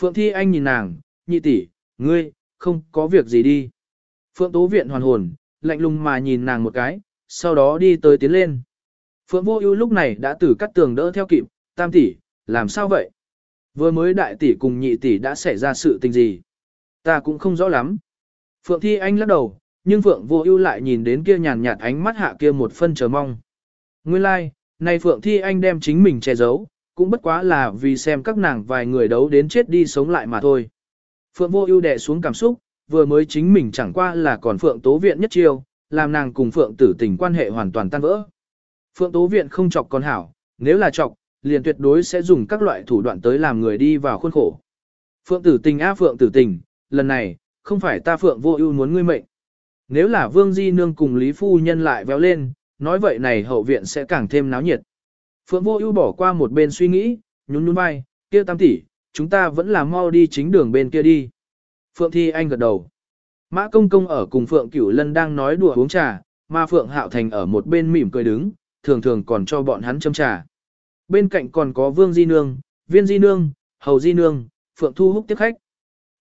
Phượng Thi Anh nhìn nàng, nhị tỷ, ngươi, không có việc gì đi. Phượng Tố Viện hoàn hồn, lạnh lùng mà nhìn nàng một cái, sau đó đi tới tiến lên. Phượng Vô Ưu lúc này đã từ cắt tường đỡ theo kịp, tam tỷ, làm sao vậy? Vừa mới đại tỷ cùng nhị tỷ đã xảy ra sự tình gì? Ta cũng không rõ lắm. Phượng Thi Anh lắc đầu, nhưng Phượng Vô Ưu lại nhìn đến kia nhàn nhạt ánh mắt hạ kia một phân chờ mong. Nguyên lai, like, này Phượng Thi Anh đem chính mình che giấu, cũng bất quá là vì xem các nàng vài người đấu đến chết đi sống lại mà thôi. Phượng Vô Ưu đè xuống cảm xúc, vừa mới chính mình chẳng qua là còn Phượng Tố Viện nhất chiêu, làm nàng cùng Phượng Tử Tình quan hệ hoàn toàn tan vỡ. Phượng Tố Viện không chọc con hảo, nếu là chọc, liền tuyệt đối sẽ dùng các loại thủ đoạn tới làm người đi vào khuôn khổ. Phượng Tử Tình á Phượng Tử Tình, lần này, không phải ta Phượng Vô Ưu muốn ngươi mệnh. Nếu là Vương Di nương cùng Lý phu nhân lại véo lên, nói vậy này hậu viện sẽ càng thêm náo nhiệt. Phượng Vô Ưu bỏ qua một bên suy nghĩ, nhún nhún vai, kia tam tỷ, chúng ta vẫn là mau đi chính đường bên kia đi. Phượng Thi Anh gật đầu. Mã Công Công ở cùng Phượng Cửu Lân đang nói đùa uống trà, mà Phượng Hạo Thành ở một bên mỉm cười đứng, thường thường còn cho bọn hắn châm trà. Bên cạnh còn có Vương Di Nương, Viên Di Nương, Hầu Di Nương, Phượng Thu Húc tiếp khách.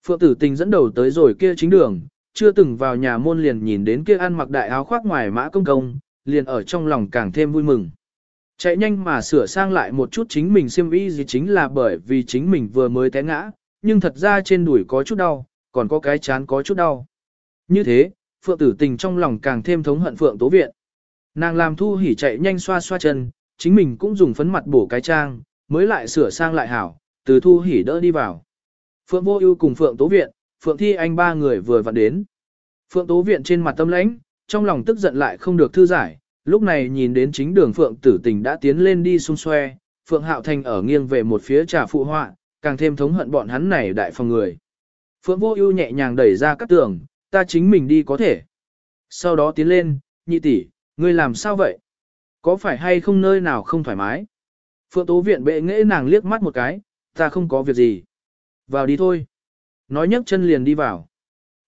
Phượng Tử Tình dẫn đầu tới rồi kia chính đường, chưa từng vào nhà môn liền nhìn đến kia ăn mặc đại áo khoác ngoài Mã Công Công, liền ở trong lòng càng thêm vui mừng. Chạy nhanh mà sửa sang lại một chút chính mình xiêm y gì chính là bởi vì chính mình vừa mới té ngã, nhưng thật ra trên đùi có chút đau, còn có cái chán có chút đau. Như thế, Phượng tử tình trong lòng càng thêm thống hận Phượng tố viện. Nàng làm thu hỉ chạy nhanh xoa xoa chân, chính mình cũng dùng phấn mặt bổ cái trang, mới lại sửa sang lại hảo, từ thu hỉ đỡ đi vào. Phượng vô ưu cùng Phượng tố viện, Phượng thi anh ba người vừa vặn đến. Phượng tố viện trên mặt tâm lãnh, trong lòng tức giận lại không được thư giải, lúc này nhìn đến chính đường Phượng tử tình đã tiến lên đi xung xoe, Phượng Hạo Thành ở nghiêng về một phía trà phụ họa, càng thêm thống hận bọn hắn này đại phòng người. Phượng Vô Ưu nhẹ nhàng đẩy ra các tường, ta chính mình đi có thể. Sau đó tiến lên, nhị tỷ, ngươi làm sao vậy? Có phải hay không nơi nào không thoải mái? Phượng Tố Viện bệ nghễ nàng liếc mắt một cái, ta không có việc gì. Vào đi thôi. Nói nhấc chân liền đi vào.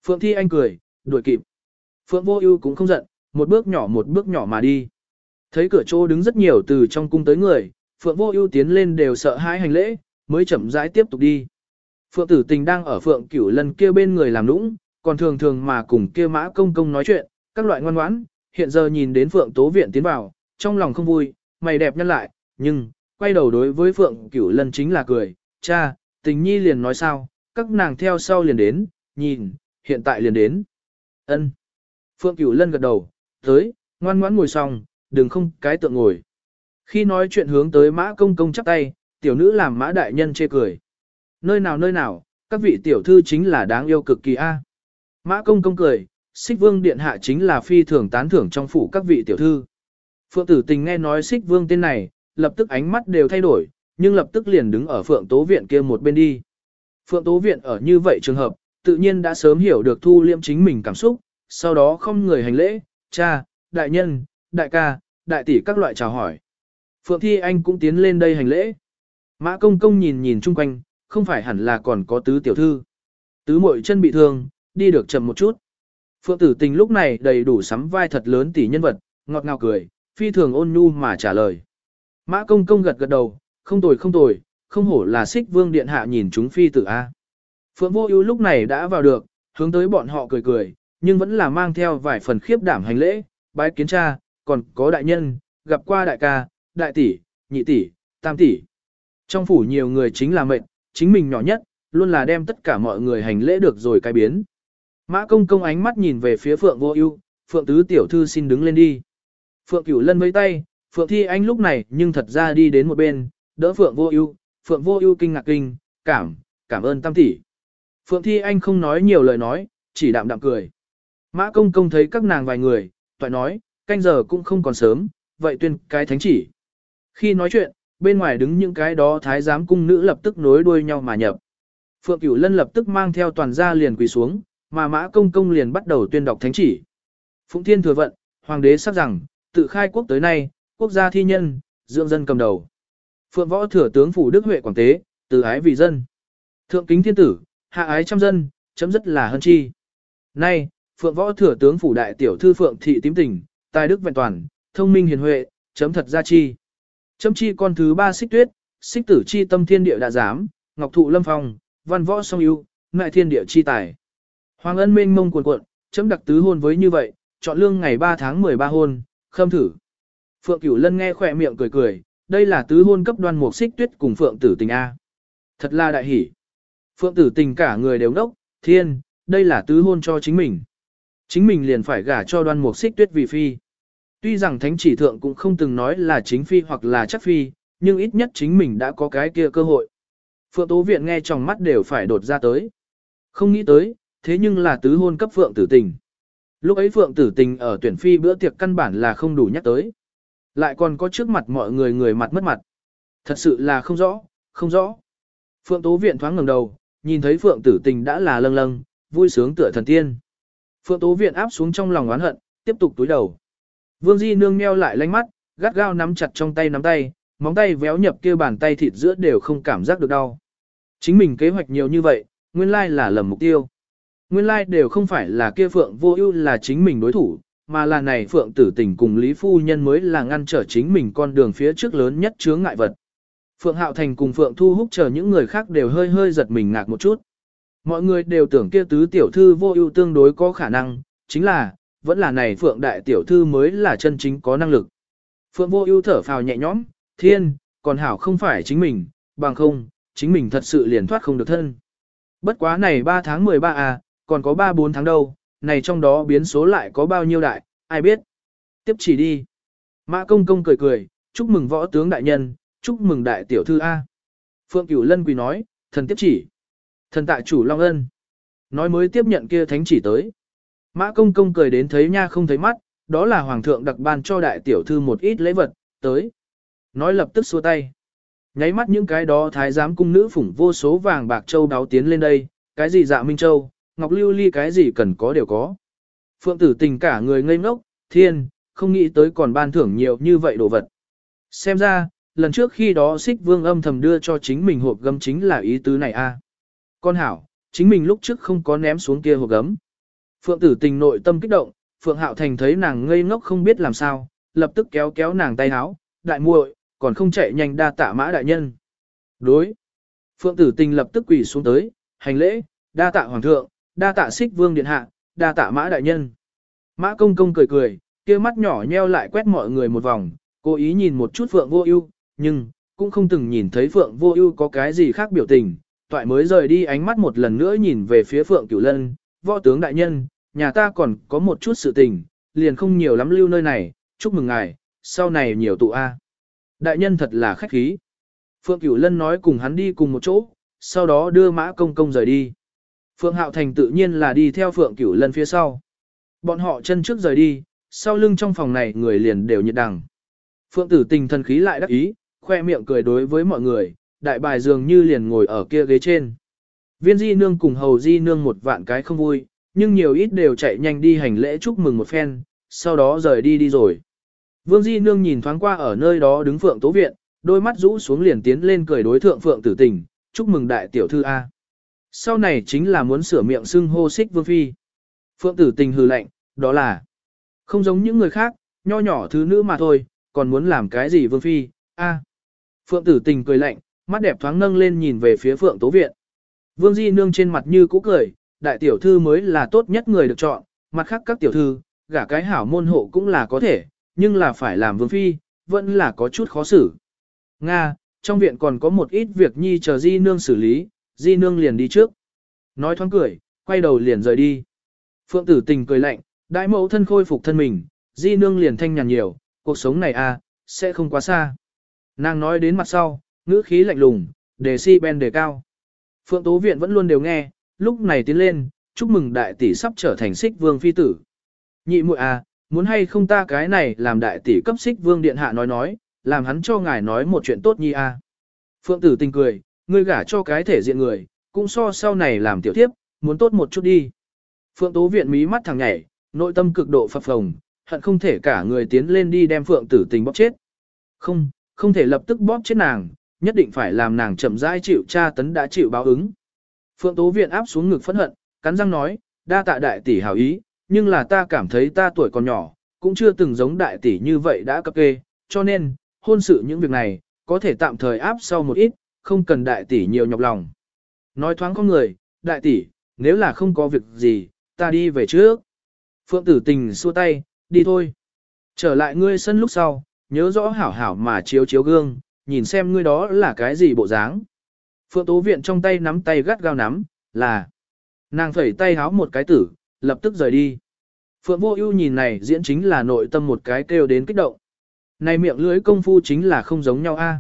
Phượng Thi Anh cười, đuổi kịp. Phượng Vô Ưu cũng không giận, một bước nhỏ một bước nhỏ mà đi. Thấy cửa chỗ đứng rất nhiều từ trong cung tới người, Phượng Vô Ưu tiến lên đều sợ hãi hành lễ, mới chậm rãi tiếp tục đi. Phượng Tử Tình đang ở Phượng Cửu Lân kia bên người làm nũng, còn thường thường mà cùng kia Mã Công Công nói chuyện, các loại ngoan ngoãn, hiện giờ nhìn đến Phượng Tố Viện tiến vào, trong lòng không vui, mày đẹp nhăn lại, nhưng, quay đầu đối với Phượng Cửu Lân chính là cười, cha, tình nhi liền nói sao, các nàng theo sau liền đến, nhìn, hiện tại liền đến. ân Phượng Cửu Lân gật đầu, tới, ngoan ngoãn ngồi xong, đừng không cái tượng ngồi. Khi nói chuyện hướng tới Mã Công Công chắp tay, tiểu nữ làm Mã Đại Nhân chê cười. Nơi nào nơi nào, các vị tiểu thư chính là đáng yêu cực kỳ a. Mã Công Công cười, Xích Vương Điện Hạ chính là phi thường tán thưởng trong phủ các vị tiểu thư. Phượng Tử Tình nghe nói Xích Vương tên này, lập tức ánh mắt đều thay đổi, nhưng lập tức liền đứng ở Phượng Tố Viện kia một bên đi. Phượng Tố Viện ở như vậy trường hợp, tự nhiên đã sớm hiểu được thu liêm chính mình cảm xúc, sau đó không người hành lễ, cha, đại nhân, đại ca, đại tỷ các loại chào hỏi. Phượng Thi Anh cũng tiến lên đây hành lễ. Mã công công nhìn nhìn chung quanh, không phải hẳn là còn có tứ tiểu thư. Tứ mội chân bị thương, đi được chậm một chút. Phượng tử tình lúc này đầy đủ sắm vai thật lớn tỷ nhân vật, ngọt ngào cười, phi thường ôn nhu mà trả lời. Mã công công gật gật đầu, không tồi không tồi, không hổ là xích vương điện hạ nhìn chúng phi tử A. Phượng vô ưu lúc này đã vào được, hướng tới bọn họ cười cười, nhưng vẫn là mang theo vài phần khiếp đảm hành lễ, bái kiến cha, còn có đại nhân, gặp qua đại ca, đại tỷ, nhị tỷ, tam tỷ. Trong phủ nhiều người chính là mệnh, chính mình nhỏ nhất, luôn là đem tất cả mọi người hành lễ được rồi cái biến. Mã công công ánh mắt nhìn về phía Phượng Vô Ưu, Phượng tứ tiểu thư xin đứng lên đi. Phượng Cửu Lân vẫy tay, Phượng Thi Anh lúc này nhưng thật ra đi đến một bên, đỡ Phượng Vô Ưu, Phượng Vô Ưu kinh ngạc kinh, cảm, cảm ơn tam tỷ. Phượng Thi Anh không nói nhiều lời nói, chỉ đạm đạm cười. Mã công công thấy các nàng vài người, toại nói, canh giờ cũng không còn sớm, vậy tuyên cái thánh chỉ. Khi nói chuyện, bên ngoài đứng những cái đó thái giám cung nữ lập tức nối đuôi nhau mà nhập. Phượng Cửu Lân lập tức mang theo toàn gia liền quỳ xuống, mà Mã Công Công liền bắt đầu tuyên đọc thánh chỉ. Phụng Thiên thừa vận, hoàng đế sắp rằng, tự khai quốc tới nay, quốc gia thi nhân, dưỡng dân cầm đầu. Phượng Võ thừa tướng phủ Đức Huệ Quảng Tế, từ ái vì dân. Thượng kính thiên tử, hạ ái trăm dân, chấm dứt là hân chi. Nay, Phượng Võ thừa tướng phủ đại tiểu thư Phượng thị tím tình, tài đức vẹn toàn, thông minh hiền huệ, chấm thật gia chi. Chấm chi con thứ ba xích tuyết, xích tử chi tâm thiên địa đã giám, ngọc thụ lâm phong, văn võ song ưu, ngại thiên địa chi tài. Hoàng ân mênh mông cuồn cuộn, chấm đặc tứ hôn với như vậy, chọn lương ngày 3 tháng 13 hôn, khâm thử. Phượng Cửu Lân nghe khỏe miệng cười cười, đây là tứ hôn cấp đoan mục xích tuyết cùng Phượng tử tình A. Thật là đại hỷ. Phượng tử tình cả người đều nốc, thiên, đây là tứ hôn cho chính mình. Chính mình liền phải gả cho đoan mục xích tuyết vì phi. Tuy rằng thánh chỉ thượng cũng không từng nói là chính phi hoặc là chắc phi, nhưng ít nhất chính mình đã có cái kia cơ hội. Phượng Tố Viện nghe trong mắt đều phải đột ra tới. Không nghĩ tới, thế nhưng là tứ hôn cấp Phượng tử tình. Lúc ấy Phượng tử tình ở tuyển phi bữa tiệc căn bản là không đủ nhắc tới. Lại còn có trước mặt mọi người người mặt mất mặt. Thật sự là không rõ, không rõ. Phượng Tố Viện thoáng ngẩng đầu, nhìn thấy Phượng tử tình đã là lâng lâng, vui sướng tựa thần tiên. Phượng Tố Viện áp xuống trong lòng oán hận, tiếp tục túi đầu. Vương Di nương meo lại lánh mắt, gắt gao nắm chặt trong tay nắm tay, móng tay véo nhập kia bàn tay thịt giữa đều không cảm giác được đau. Chính mình kế hoạch nhiều như vậy, nguyên lai là lầm mục tiêu. Nguyên lai đều không phải là kia Phượng vô ưu là chính mình đối thủ, mà là này Phượng tử tình cùng Lý Phu Nhân mới là ngăn trở chính mình con đường phía trước lớn nhất chướng ngại vật. Phượng Hạo Thành cùng Phượng Thu Húc chờ những người khác đều hơi hơi giật mình ngạc một chút. Mọi người đều tưởng kia tứ tiểu thư vô ưu tương đối có khả năng, chính là, vẫn là này Phượng đại tiểu thư mới là chân chính có năng lực. Phượng vô ưu thở phào nhẹ nhõm, thiên, còn hảo không phải chính mình, bằng không, chính mình thật sự liền thoát không được thân. Bất quá này 3 tháng 13 à, còn có 3-4 tháng đâu, này trong đó biến số lại có bao nhiêu đại, ai biết. Tiếp chỉ đi. Mã công công cười cười, chúc mừng võ tướng đại nhân, chúc mừng đại tiểu thư A. Phượng Cửu Lân quỳ nói, thần tiếp chỉ. Thần tại chủ Long Ân. Nói mới tiếp nhận kia thánh chỉ tới. Mã công công cười đến thấy nha không thấy mắt, đó là hoàng thượng đặc ban cho đại tiểu thư một ít lễ vật, tới. Nói lập tức xua tay. Nháy mắt những cái đó thái giám cung nữ phủng vô số vàng bạc châu đáo tiến lên đây, cái gì dạ minh châu, ngọc lưu ly cái gì cần có đều có. Phượng tử tình cả người ngây ngốc, thiên, không nghĩ tới còn ban thưởng nhiều như vậy đồ vật. Xem ra, lần trước khi đó xích vương âm thầm đưa cho chính mình hộp gấm chính là ý tứ này a. Con hảo, chính mình lúc trước không có ném xuống kia hộp gấm. Phượng tử tình nội tâm kích động, Phượng Hạo Thành thấy nàng ngây ngốc không biết làm sao, lập tức kéo kéo nàng tay áo, đại muội, còn không chạy nhanh đa tạ mã đại nhân. Đối. Phượng tử tình lập tức quỳ xuống tới, hành lễ, đa tạ hoàng thượng, đa tạ xích vương điện hạ, đa tạ mã đại nhân. Mã công công cười cười, kia mắt nhỏ nheo lại quét mọi người một vòng, cố ý nhìn một chút Phượng vô ưu, nhưng, cũng không từng nhìn thấy Phượng vô ưu có cái gì khác biểu tình, toại mới rời đi ánh mắt một lần nữa nhìn về phía Phượng Cửu Lân, võ tướng đại nhân, nhà ta còn có một chút sự tình, liền không nhiều lắm lưu nơi này, chúc mừng ngài, sau này nhiều tụ A. Đại nhân thật là khách khí. Phượng Cửu Lân nói cùng hắn đi cùng một chỗ, sau đó đưa mã công công rời đi. Phượng Hạo Thành tự nhiên là đi theo Phượng Cửu Lân phía sau. Bọn họ chân trước rời đi, sau lưng trong phòng này người liền đều nhiệt đằng. Phượng tử tình thần khí lại đắc ý, khoe miệng cười đối với mọi người, đại bài dường như liền ngồi ở kia ghế trên. Viên di nương cùng hầu di nương một vạn cái không vui, nhưng nhiều ít đều chạy nhanh đi hành lễ chúc mừng một phen, sau đó rời đi đi rồi. Vương di nương nhìn thoáng qua ở nơi đó đứng phượng tố viện, đôi mắt rũ xuống liền tiến lên cười đối thượng phượng tử tình, chúc mừng đại tiểu thư A. Sau này chính là muốn sửa miệng xưng hô xích vương phi. Phượng tử tình hừ lạnh, đó là không giống những người khác, nho nhỏ thứ nữ mà thôi, còn muốn làm cái gì vương phi, a. Phượng tử tình cười lạnh, mắt đẹp thoáng nâng lên nhìn về phía phượng tố viện. Vương di nương trên mặt như cũ cười, đại tiểu thư mới là tốt nhất người được chọn, mặt khác các tiểu thư, gả cái hảo môn hộ cũng là có thể, nhưng là phải làm vương phi, vẫn là có chút khó xử. Nga, trong viện còn có một ít việc nhi chờ di nương xử lý, di nương liền đi trước. Nói thoáng cười, quay đầu liền rời đi. Phượng tử tình cười lạnh, đại mẫu thân khôi phục thân mình, di nương liền thanh nhàn nhiều, cuộc sống này à, sẽ không quá xa. Nàng nói đến mặt sau, ngữ khí lạnh lùng, đề si ben đề cao. Phượng Tố Viện vẫn luôn đều nghe, lúc này tiến lên, chúc mừng đại tỷ sắp trở thành xích vương phi tử. Nhị muội à, muốn hay không ta cái này làm đại tỷ cấp xích vương điện hạ nói nói, làm hắn cho ngài nói một chuyện tốt nhi à. Phượng tử tình cười, ngươi gả cho cái thể diện người, cũng so sau này làm tiểu tiếp, muốn tốt một chút đi. Phượng Tố Viện mí mắt thằng nhảy, nội tâm cực độ phập phồng, hận không thể cả người tiến lên đi đem Phượng tử tình bóp chết. Không, không thể lập tức bóp chết nàng, nhất định phải làm nàng chậm rãi chịu tra tấn đã chịu báo ứng. Phượng Tố Viện áp xuống ngực phẫn hận, cắn răng nói, đa tạ đại tỷ hảo ý, nhưng là ta cảm thấy ta tuổi còn nhỏ, cũng chưa từng giống đại tỷ như vậy đã cấp kê, cho nên, hôn sự những việc này, có thể tạm thời áp sau một ít, không cần đại tỷ nhiều nhọc lòng. nói thoáng con người, đại tỷ, nếu là không có việc gì, ta đi về trước. Phượng tử tình xua tay, đi thôi. Trở lại ngươi sân lúc sau, nhớ rõ hảo hảo mà chiếu chiếu gương, nhìn xem ngươi đó là cái gì bộ dáng. Phượng tố viện trong tay nắm tay gắt gao nắm, là. Nàng phẩy tay háo một cái tử, lập tức rời đi. Phượng vô ưu nhìn này diễn chính là nội tâm một cái kêu đến kích động. Này miệng lưỡi công phu chính là không giống nhau a.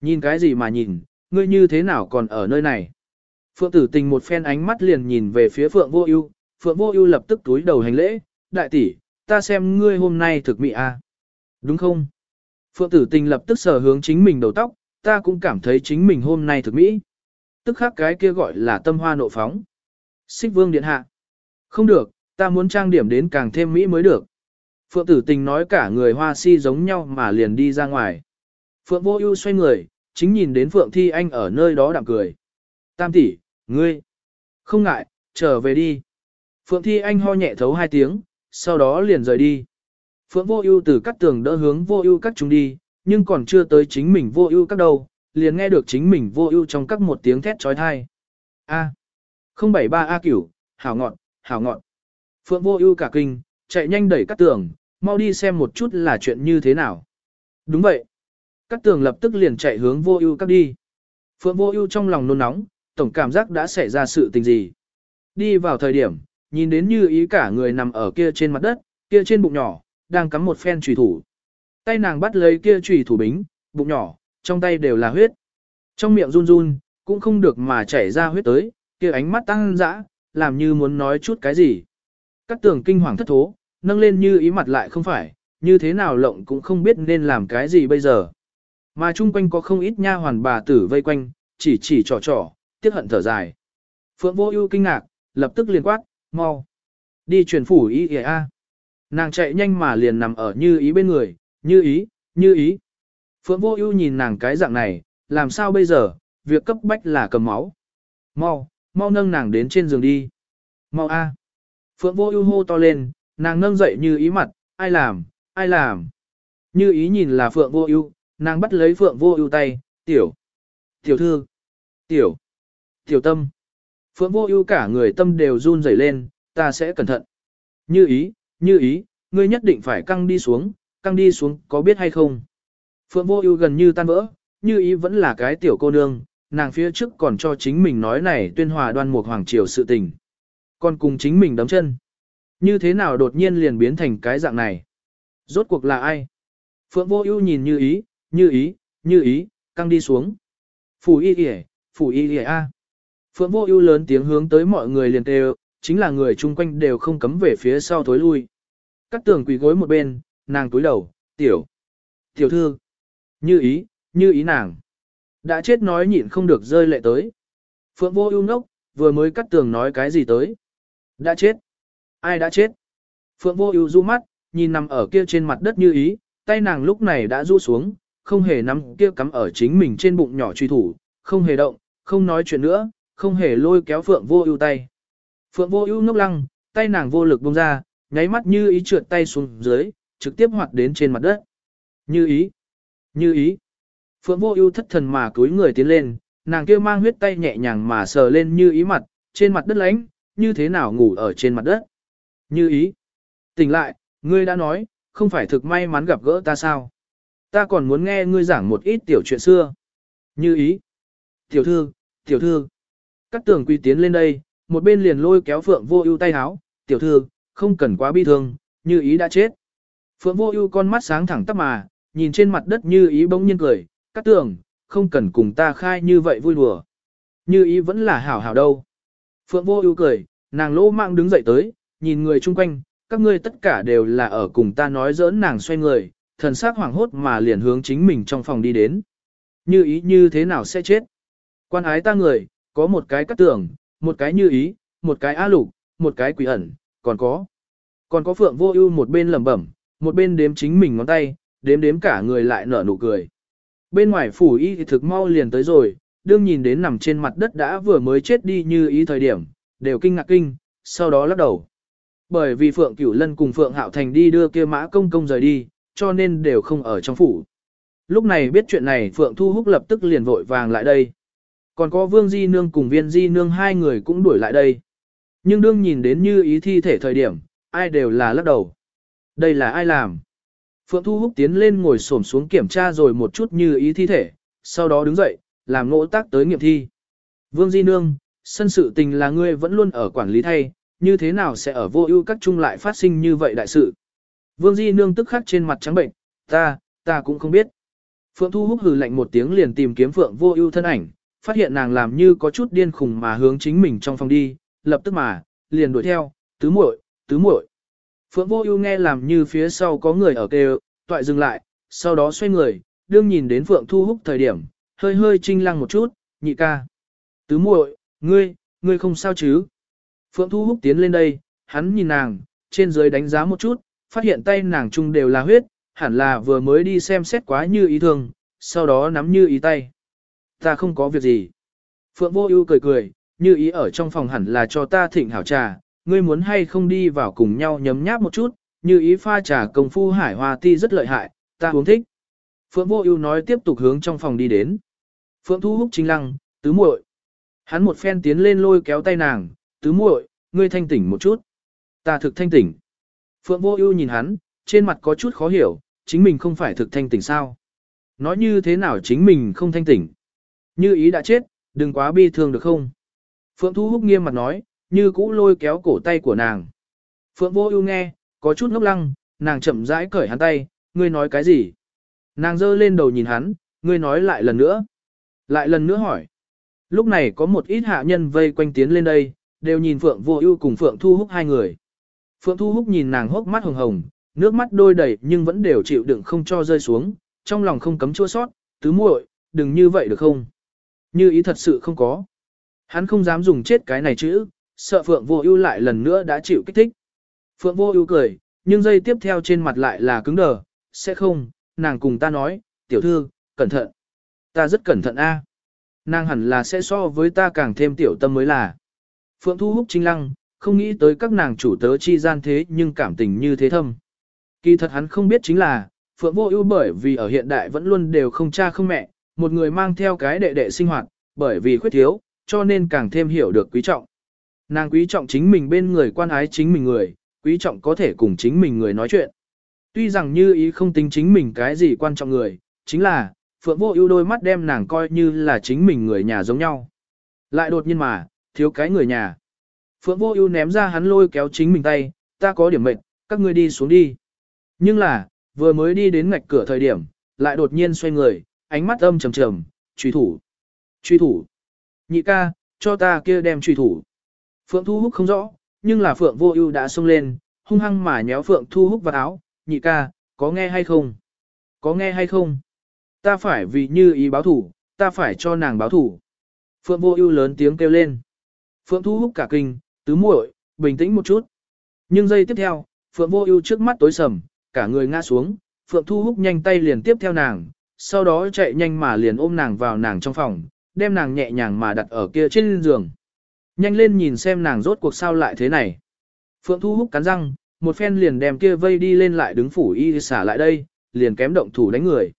Nhìn cái gì mà nhìn, ngươi như thế nào còn ở nơi này. Phượng tử tình một phen ánh mắt liền nhìn về phía Phượng vô ưu, Phượng vô ưu lập tức túi đầu hành lễ, đại tỷ, ta xem ngươi hôm nay thực mị a. Đúng không? Phượng tử tình lập tức sờ hướng chính mình đầu tóc, ta cũng cảm thấy chính mình hôm nay thực mỹ. Tức khác cái kia gọi là tâm hoa nộ phóng. Xích vương điện hạ. Không được, ta muốn trang điểm đến càng thêm mỹ mới được. Phượng tử tình nói cả người hoa si giống nhau mà liền đi ra ngoài. Phượng vô ưu xoay người, chính nhìn đến Phượng Thi Anh ở nơi đó đạm cười. Tam tỷ, ngươi. Không ngại, trở về đi. Phượng Thi Anh ho nhẹ thấu hai tiếng, sau đó liền rời đi. Phượng vô ưu từ các tường đỡ hướng vô ưu các chúng đi, nhưng còn chưa tới chính mình vô ưu các đâu, liền nghe được chính mình vô ưu trong các một tiếng thét chói tai. A. 073 A cửu, hảo ngọn, hảo ngọn. Phượng vô ưu cả kinh, chạy nhanh đẩy các tường, mau đi xem một chút là chuyện như thế nào. Đúng vậy. Các tường lập tức liền chạy hướng vô ưu các đi. Phượng vô ưu trong lòng nôn nóng, tổng cảm giác đã xảy ra sự tình gì. Đi vào thời điểm, nhìn đến như ý cả người nằm ở kia trên mặt đất, kia trên bụng nhỏ, đang cắm một phen trùy thủ. Tay nàng bắt lấy kia trùy thủ bính, bụng nhỏ, trong tay đều là huyết. Trong miệng run run, cũng không được mà chảy ra huyết tới, kia ánh mắt tăng dã, làm như muốn nói chút cái gì. Các tường kinh hoàng thất thố, nâng lên như ý mặt lại không phải, như thế nào lộng cũng không biết nên làm cái gì bây giờ. Mà chung quanh có không ít nha hoàn bà tử vây quanh, chỉ chỉ trò trò, tiếc hận thở dài. Phượng vô ưu kinh ngạc, lập tức liền quát, mau. Đi truyền phủ y a. Nàng chạy nhanh mà liền nằm ở như ý bên người, như ý, như ý. Phượng vô ưu nhìn nàng cái dạng này, làm sao bây giờ, việc cấp bách là cầm máu. Mau, mau nâng nàng đến trên giường đi. Mau a. Phượng vô ưu hô to lên, nàng nâng dậy như ý mặt, ai làm, ai làm. Như ý nhìn là Phượng vô ưu, nàng bắt lấy Phượng vô ưu tay, tiểu, tiểu thư, tiểu, tiểu tâm. Phượng vô ưu cả người tâm đều run rẩy lên, ta sẽ cẩn thận. Như ý, như ý, ngươi nhất định phải căng đi xuống, căng đi xuống, có biết hay không? Phượng vô ưu gần như tan vỡ, như ý vẫn là cái tiểu cô nương, nàng phía trước còn cho chính mình nói này tuyên hòa đoan mục hoàng triều sự tình. Còn cùng chính mình đấm chân. Như thế nào đột nhiên liền biến thành cái dạng này? Rốt cuộc là ai? Phượng vô ưu nhìn như ý, như ý, như ý, căng đi xuống. Phủ y kìa, phủ y kìa a. Phượng vô ưu lớn tiếng hướng tới mọi người liền kêu, chính là người chung quanh đều không cấm về phía sau thối lui. Cắt tường quỳ gối một bên, nàng túi đầu, tiểu, tiểu thư, như ý, như ý nàng. Đã chết nói nhịn không được rơi lệ tới. Phượng vô ưu ngốc, vừa mới cắt tường nói cái gì tới. Đã chết. Ai đã chết? Phượng vô ưu du mắt, nhìn nằm ở kia trên mặt đất như ý, tay nàng lúc này đã du xuống, không hề nắm kia cắm ở chính mình trên bụng nhỏ truy thủ, không hề động, không nói chuyện nữa, không hề lôi kéo Phượng vô ưu tay. Phượng vô ưu ngốc lăng, tay nàng vô lực buông ra, nháy mắt như ý trượt tay xuống dưới, trực tiếp hoạt đến trên mặt đất. Như ý, như ý. Phượng vô ưu thất thần mà cúi người tiến lên, nàng kia mang huyết tay nhẹ nhàng mà sờ lên như ý mặt, trên mặt đất lánh, như thế nào ngủ ở trên mặt đất. Như ý. Tỉnh lại, ngươi đã nói, không phải thực may mắn gặp gỡ ta sao. Ta còn muốn nghe ngươi giảng một ít tiểu chuyện xưa. Như ý. Tiểu thư, tiểu thư. Cắt tường quy tiến lên đây, một bên liền lôi kéo Phượng Vô Ưu tay háo, "Tiểu thư, không cần quá bi thương, Như ý đã chết." Phượng Vô Ưu con mắt sáng thẳng tắp mà, nhìn trên mặt đất Như ý bỗng nhiên cười, cắt tường, không cần cùng ta khai như vậy vui đùa. Như ý vẫn là hảo hảo đâu." Phượng Vô Ưu cười, nàng lỗ mạng đứng dậy tới, nhìn người chung quanh, các ngươi tất cả đều là ở cùng ta nói giỡn nàng xoay người, thần sắc hoảng hốt mà liền hướng chính mình trong phòng đi đến. Như ý như thế nào sẽ chết? Quan ái ta người, có một cái cắt tưởng, một cái như ý, một cái á lục, một cái quỷ ẩn, còn có. Còn có phượng vô ưu một bên lẩm bẩm, một bên đếm chính mình ngón tay, đếm đếm cả người lại nở nụ cười. Bên ngoài phủ y thì thực mau liền tới rồi, đương nhìn đến nằm trên mặt đất đã vừa mới chết đi như ý thời điểm, đều kinh ngạc kinh, sau đó lắc đầu. Bởi vì Phượng Cửu Lân cùng Phượng Hạo Thành đi đưa kia mã công công rời đi, cho nên đều không ở trong phủ. Lúc này biết chuyện này Phượng Thu Húc lập tức liền vội vàng lại đây. Còn có Vương Di Nương cùng Viên Di Nương hai người cũng đuổi lại đây. Nhưng đương nhìn đến như ý thi thể thời điểm, ai đều là lắc đầu. Đây là ai làm? Phượng Thu Húc tiến lên ngồi xổm xuống kiểm tra rồi một chút như ý thi thể, sau đó đứng dậy, làm ngỗ tác tới nghiệm thi. Vương Di Nương, sân sự tình là ngươi vẫn luôn ở quản lý thay, như thế nào sẽ ở vô ưu các trung lại phát sinh như vậy đại sự? Vương Di Nương tức khắc trên mặt trắng bệnh, ta, ta cũng không biết. Phượng Thu Húc hừ lạnh một tiếng liền tìm kiếm Phượng Vô Ưu thân ảnh, phát hiện nàng làm như có chút điên khùng mà hướng chính mình trong phòng đi, lập tức mà liền đuổi theo, "Tứ muội, tứ muội." Phượng Vô Ưu nghe làm như phía sau có người ở kêu, toại dừng lại, sau đó xoay người, đương nhìn đến Phượng Thu Húc thời điểm, hơi hơi chinh lăng một chút, "Nhị ca." "Tứ muội, ngươi, ngươi không sao chứ?" Phượng Thu Húc tiến lên đây, hắn nhìn nàng, trên dưới đánh giá một chút, phát hiện tay nàng chung đều là huyết, hẳn là vừa mới đi xem xét quá như ý thường sau đó nắm như ý tay. Ta không có việc gì. Phượng vô ưu cười cười, như ý ở trong phòng hẳn là cho ta thịnh hảo trà, ngươi muốn hay không đi vào cùng nhau nhấm nháp một chút, như ý pha trà công phu hải hoa ti rất lợi hại, ta uống thích. Phượng vô ưu nói tiếp tục hướng trong phòng đi đến. Phượng thu húc chính lăng, tứ muội. Hắn một phen tiến lên lôi kéo tay nàng, tứ muội, ngươi thanh tỉnh một chút. Ta thực thanh tỉnh. Phượng vô ưu nhìn hắn, trên mặt có chút khó hiểu, chính mình không phải thực thanh tỉnh sao. Nói như thế nào chính mình không thanh tỉnh. Như ý đã chết, đừng quá bi thương được không? Phượng Thu Húc nghiêm mặt nói, như cũ lôi kéo cổ tay của nàng. Phượng Vô Ưu nghe, có chút ngốc lăng, nàng chậm rãi cởi hắn tay, ngươi nói cái gì? Nàng giơ lên đầu nhìn hắn, ngươi nói lại lần nữa. Lại lần nữa hỏi. Lúc này có một ít hạ nhân vây quanh tiến lên đây, đều nhìn Phượng Vô Ưu cùng Phượng Thu Húc hai người. Phượng Thu Húc nhìn nàng hốc mắt hồng hồng, nước mắt đôi đầy nhưng vẫn đều chịu đựng không cho rơi xuống, trong lòng không cấm chua xót. tứ muội, đừng như vậy được không? Như ý thật sự không có. Hắn không dám dùng chết cái này chữ, sợ Phượng Vô Ưu lại lần nữa đã chịu kích thích. Phượng Vô Ưu cười, nhưng giây tiếp theo trên mặt lại là cứng đờ, "Sẽ không." Nàng cùng ta nói, "Tiểu thư, cẩn thận." Ta rất cẩn thận a. Nàng hẳn là sẽ so với ta càng thêm tiểu tâm mới là. Phượng Thu Húc chính Lăng, không nghĩ tới các nàng chủ tớ chi gian thế nhưng cảm tình như thế thâm. Kỳ thật hắn không biết chính là, Phượng Vô Ưu bởi vì ở hiện đại vẫn luôn đều không cha không mẹ, một người mang theo cái đệ đệ sinh hoạt, bởi vì khuyết thiếu, cho nên càng thêm hiểu được quý trọng. Nàng quý trọng chính mình bên người quan ái chính mình người, quý trọng có thể cùng chính mình người nói chuyện. Tuy rằng như ý không tính chính mình cái gì quan trọng người, chính là, Phượng Vô Ưu đôi mắt đem nàng coi như là chính mình người nhà giống nhau. Lại đột nhiên mà, thiếu cái người nhà. Phượng Vô Ưu ném ra hắn lôi kéo chính mình tay, ta có điểm mệt, các ngươi đi xuống đi. Nhưng là, vừa mới đi đến ngạch cửa thời điểm, lại đột nhiên xoay người, ánh mắt âm trầm trầm, truy thủ. Truy thủ. Nhị ca, cho ta kia đem truy thủ. Phượng Thu Húc không rõ, nhưng là Phượng Vô Ưu đã xông lên, hung hăng mà nhéo Phượng Thu Húc vào áo, nhị ca, có nghe hay không? Có nghe hay không? Ta phải vì như ý báo thủ, ta phải cho nàng báo thủ. Phượng Vô Ưu lớn tiếng kêu lên. Phượng Thu Húc cả kinh, tứ muội, bình tĩnh một chút. Nhưng giây tiếp theo, Phượng Vô Ưu trước mắt tối sầm, cả người ngã xuống, Phượng Thu Húc nhanh tay liền tiếp theo nàng, sau đó chạy nhanh mà liền ôm nàng vào nàng trong phòng, đem nàng nhẹ nhàng mà đặt ở kia trên giường. Nhanh lên nhìn xem nàng rốt cuộc sao lại thế này. Phượng Thu Húc cắn răng, một phen liền đem kia vây đi lên lại đứng phủ y xả lại đây, liền kém động thủ đánh người.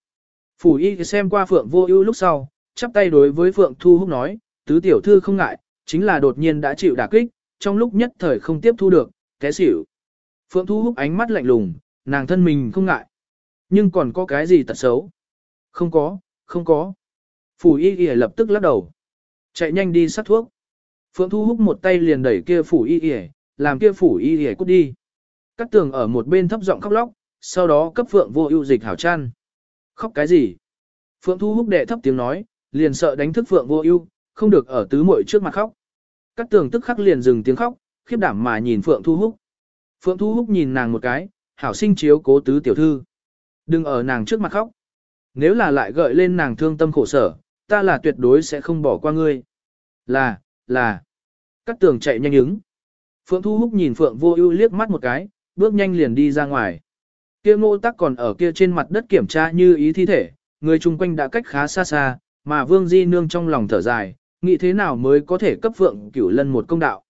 Phủ y xem qua Phượng Vô Ưu lúc sau, chắp tay đối với Phượng Thu Húc nói, tứ tiểu thư không ngại, chính là đột nhiên đã chịu đả kích, trong lúc nhất thời không tiếp thu được, té xỉu. Phượng Thu Húc ánh mắt lạnh lùng, nàng thân mình không ngại. Nhưng còn có cái gì tật xấu? Không có, không có. Phủ y y lập tức lắc đầu. Chạy nhanh đi sát thuốc. Phượng Thu Húc một tay liền đẩy kia phủ y y, làm kia phủ y y cút đi. Cắt tường ở một bên thấp giọng khóc lóc, sau đó cấp Phượng vô ưu dịch hảo chăn. Khóc cái gì? Phượng Thu Húc đệ thấp tiếng nói, liền sợ đánh thức Phượng vô ưu, không được ở tứ muội trước mặt khóc. Cắt tường tức khắc liền dừng tiếng khóc, khiếp đảm mà nhìn Phượng Thu Húc. Phượng Thu Húc nhìn nàng một cái, hảo sinh chiếu cố tứ tiểu thư. Đừng ở nàng trước mặt khóc. Nếu là lại gợi lên nàng thương tâm khổ sở, ta là tuyệt đối sẽ không bỏ qua ngươi. Là, là. Cắt tường chạy nhanh ứng. Phượng Thu Húc nhìn Phượng Vô Ưu liếc mắt một cái, bước nhanh liền đi ra ngoài. Kia Ngô Tắc còn ở kia trên mặt đất kiểm tra như ý thi thể, người chung quanh đã cách khá xa xa, mà Vương Di nương trong lòng thở dài, nghĩ thế nào mới có thể cấp Phượng Cửu Lân một công đạo.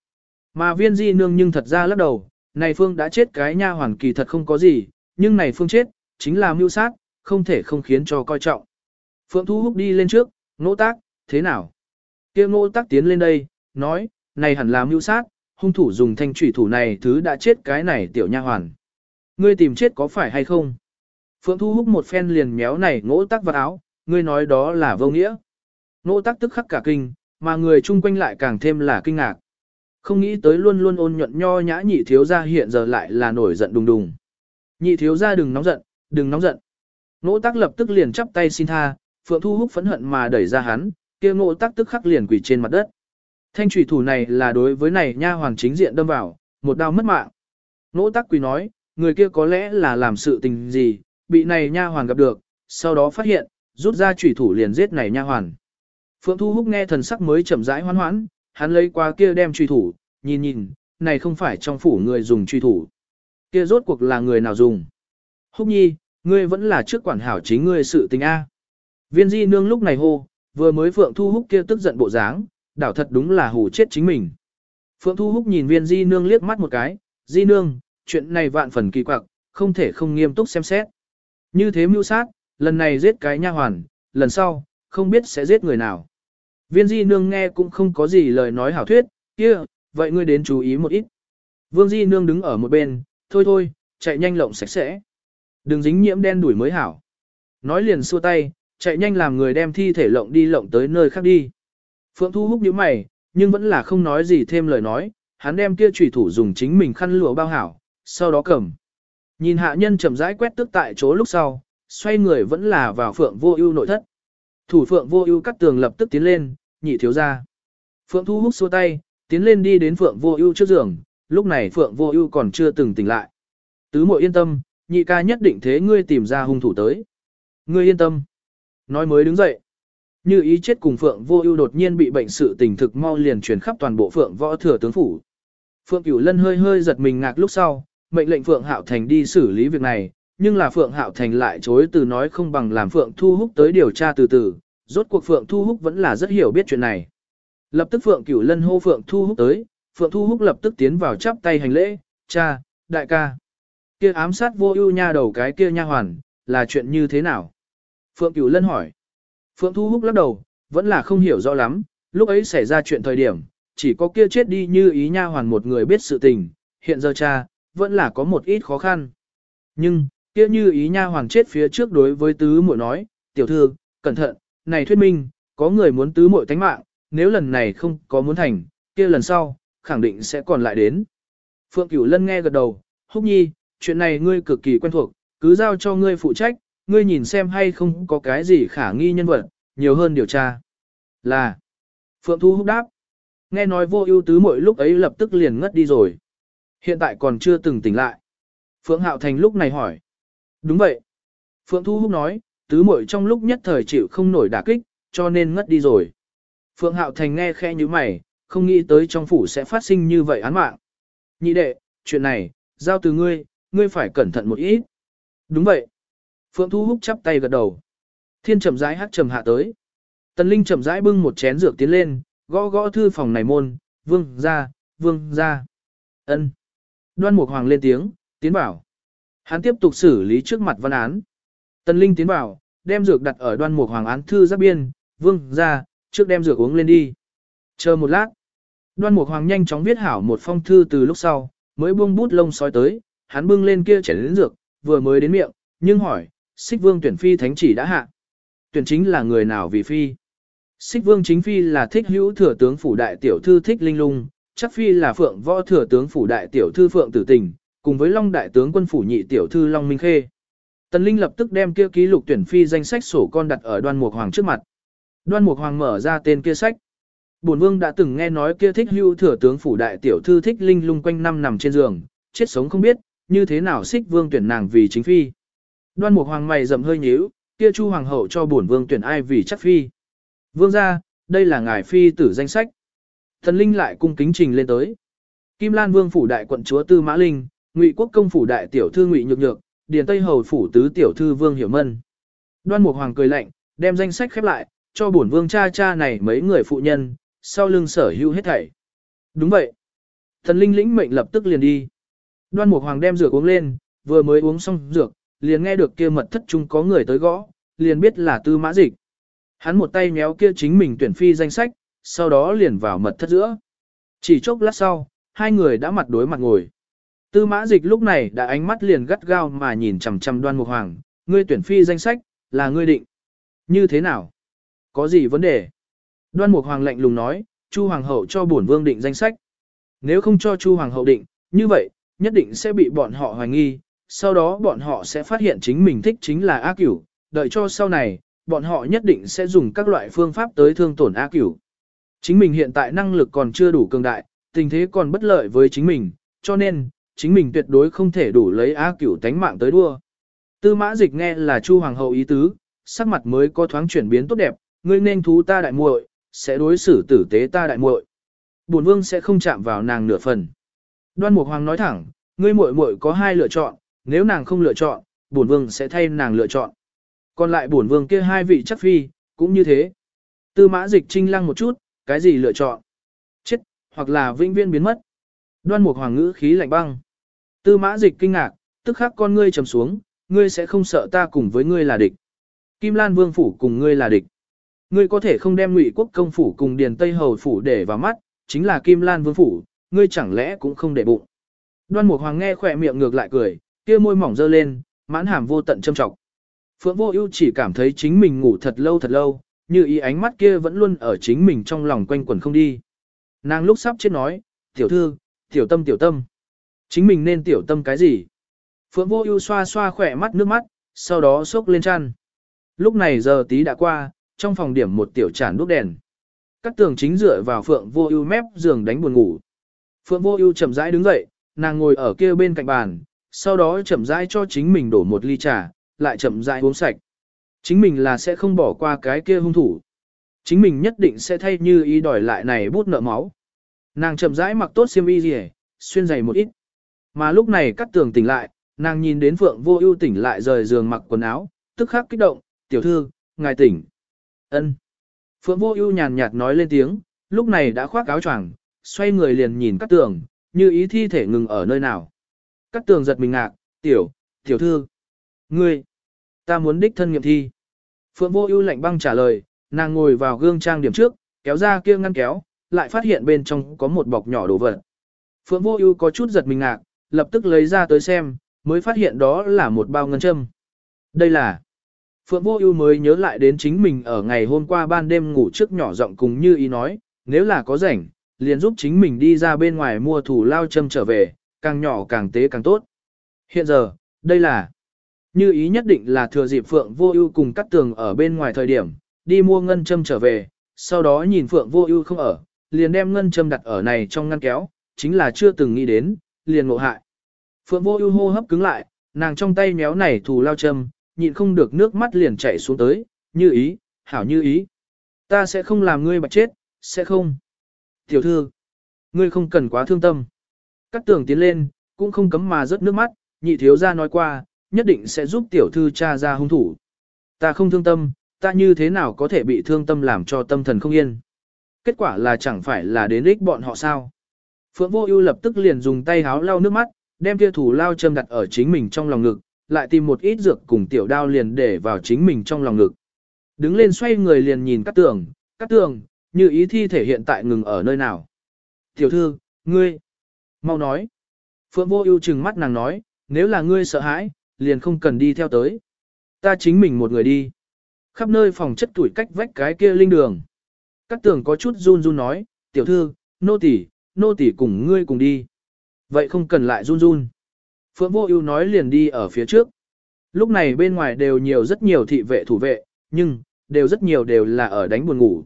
Mà Viên Di nương nhưng thật ra lắc đầu, này Phương đã chết cái nha hoàn kỳ thật không có gì, nhưng này Phương chết, chính là mưu sát, không thể không khiến cho coi trọng. Phượng Thu Húc đi lên trước, nỗ tác, thế nào? Kia ngô Tác tiến lên đây, nói, này hẳn là mưu sát, hung thủ dùng thanh trụy thủ này thứ đã chết cái này tiểu nha hoàn. Ngươi tìm chết có phải hay không? Phượng Thu Húc một phen liền méo này ngỗ tắc vào áo, ngươi nói đó là vô nghĩa. Ngỗ tắc tức khắc cả kinh, mà người chung quanh lại càng thêm là kinh ngạc. Không nghĩ tới luôn luôn ôn nhuận nho nhã nhị thiếu gia hiện giờ lại là nổi giận đùng đùng. Nhị thiếu gia đừng nóng giận, đừng nóng giận. Ngỗ tắc lập tức liền chắp tay xin tha, Phượng Thu Húc phẫn hận mà đẩy ra hắn, kia ngộ tắc tức khắc liền quỳ trên mặt đất. Thanh trùy thủ này là đối với này nha hoàng chính diện đâm vào, một đau mất mạng. Ngộ tắc quỳ nói, người kia có lẽ là làm sự tình gì, bị này nha hoàng gặp được, sau đó phát hiện, rút ra trùy thủ liền giết này nha hoàn. Phượng Thu Húc nghe thần sắc mới chậm rãi hoan hoãn, hắn lấy qua kia đem truy thủ, nhìn nhìn, này không phải trong phủ người dùng truy thủ. Kia rốt cuộc là người nào dùng. Húc nhi, ngươi vẫn là trước quản hảo chính ngươi sự tình A. Viên di nương lúc này hô, vừa mới Phượng Thu Húc kia tức giận bộ dáng, đảo thật đúng là hù chết chính mình. Phượng Thu Húc nhìn viên di nương liếc mắt một cái, di nương, chuyện này vạn phần kỳ quặc, không thể không nghiêm túc xem xét. Như thế mưu sát, lần này giết cái nha hoàn, lần sau, không biết sẽ giết người nào. Viên di nương nghe cũng không có gì lời nói hảo thuyết, kia, vậy ngươi đến chú ý một ít. Vương di nương đứng ở một bên, thôi thôi, chạy nhanh lộng sạch sẽ. Đừng dính nhiễm đen đuổi mới hảo. Nói liền xua tay, chạy nhanh làm người đem thi thể lộng đi lộng tới nơi khác đi. Phượng Thu húc nhíu mày, nhưng vẫn là không nói gì thêm lời nói, hắn đem kia chủy thủ dùng chính mình khăn lụa bao hảo, sau đó cầm. Nhìn hạ nhân chậm rãi quét tức tại chỗ lúc sau, xoay người vẫn là vào phượng vô ưu nội thất. Thủ phượng vô ưu cắt tường lập tức tiến lên, nhị thiếu gia Phượng thu Húc xua tay, tiến lên đi đến phượng vô ưu trước giường, lúc này phượng vô ưu còn chưa từng tỉnh lại. Tứ muội yên tâm, nhị ca nhất định thế ngươi tìm ra hung thủ tới. Ngươi yên tâm. Nói mới đứng dậy. Như ý chết cùng Phượng Vô Ưu đột nhiên bị bệnh sự tình thực mau liền truyền khắp toàn bộ Phượng Võ Thừa tướng phủ. Phượng Cửu Lân hơi hơi giật mình ngạc lúc sau, mệnh lệnh Phượng Hạo Thành đi xử lý việc này, nhưng là Phượng Hạo Thành lại chối từ nói không bằng làm Phượng Thu Húc tới điều tra từ từ, rốt cuộc Phượng Thu Húc vẫn là rất hiểu biết chuyện này. Lập tức Phượng Cửu Lân hô Phượng Thu Húc tới, Phượng Thu Húc lập tức tiến vào chắp tay hành lễ, cha, đại ca. Kia ám sát vô ưu nha đầu cái kia nha hoàn, là chuyện như thế nào? Phượng Cửu Lân hỏi. Phượng Thu Húc lắc đầu, vẫn là không hiểu rõ lắm, lúc ấy xảy ra chuyện thời điểm, chỉ có kia chết đi như ý nha hoàn một người biết sự tình, hiện giờ cha, vẫn là có một ít khó khăn. Nhưng, kia như ý nha hoàng chết phía trước đối với tứ muội nói, tiểu thư, cẩn thận, này thuyết minh, có người muốn tứ muội tánh mạng, nếu lần này không có muốn thành, kia lần sau, khẳng định sẽ còn lại đến. Phượng Cửu Lân nghe gật đầu, húc nhi, chuyện này ngươi cực kỳ quen thuộc, cứ giao cho ngươi phụ trách, ngươi nhìn xem hay không có cái gì khả nghi nhân vật, nhiều hơn điều tra. Là, Phượng Thu húc đáp, nghe nói vô ưu tứ mỗi lúc ấy lập tức liền ngất đi rồi. Hiện tại còn chưa từng tỉnh lại. Phượng Hạo Thành lúc này hỏi. Đúng vậy. Phượng Thu Húc nói, tứ muội trong lúc nhất thời chịu không nổi đả kích, cho nên ngất đi rồi. Phượng Hạo Thành nghe khe như mày, không nghĩ tới trong phủ sẽ phát sinh như vậy án mạng. Nhị đệ, chuyện này, giao từ ngươi, ngươi phải cẩn thận một ít. Đúng vậy. Phượng Thu Húc chắp tay gật đầu. Thiên chậm rãi hát trầm hạ tới. Tần Linh chậm rãi bưng một chén dược tiến lên, gõ gõ thư phòng này môn, vương gia, vương gia, ân Đoan Mục Hoàng lên tiếng, tiến bảo. Hắn tiếp tục xử lý trước mặt văn án. Tần Linh tiến bảo, đem dược đặt ở Đoan Mục Hoàng án thư giáp biên, vương gia, trước đem dược uống lên đi. Chờ một lát. Đoan Mục Hoàng nhanh chóng viết hảo một phong thư từ lúc sau, mới buông bút lông sói tới, hắn bưng lên kia chén đến dược, vừa mới đến miệng, nhưng hỏi, xích vương tuyển phi thánh chỉ đã hạ. Tuyển chính là người nào vì phi? Xích vương chính phi là thích hữu thừa tướng phủ đại tiểu thư thích linh lung, chắc phi là phượng võ thừa tướng phủ đại tiểu thư phượng tử tình, cùng với long đại tướng quân phủ nhị tiểu thư long minh khê. Tần Linh lập tức đem kia ký lục tuyển phi danh sách sổ con đặt ở đoan mục hoàng trước mặt. Đoan mục hoàng mở ra tên kia sách. Bổn vương đã từng nghe nói kia thích hưu thừa tướng phủ đại tiểu thư thích linh lung quanh năm nằm trên giường, chết sống không biết, như thế nào xích vương tuyển nàng vì chính phi. Đoan mục hoàng mày rậm hơi nhíu, kia chu hoàng hậu cho bổn vương tuyển ai vì chắc phi. Vương ra, đây là ngài phi tử danh sách. Thần Linh lại cung kính trình lên tới. Kim Lan Vương phủ đại quận chúa Tư Mã Linh, Ngụy Quốc công phủ đại tiểu thư Ngụy Nhược Nhược, Điền Tây hầu phủ tứ tiểu thư Vương Hiểu Mân. Đoan Mục Hoàng cười lạnh, đem danh sách khép lại, cho bổn vương cha cha này mấy người phụ nhân, sau lưng sở hữu hết thảy. Đúng vậy. Thần Linh lĩnh mệnh lập tức liền đi. Đoan Mục Hoàng đem rượu uống lên, vừa mới uống xong dược, liền nghe được kia mật thất trung có người tới gõ, liền biết là Tư Mã Dịch. Hắn một tay méo kia chính mình tuyển phi danh sách, sau đó liền vào mật thất giữa. Chỉ chốc lát sau, hai người đã mặt đối mặt ngồi. Tư mã dịch lúc này đã ánh mắt liền gắt gao mà nhìn chằm chằm đoan mục hoàng, ngươi tuyển phi danh sách, là ngươi định. Như thế nào? Có gì vấn đề? Đoan mục hoàng lạnh lùng nói, Chu hoàng hậu cho bổn vương định danh sách. Nếu không cho Chu hoàng hậu định, như vậy, nhất định sẽ bị bọn họ hoài nghi, sau đó bọn họ sẽ phát hiện chính mình thích chính là ác cửu, đợi cho sau này, bọn họ nhất định sẽ dùng các loại phương pháp tới thương tổn ác cửu. Chính mình hiện tại năng lực còn chưa đủ cường đại, tình thế còn bất lợi với chính mình, cho nên, chính mình tuyệt đối không thể đủ lấy ác cửu tánh mạng tới đua. Tư mã dịch nghe là Chu Hoàng hậu ý tứ, sắc mặt mới có thoáng chuyển biến tốt đẹp, ngươi nên thú ta đại muội, sẽ đối xử tử tế ta đại muội. Bổn vương sẽ không chạm vào nàng nửa phần. Đoan Mục Hoàng nói thẳng, ngươi muội muội có hai lựa chọn, nếu nàng không lựa chọn, bổn vương sẽ thay nàng lựa chọn. Còn lại bổn vương kia hai vị chắc phi, cũng như thế. Tư mã dịch trinh lăng một chút, cái gì lựa chọn? Chết, hoặc là vĩnh viên biến mất. Đoan Mục Hoàng ngữ khí lạnh băng. Tư mã dịch kinh ngạc, tức khắc con ngươi trầm xuống, ngươi sẽ không sợ ta cùng với ngươi là địch. Kim Lan Vương phủ cùng ngươi là địch. Ngươi có thể không đem Ngụy Quốc công phủ cùng Điền Tây hầu phủ để vào mắt, chính là Kim Lan Vương phủ, ngươi chẳng lẽ cũng không để bụng. Đoan Mục Hoàng nghe khỏe miệng ngược lại cười, kia môi mỏng dơ lên, mãn hàm vô tận châm trọng. Phượng Vô Ưu chỉ cảm thấy chính mình ngủ thật lâu thật lâu, như ý ánh mắt kia vẫn luôn ở chính mình trong lòng quanh quẩn không đi. Nàng lúc sắp chết nói, "Tiểu thư, tiểu tâm tiểu tâm." Chính mình nên tiểu tâm cái gì? Phượng Vô Ưu xoa xoa khỏe mắt nước mắt, sau đó xốc lên chăn. Lúc này giờ tí đã qua, trong phòng điểm một tiểu tràn đuốc đèn. Các tường chính dựa vào Phượng Vô Ưu mép giường đánh buồn ngủ. Phượng Vô Ưu chậm rãi đứng dậy, nàng ngồi ở kia bên cạnh bàn, sau đó chậm rãi cho chính mình đổ một ly trà, lại chậm rãi uống sạch. Chính mình là sẽ không bỏ qua cái kia hung thủ. Chính mình nhất định sẽ thay như ý đòi lại này bút nợ máu. Nàng chậm rãi mặc tốt xiêm y rìa, xuyên giày một ít. Mà lúc này cắt tường tỉnh lại, nàng nhìn đến Phượng Vô Ưu tỉnh lại rời giường mặc quần áo, tức khắc kích động, "Tiểu thư, ngài tỉnh." Ân. Phượng Vô Ưu nhàn nhạt nói lên tiếng, lúc này đã khoác áo choàng, xoay người liền nhìn cắt tường, như ý thi thể ngừng ở nơi nào. Cắt tường giật mình ngạc, "Tiểu, tiểu thư, ngươi, ta muốn đích thân nghiệm thi." Phượng Vô Ưu lạnh băng trả lời, nàng ngồi vào gương trang điểm trước, kéo ra kia ngăn kéo, lại phát hiện bên trong có một bọc nhỏ đồ vật. Phượng Vô Ưu có chút giật mình ngạc, lập tức lấy ra tới xem, mới phát hiện đó là một bao ngân châm. Đây là Phượng Vô Ưu mới nhớ lại đến chính mình ở ngày hôm qua ban đêm ngủ trước nhỏ giọng cùng như ý nói, nếu là có rảnh, liền giúp chính mình đi ra bên ngoài mua thủ lao châm trở về, càng nhỏ càng tế càng tốt. Hiện giờ, đây là như ý nhất định là thừa dịp Phượng Vô Ưu cùng cắt tường ở bên ngoài thời điểm, đi mua ngân châm trở về, sau đó nhìn Phượng Vô Ưu không ở, liền đem ngân châm đặt ở này trong ngăn kéo, chính là chưa từng nghĩ đến, liền ngộ hại. Phượng Vô Ưu hô hấp cứng lại, nàng trong tay méo này thủ lao châm, nhịn không được nước mắt liền chảy xuống tới, "Như ý, hảo như ý, ta sẽ không làm ngươi bạch chết, sẽ không." "Tiểu thư, ngươi không cần quá thương tâm." Cát Tường tiến lên, cũng không cấm mà rớt nước mắt, nhị thiếu gia nói qua, nhất định sẽ giúp tiểu thư tra ra hung thủ. Ta không thương tâm, ta như thế nào có thể bị thương tâm làm cho tâm thần không yên. Kết quả là chẳng phải là đến ích bọn họ sao. Phượng Vô Ưu lập tức liền dùng tay háo lau nước mắt, đem kia thủ lao châm đặt ở chính mình trong lòng ngực, lại tìm một ít dược cùng tiểu đao liền để vào chính mình trong lòng ngực. Đứng lên xoay người liền nhìn Cát Tường, Cát Tường, như ý thi thể hiện tại ngừng ở nơi nào. Tiểu thư, ngươi, mau nói. Phượng Vô Ưu trừng mắt nàng nói, nếu là ngươi sợ hãi, liền không cần đi theo tới. Ta chính mình một người đi. Khắp nơi phòng chất tuổi cách vách cái kia linh đường. Các Tường có chút run run nói, tiểu thư, nô tỷ, nô tỷ cùng ngươi cùng đi. Vậy không cần lại run run. Phượng Vô Ưu nói liền đi ở phía trước. Lúc này bên ngoài đều nhiều rất nhiều thị vệ thủ vệ, nhưng đều rất nhiều đều là ở đánh buồn ngủ.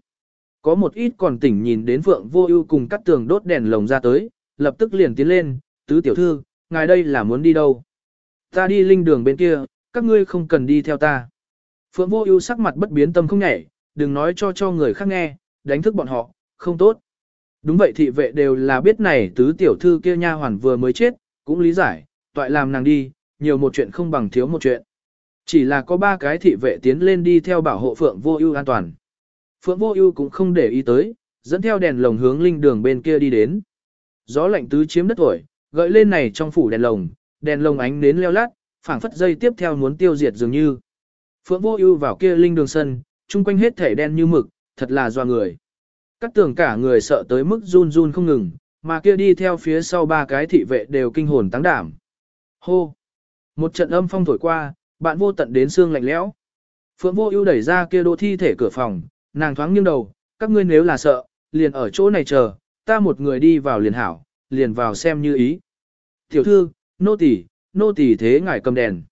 Có một ít còn tỉnh nhìn đến Phượng Vô Ưu cùng cắt tường đốt đèn lồng ra tới, lập tức liền tiến lên, "Tứ tiểu thư, ngài đây là muốn đi đâu?" "Ta đi linh đường bên kia, các ngươi không cần đi theo ta." Phượng Vô Ưu sắc mặt bất biến tâm không nhảy, "Đừng nói cho cho người khác nghe, đánh thức bọn họ, không tốt." Đúng vậy thị vệ đều là biết này tứ tiểu thư kia nha hoàn vừa mới chết, cũng lý giải, toại làm nàng đi, nhiều một chuyện không bằng thiếu một chuyện. Chỉ là có ba cái thị vệ tiến lên đi theo bảo hộ Phượng Vô Ưu an toàn. Phượng Vô Ưu cũng không để ý tới, dẫn theo đèn lồng hướng linh đường bên kia đi đến. Gió lạnh tứ chiếm đất tuổi gợi lên này trong phủ đèn lồng, đèn lồng ánh nến leo lát, phảng phất dây tiếp theo muốn tiêu diệt dường như. Phượng Vô Ưu vào kia linh đường sân, chung quanh hết thể đen như mực, thật là doa người. Các tường cả người sợ tới mức run run không ngừng, mà kia đi theo phía sau ba cái thị vệ đều kinh hồn tăng đảm. Hô! Một trận âm phong thổi qua, bạn vô tận đến xương lạnh lẽo. Phượng vô ưu đẩy ra kia đô thi thể cửa phòng, nàng thoáng nghiêng đầu, các ngươi nếu là sợ, liền ở chỗ này chờ, ta một người đi vào liền hảo, liền vào xem như ý. Tiểu thư, nô tỳ, nô tỳ thế ngài cầm đèn.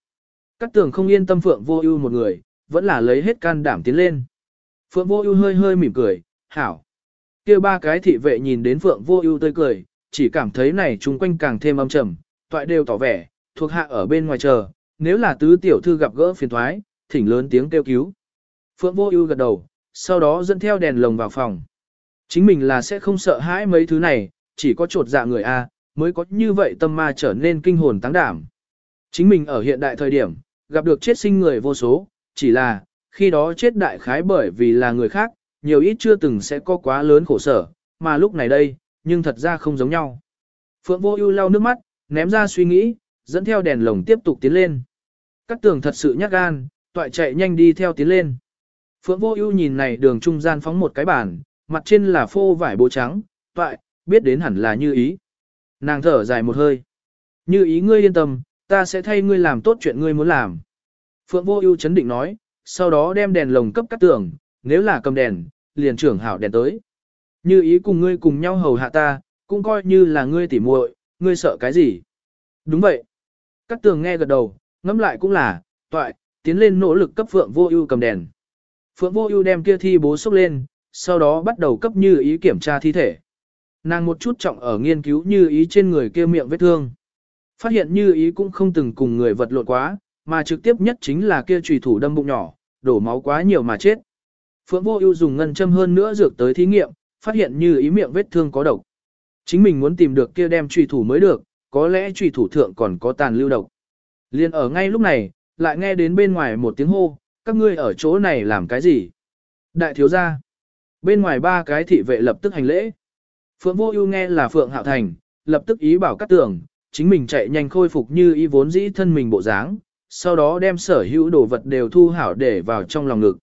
Các tường không yên tâm Phượng vô ưu một người, vẫn là lấy hết can đảm tiến lên. Phượng vô ưu hơi hơi mỉm cười, hảo. kia ba cái thị vệ nhìn đến Phượng vô ưu tươi cười, chỉ cảm thấy này chúng quanh càng thêm âm trầm, toại đều tỏ vẻ, thuộc hạ ở bên ngoài chờ, nếu là tứ tiểu thư gặp gỡ phiền thoái, thỉnh lớn tiếng kêu cứu. Phượng vô ưu gật đầu, sau đó dẫn theo đèn lồng vào phòng. Chính mình là sẽ không sợ hãi mấy thứ này, chỉ có trột dạ người A, mới có như vậy tâm ma trở nên kinh hồn tăng đảm. Chính mình ở hiện đại thời điểm, gặp được chết sinh người vô số, chỉ là, khi đó chết đại khái bởi vì là người khác, nhiều ít chưa từng sẽ có quá lớn khổ sở, mà lúc này đây, nhưng thật ra không giống nhau. Phượng vô ưu lau nước mắt, ném ra suy nghĩ, dẫn theo đèn lồng tiếp tục tiến lên. Các tường thật sự nhát gan, toại chạy nhanh đi theo tiến lên. Phượng vô ưu nhìn này đường trung gian phóng một cái bàn, mặt trên là phô vải bố trắng, toại, biết đến hẳn là như ý. Nàng thở dài một hơi. Như ý ngươi yên tâm, ta sẽ thay ngươi làm tốt chuyện ngươi muốn làm. Phượng vô ưu chấn định nói, sau đó đem đèn lồng cấp cắt tường, nếu là cầm đèn, liền trưởng hảo đèn tới. Như ý cùng ngươi cùng nhau hầu hạ ta, cũng coi như là ngươi tỉ muội, ngươi sợ cái gì? Đúng vậy. Cắt tường nghe gật đầu, ngẫm lại cũng là, toại, tiến lên nỗ lực cấp Phượng Vô Ưu cầm đèn. Phượng Vô Ưu đem kia thi bố xúc lên, sau đó bắt đầu cấp Như Ý kiểm tra thi thể. Nàng một chút trọng ở nghiên cứu Như Ý trên người kia miệng vết thương. Phát hiện Như Ý cũng không từng cùng người vật lộn quá, mà trực tiếp nhất chính là kia trùy thủ đâm bụng nhỏ, đổ máu quá nhiều mà chết. Phượng Vô Ưu dùng ngân châm hơn nữa dược tới thí nghiệm, phát hiện Như Ý miệng vết thương có độc. Chính mình muốn tìm được kia đem trùy thủ mới được, có lẽ trùy thủ thượng còn có tàn lưu độc. Liên ở ngay lúc này, lại nghe đến bên ngoài một tiếng hô, các ngươi ở chỗ này làm cái gì? Đại thiếu gia. Bên ngoài ba cái thị vệ lập tức hành lễ. Phượng Vô Ưu nghe là Phượng Hạo Thành, lập tức ý bảo cát tường, chính mình chạy nhanh khôi phục như y vốn dĩ thân mình bộ dáng, sau đó đem sở hữu đồ vật đều thu hảo để vào trong lòng ngực.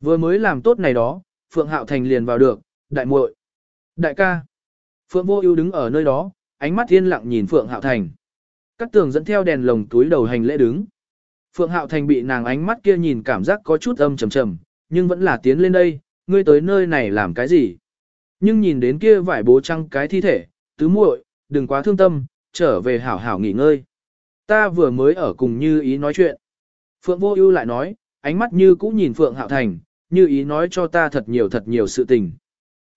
Vừa mới làm tốt này đó, Phượng Hạo Thành liền vào được, đại muội, đại ca. Phượng Vô Ưu đứng ở nơi đó, ánh mắt yên lặng nhìn Phượng Hạo Thành. cát tường dẫn theo đèn lồng túi đầu hành lễ đứng. Phượng Hạo Thành bị nàng ánh mắt kia nhìn cảm giác có chút âm trầm trầm, nhưng vẫn là tiến lên đây, ngươi tới nơi này làm cái gì? Nhưng nhìn đến kia vải bố trăng cái thi thể, tứ muội, đừng quá thương tâm, trở về hảo hảo nghỉ ngơi. Ta vừa mới ở cùng Như Ý nói chuyện. Phượng Vô Ưu lại nói, ánh mắt như cũ nhìn Phượng Hạo Thành, Như Ý nói cho ta thật nhiều thật nhiều sự tình.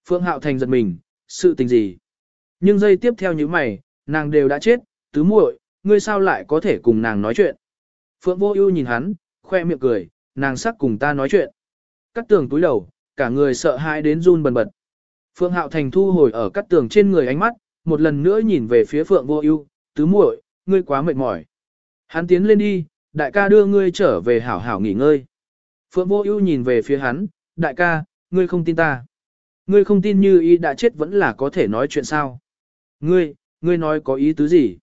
Phượng Hạo Thành giật mình, sự tình gì? Nhưng giây tiếp theo như mày, nàng đều đã chết, tứ muội, ngươi sao lại có thể cùng nàng nói chuyện? Phượng Vô Ưu nhìn hắn, khoe miệng cười, nàng sắc cùng ta nói chuyện. Cắt tường túi đầu, cả người sợ hãi đến run bần bật. Phượng Hạo Thành thu hồi ở cắt tường trên người ánh mắt, một lần nữa nhìn về phía Phượng Vô Ưu, tứ muội, ngươi quá mệt mỏi. Hắn tiến lên đi, đại ca đưa ngươi trở về hảo hảo nghỉ ngơi. Phượng Vô Ưu nhìn về phía hắn, đại ca, ngươi không tin ta. Ngươi không tin như ý đã chết vẫn là có thể nói chuyện sao? Ngươi, ngươi nói có ý tứ gì?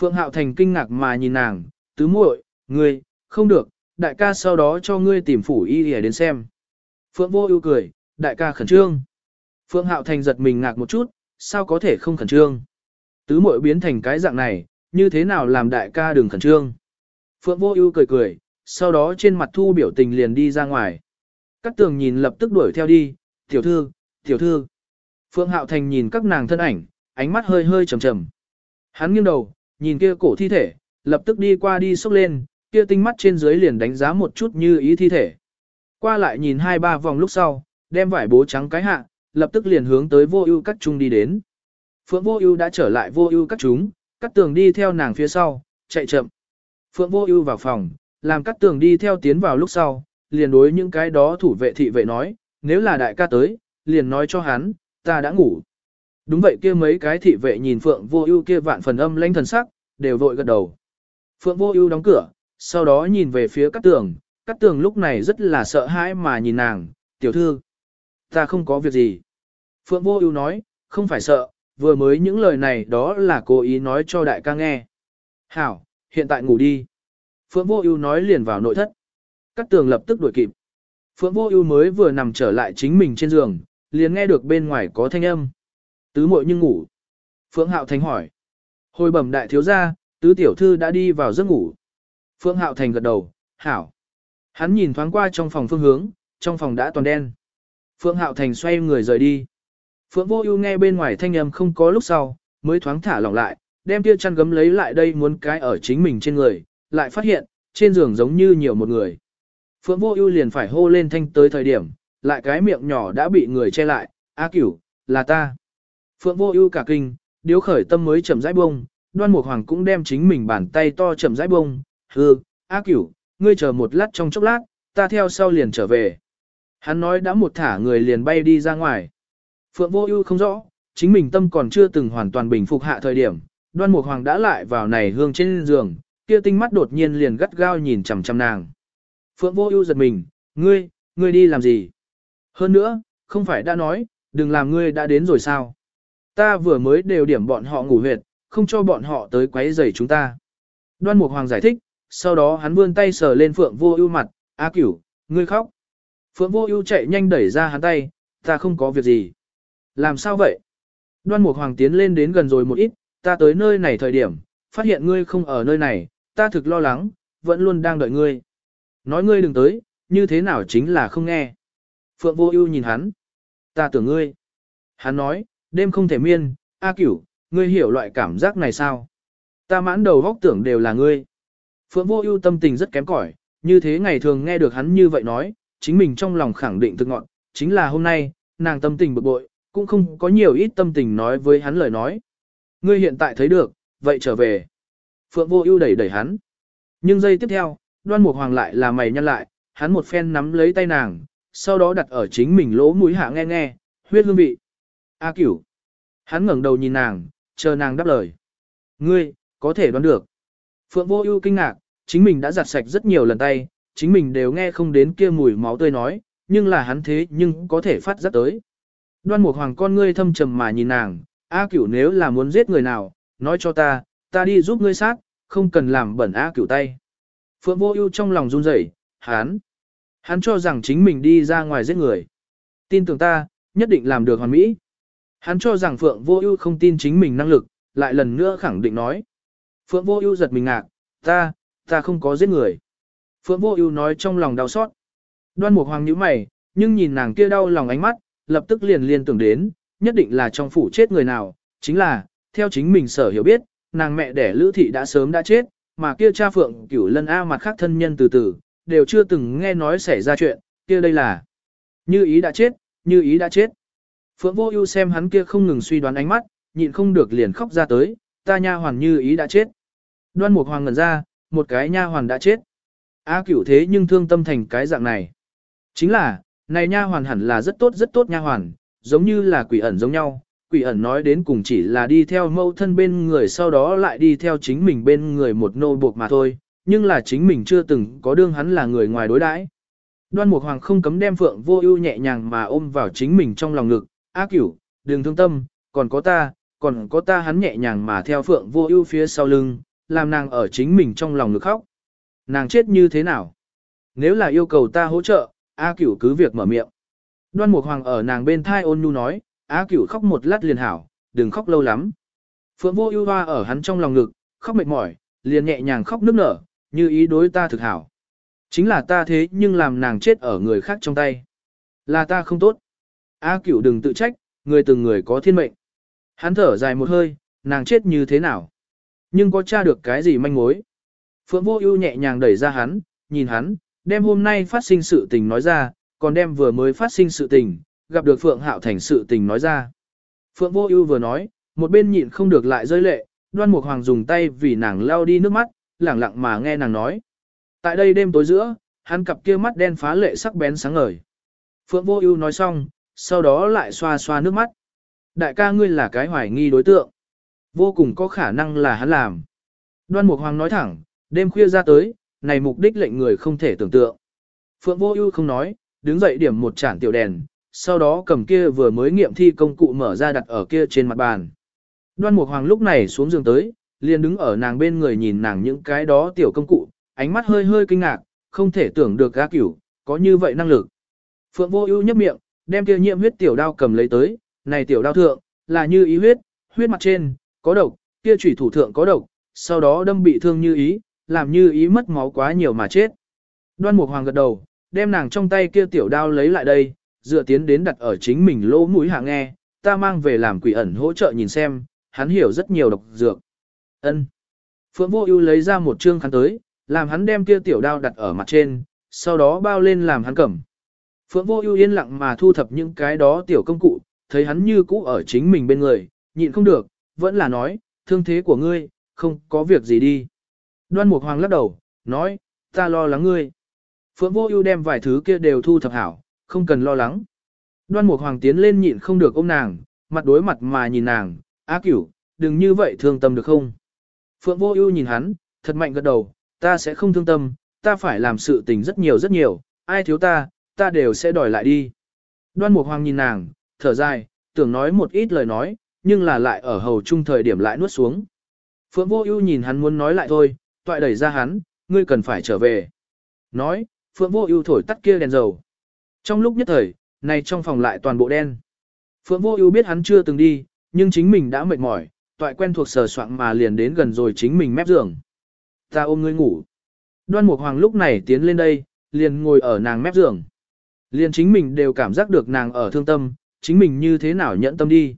Phượng Hạo Thành kinh ngạc mà nhìn nàng, tứ muội, ngươi, không được, đại ca sau đó cho ngươi tìm phủ y để đến xem. Phượng Vô Ưu cười, đại ca khẩn trương. Phượng Hạo Thành giật mình ngạc một chút, sao có thể không khẩn trương? Tứ muội biến thành cái dạng này, như thế nào làm đại ca đừng khẩn trương? Phượng Vô Ưu cười cười, sau đó trên mặt thu biểu tình liền đi ra ngoài. Các tường nhìn lập tức đuổi theo đi, tiểu thư, tiểu thư. Phượng Hạo Thành nhìn các nàng thân ảnh, ánh mắt hơi hơi trầm trầm. Hắn nghiêng đầu, nhìn kia cổ thi thể, lập tức đi qua đi xốc lên, kia tinh mắt trên dưới liền đánh giá một chút như ý thi thể. Qua lại nhìn hai ba vòng lúc sau, đem vải bố trắng cái hạ, lập tức liền hướng tới vô ưu các trung đi đến. Phượng vô ưu đã trở lại vô ưu các chúng, cắt tường đi theo nàng phía sau, chạy chậm. Phượng vô ưu vào phòng, làm cắt tường đi theo tiến vào lúc sau, liền đối những cái đó thủ vệ thị vệ nói, nếu là đại ca tới, liền nói cho hắn, ta đã ngủ. Đúng vậy kia mấy cái thị vệ nhìn Phượng Vô Ưu kia vạn phần âm lãnh thần sắc, đều vội gật đầu. Phượng Vô Ưu đóng cửa, sau đó nhìn về phía Cát Tường, Cát Tường lúc này rất là sợ hãi mà nhìn nàng, "Tiểu thư, ta không có việc gì." Phượng Vô Ưu nói, "Không phải sợ, vừa mới những lời này đó là cố ý nói cho đại ca nghe." "Hảo, hiện tại ngủ đi." Phượng Vô Ưu nói liền vào nội thất. Cát Tường lập tức đuổi kịp. Phượng Vô Ưu mới vừa nằm trở lại chính mình trên giường, liền nghe được bên ngoài có thanh âm. Tứ muội nhưng ngủ. Phượng Hạo Thành hỏi. Hồi bẩm đại thiếu gia, tứ tiểu thư đã đi vào giấc ngủ. Phượng Hạo Thành gật đầu, hảo. Hắn nhìn thoáng qua trong phòng phương hướng, trong phòng đã toàn đen. Phượng Hạo Thành xoay người rời đi. Phượng Vô Ưu nghe bên ngoài thanh âm không có lúc sau, mới thoáng thả lỏng lại, đem kia chăn gấm lấy lại đây muốn cái ở chính mình trên người, lại phát hiện, trên giường giống như nhiều một người. Phượng Vô Ưu liền phải hô lên thanh tới thời điểm, lại cái miệng nhỏ đã bị người che lại, "A Cửu, là ta." Phượng Vô Ưu cả kinh, điếu khởi tâm mới chậm rãi bông, Đoan Mục Hoàng cũng đem chính mình bàn tay to chậm rãi bông, "Hừ, A Cửu, ngươi chờ một lát trong chốc lát, ta theo sau liền trở về." Hắn nói đã một thả người liền bay đi ra ngoài. Phượng Vô Ưu không rõ, chính mình tâm còn chưa từng hoàn toàn bình phục hạ thời điểm, Đoan Mục Hoàng đã lại vào này hương trên giường, kia tinh mắt đột nhiên liền gắt gao nhìn chằm chằm nàng. Phượng Vô Ưu giật mình, "Ngươi, ngươi đi làm gì?" Hơn nữa, không phải đã nói, đừng làm ngươi đã đến rồi sao? Ta vừa mới đều điểm bọn họ ngủ huyệt, không cho bọn họ tới quấy rầy chúng ta. Đoan Mục Hoàng giải thích, sau đó hắn vươn tay sờ lên Phượng Vô Ưu mặt, "A Cửu, ngươi khóc." Phượng Vô Ưu chạy nhanh đẩy ra hắn tay, "Ta không có việc gì." "Làm sao vậy?" Đoan Mục Hoàng tiến lên đến gần rồi một ít, "Ta tới nơi này thời điểm, phát hiện ngươi không ở nơi này, ta thực lo lắng, vẫn luôn đang đợi ngươi." Nói ngươi đừng tới, như thế nào chính là không nghe. Phượng Vô Ưu nhìn hắn, "Ta tưởng ngươi." Hắn nói, "Đêm không thể miên, A Cửu, ngươi hiểu loại cảm giác này sao? Ta mãn đầu góc tưởng đều là ngươi." Phượng Vô Ưu tâm tình rất kém cỏi, như thế ngày thường nghe được hắn như vậy nói, chính mình trong lòng khẳng định thực ngọn, chính là hôm nay, nàng tâm tình bực bội, cũng không có nhiều ít tâm tình nói với hắn lời nói. Ngươi hiện tại thấy được, vậy trở về. Phượng Vô Ưu đẩy đẩy hắn. Nhưng giây tiếp theo, Đoan Mục Hoàng lại là mày nhăn lại, hắn một phen nắm lấy tay nàng, sau đó đặt ở chính mình lỗ mũi hạ nghe nghe, huyết hương vị. A Cửu. Hắn ngẩng đầu nhìn nàng, chờ nàng đáp lời. Ngươi, có thể đoán được. Phượng Vô Ưu kinh ngạc, chính mình đã giặt sạch rất nhiều lần tay, chính mình đều nghe không đến kia mùi máu tươi nói, nhưng là hắn thế nhưng có thể phát giác tới. Đoan Mục Hoàng con ngươi thâm trầm mà nhìn nàng, A Cửu nếu là muốn giết người nào, nói cho ta, ta đi giúp ngươi sát, không cần làm bẩn A Cửu tay. Phượng Vô Ưu trong lòng run rẩy, hắn, hắn cho rằng chính mình đi ra ngoài giết người. Tin tưởng ta, nhất định làm được hoàn mỹ. Hắn cho rằng Phượng Vô Ưu không tin chính mình năng lực, lại lần nữa khẳng định nói. Phượng Vô Ưu giật mình ngạc, "Ta, ta không có giết người." Phượng Vô Ưu nói trong lòng đau xót. Đoan Mục Hoàng nhíu mày, nhưng nhìn nàng kia đau lòng ánh mắt, lập tức liền liên tưởng đến, nhất định là trong phủ chết người nào, chính là, theo chính mình sở hiểu biết, nàng mẹ đẻ Lữ thị đã sớm đã chết, mà kia cha Phượng Cửu Lân a mặt khác thân nhân từ từ, đều chưa từng nghe nói xảy ra chuyện, kia đây là Như ý đã chết, Như ý đã chết. Phượng Vô Ưu xem hắn kia không ngừng suy đoán ánh mắt, nhịn không được liền khóc ra tới, ta nha hoàn Như ý đã chết. Đoan Mục Hoàng ngẩn ra, một cái nha hoàn đã chết. A cửu thế nhưng thương tâm thành cái dạng này. Chính là, này nha hoàn hẳn là rất tốt rất tốt nha hoàn, giống như là quỷ ẩn giống nhau. Quỷ ẩn nói đến cùng chỉ là đi theo mâu thân bên người sau đó lại đi theo chính mình bên người một nô buộc mà thôi, nhưng là chính mình chưa từng có đương hắn là người ngoài đối đãi. Đoan Mục Hoàng không cấm đem Phượng Vô Ưu nhẹ nhàng mà ôm vào chính mình trong lòng ngực, "A Cửu, đừng thương tâm, còn có ta, còn có ta." Hắn nhẹ nhàng mà theo Phượng Vô Ưu phía sau lưng, làm nàng ở chính mình trong lòng ngực khóc. Nàng chết như thế nào? Nếu là yêu cầu ta hỗ trợ, A Cửu cứ việc mở miệng. Đoan Mục Hoàng ở nàng bên thai ôn nhu nói, A Cửu khóc một lát liền hảo, đừng khóc lâu lắm. Phượng Vô Ưu hoa ở hắn trong lòng ngực, khóc mệt mỏi, liền nhẹ nhàng khóc nức nở, như ý đối ta thực hảo. Chính là ta thế nhưng làm nàng chết ở người khác trong tay. Là ta không tốt. A Cửu đừng tự trách, người từng người có thiên mệnh. Hắn thở dài một hơi, nàng chết như thế nào? Nhưng có tra được cái gì manh mối? Phượng Vô Ưu nhẹ nhàng đẩy ra hắn, nhìn hắn, đem hôm nay phát sinh sự tình nói ra, còn đem vừa mới phát sinh sự tình, gặp được Phượng Hạo Thành sự tình nói ra. Phượng Vô Ưu vừa nói, một bên nhịn không được lại rơi lệ, Đoan Mục Hoàng dùng tay vì nàng lau đi nước mắt, lặng lặng mà nghe nàng nói. Tại đây đêm tối giữa, hắn cặp kia mắt đen phá lệ sắc bén sáng ngời. Phượng Vô Ưu nói xong, sau đó lại xoa xoa nước mắt. Đại ca ngươi là cái hoài nghi đối tượng, vô cùng có khả năng là hắn làm. Đoan Mục Hoàng nói thẳng, Đêm khuya ra tới, này mục đích lệnh người không thể tưởng tượng. Phượng Vô Ưu không nói, đứng dậy điểm một chản tiểu đèn, sau đó cầm kia vừa mới nghiệm thi công cụ mở ra đặt ở kia trên mặt bàn. Đoan Mục Hoàng lúc này xuống giường tới, liền đứng ở nàng bên người nhìn nàng những cái đó tiểu công cụ, ánh mắt hơi hơi kinh ngạc, không thể tưởng được A Cửu có như vậy năng lực. Phượng Vô Ưu nhếch miệng, đem kia nhiệm huyết tiểu đao cầm lấy tới, này tiểu đao thượng, là như ý huyết, huyết mặt trên, có độc, kia chủy thủ thượng có độc, sau đó đâm bị thương như ý, làm như ý mất máu quá nhiều mà chết. Đoan Mục Hoàng gật đầu, đem nàng trong tay kia tiểu đao lấy lại đây, dựa tiến đến đặt ở chính mình lỗ mũi hạ nghe, ta mang về làm quỷ ẩn hỗ trợ nhìn xem, hắn hiểu rất nhiều độc dược. Ân. Phượng Vô Ưu lấy ra một trương khăn tới, làm hắn đem kia tiểu đao đặt ở mặt trên, sau đó bao lên làm hắn cầm. Phượng Vô Ưu yên lặng mà thu thập những cái đó tiểu công cụ, thấy hắn như cũ ở chính mình bên người, nhịn không được, vẫn là nói, thương thế của ngươi, không có việc gì đi. Đoan Mục Hoàng lắc đầu, nói, ta lo lắng ngươi. Phượng Vô Ưu đem vài thứ kia đều thu thập hảo, không cần lo lắng. Đoan Mục Hoàng tiến lên nhịn không được ôm nàng, mặt đối mặt mà nhìn nàng, "A Cửu, đừng như vậy thương tâm được không?" Phượng Vô Ưu nhìn hắn, thật mạnh gật đầu, "Ta sẽ không thương tâm, ta phải làm sự tình rất nhiều rất nhiều, ai thiếu ta, ta đều sẽ đòi lại đi." Đoan Mục Hoàng nhìn nàng, thở dài, tưởng nói một ít lời nói, nhưng là lại ở hầu trung thời điểm lại nuốt xuống. Phượng Vô Ưu nhìn hắn muốn nói lại thôi, toại đẩy ra hắn, "Ngươi cần phải trở về." Nói, Phượng Vô Ưu thổi tắt kia đèn dầu. Trong lúc nhất thời, này trong phòng lại toàn bộ đen. Phượng Vô Ưu biết hắn chưa từng đi, nhưng chính mình đã mệt mỏi, toại quen thuộc sờ soạng mà liền đến gần rồi chính mình mép giường. Ta ôm ngươi ngủ. Đoan Mục Hoàng lúc này tiến lên đây, liền ngồi ở nàng mép giường. Liền chính mình đều cảm giác được nàng ở thương tâm, chính mình như thế nào nhẫn tâm đi.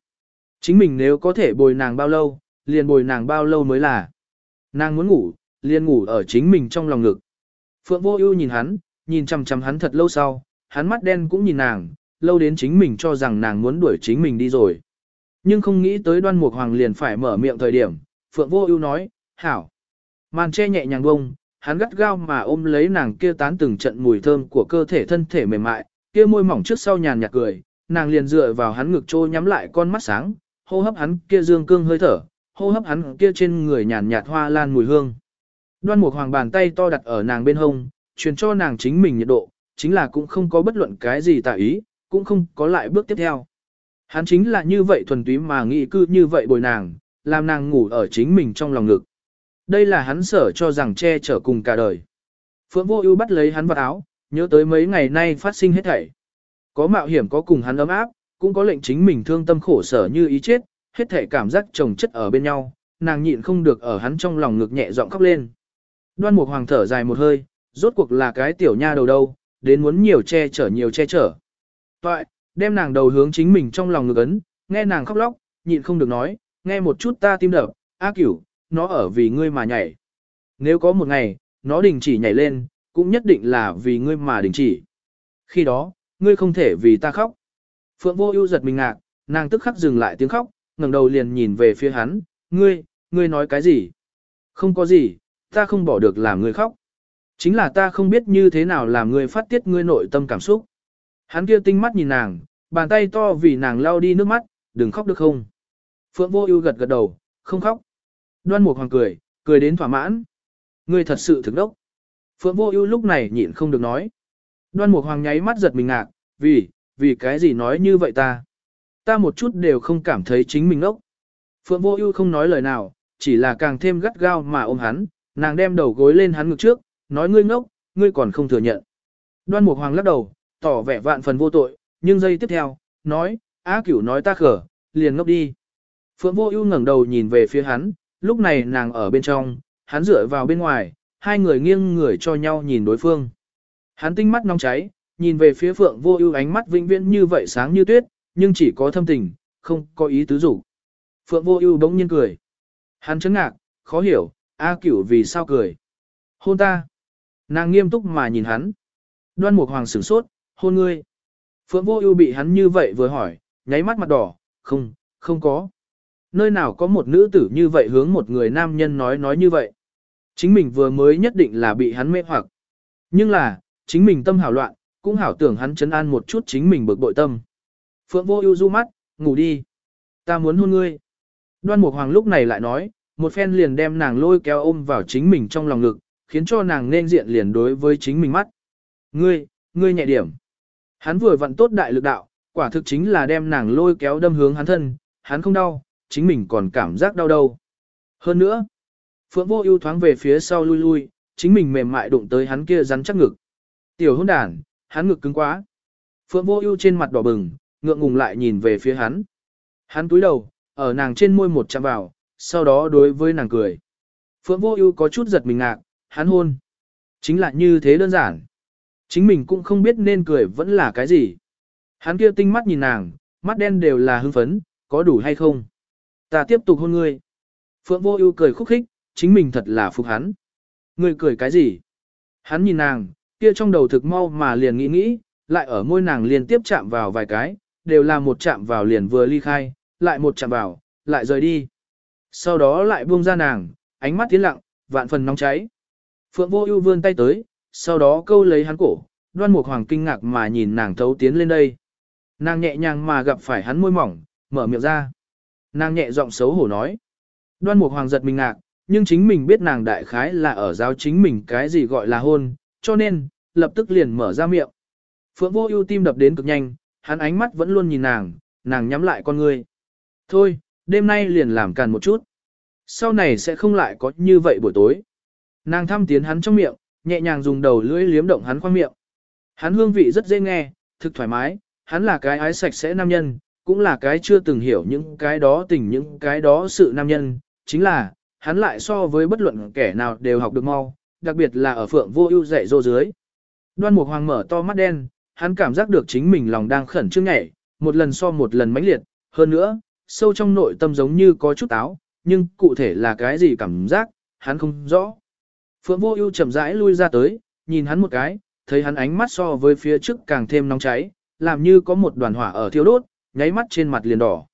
Chính mình nếu có thể bồi nàng bao lâu, liền bồi nàng bao lâu mới là. Nàng muốn ngủ, liền ngủ ở chính mình trong lòng ngực. Phượng Vô Ưu nhìn hắn, nhìn chằm chằm hắn thật lâu sau, hắn mắt đen cũng nhìn nàng, lâu đến chính mình cho rằng nàng muốn đuổi chính mình đi rồi. Nhưng không nghĩ tới đoan mục hoàng liền phải mở miệng thời điểm, Phượng Vô Ưu nói, hảo. Màn che nhẹ nhàng bông, hắn gắt gao mà ôm lấy nàng kia tán từng trận mùi thơm của cơ thể thân thể mềm mại, kia môi mỏng trước sau nhàn nhạt cười, nàng liền dựa vào hắn ngực trô nhắm lại con mắt sáng, hô hấp hắn kia dương cương hơi thở, hô hấp hắn kia trên người nhàn nhạt hoa lan mùi hương. Đoan Mục Hoàng bàn tay to đặt ở nàng bên hông, truyền cho nàng chính mình nhiệt độ, chính là cũng không có bất luận cái gì tà ý, cũng không có lại bước tiếp theo. Hắn chính là như vậy thuần túy mà nghĩ cư như vậy bồi nàng, làm nàng ngủ ở chính mình trong lòng ngực. Đây là hắn sở cho rằng che chở cùng cả đời. Phượng Vô Ưu bắt lấy hắn vào áo, nhớ tới mấy ngày nay phát sinh hết thảy. Có mạo hiểm có cùng hắn ấm áp, cũng có lệnh chính mình thương tâm khổ sở như ý chết, hết thể cảm giác chồng chất ở bên nhau, nàng nhịn không được ở hắn trong lòng ngực nhẹ giọng khóc lên. Đoan Mục Hoàng thở dài một hơi, rốt cuộc là cái tiểu nha đầu đâu, đến muốn nhiều che chở nhiều che chở. Toại, đem nàng đầu hướng chính mình trong lòng ngực ấn, nghe nàng khóc lóc, nhịn không được nói, nghe một chút ta tim đập, A Cửu, nó ở vì ngươi mà nhảy. Nếu có một ngày, nó đình chỉ nhảy lên, cũng nhất định là vì ngươi mà đình chỉ. Khi đó, ngươi không thể vì ta khóc. Phượng Vô Ưu giật mình ngạc, nàng tức khắc dừng lại tiếng khóc, ngẩng đầu liền nhìn về phía hắn, "Ngươi, ngươi nói cái gì?" "Không có gì, ta không bỏ được làm ngươi khóc. Chính là ta không biết như thế nào làm ngươi phát tiết ngươi nội tâm cảm xúc. Hắn kia tinh mắt nhìn nàng, bàn tay to vì nàng lau đi nước mắt, đừng khóc được không. Phượng vô ưu gật gật đầu, không khóc. Đoan Mục Hoàng cười, cười đến thỏa mãn. Ngươi thật sự thực đốc. Phượng vô ưu lúc này nhịn không được nói. Đoan Mục Hoàng nháy mắt giật mình ngạc, vì, vì cái gì nói như vậy ta. Ta một chút đều không cảm thấy chính mình ốc. Phượng vô ưu không nói lời nào, chỉ là càng thêm gắt gao mà ôm hắn, nàng đem đầu gối lên hắn ngực trước, nói ngươi ngốc, ngươi còn không thừa nhận. Đoan Mục Hoàng lắc đầu, tỏ vẻ vạn phần vô tội, nhưng giây tiếp theo, nói, Á Cửu nói ta khở, liền ngốc đi. Phượng Vô Ưu ngẩng đầu nhìn về phía hắn, lúc này nàng ở bên trong, hắn dựa vào bên ngoài, hai người nghiêng người cho nhau nhìn đối phương. Hắn tinh mắt nóng cháy, nhìn về phía Phượng Vô Ưu ánh mắt vĩnh viễn như vậy sáng như tuyết, nhưng chỉ có thâm tình, không có ý tứ dục. Phượng Vô Ưu bỗng nhiên cười. Hắn chấn ngạc, khó hiểu, A Cửu vì sao cười? Hôn ta. Nàng nghiêm túc mà nhìn hắn. Đoan Mục Hoàng sửng sốt, hôn ngươi. Phượng Vô Ưu bị hắn như vậy vừa hỏi, nháy mắt mặt đỏ, không, không có. Nơi nào có một nữ tử như vậy hướng một người nam nhân nói nói như vậy. Chính mình vừa mới nhất định là bị hắn mê hoặc. Nhưng là, chính mình tâm hảo loạn, cũng hảo tưởng hắn chấn an một chút chính mình bực bội tâm. Phượng Vô Ưu du mắt, ngủ đi. Ta muốn hôn ngươi. Đoan Mục Hoàng lúc này lại nói, một phen liền đem nàng lôi kéo ôm vào chính mình trong lòng ngực, khiến cho nàng nên diện liền đối với chính mình mắt. Ngươi, ngươi nhẹ điểm. Hắn vừa vặn tốt đại lực đạo, quả thực chính là đem nàng lôi kéo đâm hướng hắn thân, hắn không đau, chính mình còn cảm giác đau đâu. Hơn nữa, Phượng Vô Ưu thoáng về phía sau lui lui, chính mình mềm mại đụng tới hắn kia rắn chắc ngực. Tiểu hôn đàn, hắn ngực cứng quá. Phượng Vô Ưu trên mặt đỏ bừng, ngượng ngùng lại nhìn về phía hắn. Hắn cúi đầu, ở nàng trên môi một chạm vào, sau đó đối với nàng cười. Phượng Vô Ưu có chút giật mình ngạc, hắn hôn. Chính là như thế đơn giản. Chính mình cũng không biết nên cười vẫn là cái gì. Hắn kia tinh mắt nhìn nàng, mắt đen đều là hưng phấn, có đủ hay không? Ta tiếp tục hôn ngươi. Phượng Vô Ưu cười khúc khích, chính mình thật là phục hắn. Ngươi cười cái gì? Hắn nhìn nàng, kia trong đầu thực mau mà liền nghĩ nghĩ, lại ở môi nàng liên tiếp chạm vào vài cái, đều là một chạm vào liền vừa ly khai, lại một chạm vào, lại rời đi. Sau đó lại buông ra nàng, ánh mắt tiến lặng, vạn phần nóng cháy. Phượng Vô Ưu vươn tay tới, sau đó câu lấy hắn cổ, Đoan Mục Hoàng kinh ngạc mà nhìn nàng thấu tiến lên đây. Nàng nhẹ nhàng mà gặp phải hắn môi mỏng, mở miệng ra. Nàng nhẹ giọng xấu hổ nói. Đoan Mục Hoàng giật mình ngạc, nhưng chính mình biết nàng đại khái là ở giáo chính mình cái gì gọi là hôn, cho nên, lập tức liền mở ra miệng. Phượng Vô Ưu tim đập đến cực nhanh, hắn ánh mắt vẫn luôn nhìn nàng, nàng nhắm lại con ngươi. Thôi, đêm nay liền làm càn một chút. Sau này sẽ không lại có như vậy buổi tối. Nàng thăm tiến hắn trong miệng, nhẹ nhàng dùng đầu lưỡi liếm động hắn khoang miệng. Hắn hương vị rất dễ nghe, thực thoải mái, hắn là cái ái sạch sẽ nam nhân, cũng là cái chưa từng hiểu những cái đó tình những cái đó sự nam nhân, chính là, hắn lại so với bất luận kẻ nào đều học được mau, đặc biệt là ở phượng vô ưu dạy dỗ dưới. Đoan Mục Hoàng mở to mắt đen, hắn cảm giác được chính mình lòng đang khẩn trương nhảy, một lần so một lần mãnh liệt, hơn nữa, sâu trong nội tâm giống như có chút táo, nhưng cụ thể là cái gì cảm giác, hắn không rõ. Phượng Vô Ưu chậm rãi lui ra tới, nhìn hắn một cái, thấy hắn ánh mắt so với phía trước càng thêm nóng cháy, làm như có một đoàn hỏa ở thiêu đốt, nháy mắt trên mặt liền đỏ.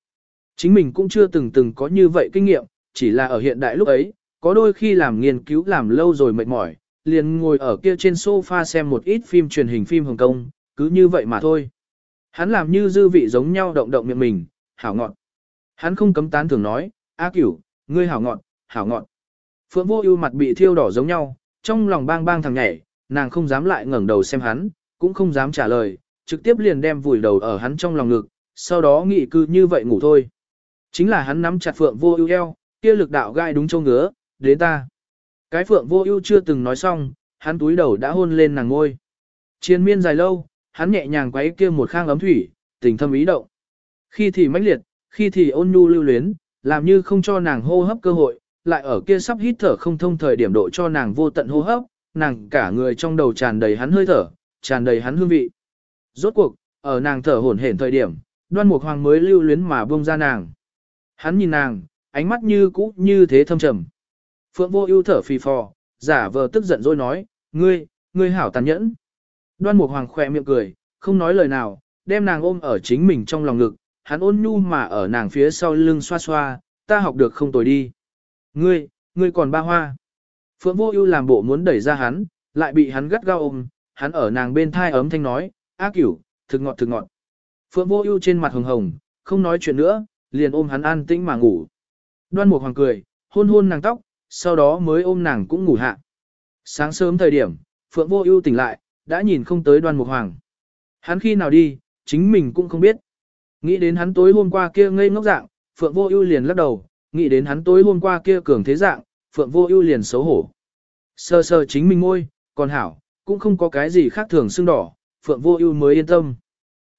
Chính mình cũng chưa từng từng có như vậy kinh nghiệm, chỉ là ở hiện đại lúc ấy, có đôi khi làm nghiên cứu làm lâu rồi mệt mỏi, liền ngồi ở kia trên sofa xem một ít phim truyền hình phim Hồng Kông, cứ như vậy mà thôi. Hắn làm như dư vị giống nhau động động miệng mình, hảo ngọn. Hắn không cấm tán thường nói, A cửu, ngươi hảo ngọn, hảo ngọn. Phượng vô ưu mặt bị thiêu đỏ giống nhau, trong lòng bang bang thằng nhảy, nàng không dám lại ngẩng đầu xem hắn, cũng không dám trả lời, trực tiếp liền đem vùi đầu ở hắn trong lòng ngực, sau đó nghị cư như vậy ngủ thôi. Chính là hắn nắm chặt Phượng vô ưu eo, kia lực đạo gai đúng châu ngứa, đến ta. Cái Phượng vô ưu chưa từng nói xong, hắn túi đầu đã hôn lên nàng ngôi. Chiến miên dài lâu, hắn nhẹ nhàng quấy kia một khang ấm thủy, tình thâm ý động. Khi thì mãnh liệt, khi thì ôn nhu lưu luyến, làm như không cho nàng hô hấp cơ hội, lại ở kia sắp hít thở không thông thời điểm độ cho nàng vô tận hô hấp, nàng cả người trong đầu tràn đầy hắn hơi thở, tràn đầy hắn hương vị. Rốt cuộc, ở nàng thở hổn hển thời điểm, đoan mục hoàng mới lưu luyến mà buông ra nàng. Hắn nhìn nàng, ánh mắt như cũ như thế thâm trầm. Phượng vô ưu thở phì phò, giả vờ tức giận rồi nói, ngươi, ngươi hảo tàn nhẫn. Đoan mục hoàng khỏe miệng cười, không nói lời nào, đem nàng ôm ở chính mình trong lòng ngực, hắn ôn nhu mà ở nàng phía sau lưng xoa xoa, ta học được không tồi đi. Ngươi, ngươi còn ba hoa. Phượng vô ưu làm bộ muốn đẩy ra hắn, lại bị hắn gắt gao ôm, hắn ở nàng bên thai ấm thanh nói, á cửu, thực ngọt thực ngọt. Phượng vô ưu trên mặt hồng hồng, không nói chuyện nữa, liền ôm hắn an tĩnh mà ngủ. Đoan mục hoàng cười, hôn hôn nàng tóc, sau đó mới ôm nàng cũng ngủ hạ. Sáng sớm thời điểm, Phượng vô ưu tỉnh lại, đã nhìn không tới đoan mục hoàng. Hắn khi nào đi, chính mình cũng không biết. Nghĩ đến hắn tối hôm qua kia ngây ngốc dạng, Phượng vô ưu liền lắc đầu, nghĩ đến hắn tối hôm qua kia cường thế dạng, Phượng vô ưu liền xấu hổ. Sơ sơ chính mình môi, còn hảo, cũng không có cái gì khác thường sưng đỏ, Phượng vô ưu mới yên tâm.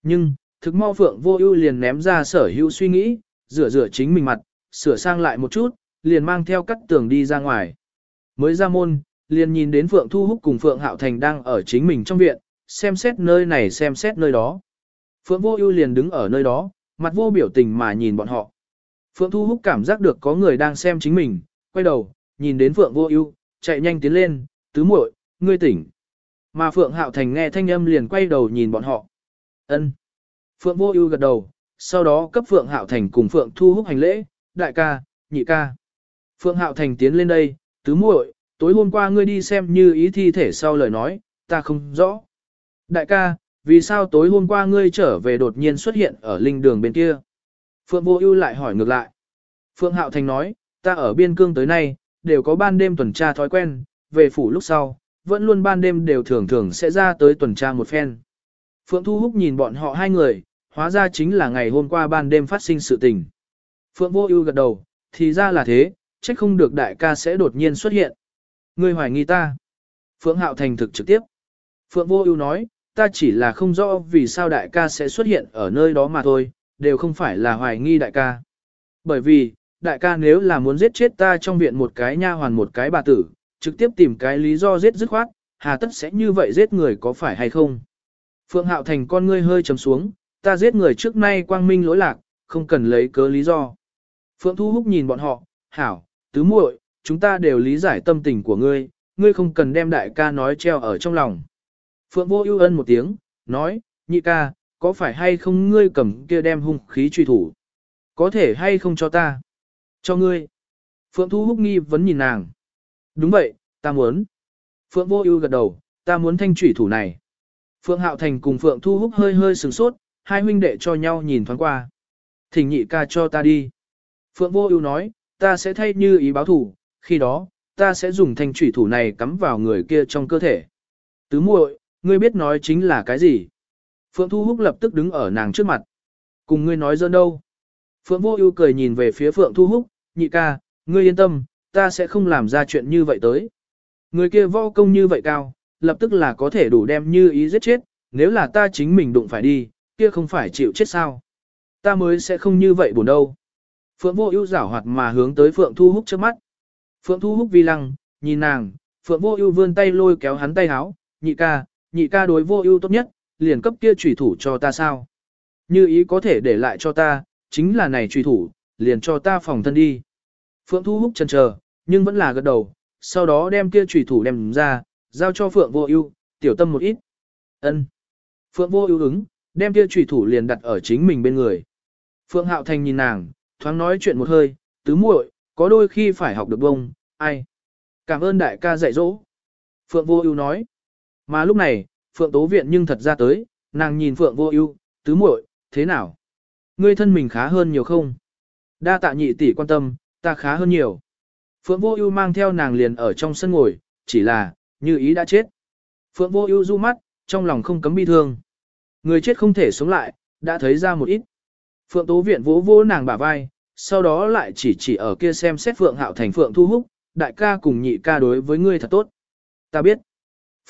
Nhưng, thực mau Phượng vô ưu liền ném ra sở hữu suy nghĩ, rửa rửa chính mình mặt, sửa sang lại một chút, liền mang theo cắt tường đi ra ngoài. Mới ra môn, liền nhìn đến Phượng Thu Húc cùng Phượng Hạo Thành đang ở chính mình trong viện, xem xét nơi này xem xét nơi đó. Phượng Vô Ưu liền đứng ở nơi đó, mặt vô biểu tình mà nhìn bọn họ. Phượng Thu Húc cảm giác được có người đang xem chính mình, quay đầu, nhìn đến Phượng Vô Ưu, chạy nhanh tiến lên, "Tứ muội, ngươi tỉnh." Mà Phượng Hạo Thành nghe thanh âm liền quay đầu nhìn bọn họ. "Ân." Phượng Vô Ưu gật đầu, sau đó cấp Phượng Hạo Thành cùng Phượng Thu Húc hành lễ, "Đại ca, nhị ca." Phượng Hạo Thành tiến lên đây, "Tứ muội, tối hôm qua ngươi đi xem như ý thi thể sau lời nói, ta không rõ." "Đại ca, vì sao tối hôm qua ngươi trở về đột nhiên xuất hiện ở linh đường bên kia?" Phượng Vô Ưu lại hỏi ngược lại. Phượng Hạo Thành nói, ta ở biên cương tới nay, đều có ban đêm tuần tra thói quen, về phủ lúc sau, vẫn luôn ban đêm đều thường thường sẽ ra tới tuần tra một phen. Phượng Thu Húc nhìn bọn họ hai người, hóa ra chính là ngày hôm qua ban đêm phát sinh sự tình. Phượng Vô Ưu gật đầu, thì ra là thế, chắc không được đại ca sẽ đột nhiên xuất hiện. Ngươi hoài nghi ta. Phượng Hạo Thành thực trực tiếp. Phượng Vô Ưu nói, ta chỉ là không rõ vì sao đại ca sẽ xuất hiện ở nơi đó mà thôi, đều không phải là hoài nghi đại ca. Bởi vì, đại ca nếu là muốn giết chết ta trong viện một cái nha hoàn một cái bà tử, trực tiếp tìm cái lý do giết dứt khoát, hà tất sẽ như vậy giết người có phải hay không? Phượng Hạo Thành con ngươi hơi trầm xuống, ta giết người trước nay quang minh lỗi lạc, không cần lấy cớ lý do. Phượng Thu Húc nhìn bọn họ, hảo, tứ muội, chúng ta đều lý giải tâm tình của ngươi, ngươi không cần đem đại ca nói treo ở trong lòng. Phượng Vô ưu ân một tiếng, nói, nhị ca, có phải hay không ngươi cầm kia đem hung khí truy thủ? Có thể hay không cho ta? Cho ngươi. Phượng Thu Húc nghi vấn nhìn nàng. Đúng vậy, ta muốn. Phượng Vô ưu gật đầu, ta muốn thanh trùy thủ này. Phượng Hạo Thành cùng Phượng Thu Húc hơi hơi sửng sốt, hai huynh đệ cho nhau nhìn thoáng qua. Thỉnh nhị ca cho ta đi. Phượng Vô ưu nói, ta sẽ thay như ý báo thủ, khi đó, ta sẽ dùng thanh thủy thủ này cắm vào người kia trong cơ thể. Tứ muội, ngươi biết nói chính là cái gì? Phượng Thu Húc lập tức đứng ở nàng trước mặt. Cùng ngươi nói dơn đâu? Phượng Vô Ưu cười nhìn về phía Phượng Thu Húc, nhị ca, ngươi yên tâm, ta sẽ không làm ra chuyện như vậy tới. Người kia võ công như vậy cao, lập tức là có thể đủ đem như ý giết chết, nếu là ta chính mình đụng phải đi, kia không phải chịu chết sao. Ta mới sẽ không như vậy buồn đâu. Phượng Vô Ưu giảo hoạt mà hướng tới Phượng Thu Húc trước mắt. Phượng Thu Húc vi lăng, nhìn nàng, Phượng Vô Ưu vươn tay lôi kéo hắn tay áo, nhị ca, nhị ca đối Vô Ưu tốt nhất, liền cấp kia chủy thủ cho ta sao? Như ý có thể để lại cho ta, chính là này chủy thủ, liền cho ta phòng thân đi. Phượng Thu Húc chần chờ, nhưng vẫn là gật đầu, sau đó đem kia chủy thủ đem ra, giao cho Phượng Vô Ưu, tiểu tâm một ít. Ân. Phượng Vô Ưu ứng, đem kia chủy thủ liền đặt ở chính mình bên người. Phượng Hạo Thành nhìn nàng, thoáng nói chuyện một hơi, tứ muội, có đôi khi phải học được bông, ai. Cảm ơn đại ca dạy dỗ. Phượng Vô Ưu nói. Mà lúc này, Phượng Tố Viện nhưng thật ra tới, nàng nhìn Phượng Vô Ưu, tứ muội, thế nào? Ngươi thân mình khá hơn nhiều không? Đa tạ nhị tỷ quan tâm, ta khá hơn nhiều. Phượng Vô Ưu mang theo nàng liền ở trong sân ngồi, chỉ là, như ý đã chết. Phượng Vô Ưu du mắt, trong lòng không cấm bi thương. Người chết không thể sống lại, đã thấy ra một ít. Phượng Tố Viện vỗ vỗ nàng bả vai, sau đó lại chỉ chỉ ở kia xem xét Phượng Hạo thành Phượng Thu Húc, đại ca cùng nhị ca đối với ngươi thật tốt. Ta biết.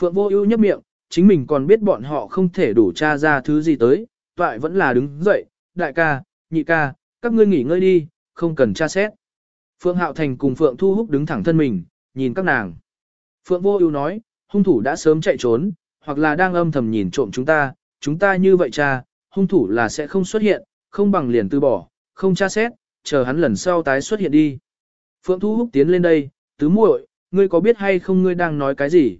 Phượng Vô Ưu nhếch miệng, chính mình còn biết bọn họ không thể đủ tra ra thứ gì tới, toại vẫn là đứng dậy, đại ca, nhị ca, các ngươi nghỉ ngơi đi, không cần tra xét. Phượng Hạo Thành cùng Phượng Thu Húc đứng thẳng thân mình, nhìn các nàng. Phượng Vô Ưu nói, hung thủ đã sớm chạy trốn, hoặc là đang âm thầm nhìn trộm chúng ta, chúng ta như vậy cha, hung thủ là sẽ không xuất hiện, không bằng liền từ bỏ, không tra xét, chờ hắn lần sau tái xuất hiện đi. Phượng Thu Húc tiến lên đây, tứ muội, ngươi có biết hay không ngươi đang nói cái gì?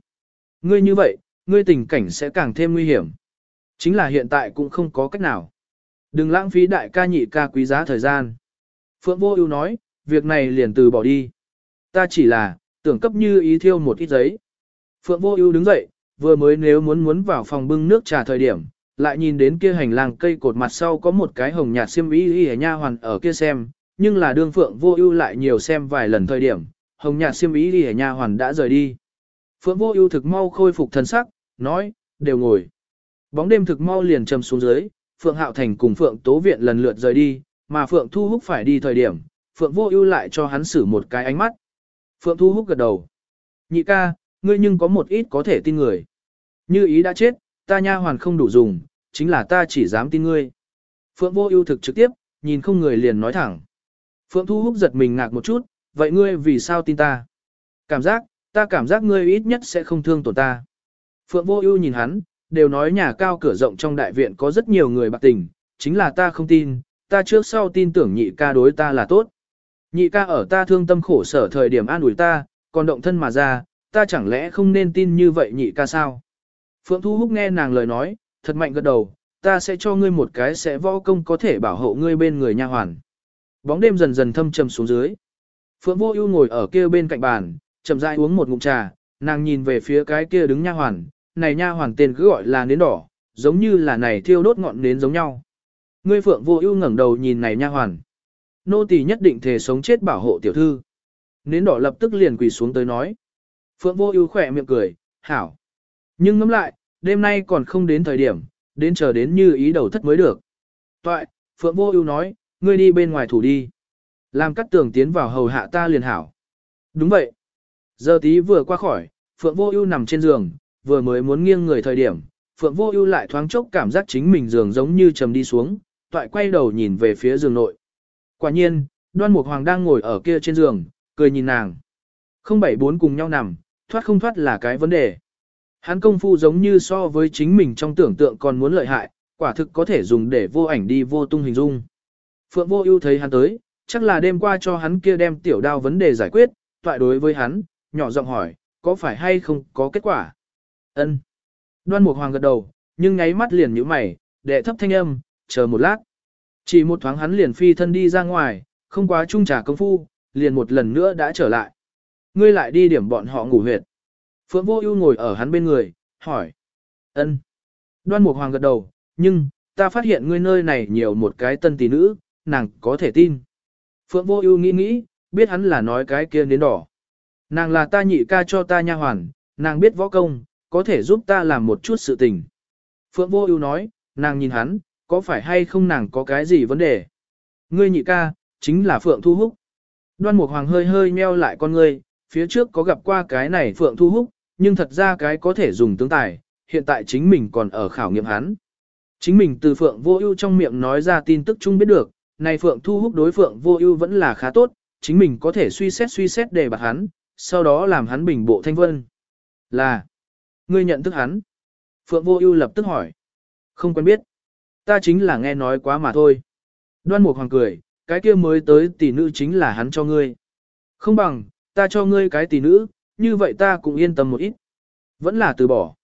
Ngươi như vậy, ngươi tình cảnh sẽ càng thêm nguy hiểm. Chính là hiện tại cũng không có cách nào. Đừng lãng phí đại ca nhị ca quý giá thời gian. Phượng Vô Ưu nói, việc này liền từ bỏ đi. Ta chỉ là, tưởng cấp như ý thiêu một ít giấy. Phượng Vô Ưu đứng dậy, vừa mới nếu muốn muốn vào phòng bưng nước trà thời điểm, lại nhìn đến kia hành lang cây cột mặt sau có một cái hồng nhạt xiêm y y nha hoàn ở kia xem, nhưng là đương Phượng Vô Ưu lại nhiều xem vài lần thời điểm, hồng nhạt xiêm y y nha hoàn đã rời đi. Phượng Vô Ưu thực mau khôi phục thần sắc, nói, đều ngồi. Bóng đêm thực mau liền trầm xuống dưới, Phượng Hạo Thành cùng Phượng Tố Viện lần lượt rời đi, mà Phượng Thu Húc phải đi thời điểm, Phượng Vô Ưu lại cho hắn xử một cái ánh mắt. Phượng Thu Húc gật đầu. Nhị ca, ngươi nhưng có một ít có thể tin người. Như ý đã chết, ta nha hoàn không đủ dùng, chính là ta chỉ dám tin ngươi. Phượng Vô Ưu thực trực tiếp, nhìn không người liền nói thẳng. Phượng Thu Húc giật mình ngạc một chút, vậy ngươi vì sao tin ta? Cảm giác, ta cảm giác ngươi ít nhất sẽ không thương tổn ta. Phượng Vô Ưu nhìn hắn, đều nói nhà cao cửa rộng trong đại viện có rất nhiều người bạc tình, chính là ta không tin, ta trước sau tin tưởng nhị ca đối ta là tốt. Nhị ca ở ta thương tâm khổ sở thời điểm an ủi ta, còn động thân mà ra, ta chẳng lẽ không nên tin như vậy nhị ca sao? Phượng Thu Húc nghe nàng lời nói, thật mạnh gật đầu, ta sẽ cho ngươi một cái sẽ võ công có thể bảo hộ ngươi bên người nha hoàn. Bóng đêm dần dần thâm trầm xuống dưới. Phượng Vô Ưu ngồi ở kia bên cạnh bàn, chậm rãi uống một ngụm trà, nàng nhìn về phía cái kia đứng nha hoàn, này nha hoàn tên cứ gọi là nến đỏ, giống như là này thiêu đốt ngọn nến giống nhau. Ngươi Phượng Vô Ưu ngẩng đầu nhìn này nha hoàn. Nô tỳ nhất định thể sống chết bảo hộ tiểu thư. Nến đỏ lập tức liền quỳ xuống tới nói. Phượng Vô Ưu khẽ miệng cười, "Hảo." Nhưng ngẫm lại, đêm nay còn không đến thời điểm, đến chờ đến như ý đầu thất mới được. Toại, Phượng Vô Ưu nói, "Ngươi đi bên ngoài thủ đi." Làm cắt tường tiến vào hầu hạ ta liền hảo. Đúng vậy. Giờ tí vừa qua khỏi, Phượng Vô Ưu nằm trên giường, vừa mới muốn nghiêng người thời điểm, Phượng Vô Ưu lại thoáng chốc cảm giác chính mình giường giống như trầm đi xuống, toại quay đầu nhìn về phía giường nội. Quả nhiên, Đoan Mục Hoàng đang ngồi ở kia trên giường, cười nhìn nàng. Không bảy bốn cùng nhau nằm, thoát không thoát là cái vấn đề. Hắn công phu giống như so với chính mình trong tưởng tượng còn muốn lợi hại, quả thực có thể dùng để vô ảnh đi vô tung hình dung. Phượng Vô Ưu thấy hắn tới, chắc là đêm qua cho hắn kia đem tiểu đao vấn đề giải quyết, toại đối với hắn, nhỏ giọng hỏi, có phải hay không có kết quả? Ân. Đoan Mục Hoàng gật đầu, nhưng nháy mắt liền nhíu mày, đệ thấp thanh âm, chờ một lát. Chỉ một thoáng hắn liền phi thân đi ra ngoài, không quá trung trà công phu, liền một lần nữa đã trở lại. Ngươi lại đi điểm bọn họ ngủ huyệt. Phượng Vô Ưu ngồi ở hắn bên người, hỏi. Ân. Đoan Mục Hoàng gật đầu, nhưng, ta phát hiện ngươi nơi này nhiều một cái tân tỷ nữ, nàng có thể tin. Phượng Vô Ưu nghĩ nghĩ, biết hắn là nói cái kia đến đỏ. Nàng là ta nhị ca cho ta nha hoàn, nàng biết võ công, có thể giúp ta làm một chút sự tình. Phượng Vô Ưu nói, nàng nhìn hắn, có phải hay không nàng có cái gì vấn đề? Ngươi nhị ca, chính là Phượng Thu Húc. Đoan Mục Hoàng hơi hơi nheo lại con ngươi, phía trước có gặp qua cái này Phượng Thu Húc, nhưng thật ra cái có thể dùng tướng tài, hiện tại chính mình còn ở khảo nghiệm hắn. Chính mình từ Phượng Vô Ưu trong miệng nói ra tin tức chung biết được, này Phượng Thu Húc đối Phượng Vô Ưu vẫn là khá tốt, chính mình có thể suy xét suy xét để bạc hắn, sau đó làm hắn bình bộ thanh vân. Là, ngươi nhận thức hắn. Phượng Vô Ưu lập tức hỏi. Không quen biết. Ta chính là nghe nói quá mà thôi. Đoan Mục Hoàng cười, cái kia mới tới tỷ nữ chính là hắn cho ngươi. Không bằng, ta cho ngươi cái tỷ nữ, như vậy ta cũng yên tâm một ít. Vẫn là từ bỏ.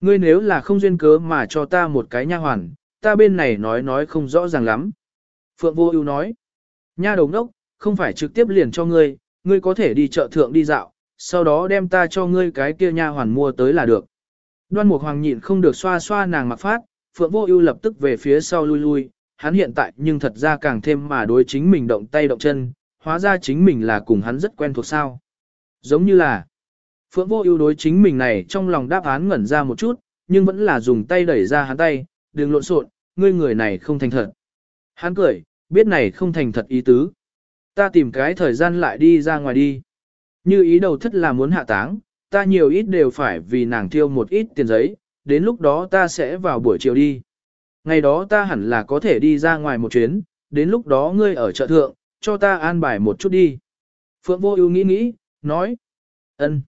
Ngươi nếu là không duyên cớ mà cho ta một cái nha hoàn, ta bên này nói nói không rõ ràng lắm. Phượng Vô Ưu nói, nha đầu đốc, không phải trực tiếp liền cho ngươi, ngươi có thể đi chợ thượng đi dạo, sau đó đem ta cho ngươi cái kia nha hoàn mua tới là được. Đoan Mục Hoàng nhịn không được xoa xoa nàng mặc phát, Phượng Vô Ưu lập tức về phía sau lui lui, hắn hiện tại nhưng thật ra càng thêm mà đối chính mình động tay động chân, hóa ra chính mình là cùng hắn rất quen thuộc sao. Giống như là, Phượng Vô Ưu đối chính mình này trong lòng đáp án ngẩn ra một chút, nhưng vẫn là dùng tay đẩy ra hắn tay, đừng lộn xộn, ngươi người này không thành thật. Hắn cười, biết này không thành thật ý tứ. Ta tìm cái thời gian lại đi ra ngoài đi. Như ý đầu thất là muốn hạ táng, ta nhiều ít đều phải vì nàng tiêu một ít tiền giấy, đến lúc đó ta sẽ vào buổi chiều đi. Ngày đó ta hẳn là có thể đi ra ngoài một chuyến, đến lúc đó ngươi ở chợ thượng, cho ta an bài một chút đi. Phượng vô ưu nghĩ nghĩ, nói. ân.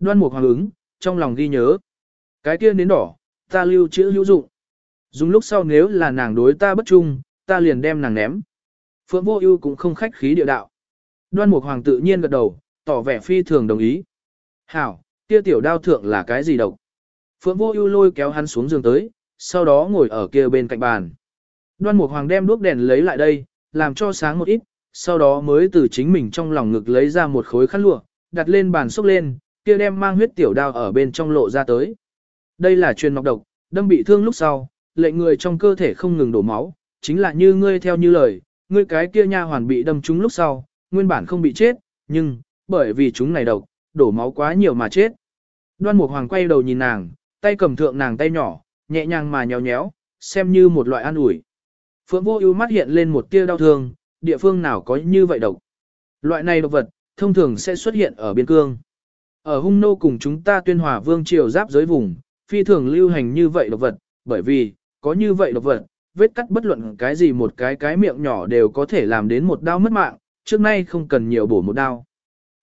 Đoan mục hoàng ứng, trong lòng ghi nhớ. Cái kia nến đỏ, ta lưu chữ hữu dụng. Dùng lúc sau nếu là nàng đối ta bất trung, ta liền đem nàng ném. Phượng vô ưu cũng không khách khí địa đạo. Đoan mục hoàng tự nhiên gật đầu, tỏ vẻ phi thường đồng ý. Hảo, kia tiểu đao thượng là cái gì độc? Phượng vô ưu lôi kéo hắn xuống giường tới, sau đó ngồi ở kia bên cạnh bàn. Đoan Mục Hoàng đem đuốc đèn lấy lại đây, làm cho sáng một ít, sau đó mới từ chính mình trong lòng ngực lấy ra một khối khăn lụa, đặt lên bàn xúc lên, kia đem mang huyết tiểu đao ở bên trong lộ ra tới. Đây là truyền nọc độc, đâm bị thương lúc sau, lệnh người trong cơ thể không ngừng đổ máu, chính là như ngươi theo như lời, ngươi cái kia nha hoàn bị đâm trúng lúc sau, nguyên bản không bị chết, nhưng, bởi vì chúng này độc, đổ máu quá nhiều mà chết. Đoan Mục Hoàng quay đầu nhìn nàng, tay cầm thượng nàng tay nhỏ, nhẹ nhàng mà nhéo nhéo, xem như một loại an ủi. Phượng Vô Ưu mắt hiện lên một tia đau thương, địa phương nào có như vậy độc. Loại này độc vật, thông thường sẽ xuất hiện ở biên cương. Ở Hung Nô cùng chúng ta tuyên hòa vương triều giáp giới vùng, phi thường lưu hành như vậy độc vật, bởi vì, có như vậy độc vật, vết cắt bất luận cái gì một cái cái miệng nhỏ đều có thể làm đến một đau mất mạng, trước nay không cần nhiều bổ một đau.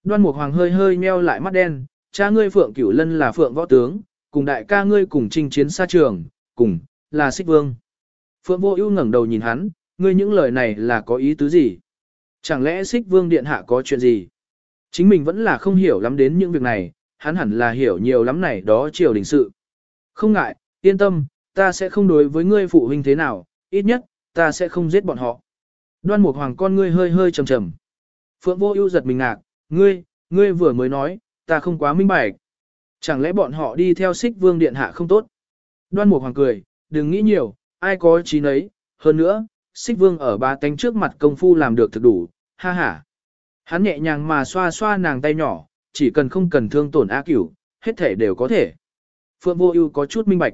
Đoan Mục Hoàng hơi hơi meo lại mắt đen, cha ngươi Phượng Cửu Lân là Phượng võ tướng, cùng đại ca ngươi cùng chinh chiến xa trường, cùng, là Sích vương. Phượng vô ưu ngẩng đầu nhìn hắn, ngươi những lời này là có ý tứ gì? Chẳng lẽ Sích vương điện hạ có chuyện gì? Chính mình vẫn là không hiểu lắm đến những việc này, hắn hẳn là hiểu nhiều lắm này đó triều đình sự. Không ngại, yên tâm, ta sẽ không đối với ngươi phụ huynh thế nào, ít nhất, ta sẽ không giết bọn họ. Đoan Mục Hoàng con ngươi hơi hơi trầm trầm. Phượng Vô Ưu giật mình ngạc, ngươi, ngươi vừa mới nói, ta không quá minh bạch. Chẳng lẽ bọn họ đi theo Sích vương điện hạ không tốt? Đoan Mục Hoàng cười, đừng nghĩ nhiều, ai có trí nấy, hơn nữa, Sích vương ở ba tánh trước mặt công phu làm được thực đủ, ha ha. Hắn nhẹ nhàng mà xoa xoa nàng tay nhỏ, chỉ cần không cần thương tổn A cửu, hết thể đều có thể. Phượng Vô Ưu có chút minh bạch.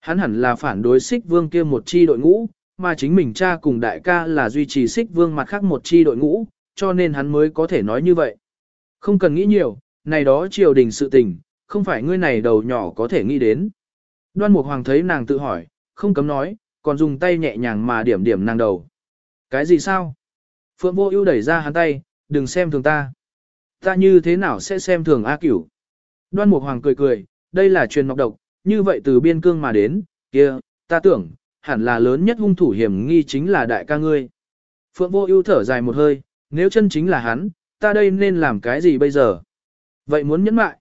Hắn hẳn là phản đối Sích vương kia một chi đội ngũ, mà chính mình cha cùng đại ca là duy trì Sích vương mặt khác một chi đội ngũ, cho nên hắn mới có thể nói như vậy. Không cần nghĩ nhiều, này đó triều đình sự tình, không phải ngươi này đầu nhỏ có thể nghĩ đến. Đoan Mục Hoàng thấy nàng tự hỏi, không cấm nói, còn dùng tay nhẹ nhàng mà điểm điểm nàng đầu. Cái gì sao? Phượng Vô Ưu đẩy ra hắn tay, đừng xem thường ta. Ta như thế nào sẽ xem thường A Cửu? Đoan Mục Hoàng cười cười, đây là truyền ngọc độc, như vậy từ biên cương mà đến, kia, ta tưởng, hẳn là lớn nhất hung thủ hiểm nghi chính là đại ca ngươi. Phượng Vô Ưu thở dài một hơi, nếu chân chính là hắn, ta đây nên làm cái gì bây giờ? Vậy muốn nhẫn mại.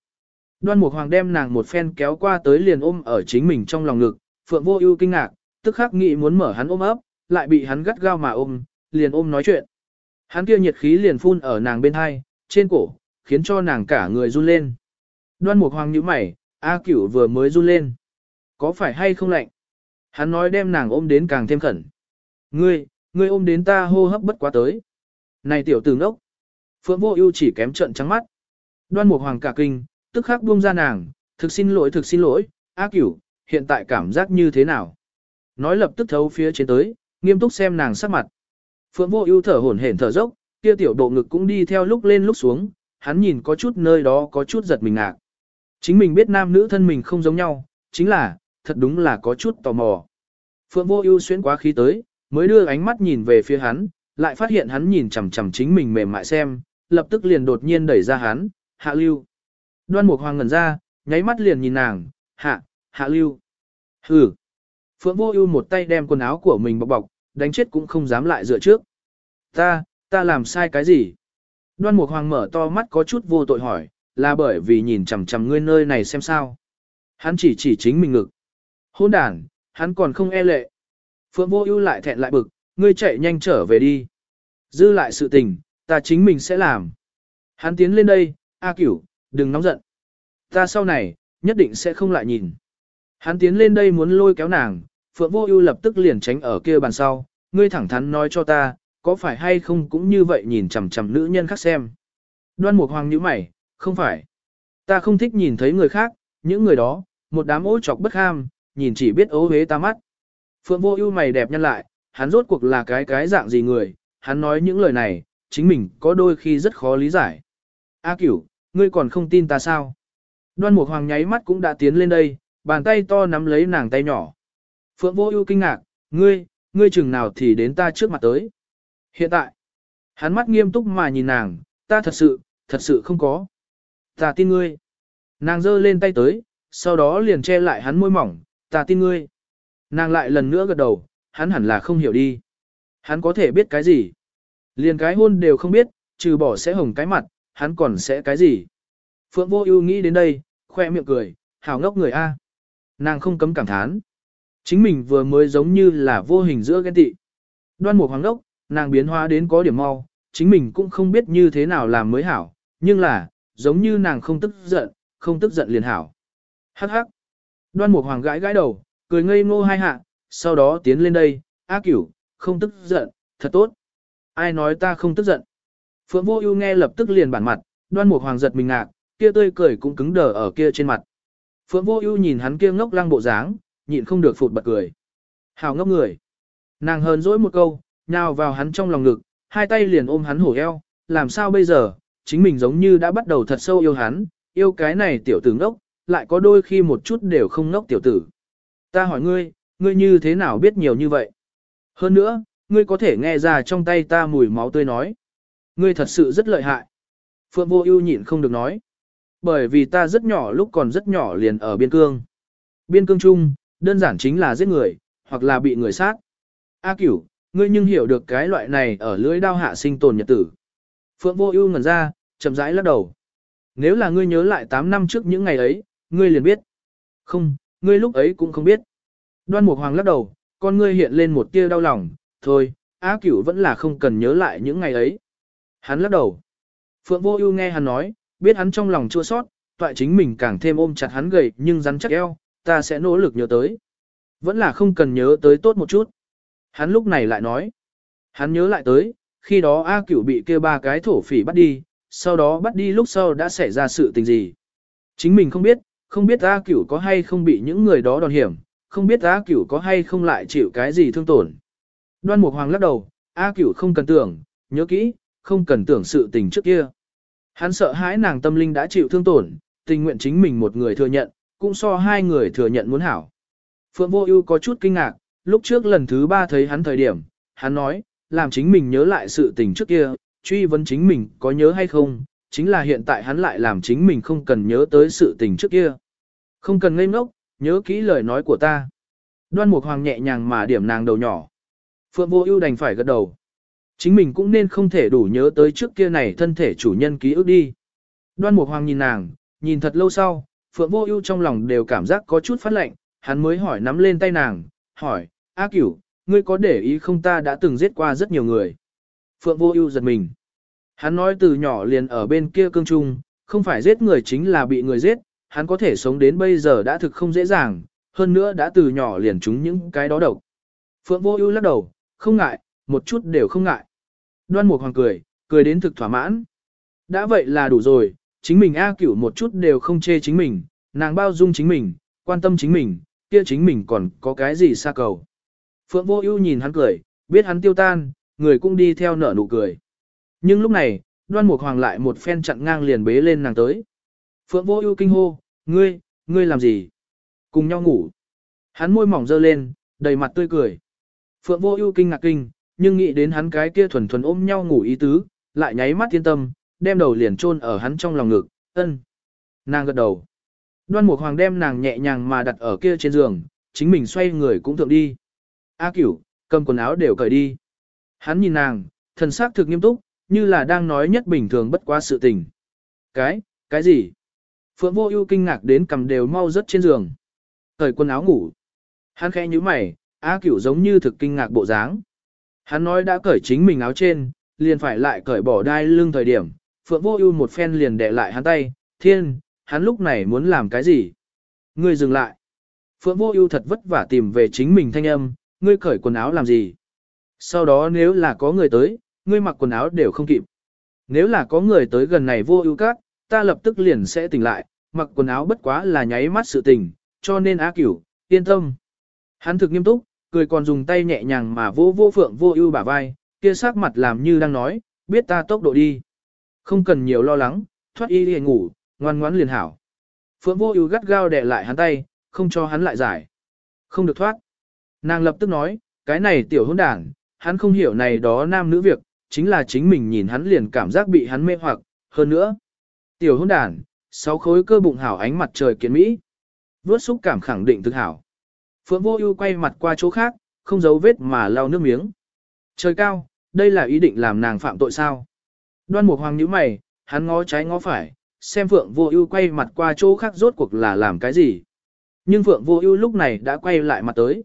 Đoan Mục Hoàng đem nàng một phen kéo qua tới liền ôm ở chính mình trong lòng ngực, Phượng Vô Ưu kinh ngạc, tức khắc nghĩ muốn mở hắn ôm ấp, lại bị hắn gắt gao mà ôm, liền ôm nói chuyện. Hắn kia nhiệt khí liền phun ở nàng bên hai, trên cổ, khiến cho nàng cả người run lên. Đoan Mục Hoàng nhíu mày, A Cửu vừa mới run lên. Có phải hay không lạnh? Hắn nói đem nàng ôm đến càng thêm khẩn. Ngươi, ngươi ôm đến ta hô hấp bất quá tới. Này tiểu tử ngốc. Phượng Vô Ưu chỉ kém trợn trắng mắt. Đoan Mục Hoàng cả kinh, tức khắc buông ra nàng, thực xin lỗi thực xin lỗi, A Cửu, hiện tại cảm giác như thế nào? Nói lập tức thấu phía trên tới, nghiêm túc xem nàng sắc mặt. Phượng Vô Ưu thở hổn hển thở dốc, kia tiểu độ ngực cũng đi theo lúc lên lúc xuống, hắn nhìn có chút nơi đó có chút giật mình ngạc. Chính mình biết nam nữ thân mình không giống nhau, chính là, thật đúng là có chút tò mò. Phượng Vô Ưu xuyên quá khí tới, mới đưa ánh mắt nhìn về phía hắn, lại phát hiện hắn nhìn chằm chằm chính mình mềm mại xem, lập tức liền đột nhiên đẩy ra hắn, "Hạ Lưu." Đoan Mục Hoàng ngẩn ra, nháy mắt liền nhìn nàng, "Hạ, Hạ Lưu." Hừ. Phượng Vô Ưu một tay đem quần áo của mình bọc bọc, đánh chết cũng không dám lại dựa trước. "Ta, ta làm sai cái gì?" Đoan Mục Hoàng mở to mắt có chút vô tội hỏi, là bởi vì nhìn chằm chằm ngươi nơi này xem sao. Hắn chỉ chỉ chính mình ngực. Hôn đàn, hắn còn không e lệ. Phượng Vô Ưu lại thẹn lại bực, ngươi chạy nhanh trở về đi. Dư lại sự tình, ta chính mình sẽ làm. Hắn tiến lên đây, A Cửu, đừng nóng giận. Ta sau này, nhất định sẽ không lại nhìn. Hắn tiến lên đây muốn lôi kéo nàng, Phượng Vô Ưu lập tức liền tránh ở kia bàn sau, ngươi thẳng thắn nói cho ta, có phải hay không cũng như vậy nhìn chằm chằm nữ nhân khác xem. Đoan Mục Hoàng nhíu mày, không phải. Ta không thích nhìn thấy người khác, những người đó, một đám ố chọc bất ham, nhìn chỉ biết ố hế ta mắt. Phượng Vô Ưu mày đẹp nhăn lại, hắn rốt cuộc là cái cái dạng gì người, hắn nói những lời này, chính mình có đôi khi rất khó lý giải. A Cửu, ngươi còn không tin ta sao? Đoan Mục Hoàng nháy mắt cũng đã tiến lên đây, bàn tay to nắm lấy nàng tay nhỏ. Phượng Vô Ưu kinh ngạc, ngươi, ngươi chừng nào thì đến ta trước mặt tới? Hiện tại, hắn mắt nghiêm túc mà nhìn nàng, ta thật sự, thật sự không có. Ta tin ngươi. Nàng giơ lên tay tới, sau đó liền che lại hắn môi mỏng, ta tin ngươi. Nàng lại lần nữa gật đầu, hắn hẳn là không hiểu đi. Hắn có thể biết cái gì? Liền cái hôn đều không biết, trừ bỏ sẽ hồng cái mặt, hắn còn sẽ cái gì? Phượng vô ưu nghĩ đến đây, khoe miệng cười, hào ngốc người A. Nàng không cấm cảm thán. Chính mình vừa mới giống như là vô hình giữa ghen tị. Đoan một hoàng đốc, nàng biến hóa đến có điểm mau, chính mình cũng không biết như thế nào làm mới hảo, nhưng là, giống như nàng không tức giận, không tức giận liền hảo. Hắc hắc. Đoan Mục Hoàng gãi gãi đầu, cười ngây ngô hai hạ, sau đó tiến lên đây, "A Cửu, không tức giận, thật tốt." Ai nói ta không tức giận? Phượng Vô Ưu nghe lập tức liền bản mặt, Đoan Mục Hoàng giật mình ngạc, kia tươi cười cũng cứng đờ ở kia trên mặt. Phượng Vô Ưu nhìn hắn kia ngốc lăng bộ dáng, nhịn không được phụt bật cười. hào ngốc người. Nàng hờn dỗi một câu, nhào vào hắn trong lòng ngực, hai tay liền ôm hắn hổ eo, làm sao bây giờ, chính mình giống như đã bắt đầu thật sâu yêu hắn, yêu cái này tiểu tử ngốc, lại có đôi khi một chút đều không ngốc tiểu tử. Ta hỏi ngươi, ngươi như thế nào biết nhiều như vậy? Hơn nữa, ngươi có thể nghe ra trong tay ta mùi máu tươi nói. Ngươi thật sự rất lợi hại. Phượng vô ưu nhịn không được nói. Bởi vì ta rất nhỏ lúc còn rất nhỏ liền ở biên cương. Biên cương chung, đơn giản chính là giết người, hoặc là bị người sát. A cửu, ngươi nhưng hiểu được cái loại này ở lưỡi đao hạ sinh tồn nhật tử. Phượng vô ưu ngẩn ra, chậm rãi lắc đầu. Nếu là ngươi nhớ lại 8 năm trước những ngày ấy, ngươi liền biết. Không, ngươi lúc ấy cũng không biết. Đoan Mục Hoàng lắc đầu, con ngươi hiện lên một tia đau lòng, thôi, A Cửu vẫn là không cần nhớ lại những ngày ấy. Hắn lắc đầu. Phượng Vô Ưu nghe hắn nói, biết hắn trong lòng chua xót, toại chính mình càng thêm ôm chặt hắn gầy nhưng rắn chắc eo, ta sẽ nỗ lực nhớ tới. Vẫn là không cần nhớ tới tốt một chút. Hắn lúc này lại nói. Hắn nhớ lại tới, khi đó A Cửu bị kia ba cái thổ phỉ bắt đi, sau đó bắt đi lúc sau đã xảy ra sự tình gì. Chính mình không biết, không biết A Cửu có hay không bị những người đó đòn hiểm, không biết A Cửu có hay không lại chịu cái gì thương tổn. Đoan Mục Hoàng lắc đầu, A Cửu không cần tưởng, nhớ kỹ, không cần tưởng sự tình trước kia. Hắn sợ hãi nàng tâm linh đã chịu thương tổn, tình nguyện chính mình một người thừa nhận, cũng so hai người thừa nhận muốn hảo. Phượng Vô Ưu có chút kinh ngạc, lúc trước lần thứ ba thấy hắn thời điểm, hắn nói, làm chính mình nhớ lại sự tình trước kia, truy vấn chính mình có nhớ hay không, chính là hiện tại hắn lại làm chính mình không cần nhớ tới sự tình trước kia. Không cần ngây ngốc, nhớ kỹ lời nói của ta. Đoan Mục Hoàng nhẹ nhàng mà điểm nàng đầu nhỏ. Phượng Vô Ưu đành phải gật đầu. Chính mình cũng nên không thể đủ nhớ tới trước kia này thân thể chủ nhân ký ức đi. Đoan Mục Hoàng nhìn nàng, nhìn thật lâu sau, Phượng Vô Ưu trong lòng đều cảm giác có chút phát lạnh, hắn mới hỏi nắm lên tay nàng, hỏi, A Cửu, ngươi có để ý không ta đã từng giết qua rất nhiều người. Phượng Vô Ưu giật mình. Hắn nói từ nhỏ liền ở bên kia cương trung, không phải giết người chính là bị người giết, hắn có thể sống đến bây giờ đã thực không dễ dàng, hơn nữa đã từ nhỏ liền trúng những cái đó độc. Phượng Vô Ưu lắc đầu, không ngại, một chút đều không ngại. Đoan Mục Hoàng cười, cười đến thực thỏa mãn. Đã vậy là đủ rồi, chính mình A Cửu một chút đều không chê chính mình, nàng bao dung chính mình, quan tâm chính mình, kia chính mình còn có cái gì xa cầu. Phượng Vô Ưu nhìn hắn cười, biết hắn tiêu tan, người cũng đi theo nở nụ cười. Nhưng lúc này, Đoan Mục Hoàng lại một phen chặn ngang liền bế lên nàng tới. Phượng Vô Ưu kinh hô, "Ngươi, ngươi làm gì?" Cùng nhau ngủ. Hắn môi mỏng dơ lên, đầy mặt tươi cười. Phượng Vô Ưu kinh ngạc kinh, nhưng nghĩ đến hắn cái kia thuần thuần ôm nhau ngủ ý tứ, lại nháy mắt yên tâm, đem đầu liền chôn ở hắn trong lòng ngực, "Ân." Nàng gật đầu. Đoan Mục Hoàng đem nàng nhẹ nhàng mà đặt ở kia trên giường, chính mình xoay người cũng thượng đi. A Cửu, cầm quần áo đều cởi đi. Hắn nhìn nàng, thần sắc thực nghiêm túc, như là đang nói nhất bình thường bất quá sự tình. Cái, cái gì? Phượng Vô Ưu kinh ngạc đến cầm đều mau rất trên giường. Cởi quần áo ngủ. Hắn khẽ nhíu mày, A Cửu giống như thực kinh ngạc bộ dáng. Hắn nói đã cởi chính mình áo trên, liền phải lại cởi bỏ đai lưng thời điểm, Phượng Vô Ưu một phen liền đè lại hắn tay, "Thiên, hắn lúc này muốn làm cái gì? Ngươi dừng lại. Phượng vô ưu thật vất vả tìm về chính mình thanh âm, ngươi cởi quần áo làm gì? Sau đó nếu là có người tới, ngươi mặc quần áo đều không kịp. Nếu là có người tới gần này vô ưu các, ta lập tức liền sẽ tỉnh lại, mặc quần áo bất quá là nháy mắt sự tình, cho nên á cửu, yên tâm. Hắn thực nghiêm túc, cười còn dùng tay nhẹ nhàng mà vô vô phượng vô ưu bả vai, kia sắc mặt làm như đang nói, biết ta tốc độ đi. Không cần nhiều lo lắng, thoát y đi ngủ, ngoan ngoãn liền hảo. Phượng vô ưu gắt gao đè lại hắn tay, không cho hắn lại giải. Không được thoát. Nàng lập tức nói, cái này tiểu hôn đảng, hắn không hiểu này đó nam nữ việc, chính là chính mình nhìn hắn liền cảm giác bị hắn mê hoặc, hơn nữa. Tiểu hôn đảng, sáu khối cơ bụng hảo ánh mặt trời kiến mỹ. Vớt xúc cảm khẳng định thực hảo. Phượng vô ưu quay mặt qua chỗ khác, không giấu vết mà lau nước miếng. Trời cao, đây là ý định làm nàng phạm tội sao? Đoan Mục Hoàng nhíu mày, hắn ngó trái ngó phải, xem Phượng Vô Ưu quay mặt qua chỗ khác rốt cuộc là làm cái gì. Nhưng Phượng Vô Ưu lúc này đã quay lại mặt tới.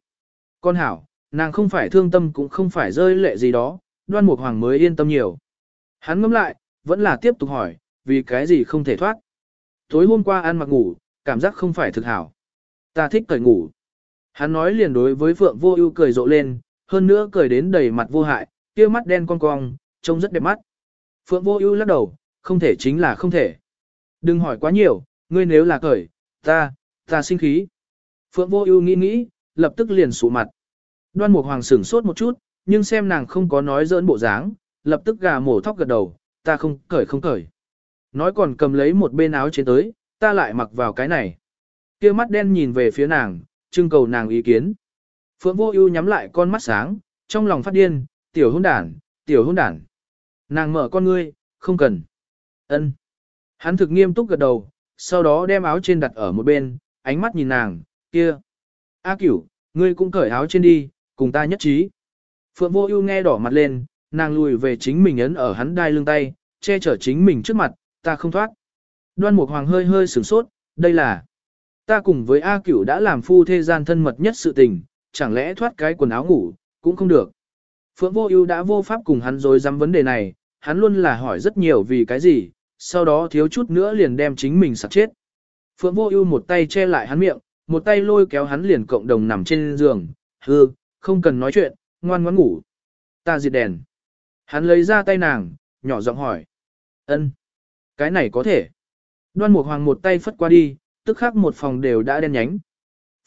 Con hảo, nàng không phải thương tâm cũng không phải rơi lệ gì đó, Đoan Mục Hoàng mới yên tâm nhiều. Hắn ngẫm lại, vẫn là tiếp tục hỏi, vì cái gì không thể thoát. Tối hôm qua ăn mặc ngủ, cảm giác không phải thực hảo. Ta thích cởi ngủ. Hắn nói liền đối với Phượng Vô Ưu cười rộ lên, hơn nữa cười đến đầy mặt vô hại, kia mắt đen cong cong, trông rất đẹp mắt. Phượng Vô Ưu lắc đầu, không thể chính là không thể. Đừng hỏi quá nhiều, ngươi nếu là cởi, ta, ta sinh khí. Phượng vô ưu nghĩ nghĩ, lập tức liền sụ mặt. Đoan Mục Hoàng sửng sốt một chút, nhưng xem nàng không có nói giỡn bộ dáng, lập tức gà mổ thóc gật đầu, ta không cởi không cởi. Nói còn cầm lấy một bên áo trên tới, ta lại mặc vào cái này. Kia mắt đen nhìn về phía nàng, trưng cầu nàng ý kiến. Phượng Vô Ưu nhắm lại con mắt sáng, trong lòng phát điên, tiểu hôn đản, tiểu hôn đản. Nàng mở con ngươi, không cần. Ân. Hắn thực nghiêm túc gật đầu, sau đó đem áo trên đặt ở một bên, ánh mắt nhìn nàng, kia. A cửu, ngươi cũng cởi áo trên đi, cùng ta nhất trí. Phượng vô ưu nghe đỏ mặt lên, nàng lùi về chính mình ấn ở hắn đai lưng tay, che chở chính mình trước mặt, ta không thoát. Đoan Mục Hoàng hơi hơi sửng sốt, đây là. Ta cùng với A cửu đã làm phu thế gian thân mật nhất sự tình, chẳng lẽ thoát cái quần áo ngủ, cũng không được. Phượng vô ưu đã vô pháp cùng hắn rồi dám vấn đề này, hắn luôn là hỏi rất nhiều vì cái gì, sau đó thiếu chút nữa liền đem chính mình sặc chết. Phượng Vô Ưu một tay che lại hắn miệng, một tay lôi kéo hắn liền cộng đồng nằm trên giường, "Hừ, không cần nói chuyện, ngoan ngoãn ngủ." Ta diệt đèn. Hắn lấy ra tay nàng, nhỏ giọng hỏi, "Ân, cái này có thể?" Đoan Mục Hoàng một tay phất qua đi, tức khắc một phòng đều đã đen nhánh.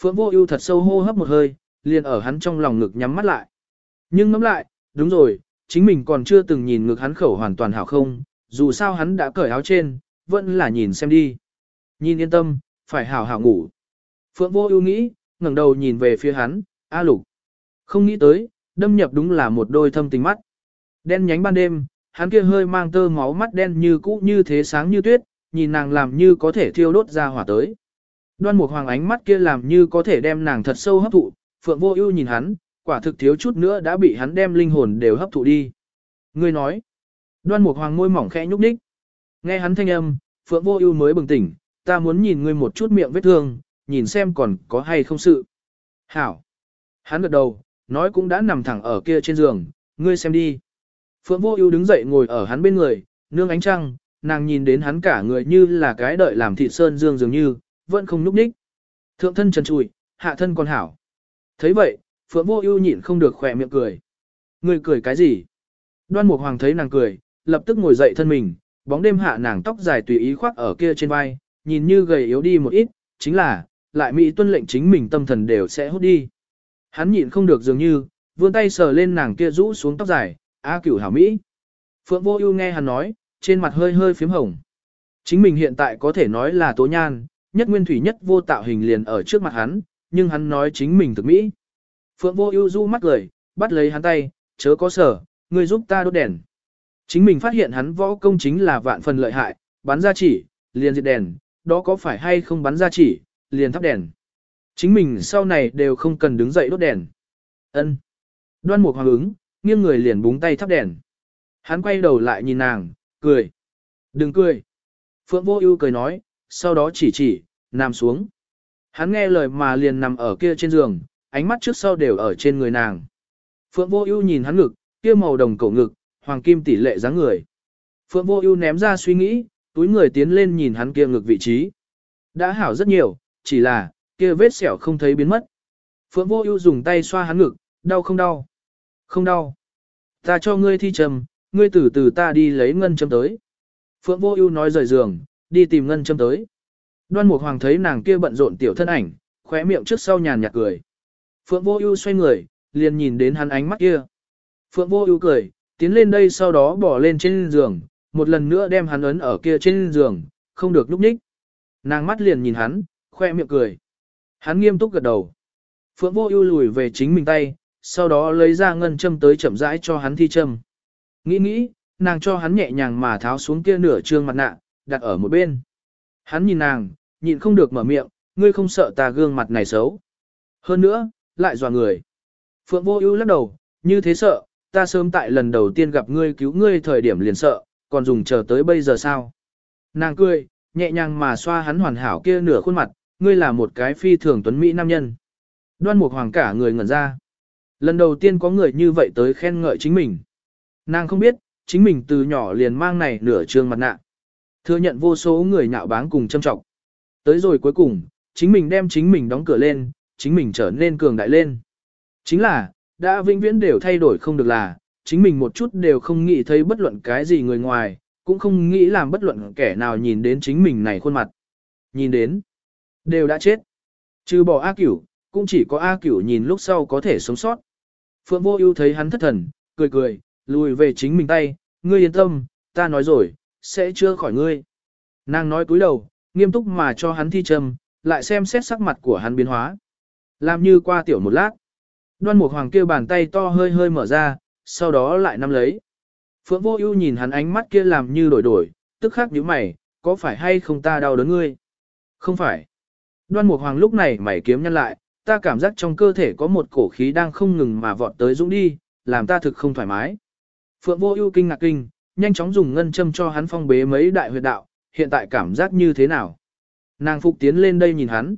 Phượng Vô Ưu thật sâu hô hấp một hơi, liền ở hắn trong lòng ngực nhắm mắt lại. Nhưng ngẫm lại, đúng rồi, chính mình còn chưa từng nhìn ngực hắn khẩu hoàn toàn hảo không, dù sao hắn đã cởi áo trên, vẫn là nhìn xem đi. Nhìn yên tâm, phải hảo hảo ngủ. Phượng vô ưu nghĩ, ngẩng đầu nhìn về phía hắn, A lục. Không nghĩ tới, đâm nhập đúng là một đôi thâm tình mắt. Đen nhánh ban đêm, hắn kia hơi mang tơ máu mắt đen như cũ như thế sáng như tuyết, nhìn nàng làm như có thể thiêu đốt ra hỏa tới. Đoan Mục Hoàng ánh mắt kia làm như có thể đem nàng thật sâu hấp thụ, Phượng Vô Ưu nhìn hắn, quả thực thiếu chút nữa đã bị hắn đem linh hồn đều hấp thụ đi. Ngươi nói? Đoan Mục Hoàng môi mỏng khẽ nhúc nhích. Nghe hắn thanh âm, Phượng Vô Ưu mới bừng tỉnh, ta muốn nhìn ngươi một chút miệng vết thương, nhìn xem còn có hay không sự. Hảo. Hắn gật đầu, nói cũng đã nằm thẳng ở kia trên giường, ngươi xem đi. Phượng Vô Ưu đứng dậy ngồi ở hắn bên người, nương ánh trăng, nàng nhìn đến hắn cả người như là cái đợi làm thịt sơn dương dường như, vẫn không nhúc đích. Thượng thân trần trụi, hạ thân còn hảo. Thấy vậy, Phượng Vô Ưu nhịn không được khẽ miệng cười. Ngươi cười cái gì? Đoan Mục Hoàng thấy nàng cười, lập tức ngồi dậy thân mình, bóng đêm hạ nàng tóc dài tùy ý khoác ở kia trên vai, nhìn như gầy yếu đi một ít, chính là, lại mỹ tuân lệnh chính mình tâm thần đều sẽ hút đi. Hắn nhịn không được dường như, vươn tay sờ lên nàng kia rũ xuống tóc dài, a cửu hảo mỹ. Phượng Vô Ưu nghe hắn nói, trên mặt hơi hơi phím hồng. Chính mình hiện tại có thể nói là tố nhan, nhất nguyên thủy nhất vô tạo hình liền ở trước mặt hắn, nhưng hắn nói chính mình thực mỹ. Phượng Vô Ưu du mắt cười, bắt lấy hắn tay, chớ có sở, ngươi giúp ta đốt đèn. Chính mình phát hiện hắn võ công chính là vạn phần lợi hại, bắn ra chỉ, liền diệt đèn, đó có phải hay không bắn ra chỉ, liền thắp đèn. Chính mình sau này đều không cần đứng dậy đốt đèn. Ân. Đoan Mục Hoàng ứng, nghiêng người liền búng tay thắp đèn. Hắn quay đầu lại nhìn nàng, cười. Đừng cười. Phượng Vô Ưu cười nói, sau đó chỉ chỉ, nằm xuống. Hắn nghe lời mà liền nằm ở kia trên giường, ánh mắt trước sau đều ở trên người nàng. Phượng Vô Ưu nhìn hắn ngực, kia màu đồng cổ ngực, hoàng kim tỷ lệ dáng người. Phượng Vô Ưu ném ra suy nghĩ, túi người tiến lên nhìn hắn kia ngực vị trí. Đã hảo rất nhiều, chỉ là kia vết sẹo không thấy biến mất. Phượng Vô Ưu dùng tay xoa hắn ngực, đau không đau? Không đau. Ta cho ngươi thi trầm, ngươi từ từ ta đi lấy ngân châm tới. Phượng Vô Ưu nói rời giường, đi tìm ngân châm tới. Đoan Mục Hoàng thấy nàng kia bận rộn tiểu thân ảnh, khóe miệng trước sau nhàn nhạt cười. Phượng Vô Ưu xoay người, liền nhìn đến hắn ánh mắt kia. Phượng Vô Ưu cười, tiến lên đây sau đó bỏ lên trên giường, một lần nữa đem hắn ấn ở kia trên giường, không được lúc nhích. Nàng mắt liền nhìn hắn, khoe miệng cười. Hắn nghiêm túc gật đầu. Phượng Vô Ưu lùi về chính mình tay, sau đó lấy ra ngân châm tới chậm rãi cho hắn thi châm. Nghĩ nghĩ, nàng cho hắn nhẹ nhàng mà tháo xuống kia nửa trương mặt nạ, đặt ở một bên. Hắn nhìn nàng, nhịn không được mở miệng, ngươi không sợ ta gương mặt này xấu. Hơn nữa, lại dò người. Phượng Vô Ưu lắc đầu, như thế sợ, ta sớm tại lần đầu tiên gặp ngươi cứu ngươi thời điểm liền sợ, còn dùng chờ tới bây giờ sao? Nàng cười, nhẹ nhàng mà xoa hắn hoàn hảo kia nửa khuôn mặt, ngươi là một cái phi thường tuấn mỹ nam nhân. Đoan Mục Hoàng cả người ngẩn ra. Lần đầu tiên có người như vậy tới khen ngợi chính mình. Nàng không biết, chính mình từ nhỏ liền mang này nửa trương mặt nạ. Thừa nhận vô số người nhạo báng cùng châm trọng. Tới rồi cuối cùng, chính mình đem chính mình đóng cửa lên, chính mình trở nên cường đại lên. Chính là, đã vĩnh viễn đều thay đổi không được là, chính mình một chút đều không nghĩ thấy bất luận cái gì người ngoài, cũng không nghĩ làm bất luận kẻ nào nhìn đến chính mình này khuôn mặt. Nhìn đến, đều đã chết. Trừ bỏ A Cửu, cũng chỉ có A Cửu nhìn lúc sau có thể sống sót. Phượng Vô Ưu thấy hắn thất thần, cười cười, lùi về chính mình tay, ngươi yên tâm, ta nói rồi, sẽ chưa khỏi ngươi. Nàng nói cúi đầu, nghiêm túc mà cho hắn thi trầm, lại xem xét sắc mặt của hắn biến hóa. Làm như qua tiểu một lát. Đoan Mục Hoàng kia bàn tay to hơi hơi mở ra, sau đó lại nắm lấy. Phượng Vô Ưu nhìn hắn ánh mắt kia làm như đổi đổi, tức khắc nhíu mày, có phải hay không ta đau đớn ngươi? Không phải. Đoan Mục Hoàng lúc này mày kiếm nhăn lại, ta cảm giác trong cơ thể có một cổ khí đang không ngừng mà vọt tới dũng đi, làm ta thực không thoải mái. Phượng Vô Ưu kinh ngạc kinh, nhanh chóng dùng ngân châm cho hắn phong bế mấy đại huyệt đạo, hiện tại cảm giác như thế nào? Nàng phục tiến lên đây nhìn hắn.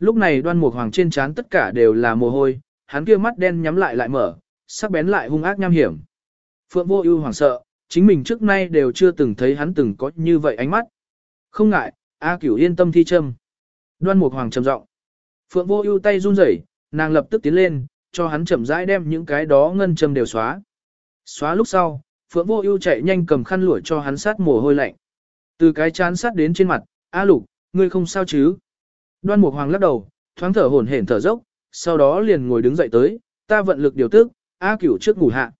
Lúc này Đoan Mục Hoàng trên trán tất cả đều là mồ hôi, hắn kia mắt đen nhắm lại lại mở, sắc bén lại hung ác nham hiểm. Phượng Vô Ưu hoàng sợ, chính mình trước nay đều chưa từng thấy hắn từng có như vậy ánh mắt. Không ngại, A Cửu yên tâm thi châm. Đoan Mục Hoàng trầm giọng. Phượng Vô Ưu tay run rẩy, nàng lập tức tiến lên, cho hắn chậm rãi đem những cái đó ngân châm đều xóa. Xóa lúc sau, Phượng Vô Ưu chạy nhanh cầm khăn lụa cho hắn sát mồ hôi lạnh. Từ cái chán sát đến trên mặt, "A Lục, ngươi không sao chứ?" Đoan Mục Hoàng lắc đầu, thoáng thở hổn hển thở dốc, sau đó liền ngồi đứng dậy tới, "Ta vận lực điều tức, A Cửu trước ngủ hạ."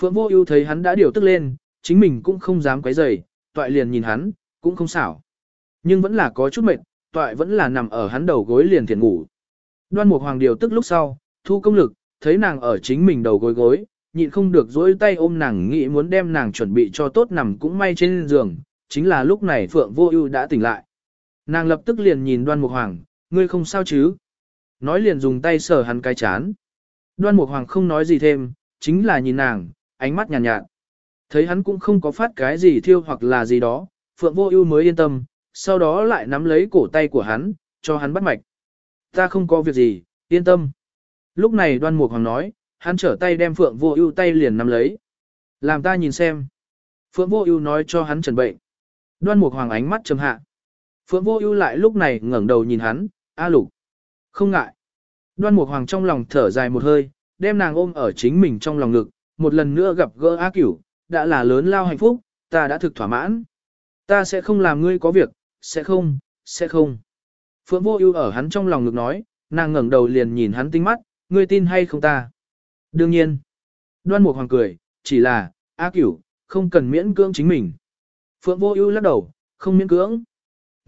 Phượng Vô Ưu thấy hắn đã điều tức lên, chính mình cũng không dám quấy rầy, toại liền nhìn hắn, cũng không xảo. Nhưng vẫn là có chút mệt, toại vẫn là nằm ở hắn đầu gối liền thiền ngủ. Đoan Mục Hoàng điều tức lúc sau, thu công lực, thấy nàng ở chính mình đầu gối gối, nhịn không được dỗi tay ôm nàng nghĩ muốn đem nàng chuẩn bị cho tốt nằm cũng may trên giường, chính là lúc này Phượng Vô Ưu đã tỉnh lại. Nàng lập tức liền nhìn Đoan Mục Hoàng, ngươi không sao chứ? Nói liền dùng tay sờ hắn cái chán. Đoan Mục Hoàng không nói gì thêm, chính là nhìn nàng, ánh mắt nhàn nhạt, nhạt. Thấy hắn cũng không có phát cái gì thiêu hoặc là gì đó, Phượng Vô Ưu mới yên tâm, sau đó lại nắm lấy cổ tay của hắn, cho hắn bắt mạch. Ta không có việc gì, yên tâm. Lúc này Đoan Mục Hoàng nói, hắn trở tay đem Phượng Vô Ưu tay liền nắm lấy. Làm ta nhìn xem. Phượng Vô Ưu nói cho hắn trần bệnh. Đoan Mục Hoàng ánh mắt trầm hạ. Phượng Vô Ưu lại lúc này ngẩng đầu nhìn hắn, "A Lục." Không ngại. Đoan Mục Hoàng trong lòng thở dài một hơi, đem nàng ôm ở chính mình trong lòng ngực, một lần nữa gặp gỡ A Cửu, đã là lớn lao hạnh phúc, ta đã thực thỏa mãn. Ta sẽ không làm ngươi có việc, sẽ không, sẽ không. Phượng Vô Ưu ở hắn trong lòng ngực nói, nàng ngẩng đầu liền nhìn hắn tinh mắt, ngươi tin hay không ta? Đương nhiên. Đoan Mục Hoàng cười, chỉ là, A Cửu, không cần miễn cưỡng chính mình. Phượng Vô Ưu lắc đầu, không miễn cưỡng.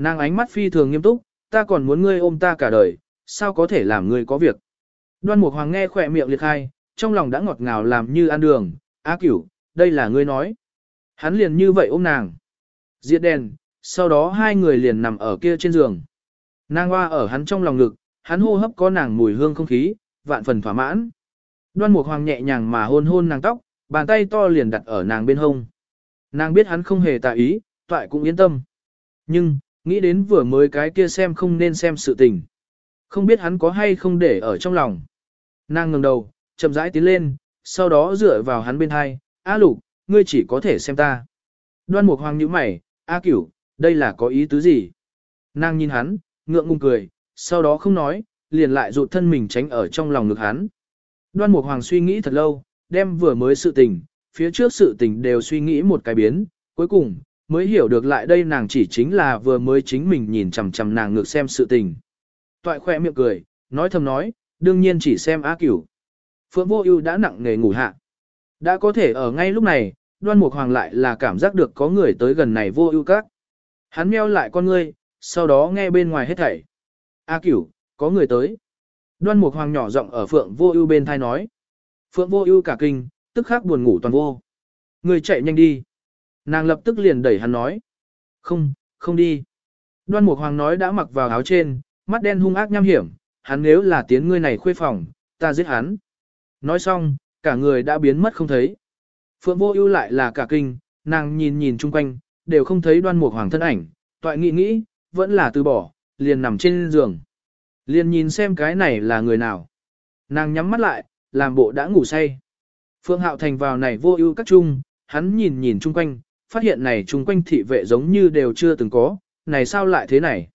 Nàng ánh mắt phi thường nghiêm túc, ta còn muốn ngươi ôm ta cả đời, sao có thể làm ngươi có việc. Đoan Mục Hoàng nghe khỏe miệng liệt khai, trong lòng đã ngọt ngào làm như ăn đường, á Cửu, đây là ngươi nói. Hắn liền như vậy ôm nàng. Diệt đèn, sau đó hai người liền nằm ở kia trên giường. Nàng hoa ở hắn trong lòng ngực, hắn hô hấp có nàng mùi hương không khí, vạn phần thỏa mãn. Đoan Mục Hoàng nhẹ nhàng mà hôn hôn nàng tóc, bàn tay to liền đặt ở nàng bên hông. Nàng biết hắn không hề tà ý, toại cũng yên tâm. Nhưng, nghĩ đến vừa mới cái kia xem không nên xem sự tình. Không biết hắn có hay không để ở trong lòng. Nàng ngẩng đầu, chậm rãi tiến lên, sau đó dựa vào hắn bên hai, A lục, ngươi chỉ có thể xem ta. Đoan Mục Hoàng nhíu mày, A cửu, đây là có ý tứ gì? Nàng nhìn hắn, ngượng ngùng cười, sau đó không nói, liền lại rụt thân mình tránh ở trong lòng ngực hắn. Đoan Mục Hoàng suy nghĩ thật lâu, đem vừa mới sự tình, phía trước sự tình đều suy nghĩ một cái biến, cuối cùng, mới hiểu được lại đây nàng chỉ chính là vừa mới chính mình nhìn chằm chằm nàng ngược xem sự tình. Toại khoe miệng cười, nói thầm nói, đương nhiên chỉ xem á cửu. Phượng Vô Ưu đã nặng nghề ngủ hạ. Đã có thể ở ngay lúc này, Đoan Mục Hoàng lại là cảm giác được có người tới gần này Vô Ưu các. Hắn meo lại con ngươi, sau đó nghe bên ngoài hết thảy. A Cửu, có người tới. Đoan Mục Hoàng nhỏ giọng ở Phượng Vô Ưu bên tai nói. Phượng Vô Ưu cả kinh, tức khắc buồn ngủ toàn vô. Người chạy nhanh đi. Nàng lập tức liền đẩy hắn nói. Không, không đi. Đoan Mục Hoàng nói đã mặc vào áo trên, mắt đen hung ác nham hiểm, hắn nếu là tiến ngươi này khuê phòng, ta giết hắn. Nói xong, cả người đã biến mất không thấy. Phượng Vô Ưu lại là cả kinh, nàng nhìn nhìn xung quanh, đều không thấy Đoan Mục Hoàng thân ảnh, toại nghĩ nghĩ, vẫn là từ bỏ, liền nằm trên giường. Liền nhìn xem cái này là người nào. Nàng nhắm mắt lại, làm bộ đã ngủ say. Phương Hạo Thành vào này vô ưu các trung, hắn nhìn nhìn chung quanh, phát hiện này chung quanh thị vệ giống như đều chưa từng có, này sao lại thế này.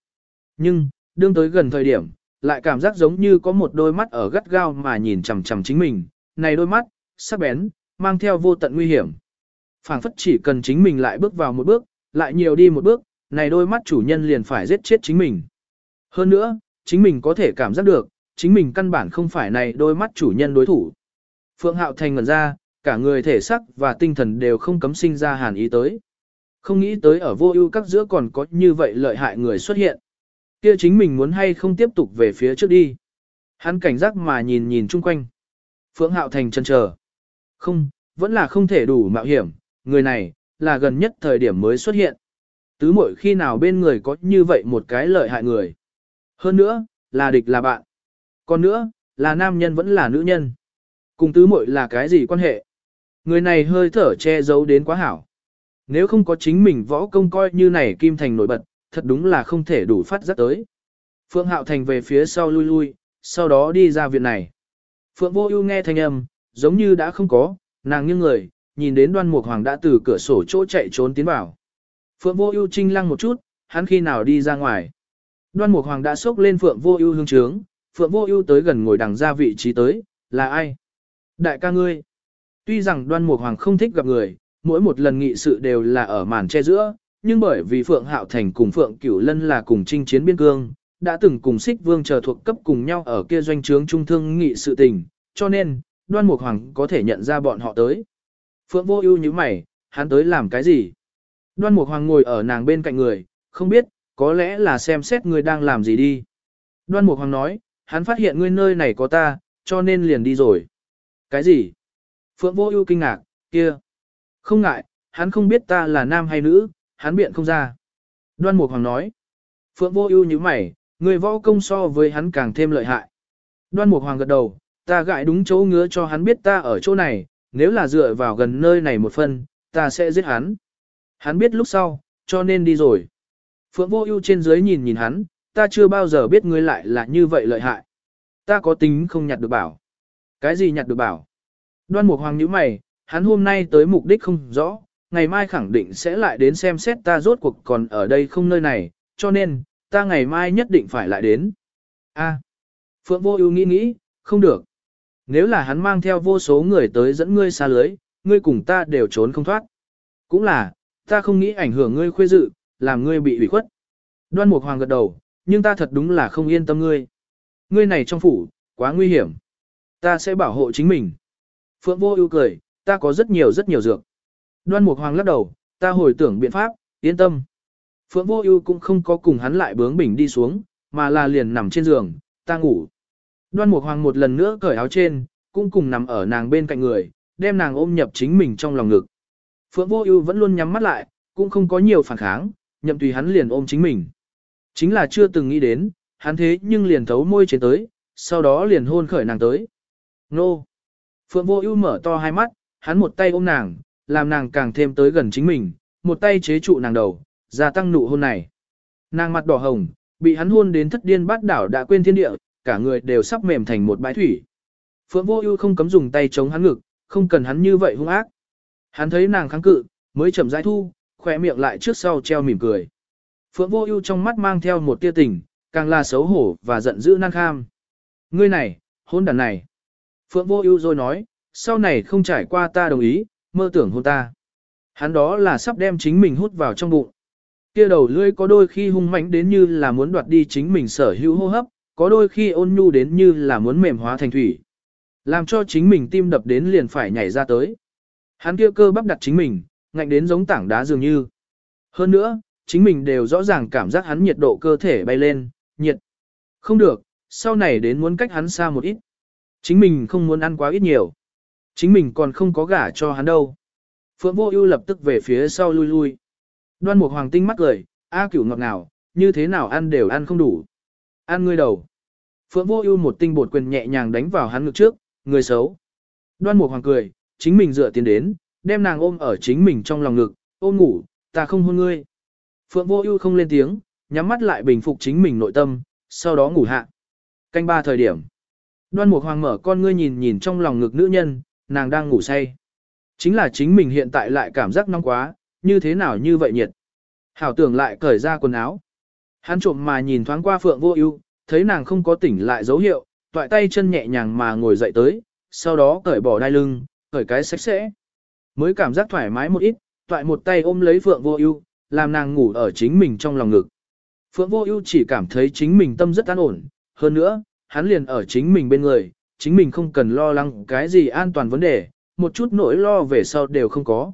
Nhưng, đương tới gần thời điểm, lại cảm giác giống như có một đôi mắt ở gắt gao mà nhìn chằm chằm chính mình, này đôi mắt, sắc bén, mang theo vô tận nguy hiểm. phảng phất chỉ cần chính mình lại bước vào một bước, lại nhiều đi một bước, này đôi mắt chủ nhân liền phải giết chết chính mình. Hơn nữa, chính mình có thể cảm giác được, chính mình căn bản không phải này đôi mắt chủ nhân đối thủ. Phượng Hạo Thành ngẩn ra, cả người thể sắc và tinh thần đều không cấm sinh ra hàn ý tới. Không nghĩ tới ở vô ưu các giữa còn có như vậy lợi hại người xuất hiện. Kia chính mình muốn hay không tiếp tục về phía trước đi. Hắn cảnh giác mà nhìn nhìn chung quanh. Phượng Hạo Thành chân chờ. Không, vẫn là không thể đủ mạo hiểm, người này, là gần nhất thời điểm mới xuất hiện. Tứ mỗi khi nào bên người có như vậy một cái lợi hại người. Hơn nữa, là địch là bạn. Còn nữa, là nam nhân vẫn là nữ nhân. Cùng tứ muội là cái gì quan hệ? Người này hơi thở che giấu đến quá hảo. Nếu không có chính mình võ công coi như này kim thành nổi bật, thật đúng là không thể đủ phát giác tới. Phượng Hạo Thành về phía sau lui lui, sau đó đi ra viện này. Phượng Vô Ưu nghe thanh âm, giống như đã không có, nàng nghiêng người, nhìn đến Đoan Mục Hoàng đã từ cửa sổ chỗ chạy trốn tiến vào. Phượng Vô Ưu trinh lăng một chút, hắn khi nào đi ra ngoài? Đoan Mục Hoàng đã xốc lên Phượng Vô Ưu hương trướng, Phượng Vô Ưu tới gần ngồi đằng ra vị trí tới, là ai? Đại ca ngươi. Tuy rằng Đoan Mục Hoàng không thích gặp người, mỗi một lần nghị sự đều là ở màn che giữa, nhưng bởi vì Phượng Hạo Thành cùng Phượng Cửu Lân là cùng chinh chiến biên cương, đã từng cùng Xích Vương chờ thuộc cấp cùng nhau ở kia doanh trướng trung thương nghị sự tình, cho nên, Đoan Mục Hoàng có thể nhận ra bọn họ tới. Phượng Vô Ưu như mày, hắn tới làm cái gì? Đoan Mục Hoàng ngồi ở nàng bên cạnh người, không biết, có lẽ là xem xét người đang làm gì đi. Đoan Mục Hoàng nói, hắn phát hiện ngươi nơi này có ta, cho nên liền đi rồi. Cái gì? Phượng vô ưu kinh ngạc, kia. Không ngại, hắn không biết ta là nam hay nữ, hắn biện không ra. Đoan Mục Hoàng nói. Phượng vô ưu nhíu mày, người võ công so với hắn càng thêm lợi hại. Đoan Mục Hoàng gật đầu, ta gãi đúng chỗ ngứa cho hắn biết ta ở chỗ này, nếu là dựa vào gần nơi này một phần, ta sẽ giết hắn. Hắn biết lúc sau, cho nên đi rồi. Phượng vô ưu trên dưới nhìn nhìn hắn, ta chưa bao giờ biết ngươi lại là như vậy lợi hại. Ta có tính không nhặt được bảo. Cái gì nhặt được bảo? Đoan Mục Hoàng nhíu mày, hắn hôm nay tới mục đích không rõ, ngày mai khẳng định sẽ lại đến xem xét ta rốt cuộc còn ở đây không nơi này, cho nên, ta ngày mai nhất định phải lại đến. A. Phượng Vô Ưu nghĩ nghĩ, không được. Nếu là hắn mang theo vô số người tới dẫn ngươi xa lưới, ngươi cùng ta đều trốn không thoát. Cũng là, ta không nghĩ ảnh hưởng ngươi khuê dự, làm ngươi bị ủy khuất. Đoan Mục Hoàng gật đầu, nhưng ta thật đúng là không yên tâm ngươi. Ngươi này trong phủ, quá nguy hiểm. Ta sẽ bảo hộ chính mình. Phượng Vô Ưu cười, ta có rất nhiều rất nhiều dược. Đoan Mục Hoàng lắc đầu, ta hồi tưởng biện pháp, yên tâm. Phượng Vô Ưu cũng không có cùng hắn lại bướng bỉnh đi xuống, mà là liền nằm trên giường, ta ngủ. Đoan Mục Hoàng một lần nữa cởi áo trên, cũng cùng nằm ở nàng bên cạnh người, đem nàng ôm nhập chính mình trong lòng ngực. Phượng Vô Ưu vẫn luôn nhắm mắt lại, cũng không có nhiều phản kháng, nhậm tùy hắn liền ôm chính mình. Chính là chưa từng nghĩ đến, hắn thế nhưng liền thấu môi trên tới, sau đó liền hôn khởi nàng tới. Nô! Phượng Vô Ưu mở to hai mắt, hắn một tay ôm nàng, làm nàng càng thêm tới gần chính mình, một tay chế trụ nàng đầu, gia tăng nụ hôn này. Nàng mặt đỏ hồng, bị hắn hôn đến thất điên bát đảo đã quên thiên địa, cả người đều sắp mềm thành một bãi thủy. Phượng Vô Ưu không cấm dùng tay chống hắn ngực, không cần hắn như vậy hung ác. Hắn thấy nàng kháng cự, mới chậm rãi thu, khóe miệng lại trước sau treo mỉm cười. Phượng Vô Ưu trong mắt mang theo một tia tình, càng là xấu hổ và giận dữ nan kham. Ngươi này, hôn đàn này. Phượng Vô Ưu rồi nói, sau này không trải qua ta đồng ý, mơ tưởng hôn ta. Hắn đó là sắp đem chính mình hút vào trong bụng. Kia đầu lưỡi có đôi khi hung mãnh đến như là muốn đoạt đi chính mình sở hữu hô hấp, có đôi khi ôn nhu đến như là muốn mềm hóa thành thủy. Làm cho chính mình tim đập đến liền phải nhảy ra tới. Hắn kia cơ bắp đặt chính mình, ngạnh đến giống tảng đá dường như. Hơn nữa, chính mình đều rõ ràng cảm giác hắn nhiệt độ cơ thể bay lên, nhiệt. Không được, sau này đến muốn cách hắn xa một ít. Chính mình không muốn ăn quá ít nhiều. Chính mình còn không có gả cho hắn đâu. Phượng Vô Ưu lập tức về phía sau lui lui. Đoan Mục Hoàng tinh mắt cười, a cửu ngọt ngào, như thế nào ăn đều ăn không đủ. Ăn ngươi đầu. Phượng Vô Ưu một tinh bột quyền nhẹ nhàng đánh vào hắn ngực trước, người xấu. Đoan Mục Hoàng cười, chính mình dựa tiến đến, đem nàng ôm ở chính mình trong lòng ngực, ôm ngủ, ta không hôn ngươi. Phượng Vô Ưu không lên tiếng, nhắm mắt lại bình phục chính mình nội tâm, sau đó ngủ hạ. Canh ba thời điểm. Đoan Mục Hoàng mở con ngươi nhìn nhìn trong lòng ngực nữ nhân, nàng đang ngủ say. Chính là chính mình hiện tại lại cảm giác nóng quá, như thế nào như vậy nhiệt. Hảo tưởng lại cởi ra quần áo. Hắn trộm mà nhìn thoáng qua Phượng Vô Ưu, thấy nàng không có tỉnh lại dấu hiệu, toại tay chân nhẹ nhàng mà ngồi dậy tới, sau đó cởi bỏ đai lưng, cởi cái sạch sẽ. Mới cảm giác thoải mái một ít, toại một tay ôm lấy Phượng Vô Ưu, làm nàng ngủ ở chính mình trong lòng ngực. Phượng Vô Ưu chỉ cảm thấy chính mình tâm rất an ổn, hơn nữa, hắn liền ở chính mình bên người, chính mình không cần lo lắng cái gì an toàn vấn đề, một chút nỗi lo về sau đều không có.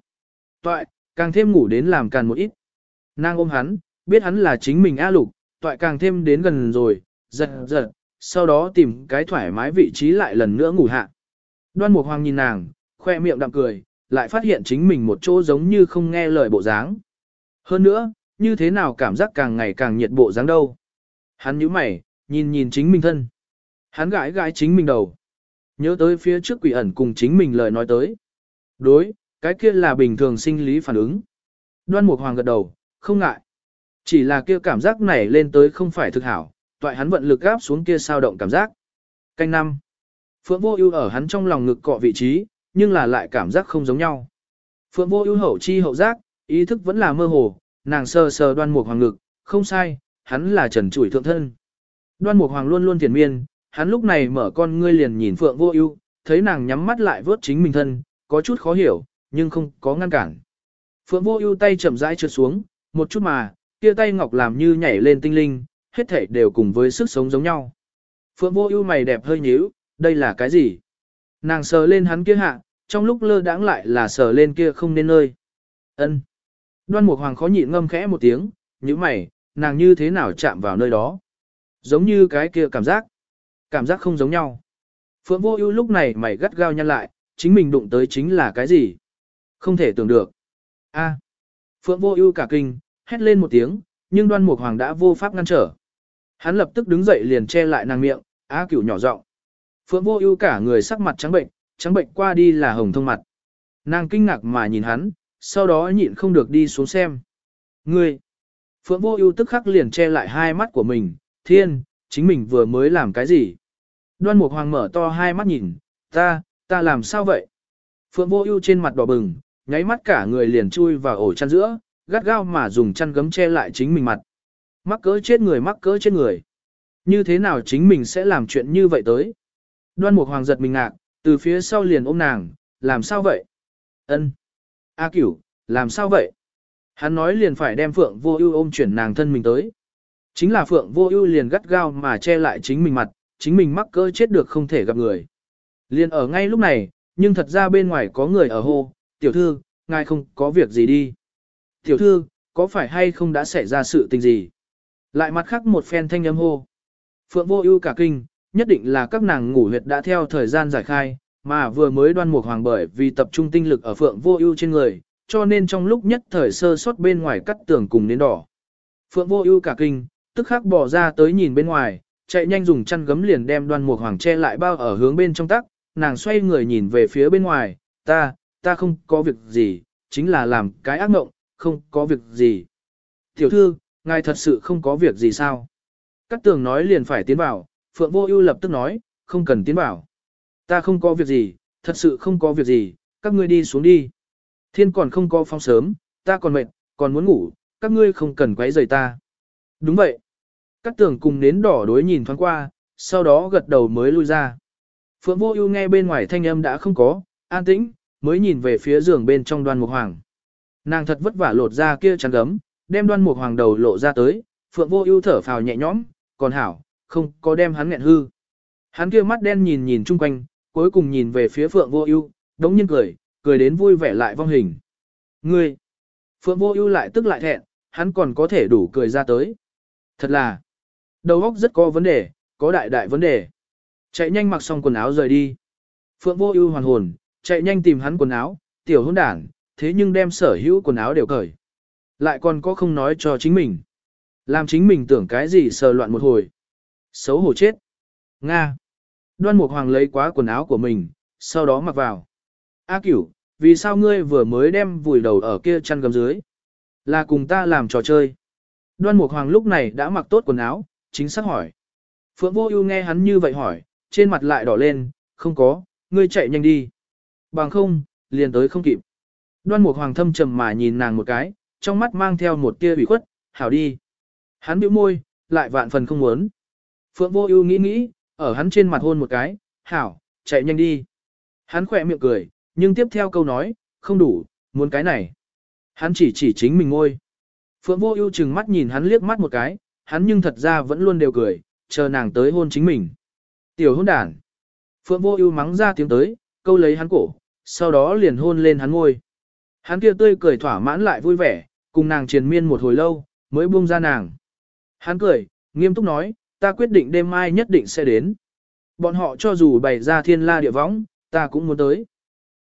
Toại, càng thêm ngủ đến làm càng một ít. Nàng ôm hắn, biết hắn là chính mình A lục, toại càng thêm đến gần rồi, giật giật, sau đó tìm cái thoải mái vị trí lại lần nữa ngủ hạ. Đoan Mục Hoàng nhìn nàng, khoe miệng đạm cười, lại phát hiện chính mình một chỗ giống như không nghe lời bộ dáng. Hơn nữa, như thế nào cảm giác càng ngày càng nhiệt bộ dáng đâu. Hắn nhíu mày, nhìn nhìn chính mình thân. Hắn gãi gãi chính mình đầu. Nhớ tới phía trước quỷ ẩn cùng chính mình lời nói tới. Đối, cái kia là bình thường sinh lý phản ứng. Đoan Mục Hoàng gật đầu, không ngại. Chỉ là kia cảm giác này lên tới không phải thực hảo, toại hắn vận lực gáp xuống kia sao động cảm giác. Canh năm. Phượng Vô Ưu ở hắn trong lòng ngực cọ vị trí, nhưng là lại cảm giác không giống nhau. Phượng Vô Ưu hậu chi hậu giác, ý thức vẫn là mơ hồ, nàng sờ sờ Đoan Mục Hoàng ngực, không sai, hắn là Trần Trụi thượng thân. Đoan Mục Hoàng luôn luôn thiền miên, hắn lúc này mở con ngươi liền nhìn Phượng Vô Ưu, thấy nàng nhắm mắt lại vớt chính mình thân, có chút khó hiểu, nhưng không có ngăn cản. Phượng Vô Ưu tay chậm rãi trượt xuống, một chút mà, kia tay ngọc làm như nhảy lên tinh linh, hết thảy đều cùng với sức sống giống nhau. Phượng Vô Ưu mày đẹp hơi nhíu, đây là cái gì? Nàng sờ lên hắn kia hạ, trong lúc lơ đãng lại là sờ lên kia không nên nơi. Ân. Đoan Mục Hoàng khó nhịn ngâm khẽ một tiếng, nhíu mày, nàng như thế nào chạm vào nơi đó? Giống như cái kia cảm giác. Cảm giác không giống nhau. Phượng Vô Ưu lúc này mày gắt gao nhăn lại, chính mình đụng tới chính là cái gì? Không thể tưởng được. A. Phượng Vô Ưu cả kinh, hét lên một tiếng, nhưng Đoan Mục Hoàng đã vô pháp ngăn trở. Hắn lập tức đứng dậy liền che lại nàng miệng, á cửu nhỏ giọng. Phượng Vô Ưu cả người sắc mặt trắng bệnh, trắng bệnh qua đi là hồng thông mặt. Nàng kinh ngạc mà nhìn hắn, sau đó nhịn không được đi xuống xem. Ngươi! Phượng Vô Ưu tức khắc liền che lại hai mắt của mình, thiên, chính mình vừa mới làm cái gì? Đoan Mục Hoàng mở to hai mắt nhìn, ta, ta làm sao vậy? Phượng Vô Ưu trên mặt đỏ bừng, nháy mắt cả người liền chui vào ổ chăn giữa, gắt gao mà dùng chăn gấm che lại chính mình mặt. Mắc cỡ chết người mắc cỡ chết người. Như thế nào chính mình sẽ làm chuyện như vậy tới? Đoan Mục Hoàng giật mình ngạc, từ phía sau liền ôm nàng, làm sao vậy? Ân. A Cửu, làm sao vậy? Hắn nói liền phải đem Phượng Vô Ưu ôm chuyển nàng thân mình tới. Chính là Phượng Vô Ưu liền gắt gao mà che lại chính mình mặt, chính mình mắc cỡ chết được không thể gặp người. liên ở ngay lúc này, nhưng thật ra bên ngoài có người ở hô, "Tiểu thư, ngài không có việc gì đi?" "Tiểu thư, có phải hay không đã xảy ra sự tình gì?" Lại mặt khác một phen thanh âm hô. Phượng Vô Ưu cả kinh, nhất định là các nàng ngủ huyệt đã theo thời gian giải khai, mà vừa mới đoan mục hoàng bởi vì tập trung tinh lực ở Phượng Vô Ưu trên người, cho nên trong lúc nhất thời sơ sót bên ngoài cắt tường cùng nến đỏ. Phượng Vô Ưu cả kinh, tức khắc bỏ ra tới nhìn bên ngoài, chạy nhanh dùng chăn gấm liền đem Đoan Mục Hoàng che lại bao ở hướng bên trong tắc, nàng xoay người nhìn về phía bên ngoài, "Ta, ta không có việc gì, chính là làm cái ác mộng, không có việc gì." "Tiểu thư, ngài thật sự không có việc gì sao?" Cát Tường nói liền phải tiến vào, Phượng Vô Ưu lập tức nói, "Không cần tiến vào. Ta không có việc gì, thật sự không có việc gì, các ngươi đi xuống đi." Thiên còn không có phong sớm, ta còn mệt, còn muốn ngủ, các ngươi không cần quấy rầy ta. Đúng vậy. Các tường cùng nến đỏ đối nhìn thoáng qua, sau đó gật đầu mới lui ra. Phượng vô ưu nghe bên ngoài thanh âm đã không có, an tĩnh, mới nhìn về phía giường bên trong đoan mục hoàng. Nàng thật vất vả lột ra kia chắn gấm, đem đoan mục hoàng đầu lộ ra tới, phượng vô ưu thở phào nhẹ nhõm, còn hảo, không có đem hắn nghẹn hư. Hắn kia mắt đen nhìn nhìn chung quanh, cuối cùng nhìn về phía phượng vô ưu, đống nhiên cười, cười đến vui vẻ lại vong hình. Ngươi! Phượng vô ưu lại tức lại thẹn, hắn còn có thể đủ cười ra tới. Thật là, đầu óc rất có vấn đề, có đại đại vấn đề. Chạy nhanh mặc xong quần áo rời đi. Phượng vô ưu hoàn hồn, chạy nhanh tìm hắn quần áo, tiểu hôn đảng, thế nhưng đem sở hữu quần áo đều cởi. Lại còn có không nói cho chính mình. Làm chính mình tưởng cái gì sờ loạn một hồi. Xấu hổ chết. Nga. Đoan Mục Hoàng lấy quá quần áo của mình, sau đó mặc vào. A cửu, vì sao ngươi vừa mới đem vùi đầu ở kia chăn gầm dưới? Là cùng ta làm trò chơi. Đoan Mục Hoàng lúc này đã mặc tốt quần áo, chính xác hỏi. Phượng Vô Ưu nghe hắn như vậy hỏi, trên mặt lại đỏ lên, không có, ngươi chạy nhanh đi. Bằng không, liền tới không kịp. Đoan Mục Hoàng thâm trầm mà nhìn nàng một cái, trong mắt mang theo một tia ủy khuất, hảo đi. Hắn bĩu môi, lại vạn phần không muốn. Phượng Vô Ưu nghĩ nghĩ, ở hắn trên mặt hôn một cái, hảo, chạy nhanh đi. Hắn khẽ miệng cười, nhưng tiếp theo câu nói, không đủ, muốn cái này. Hắn chỉ chỉ chính mình ngôi. Phượng vô ưu trừng mắt nhìn hắn liếc mắt một cái, hắn nhưng thật ra vẫn luôn đều cười, chờ nàng tới hôn chính mình. Tiểu hôn đàn. Phượng vô ưu mắng ra tiếng tới, câu lấy hắn cổ, sau đó liền hôn lên hắn ngôi. Hắn kia tươi cười thỏa mãn lại vui vẻ, cùng nàng triền miên một hồi lâu, mới buông ra nàng. Hắn cười, nghiêm túc nói, ta quyết định đêm mai nhất định sẽ đến. Bọn họ cho dù bày ra thiên la địa võng, ta cũng muốn tới.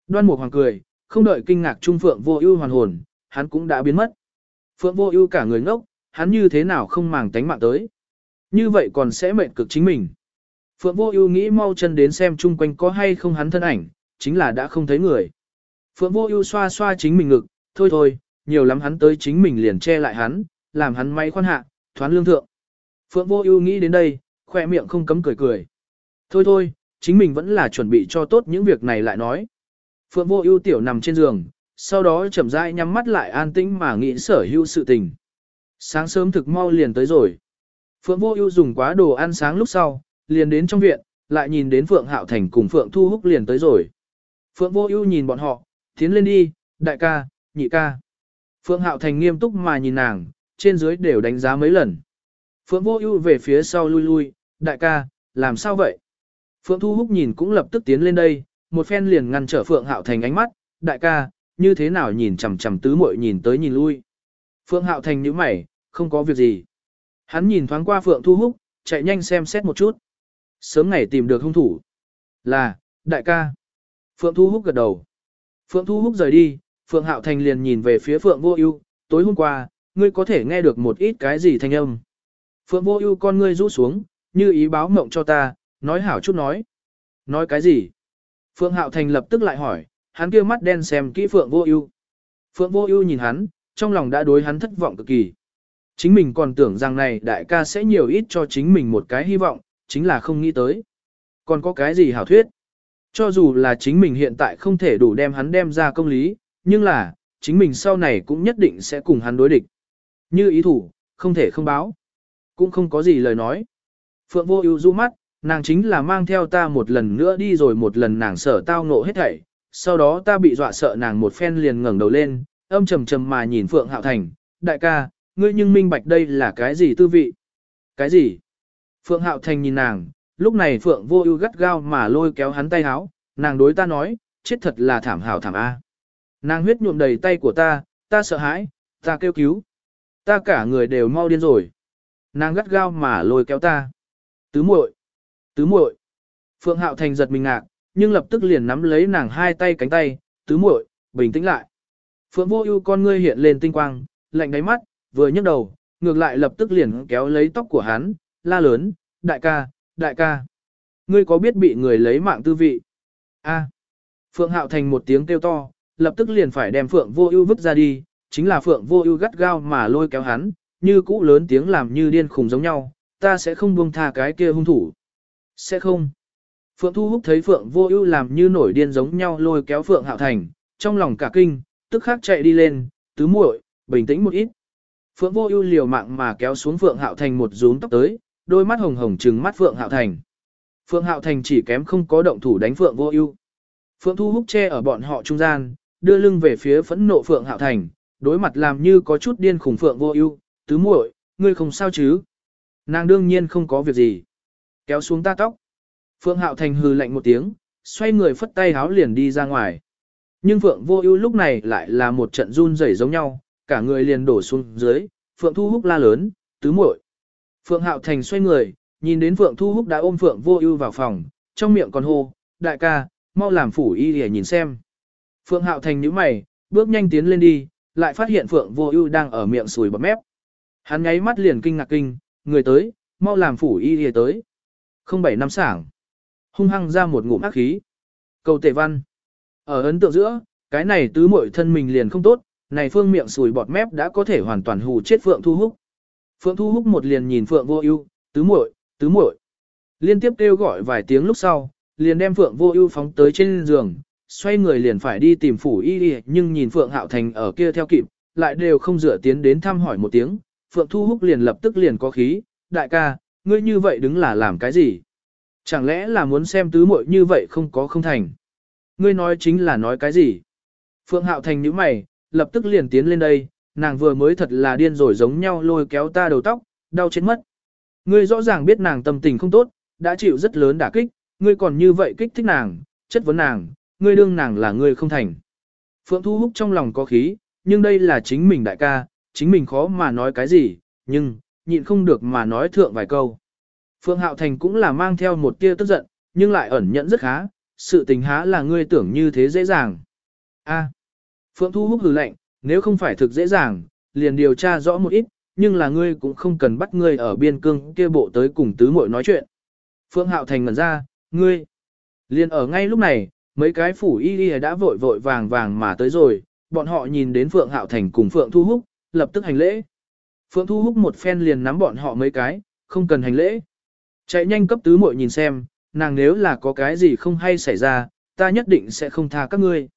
Đoan Mục Hoàng cười, không đợi kinh ngạc Trung Phượng Vô Ưu hoàn hồn, hắn cũng đã biến mất. Phượng Vô Ưu cả người ngốc, hắn như thế nào không màng tánh mạng tới? Như vậy còn sẽ mệt cực chính mình. Phượng Vô Ưu nghĩ mau chân đến xem chung quanh có hay không hắn thân ảnh, chính là đã không thấy người. Phượng Vô Ưu xoa xoa chính mình ngực, thôi thôi, nhiều lắm hắn tới chính mình liền che lại hắn, làm hắn may khoan hạ, thoán lương thượng. Phượng Vô Ưu nghĩ đến đây, khóe miệng không cấm cười cười. Thôi thôi, chính mình vẫn là chuẩn bị cho tốt những việc này lại nói. Phượng vô ưu tiểu nằm trên giường, sau đó chậm rãi nhắm mắt lại an tĩnh mà nghĩ sở hữu sự tình. Sáng sớm thực mau liền tới rồi. Phượng vô ưu dùng quá đồ ăn sáng lúc sau, liền đến trong viện, lại nhìn đến Phượng Hạo Thành cùng Phượng Thu Húc liền tới rồi. Phượng vô ưu nhìn bọn họ, tiến lên đi, đại ca, nhị ca. Phượng Hạo Thành nghiêm túc mà nhìn nàng, trên dưới đều đánh giá mấy lần. Phượng vô ưu về phía sau lui lui, đại ca, làm sao vậy? Phượng Thu Húc nhìn cũng lập tức tiến lên đây, một phen liền ngăn trở Phượng Hạo Thành ánh mắt, đại ca, như thế nào nhìn chằm chằm tứ muội nhìn tới nhìn lui. Phượng Hạo Thành nhíu mày, không có việc gì. Hắn nhìn thoáng qua Phượng Thu Húc, chạy nhanh xem xét một chút. Sớm ngày tìm được hung thủ. Là, đại ca. Phượng Thu Húc gật đầu. Phượng Thu Húc rời đi, Phượng Hạo Thành liền nhìn về phía Phượng Vô Ưu, tối hôm qua, ngươi có thể nghe được một ít cái gì thanh âm. Phượng Vô Ưu con ngươi rũ xuống, như ý báo mộng cho ta, nói hảo chút nói. Nói cái gì? Phượng Hạo Thành lập tức lại hỏi, hắn kia mắt đen xem kỹ Phượng Vô Ưu. Phượng Vô Ưu nhìn hắn, trong lòng đã đối hắn thất vọng cực kỳ. Chính mình còn tưởng rằng này đại ca sẽ nhiều ít cho chính mình một cái hy vọng, chính là không nghĩ tới. Còn có cái gì hảo thuyết? Cho dù là chính mình hiện tại không thể đủ đem hắn đem ra công lý, nhưng là, chính mình sau này cũng nhất định sẽ cùng hắn đối địch. Như ý thủ, không thể không báo. Cũng không có gì lời nói. Phượng vô ưu du mắt, nàng chính là mang theo ta một lần nữa đi rồi một lần nàng sợ tao ngộ hết thảy. Sau đó ta bị dọa sợ nàng một phen liền ngẩng đầu lên, âm trầm trầm mà nhìn Phượng Hạo Thành, đại ca, ngươi nhưng minh bạch đây là cái gì tư vị? Cái gì? Phượng Hạo Thành nhìn nàng, lúc này Phượng vô ưu gắt gao mà lôi kéo hắn tay háo, nàng đối ta nói, chết thật là thảm hảo thảm A. Nàng huyết nhuộm đầy tay của ta, ta sợ hãi, ta kêu cứu. Ta cả người đều mau điên rồi. Nàng gắt gao mà lôi kéo ta. Tứ muội, tứ muội. Phượng Hạo Thành giật mình ngạc, nhưng lập tức liền nắm lấy nàng hai tay cánh tay, tứ muội, bình tĩnh lại. Phượng Vô Ưu con ngươi hiện lên tinh quang, lạnh đáy mắt, vừa nhấc đầu, ngược lại lập tức liền kéo lấy tóc của hắn, la lớn, "Đại ca, đại ca, ngươi có biết bị người lấy mạng tư vị?" A. Phượng Hạo Thành một tiếng kêu to, lập tức liền phải đem Phượng Vô Ưu vứt ra đi, chính là Phượng Vô Ưu gắt gao mà lôi kéo hắn, như cũ lớn tiếng làm như điên khùng giống nhau, ta sẽ không buông tha cái kia hung thủ. Sẽ không. Phượng Thu Húc thấy Phượng Vô Ưu làm như nổi điên giống nhau lôi kéo Phượng Hạo Thành, trong lòng cả kinh, tức khắc chạy đi lên, tứ muội, bình tĩnh một ít. Phượng Vô Ưu liều mạng mà kéo xuống Phượng Hạo Thành một rúm tóc tới, đôi mắt hồng hồng trừng mắt Phượng Hạo Thành. Phượng Hạo Thành chỉ kém không có động thủ đánh Phượng Vô Ưu. Phượng Thu Húc che ở bọn họ trung gian, đưa lưng về phía phẫn nộ Phượng Hạo Thành, đối mặt làm như có chút điên khủng Phượng Vô Ưu, "Tứ muội, ngươi không sao chứ?" Nàng đương nhiên không có việc gì. Kéo xuống ta tóc. Phượng Hạo Thành hừ lạnh một tiếng, xoay người phất tay háo liền đi ra ngoài. Nhưng Phượng Vô Ưu lúc này lại là một trận run rẩy giống nhau, cả người liền đổ xuống dưới, Phượng Thu Húc la lớn, "Tứ muội." Phượng Hạo Thành xoay người, nhìn đến Phượng Thu Húc đã ôm Phượng Vô Ưu vào phòng, trong miệng còn hô, "Đại ca, mau làm phủ y để nhìn xem." Phượng Hạo Thành nhíu mày, bước nhanh tiến lên đi, lại phát hiện Phượng Vô Ưu đang ở miệng sùi bọt mép. Hắn nháy mắt liền kinh ngạc kinh, người tới, mau làm phủ y y tới. Không bảy năm sảng. Hung hăng ra một ngụm ác khí. Cầu tề văn. Ở ấn tượng giữa, cái này tứ muội thân mình liền không tốt, này phương miệng sùi bọt mép đã có thể hoàn toàn hù chết Phượng Thu Húc. Phượng Thu Húc một liền nhìn Phượng Vô Ưu, tứ muội, tứ muội. Liên tiếp kêu gọi vài tiếng lúc sau, liền đem Phượng Vô Ưu phóng tới trên giường, xoay người liền phải đi tìm phủ y y, nhưng nhìn Phượng Hạo Thành ở kia theo kịp, lại đều không dựa tiến đến thăm hỏi một tiếng, Phượng Thu Húc liền lập tức liền có khí, đại ca, ngươi như vậy đứng là làm cái gì? Chẳng lẽ là muốn xem tứ muội như vậy không có không thành? Ngươi nói chính là nói cái gì? Phượng Hạo Thành nhíu mày, lập tức liền tiến lên đây, nàng vừa mới thật là điên rồi giống nhau lôi kéo ta đầu tóc, đau chết mất. Ngươi rõ ràng biết nàng tâm tình không tốt, đã chịu rất lớn đả kích, ngươi còn như vậy kích thích nàng, chất vấn nàng, ngươi đương nàng là ngươi không thành. Phượng Thu Húc trong lòng có khí, nhưng đây là chính mình đại ca, chính mình khó mà nói cái gì, nhưng, nhịn không được mà nói thượng vài câu. Phượng Hạo Thành cũng là mang theo một tia tức giận, nhưng lại ẩn nhẫn rất khá, sự tình há là ngươi tưởng như thế dễ dàng. A. Phượng Thu Húc hừ lạnh, nếu không phải thực dễ dàng, liền điều tra rõ một ít, nhưng là ngươi cũng không cần bắt ngươi ở biên cương kia bộ tới cùng tứ muội nói chuyện. Phượng Hạo Thành ngẩn ra, ngươi. Liền ở ngay lúc này, mấy cái phủ y y đã vội vội vàng vàng mà tới rồi, bọn họ nhìn đến Phượng Hạo Thành cùng Phượng Thu Húc, lập tức hành lễ. Phượng Thu Húc một phen liền nắm bọn họ mấy cái, không cần hành lễ. Chạy nhanh cấp tứ muội nhìn xem, nàng nếu là có cái gì không hay xảy ra, ta nhất định sẽ không tha các ngươi.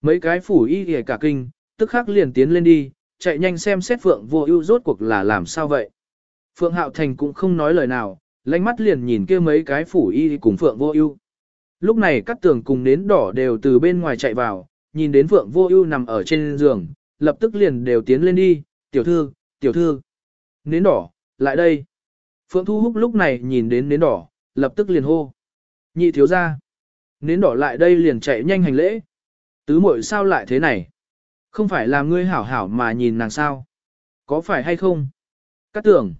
Mấy cái phủ y y cả kinh, tức khắc liền tiến lên đi, chạy nhanh xem xét Phượng vô ưu rốt cuộc là làm sao vậy. Phượng Hạo Thành cũng không nói lời nào, lánh mắt liền nhìn kia mấy cái phủ y cùng Phượng vô ưu. Lúc này các tường cùng nến đỏ đều từ bên ngoài chạy vào, nhìn đến Phượng vô ưu nằm ở trên giường, lập tức liền đều tiến lên đi, tiểu thư, tiểu thư. Nến đỏ, lại đây. Phượng Thu Húc lúc này nhìn đến nến đỏ, lập tức liền hô. Nhị thiếu ra. Nến đỏ lại đây liền chạy nhanh hành lễ. Tứ muội sao lại thế này? Không phải là ngươi hảo hảo mà nhìn nàng sao? Có phải hay không? Cát tưởng.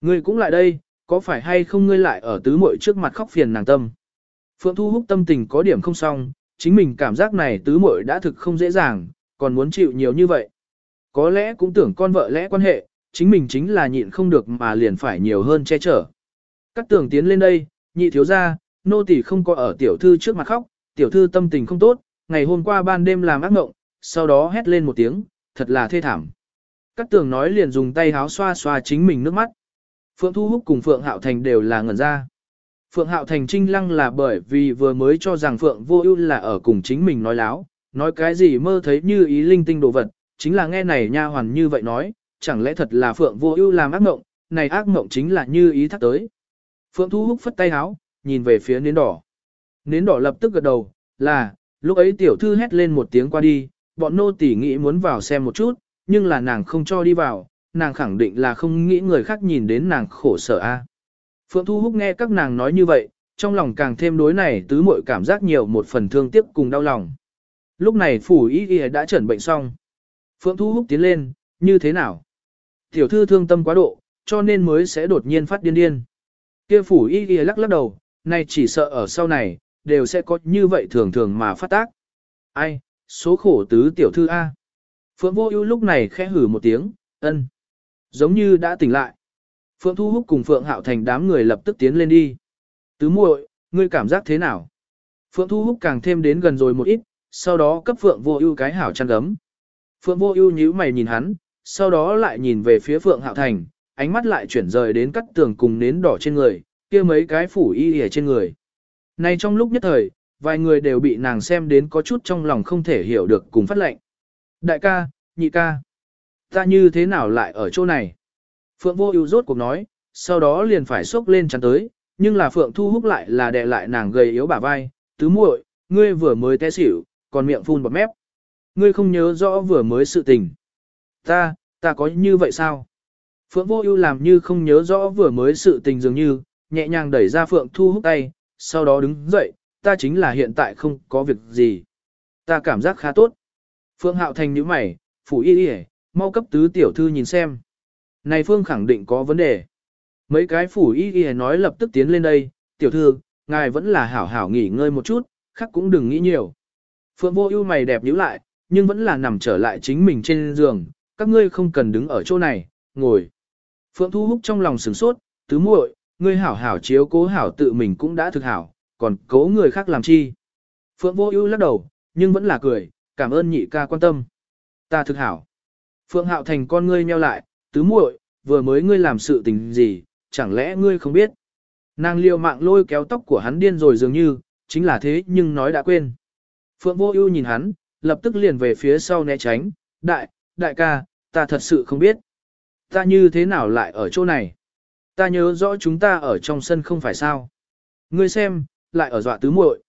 Ngươi cũng lại đây, có phải hay không ngươi lại ở tứ muội trước mặt khóc phiền nàng tâm. Phượng Thu Húc tâm tình có điểm không xong, chính mình cảm giác này tứ muội đã thực không dễ dàng, còn muốn chịu nhiều như vậy. Có lẽ cũng tưởng con vợ lẽ quan hệ, chính mình chính là nhịn không được mà liền phải nhiều hơn che chở. Cát tưởng tiến lên đây, nhị thiếu ra, nô tỳ không có ở tiểu thư trước mặt khóc, tiểu thư tâm tình không tốt, ngày hôm qua ban đêm làm ác mộng, sau đó hét lên một tiếng, thật là thê thảm. Các tường nói liền dùng tay háo xoa xoa chính mình nước mắt. Phượng Thu Húc cùng Phượng Hạo Thành đều là ngẩn ra. Phượng Hạo Thành trinh lăng là bởi vì vừa mới cho rằng Phượng Vô Ưu là ở cùng chính mình nói láo, nói cái gì mơ thấy như ý linh tinh đồ vật, chính là nghe này nha hoàn như vậy nói, chẳng lẽ thật là Phượng Vô Ưu làm ác mộng, này ác mộng chính là như ý thắc tới. Phượng Thu Húc phất tay háo, nhìn về phía nến đỏ. Nến đỏ lập tức gật đầu, là, lúc ấy tiểu thư hét lên một tiếng qua đi, bọn nô tỳ nghĩ muốn vào xem một chút, nhưng là nàng không cho đi vào, nàng khẳng định là không nghĩ người khác nhìn đến nàng khổ sở a. Phượng Thu Húc nghe các nàng nói như vậy, trong lòng càng thêm đối này tứ muội cảm giác nhiều một phần thương tiếc cùng đau lòng. Lúc này phủ y y đã chẩn bệnh xong. Phượng Thu Húc tiến lên, như thế nào? Tiểu thư thương tâm quá độ, cho nên mới sẽ đột nhiên phát điên điên. Kia phủ y y lắc lắc đầu, này chỉ sợ ở sau này, đều sẽ có như vậy thường thường mà phát tác. Ai, số khổ tứ tiểu thư A. Phượng vô ưu lúc này khẽ hử một tiếng, ân. Giống như đã tỉnh lại. Phượng Thu Húc cùng Phượng Hạo Thành đám người lập tức tiến lên đi. Tứ muội, ngươi cảm giác thế nào? Phượng Thu Húc càng thêm đến gần rồi một ít, sau đó cấp Phượng Vô Ưu cái hảo chăn gấm. Phượng Vô Ưu nhíu mày nhìn hắn, sau đó lại nhìn về phía Phượng Hạo Thành, ánh mắt lại chuyển rời đến cắt tường cùng nến đỏ trên người, kia mấy cái phủ y ở trên người. Này trong lúc nhất thời, vài người đều bị nàng xem đến có chút trong lòng không thể hiểu được cùng phát lệnh. Đại ca, nhị ca, ta như thế nào lại ở chỗ này? Phượng vô ưu rốt cuộc nói, sau đó liền phải xốc lên chắn tới, nhưng là Phượng thu hút lại là đè lại nàng gầy yếu bả vai, tứ muội, ngươi vừa mới té xỉu, còn miệng phun bọt mép. Ngươi không nhớ rõ vừa mới sự tình. Ta, ta có như vậy sao? Phượng vô ưu làm như không nhớ rõ vừa mới sự tình dường như, nhẹ nhàng đẩy ra Phượng thu hút tay, sau đó đứng dậy, ta chính là hiện tại không có việc gì. Ta cảm giác khá tốt. Phương hạo thành nhíu mày, phủ y y mau cấp tứ tiểu thư nhìn xem. Này Phương khẳng định có vấn đề. Mấy cái phủ y y nói lập tức tiến lên đây, tiểu thư, ngài vẫn là hảo hảo nghỉ ngơi một chút, khác cũng đừng nghĩ nhiều. Phượng vô ưu mày đẹp nhíu lại, nhưng vẫn là nằm trở lại chính mình trên giường, các ngươi không cần đứng ở chỗ này, ngồi. Phượng thu hút trong lòng sửng sốt, tứ muội, ngươi hảo hảo chiếu cố hảo tự mình cũng đã thực hảo, còn cố người khác làm chi. Phượng vô ưu lắc đầu, nhưng vẫn là cười, cảm ơn nhị ca quan tâm. Ta thực hảo. Phượng hạo thành con ngươi nheo lại, tứ muội, vừa mới ngươi làm sự tình gì, chẳng lẽ ngươi không biết. Nàng liều mạng lôi kéo tóc của hắn điên rồi dường như, chính là thế nhưng nói đã quên. Phượng vô ưu nhìn hắn, lập tức liền về phía sau né tránh, đại, đại ca, ta thật sự không biết. Ta như thế nào lại ở chỗ này? Ta nhớ rõ chúng ta ở trong sân không phải sao. Ngươi xem, lại ở dọa tứ muội.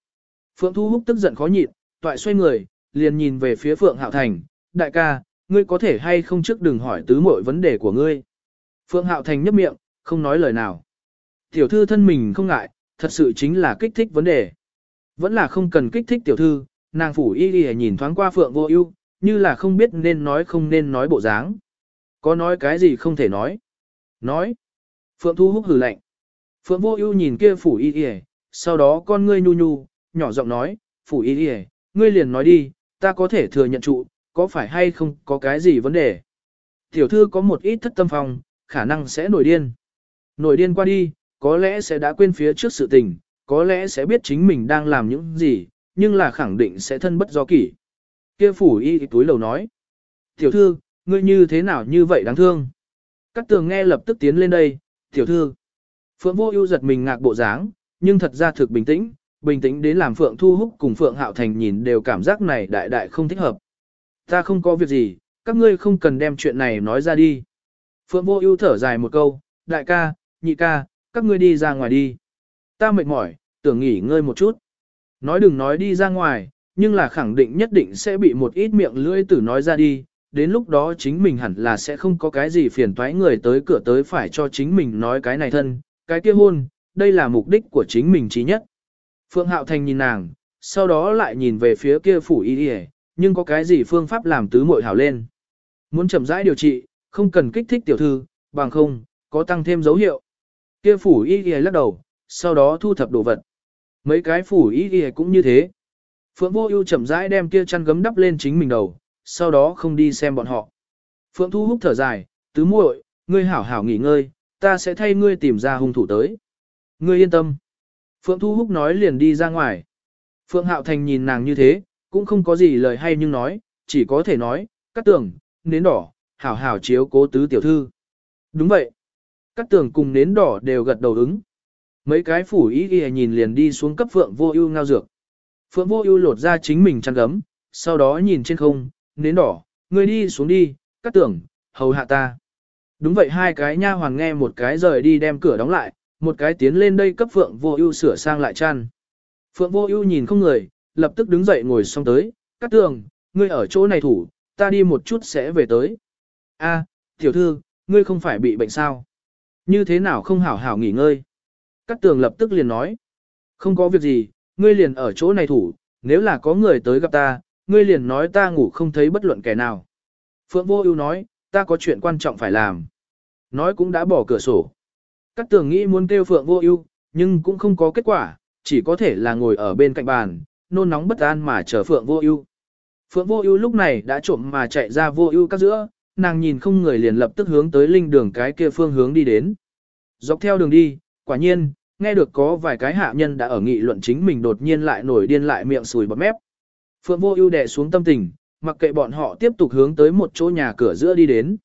Phượng Thu Húc tức giận khó nhịn, toại xoay người, liền nhìn về phía Phượng Hạo Thành, đại ca, ngươi có thể hay không trước đừng hỏi tứ muội vấn đề của ngươi. Phượng Hạo Thành nhấp miệng, không nói lời nào. Tiểu thư thân mình không ngại, thật sự chính là kích thích vấn đề. Vẫn là không cần kích thích tiểu thư, nàng phủ y y nhìn thoáng qua Phượng vô ưu, như là không biết nên nói không nên nói bộ dáng. Có nói cái gì không thể nói. Nói. Phượng Thu Húc hừ lạnh. Phượng Vô Ưu nhìn kia phủ y y, sau đó con ngươi nhu nhu, nhỏ giọng nói, "Phủ y y, ngươi liền nói đi, ta có thể thừa nhận trụ, có phải hay không có cái gì vấn đề?" Tiểu thư có một ít thất tâm phòng, khả năng sẽ nổi điên. Nổi điên qua đi, có lẽ sẽ đã quên phía trước sự tình, có lẽ sẽ biết chính mình đang làm những gì, nhưng là khẳng định sẽ thân bất do kỷ. Kia phủ y túi lầu nói, "Tiểu thư, ngươi như thế nào như vậy đáng thương?" Các tường nghe lập tức tiến lên đây, Tiểu thư, Phượng Vô Ưu giật mình ngạc bộ dáng, nhưng thật ra thực bình tĩnh, bình tĩnh đến làm Phượng Thu Húc cùng Phượng Hạo Thành nhìn đều cảm giác này đại đại không thích hợp. Ta không có việc gì, các ngươi không cần đem chuyện này nói ra đi. Phượng Vô Ưu thở dài một câu, đại ca, nhị ca, các ngươi đi ra ngoài đi. Ta mệt mỏi, tưởng nghỉ ngơi một chút. Nói đừng nói đi ra ngoài, nhưng là khẳng định nhất định sẽ bị một ít miệng lưỡi tử nói ra đi, đến lúc đó chính mình hẳn là sẽ không có cái gì phiền toái người tới cửa tới phải cho chính mình nói cái này thân, cái kia hôn, đây là mục đích của chính mình trí nhất. Phượng Hạo Thành nhìn nàng, sau đó lại nhìn về phía kia phủ y đi nhưng có cái gì phương pháp làm tứ muội hảo lên. Muốn chậm rãi điều trị, không cần kích thích tiểu thư, bằng không, có tăng thêm dấu hiệu. Kia phủ y đi lắc đầu, sau đó thu thập đồ vật. Mấy cái phủ y đi cũng như thế. Phượng Vô Ưu chậm rãi đem kia chăn gấm đắp lên chính mình đầu, sau đó không đi xem bọn họ. Phượng Thu Húc thở dài, "Tứ muội, ngươi hảo hảo nghỉ ngơi, ta sẽ thay ngươi tìm ra hung thủ tới." "Ngươi yên tâm." Phượng Thu Húc nói liền đi ra ngoài. Phượng Hạo Thành nhìn nàng như thế, cũng không có gì lời hay nhưng nói, chỉ có thể nói, "Cát Tường, nến đỏ, hảo hảo chiếu cố tứ tiểu thư." Đúng vậy. Cát Tường cùng nến đỏ đều gật đầu ứng. Mấy cái phủ ý ghi nhìn liền đi xuống cấp Phượng Vô Ưu ngao dược. Phượng Vô Ưu lột ra chính mình chăn gấm, sau đó nhìn trên không, nến đỏ, ngươi đi xuống đi, cắt tưởng, hầu hạ ta. Đúng vậy hai cái nha hoàng nghe một cái rời đi đem cửa đóng lại, một cái tiến lên đây cấp Phượng Vô Ưu sửa sang lại chăn. Phượng Vô Ưu nhìn không người, lập tức đứng dậy ngồi xong tới, cắt tường, ngươi ở chỗ này thủ, ta đi một chút sẽ về tới. A, tiểu thư, ngươi không phải bị bệnh sao? Như thế nào không hảo hảo nghỉ ngơi? Cát tường lập tức liền nói. Không có việc gì, ngươi liền ở chỗ này thủ, nếu là có người tới gặp ta, ngươi liền nói ta ngủ không thấy bất luận kẻ nào. Phượng Vô Ưu nói, ta có chuyện quan trọng phải làm. Nói cũng đã bỏ cửa sổ. Các tường nghĩ muốn kêu Phượng Vô Ưu, nhưng cũng không có kết quả, chỉ có thể là ngồi ở bên cạnh bàn, nôn nóng bất an mà chờ Phượng Vô Ưu. Phượng Vô Ưu lúc này đã trộm mà chạy ra Vô Ưu các giữa, nàng nhìn không người liền lập tức hướng tới linh đường cái kia phương hướng đi đến. Dọc theo đường đi, quả nhiên, nghe được có vài cái hạ nhân đã ở nghị luận chính mình đột nhiên lại nổi điên lại miệng sùi bọt mép. Phượng vô ưu đè xuống tâm tình, mặc kệ bọn họ tiếp tục hướng tới một chỗ nhà cửa giữa đi đến.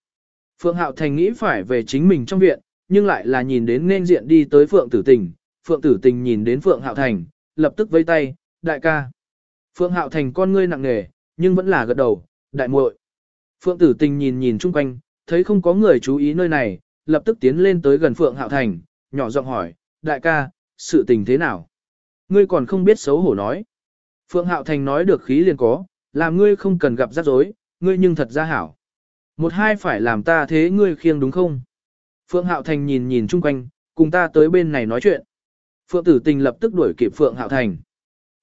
Phượng Hạo Thành nghĩ phải về chính mình trong viện, nhưng lại là nhìn đến nên diện đi tới Phượng Tử Tình. Phượng Tử Tình nhìn đến Phượng Hạo Thành, lập tức vây tay, đại ca. Phượng Hạo Thành con ngươi nặng nề, nhưng vẫn là gật đầu, đại muội. Phượng Tử Tình nhìn nhìn chung quanh, thấy không có người chú ý nơi này, lập tức tiến lên tới gần Phượng Hạo Thành, nhỏ giọng hỏi, đại ca, sự tình thế nào? Ngươi còn không biết xấu hổ nói. Phượng Hạo Thành nói được khí liền có, làm ngươi không cần gặp rắc rối, ngươi nhưng thật ra hảo. Một hai phải làm ta thế ngươi khiêng đúng không? Phượng Hạo Thành nhìn nhìn chung quanh, cùng ta tới bên này nói chuyện. Phượng Tử Tình lập tức đuổi kịp Phượng Hạo Thành.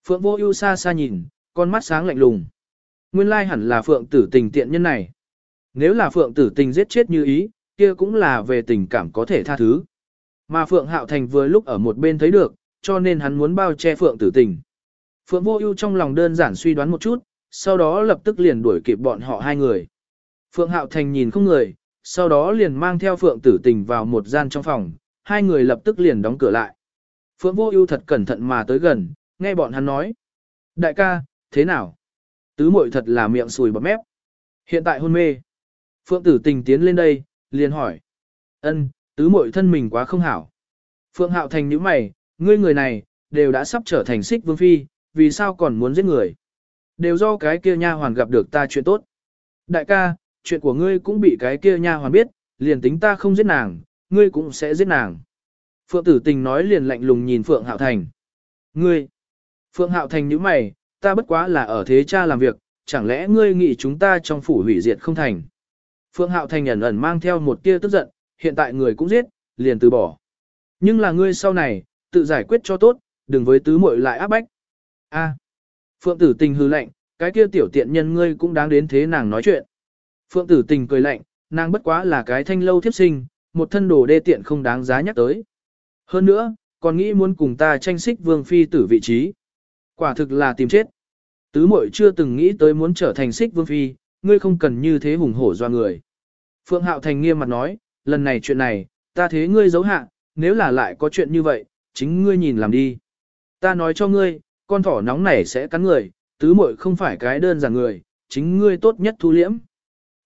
Phượng Vô Ưu xa xa nhìn, con mắt sáng lạnh lùng. Nguyên lai hẳn là Phượng Tử Tình tiện nhân này. Nếu là Phượng Tử Tình giết chết như ý, kia cũng là về tình cảm có thể tha thứ. Mà Phượng Hạo Thành vừa lúc ở một bên thấy được, cho nên hắn muốn bao che Phượng Tử Tình. Phượng Vô Ưu trong lòng đơn giản suy đoán một chút, sau đó lập tức liền đuổi kịp bọn họ hai người. Phượng Hạo Thành nhìn không người, sau đó liền mang theo Phượng Tử Tình vào một gian trong phòng, hai người lập tức liền đóng cửa lại. Phượng Vô Ưu thật cẩn thận mà tới gần, nghe bọn hắn nói: "Đại ca, thế nào?" Tứ muội thật là miệng sùi bọt mép. Hiện tại hôn mê. Phượng Tử Tình tiến lên đây, liền hỏi: "Ân, tứ muội thân mình quá không hảo." Phượng Hạo Thành nhíu mày, ngươi người này đều đã sắp trở thành Xích Vương phi, vì sao còn muốn giết người? Đều do cái kia nha hoàn gặp được ta chuyện tốt. Đại ca, chuyện của ngươi cũng bị cái kia nha hoàn biết, liền tính ta không giết nàng, ngươi cũng sẽ giết nàng. Phượng tử tình nói liền lạnh lùng nhìn Phượng Hạo Thành. Ngươi! Phượng Hạo Thành như mày, ta bất quá là ở thế cha làm việc, chẳng lẽ ngươi nghĩ chúng ta trong phủ hủy diệt không thành? Phượng Hạo Thành ẩn ẩn mang theo một tia tức giận, hiện tại người cũng giết, liền từ bỏ. Nhưng là ngươi sau này, tự giải quyết cho tốt, đừng với tứ muội lại áp bách. A. Phượng tử tình hư lạnh, cái kia tiểu tiện nhân ngươi cũng đáng đến thế nàng nói chuyện. Phượng tử tình cười lạnh, nàng bất quá là cái thanh lâu thiếp sinh, một thân đồ đê tiện không đáng giá nhắc tới. Hơn nữa, còn nghĩ muốn cùng ta tranh xích vương phi tử vị trí. Quả thực là tìm chết. Tứ muội chưa từng nghĩ tới muốn trở thành xích vương phi, ngươi không cần như thế hùng hổ doa người. Phượng Hạo Thành nghiêm mặt nói, lần này chuyện này, ta thế ngươi giấu hạ, nếu là lại có chuyện như vậy, chính ngươi nhìn làm đi. Ta nói cho ngươi, con thỏ nóng này sẽ cắn người, tứ muội không phải cái đơn giản người, chính ngươi tốt nhất thu liễm.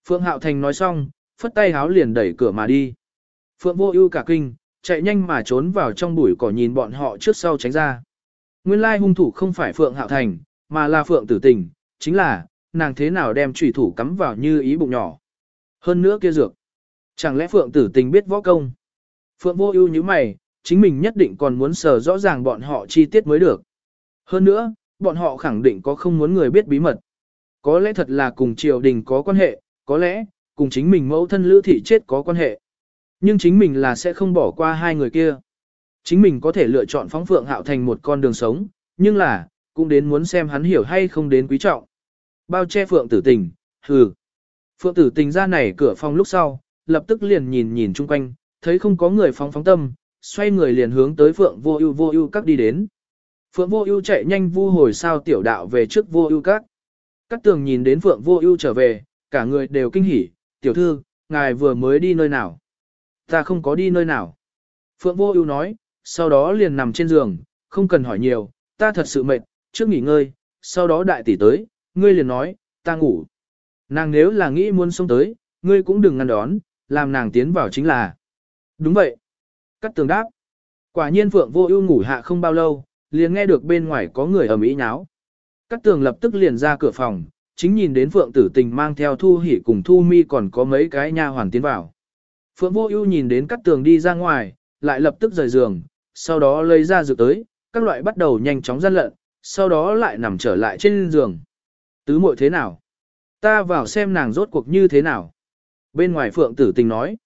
Phượng Hạo Thành nói xong, phất tay háo liền đẩy cửa mà đi. Phượng vô ưu cả kinh, chạy nhanh mà trốn vào trong bụi cỏ nhìn bọn họ trước sau tránh ra. Nguyên lai hung thủ không phải Phượng Hạo Thành, mà là Phượng Tử Tình, chính là, nàng thế nào đem chủy thủ cắm vào như ý bụng nhỏ. Hơn nữa kia dược. Chẳng lẽ Phượng Tử Tình biết võ công? Phượng vô ưu như mày, chính mình nhất định còn muốn sờ rõ ràng bọn họ chi tiết mới được. Hơn nữa, bọn họ khẳng định có không muốn người biết bí mật. Có lẽ thật là cùng triều đình có quan hệ, có lẽ, cùng chính mình mẫu thân lữ thị chết có quan hệ. Nhưng chính mình là sẽ không bỏ qua hai người kia. Chính mình có thể lựa chọn phóng phượng hạo thành một con đường sống, nhưng là, cũng đến muốn xem hắn hiểu hay không đến quý trọng. Bao che phượng tử tình, hừ. Phượng tử tình ra này cửa phòng lúc sau, lập tức liền nhìn nhìn chung quanh, thấy không có người phóng phóng tâm, xoay người liền hướng tới Phượng Vô Ưu Vô Ưu các đi đến. Phượng Vô Ưu chạy nhanh vu hồi sao tiểu đạo về trước Vô Ưu các. Các tường nhìn đến Phượng Vô Ưu trở về, cả người đều kinh hỉ, "Tiểu thư, ngài vừa mới đi nơi nào?" "Ta không có đi nơi nào." Phượng Vô Ưu nói, sau đó liền nằm trên giường, không cần hỏi nhiều, "Ta thật sự mệt, trước nghỉ ngơi, sau đó đại tỷ tới, ngươi liền nói, ta ngủ." Nàng nếu là nghĩ muốn sống tới, ngươi cũng đừng ngăn đón, làm nàng tiến vào chính là. Đúng vậy. Cắt tường đáp. Quả nhiên Phượng Vô Ưu ngủ hạ không bao lâu, liền nghe được bên ngoài có người ầm ĩ nháo. cát tường lập tức liền ra cửa phòng, chính nhìn đến Phượng Tử Tình mang theo Thu Hỉ cùng Thu Mi còn có mấy cái nha hoàn tiến vào. Phượng Vô Ưu nhìn đến cát tường đi ra ngoài, lại lập tức rời giường, sau đó lấy ra dược tới, các loại bắt đầu nhanh chóng gian lận, sau đó lại nằm trở lại trên giường. Tứ muội thế nào? Ta vào xem nàng rốt cuộc như thế nào. Bên ngoài Phượng Tử Tình nói.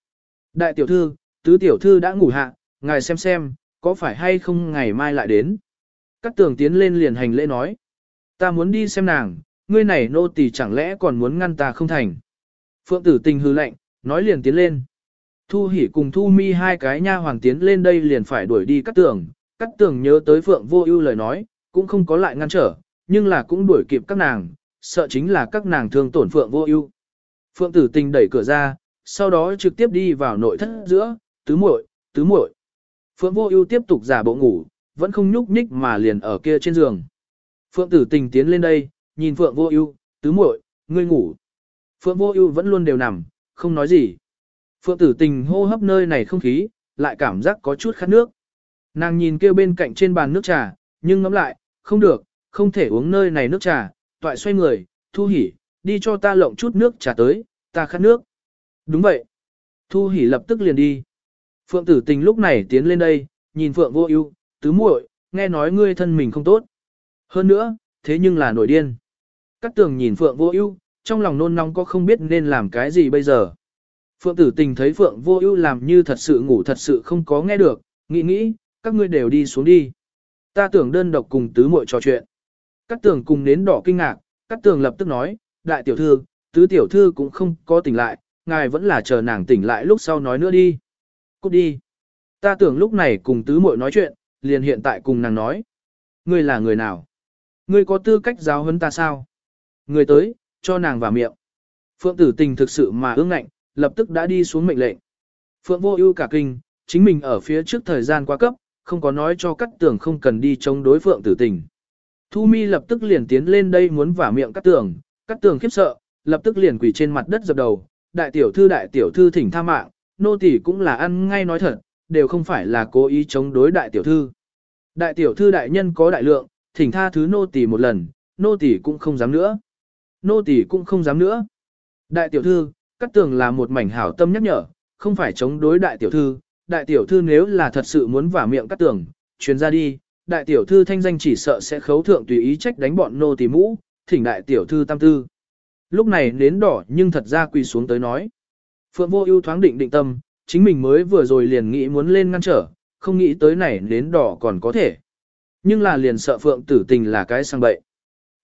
Đại tiểu thư, tứ tiểu thư đã ngủ hạ, ngài xem xem, có phải hay không ngày mai lại đến. Cát tường tiến lên liền hành lễ nói. Ta muốn đi xem nàng, ngươi này nô tỳ chẳng lẽ còn muốn ngăn ta không thành. Phượng tử tình hư lệnh, nói liền tiến lên. Thu hỉ cùng thu mi hai cái nha hoàng tiến lên đây liền phải đuổi đi cắt tường. Cắt tường nhớ tới Phượng vô ưu lời nói, cũng không có lại ngăn trở, nhưng là cũng đuổi kịp các nàng, sợ chính là các nàng thương tổn Phượng vô ưu. Phượng tử tình đẩy cửa ra, sau đó trực tiếp đi vào nội thất giữa, tứ muội, tứ muội. Phượng Vô Ưu tiếp tục giả bộ ngủ, vẫn không nhúc nhích mà liền ở kia trên giường. Phượng Tử Tình tiến lên đây, nhìn Phượng Vô Ưu, "Tứ muội, ngươi ngủ." Phượng Vô Ưu vẫn luôn đều nằm, không nói gì. Phượng Tử Tình hô hấp nơi này không khí, lại cảm giác có chút khát nước. Nàng nhìn kia bên cạnh trên bàn nước trà, nhưng ngẫm lại, không được, không thể uống nơi này nước trà, toại xoay người, Thu Hỉ, đi cho ta lộng chút nước trà tới, ta khát nước. Đúng vậy. Thu Hỉ lập tức liền đi. Phượng tử tình lúc này tiến lên đây, nhìn Phượng vô ưu, tứ muội, nghe nói ngươi thân mình không tốt. Hơn nữa, thế nhưng là nổi điên. Cát tường nhìn Phượng vô ưu, trong lòng nôn nóng có không biết nên làm cái gì bây giờ. Phượng tử tình thấy Phượng vô ưu làm như thật sự ngủ thật sự không có nghe được, nghĩ nghĩ, các ngươi đều đi xuống đi. Ta tưởng đơn độc cùng tứ muội trò chuyện. Cát tường cùng nến đỏ kinh ngạc, Cát tường lập tức nói, đại tiểu thư, tứ tiểu thư cũng không có tỉnh lại, ngài vẫn là chờ nàng tỉnh lại lúc sau nói nữa đi. Cút đi. Ta tưởng lúc này cùng tứ muội nói chuyện, liền hiện tại cùng nàng nói. Ngươi là người nào? Ngươi có tư cách giáo huấn ta sao? Người tới, cho nàng vào miệng. Phượng tử tình thực sự mà ương ngạnh, lập tức đã đi xuống mệnh lệnh. Phượng vô ưu cả kinh, chính mình ở phía trước thời gian quá cấp, không có nói cho cắt tưởng không cần đi chống đối Phượng tử tình. Thu mi lập tức liền tiến lên đây muốn vả miệng cắt tường, cắt tường khiếp sợ, lập tức liền quỳ trên mặt đất dập đầu, đại tiểu thư đại tiểu thư thỉnh tha mạng, nô tỳ cũng là ăn ngay nói thật, đều không phải là cố ý chống đối đại tiểu thư. Đại tiểu thư đại nhân có đại lượng, thỉnh tha thứ nô tỳ một lần, nô tỳ cũng không dám nữa. Nô tỳ cũng không dám nữa. Đại tiểu thư, cắt tường là một mảnh hảo tâm nhắc nhở, không phải chống đối đại tiểu thư. Đại tiểu thư nếu là thật sự muốn vả miệng cắt tường, truyền ra đi, đại tiểu thư thanh danh chỉ sợ sẽ khấu thượng tùy ý trách đánh bọn nô tỳ mũ, thỉnh đại tiểu thư tam tư. Lúc này nến đỏ nhưng thật ra quỳ xuống tới nói. Phượng vô ưu thoáng định định tâm, chính mình mới vừa rồi liền nghĩ muốn lên ngăn trở, không nghĩ tới này nến đỏ còn có thể. Nhưng là liền sợ Phượng tử tình là cái sang bậy.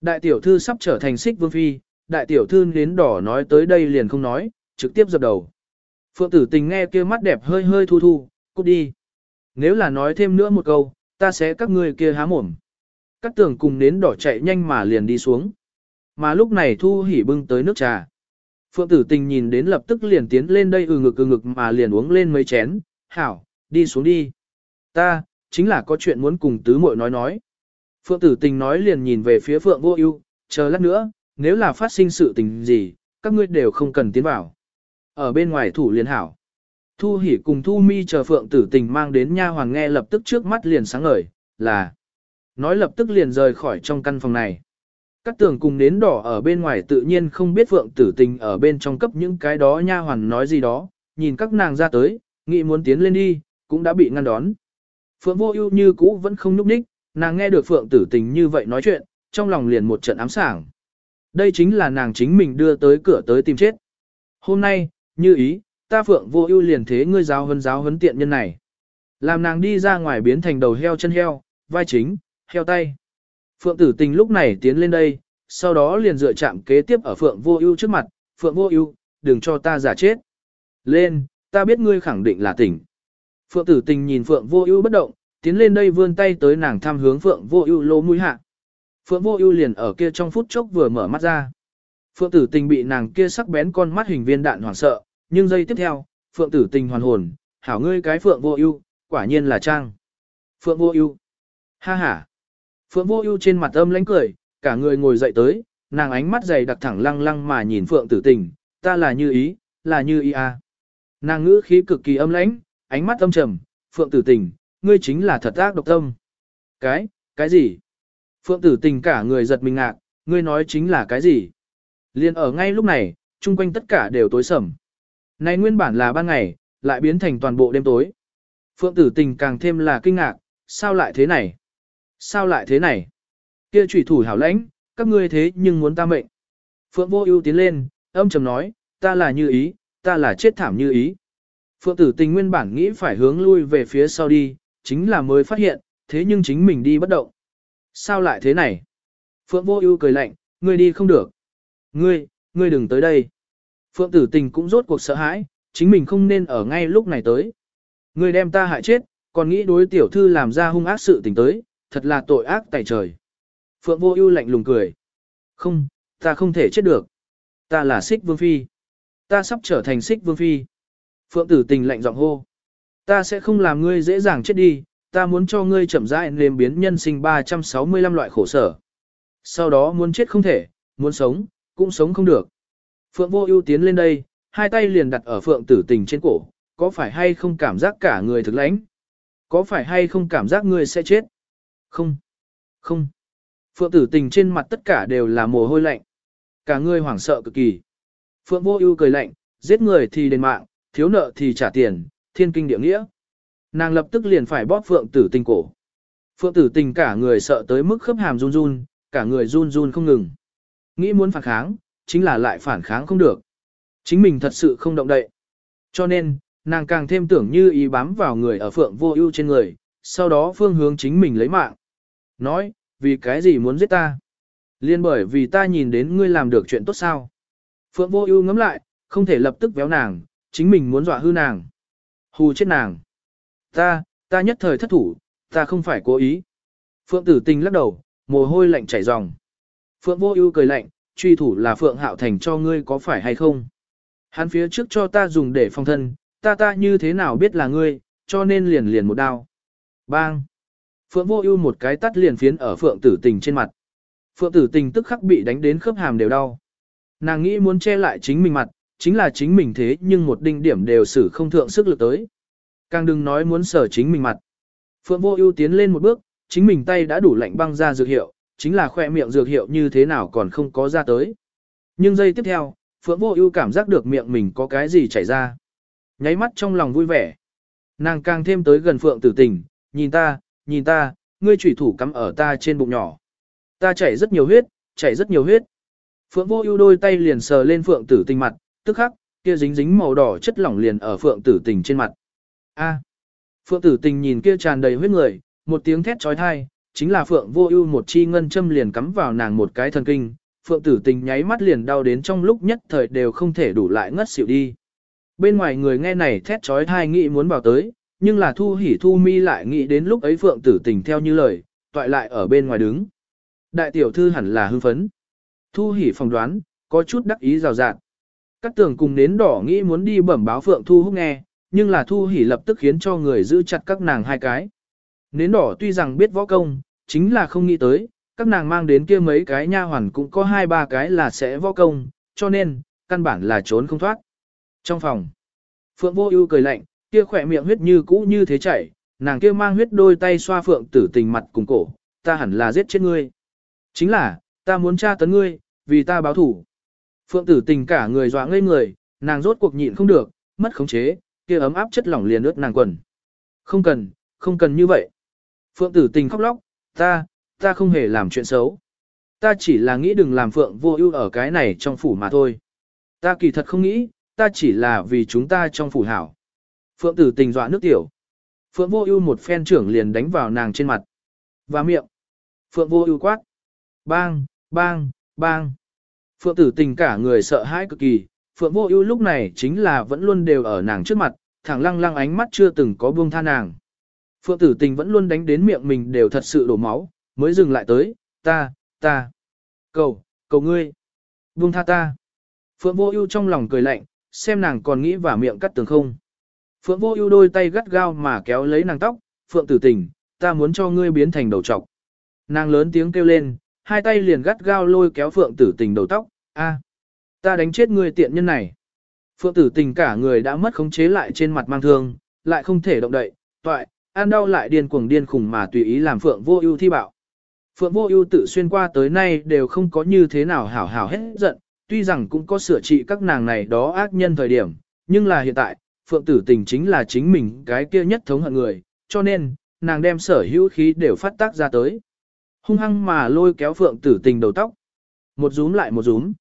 Đại tiểu thư sắp trở thành xích vương phi, đại tiểu thư nến đỏ nói tới đây liền không nói, trực tiếp dập đầu. Phượng tử tình nghe kia mắt đẹp hơi hơi thu thu, cút đi. Nếu là nói thêm nữa một câu, ta sẽ các ngươi kia há mồm. Các tường cùng nến đỏ chạy nhanh mà liền đi xuống. Mà lúc này thu hỉ bưng tới nước trà. Phượng tử tình nhìn đến lập tức liền tiến lên đây ừ ngực ừ ngực mà liền uống lên mấy chén, hảo, đi xuống đi. Ta, chính là có chuyện muốn cùng tứ muội nói nói. Phượng tử tình nói liền nhìn về phía Phượng vô ưu, chờ lát nữa, nếu là phát sinh sự tình gì, các ngươi đều không cần tiến vào. Ở bên ngoài thủ liền hảo. Thu hỉ cùng Thu mi chờ Phượng tử tình mang đến nha hoàng nghe lập tức trước mắt liền sáng ngời, là. Nói lập tức liền rời khỏi trong căn phòng này. Các tường cùng nến đỏ ở bên ngoài tự nhiên không biết Phượng tử tình ở bên trong cấp những cái đó nha hoàn nói gì đó, nhìn các nàng ra tới, nghĩ muốn tiến lên đi, cũng đã bị ngăn đón. Phượng vô ưu như cũ vẫn không nhúc đích nàng nghe được Phượng tử tình như vậy nói chuyện, trong lòng liền một trận ám sảng. Đây chính là nàng chính mình đưa tới cửa tới tìm chết. Hôm nay, như ý, ta Phượng vô ưu liền thế ngươi giáo huấn giáo hấn tiện nhân này. Làm nàng đi ra ngoài biến thành đầu heo chân heo, vai chính, heo tay. Phượng tử tình lúc này tiến lên đây, sau đó liền dựa chạm kế tiếp ở Phượng vô ưu trước mặt, Phượng vô ưu, đừng cho ta giả chết. Lên, ta biết ngươi khẳng định là tỉnh. Phượng tử tình nhìn Phượng vô ưu bất động, tiến lên đây vươn tay tới nàng thăm hướng Phượng vô ưu lỗ mũi hạ. Phượng vô ưu liền ở kia trong phút chốc vừa mở mắt ra. Phượng tử tình bị nàng kia sắc bén con mắt hình viên đạn hoảng sợ, nhưng giây tiếp theo, Phượng tử tình hoàn hồn, hảo ngươi cái Phượng vô ưu, quả nhiên là trang. Phượng vô ưu. Ha ha. Phượng vô ưu trên mặt âm lãnh cười, cả người ngồi dậy tới, nàng ánh mắt dày đặc thẳng lăng lăng mà nhìn Phượng tử tình, ta là như ý, là như ý à. Nàng ngữ khí cực kỳ âm lãnh, ánh mắt âm trầm, Phượng tử tình, ngươi chính là thật ác độc tâm. Cái, cái gì? Phượng tử tình cả người giật mình ngạc, ngươi nói chính là cái gì? Liên ở ngay lúc này, chung quanh tất cả đều tối sầm. Này nguyên bản là ban ngày, lại biến thành toàn bộ đêm tối. Phượng tử tình càng thêm là kinh ngạc, sao lại thế này? Sao lại thế này? Kia chủy thủ hảo lãnh, các ngươi thế nhưng muốn ta mệnh. Phượng vô ưu tiến lên, âm trầm nói, ta là như ý, ta là chết thảm như ý. Phượng tử tình nguyên bản nghĩ phải hướng lui về phía sau đi, chính là mới phát hiện, thế nhưng chính mình đi bất động. Sao lại thế này? Phượng vô ưu cười lạnh, ngươi đi không được. Ngươi, ngươi đừng tới đây. Phượng tử tình cũng rốt cuộc sợ hãi, chính mình không nên ở ngay lúc này tới. Ngươi đem ta hại chết, còn nghĩ đối tiểu thư làm ra hung ác sự tình tới, thật là tội ác tại trời. Phượng vô ưu lạnh lùng cười. Không, ta không thể chết được. Ta là xích vương phi. Ta sắp trở thành xích vương phi. Phượng tử tình lạnh giọng hô. Ta sẽ không làm ngươi dễ dàng chết đi, ta muốn cho ngươi chậm rãi nếm biến nhân sinh 365 loại khổ sở. Sau đó muốn chết không thể, muốn sống, cũng sống không được. Phượng vô ưu tiến lên đây, hai tay liền đặt ở phượng tử tình trên cổ, có phải hay không cảm giác cả người thực lãnh? Có phải hay không cảm giác ngươi sẽ chết? Không, không. Phượng tử tình trên mặt tất cả đều là mồ hôi lạnh. Cả người hoảng sợ cực kỳ. Phượng vô ưu cười lạnh, giết người thì đền mạng, thiếu nợ thì trả tiền, thiên kinh địa nghĩa. Nàng lập tức liền phải bóp phượng tử tình cổ. Phượng tử tình cả người sợ tới mức khớp hàm run run, cả người run run không ngừng. Nghĩ muốn phản kháng, chính là lại phản kháng không được. Chính mình thật sự không động đậy. Cho nên, nàng càng thêm tưởng như ý bám vào người ở phượng vô ưu trên người, sau đó phương hướng chính mình lấy mạng. Nói, vì cái gì muốn giết ta? Liên bởi vì ta nhìn đến ngươi làm được chuyện tốt sao? Phượng vô ưu ngắm lại, không thể lập tức véo nàng, chính mình muốn dọa hư nàng. Hù chết nàng. Ta, ta nhất thời thất thủ, ta không phải cố ý. Phượng tử tình lắc đầu, mồ hôi lạnh chảy ròng. Phượng vô ưu cười lạnh, truy thủ là Phượng hạo thành cho ngươi có phải hay không? Hắn phía trước cho ta dùng để phòng thân, ta ta như thế nào biết là ngươi, cho nên liền liền một đao. Bang! Phượng vô ưu một cái tắt liền phiến ở Phượng tử tình trên mặt. Phượng tử tình tức khắc bị đánh đến khớp hàm đều đau. Nàng nghĩ muốn che lại chính mình mặt, chính là chính mình thế nhưng một đinh điểm đều xử không thượng sức lực tới. Càng đừng nói muốn sở chính mình mặt. Phượng vô ưu tiến lên một bước, chính mình tay đã đủ lạnh băng ra dược hiệu, chính là khoe miệng dược hiệu như thế nào còn không có ra tới. Nhưng giây tiếp theo, Phượng vô ưu cảm giác được miệng mình có cái gì chảy ra. Nháy mắt trong lòng vui vẻ. Nàng càng thêm tới gần Phượng tử tình, nhìn ta, nhìn ta, ngươi chủy thủ cắm ở ta trên bụng nhỏ. Ta chảy rất nhiều huyết, chảy rất nhiều huyết. Phượng vô ưu đôi tay liền sờ lên Phượng tử tình mặt, tức khắc, kia dính dính màu đỏ chất lỏng liền ở Phượng tử tình trên mặt. A. Phượng tử tình nhìn kia tràn đầy huyết người, một tiếng thét chói tai, chính là Phượng vô ưu một chi ngân châm liền cắm vào nàng một cái thần kinh, Phượng tử tình nháy mắt liền đau đến trong lúc nhất thời đều không thể đủ lại ngất xỉu đi. Bên ngoài người nghe này thét chói tai nghĩ muốn bảo tới, nhưng là thu hỉ thu mi lại nghĩ đến lúc ấy Phượng tử tình theo như lời, toại lại ở bên ngoài đứng. Đại tiểu thư hẳn là hưng phấn. Thu hỉ phỏng đoán, có chút đắc ý rào rạt. Các tường cùng nến đỏ nghĩ muốn đi bẩm báo Phượng Thu Húc nghe, nhưng là Thu Hỉ lập tức khiến cho người giữ chặt các nàng hai cái. Nến đỏ tuy rằng biết võ công, chính là không nghĩ tới, các nàng mang đến kia mấy cái nha hoàn cũng có hai ba cái là sẽ võ công, cho nên, căn bản là trốn không thoát. Trong phòng, Phượng Vô Ưu cười lạnh, kia khỏe miệng huyết như cũ như thế chảy, nàng kia mang huyết đôi tay xoa Phượng Tử Tình mặt cùng cổ, ta hẳn là giết chết ngươi. Chính là, ta muốn tra tấn ngươi, vì ta báo thủ. Phượng Tử Tình cả người dọa ngây người, nàng rốt cuộc nhịn không được, mất khống chế, kia ấm áp chất lỏng liền ướt nàng quần. Không cần, không cần như vậy. Phượng Tử Tình khóc lóc, ta, ta không hề làm chuyện xấu. Ta chỉ là nghĩ đừng làm Phượng vô ưu ở cái này trong phủ mà thôi. Ta kỳ thật không nghĩ, ta chỉ là vì chúng ta trong phủ hảo. Phượng tử tình dọa nước tiểu. Phượng vô ưu một phen trưởng liền đánh vào nàng trên mặt. Và miệng. Phượng vô ưu quát. Bang, bang, bang. Phượng tử tình cả người sợ hãi cực kỳ. Phượng vô ưu lúc này chính là vẫn luôn đều ở nàng trước mặt, thẳng lăng lăng ánh mắt chưa từng có buông tha nàng. Phượng tử tình vẫn luôn đánh đến miệng mình đều thật sự đổ máu, mới dừng lại tới, ta, ta, cầu, cầu ngươi, buông tha ta. Phượng vô ưu trong lòng cười lạnh, xem nàng còn nghĩ vả miệng cắt tường không. Phượng vô ưu đôi tay gắt gao mà kéo lấy nàng tóc, Phượng tử tình, ta muốn cho ngươi biến thành đầu trọc. Nàng lớn tiếng kêu lên, hai tay liền gắt gao lôi kéo Phượng tử tình đầu tóc, a, ta đánh chết ngươi tiện nhân này. Phượng tử tình cả người đã mất khống chế lại trên mặt mang thương, lại không thể động đậy, toại, ăn đau lại điên cuồng điên khủng mà tùy ý làm Phượng vô ưu thi bạo. Phượng vô ưu tự xuyên qua tới nay đều không có như thế nào hảo hảo hết giận, tuy rằng cũng có sửa trị các nàng này đó ác nhân thời điểm, nhưng là hiện tại, Phượng tử tình chính là chính mình cái kia nhất thống hận người, cho nên, nàng đem sở hữu khí đều phát tác ra tới. Hung hăng mà lôi kéo Phượng tử tình đầu tóc. Một rúm lại một rúm.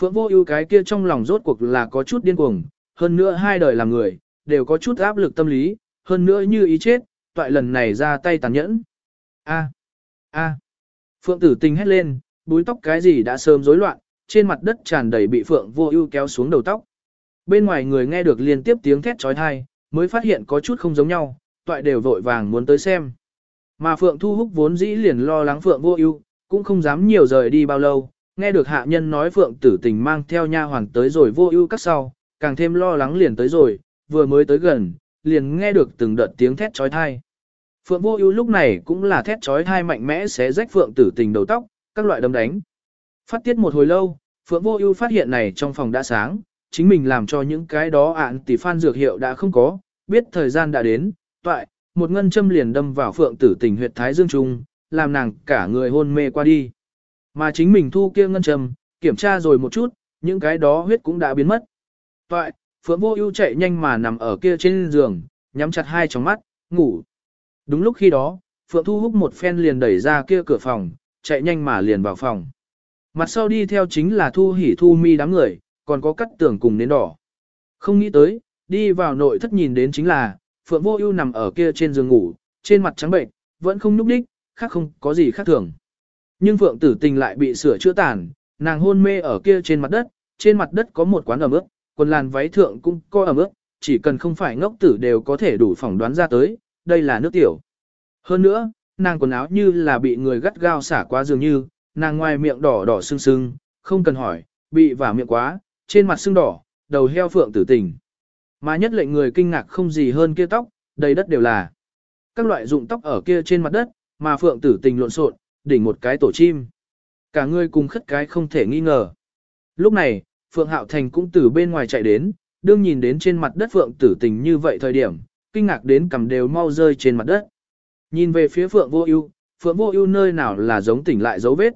Phượng vô ưu cái kia trong lòng rốt cuộc là có chút điên cuồng, hơn nữa hai đời làm người, đều có chút áp lực tâm lý, hơn nữa như ý chết, toại lần này ra tay tàn nhẫn. A, a, Phượng tử tình hét lên, búi tóc cái gì đã sớm rối loạn, trên mặt đất tràn đầy bị Phượng vô ưu kéo xuống đầu tóc. Bên ngoài người nghe được liên tiếp tiếng thét trói thai, mới phát hiện có chút không giống nhau, toại đều vội vàng muốn tới xem. Mà Phượng Thu Húc vốn dĩ liền lo lắng Phượng vô ưu, cũng không dám nhiều rời đi bao lâu, nghe được hạ nhân nói Phượng tử tình mang theo nha hoàng tới rồi vô ưu các sau, càng thêm lo lắng liền tới rồi, vừa mới tới gần, liền nghe được từng đợt tiếng thét trói thai. Phượng vô ưu lúc này cũng là thét trói thai mạnh mẽ xé rách Phượng tử tình đầu tóc, các loại đấm đánh. Phát tiết một hồi lâu, Phượng vô ưu phát hiện này trong phòng đã sáng, chính mình làm cho những cái đó ạn tỷ phan dược hiệu đã không có, biết thời gian đã đến, toại, một ngân châm liền đâm vào Phượng tử tình huyệt thái dương trung, làm nàng cả người hôn mê qua đi. Mà chính mình thu kia ngân châm, kiểm tra rồi một chút, những cái đó huyết cũng đã biến mất. Toại, Phượng Vô Ưu chạy nhanh mà nằm ở kia trên giường, nhắm chặt hai tròng mắt, ngủ. Đúng lúc khi đó, Phượng Thu Húc một phen liền đẩy ra kia cửa phòng, chạy nhanh mà liền vào phòng. Mặt sau đi theo chính là Thu Hỉ Thu Mi đám người, còn có cắt tưởng cùng nến đỏ. Không nghĩ tới, đi vào nội thất nhìn đến chính là, Phượng Vô Ưu nằm ở kia trên giường ngủ, trên mặt trắng bệnh, vẫn không nhúc nhích, khác không có gì khác thường. Nhưng Phượng Tử Tình lại bị sửa chữa tàn, nàng hôn mê ở kia trên mặt đất, trên mặt đất có một quán ẩm ướt, quần làn váy thượng cũng có ẩm ướt, chỉ cần không phải ngốc tử đều có thể đủ phỏng đoán ra tới, đây là nước tiểu. Hơn nữa, nàng quần áo như là bị người gắt gao xả quá dường như, nàng ngoài miệng đỏ đỏ sưng sưng, không cần hỏi, bị vả miệng quá, trên mặt sưng đỏ, đầu heo Phượng Tử Tình. Mà nhất lệnh người kinh ngạc không gì hơn kia tóc, đầy đất đều là các loại dụng tóc ở kia trên mặt đất, mà Phượng Tử Tình lộn xộn, đỉnh một cái tổ chim. Cả người cùng khất cái không thể nghi ngờ. Lúc này, Phượng Hạo Thành cũng từ bên ngoài chạy đến, đương nhìn đến trên mặt đất Phượng tử tình như vậy thời điểm, kinh ngạc đến cầm đều mau rơi trên mặt đất. Nhìn về phía Phượng Vô Ưu, Phượng Vô Ưu nơi nào là giống tỉnh lại dấu vết.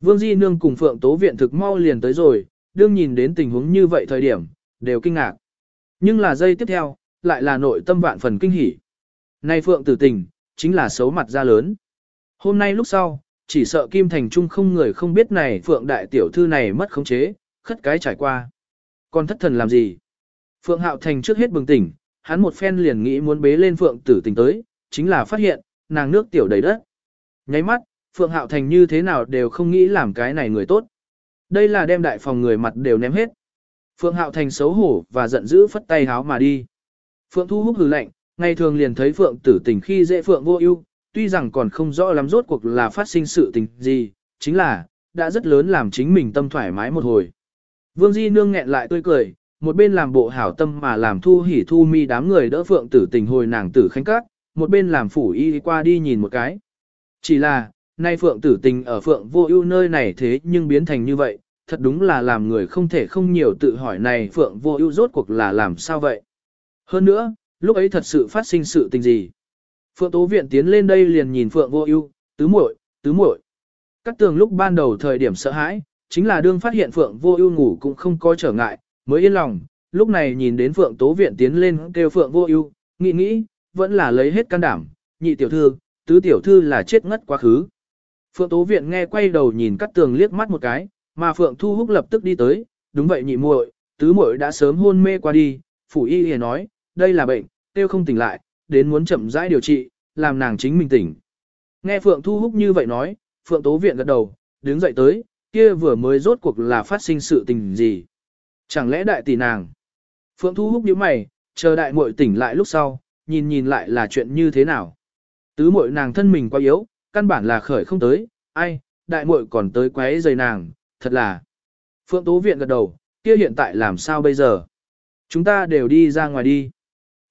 Vương Di Nương cùng Phượng Tố Viện thực mau liền tới rồi, đương nhìn đến tình huống như vậy thời điểm, đều kinh ngạc. Nhưng là giây tiếp theo, lại là nội tâm vạn phần kinh hỉ. nay Phượng tử tình, chính là xấu mặt ra lớn. Hôm nay lúc sau, chỉ sợ Kim Thành Trung không người không biết này Phượng Đại Tiểu Thư này mất khống chế, khất cái trải qua. Còn thất thần làm gì? Phượng Hạo Thành trước hết bừng tỉnh, hắn một phen liền nghĩ muốn bế lên Phượng tử tình tới, chính là phát hiện, nàng nước tiểu đầy đất. Nháy mắt, Phượng Hạo Thành như thế nào đều không nghĩ làm cái này người tốt. Đây là đem đại phòng người mặt đều ném hết. Phượng Hạo Thành xấu hổ và giận dữ phất tay háo mà đi. Phượng Thu Húc hừ lạnh, ngày thường liền thấy Phượng tử tình khi dễ Phượng vô ưu, tuy rằng còn không rõ lắm rốt cuộc là phát sinh sự tình gì, chính là, đã rất lớn làm chính mình tâm thoải mái một hồi. Vương Di Nương nghẹn lại tươi cười, một bên làm bộ hảo tâm mà làm thu hỉ thu mi đám người đỡ phượng tử tình hồi nàng tử khánh các, một bên làm phủ y qua đi nhìn một cái. Chỉ là, nay phượng tử tình ở phượng vô ưu nơi này thế nhưng biến thành như vậy, thật đúng là làm người không thể không nhiều tự hỏi này phượng vô ưu rốt cuộc là làm sao vậy. Hơn nữa, lúc ấy thật sự phát sinh sự tình gì. Phượng Tố Viện tiến lên đây liền nhìn Phượng Vô Ưu, tứ muội, tứ muội. Các tường lúc ban đầu thời điểm sợ hãi, chính là đương phát hiện Phượng Vô Ưu ngủ cũng không có trở ngại, mới yên lòng, lúc này nhìn đến Phượng Tố Viện tiến lên kêu Phượng Vô Ưu, nghĩ nghĩ, vẫn là lấy hết can đảm, nhị tiểu thư, tứ tiểu thư là chết ngất quá khứ. Phượng Tố Viện nghe quay đầu nhìn Cát Tường liếc mắt một cái, mà Phượng Thu Húc lập tức đi tới, đúng vậy nhị muội, tứ muội đã sớm hôn mê qua đi, phủ y hề nói, đây là bệnh, tiêu không tỉnh lại, đến muốn chậm rãi điều trị, làm nàng chính mình tỉnh. Nghe Phượng Thu Húc như vậy nói, Phượng Tố Viện gật đầu, đứng dậy tới, kia vừa mới rốt cuộc là phát sinh sự tình gì. Chẳng lẽ đại tỷ nàng? Phượng Thu Húc nhíu mày, chờ đại muội tỉnh lại lúc sau, nhìn nhìn lại là chuyện như thế nào. Tứ muội nàng thân mình quá yếu, căn bản là khởi không tới, ai, đại muội còn tới quấy giày nàng, thật là. Phượng Tố Viện gật đầu, kia hiện tại làm sao bây giờ? Chúng ta đều đi ra ngoài đi.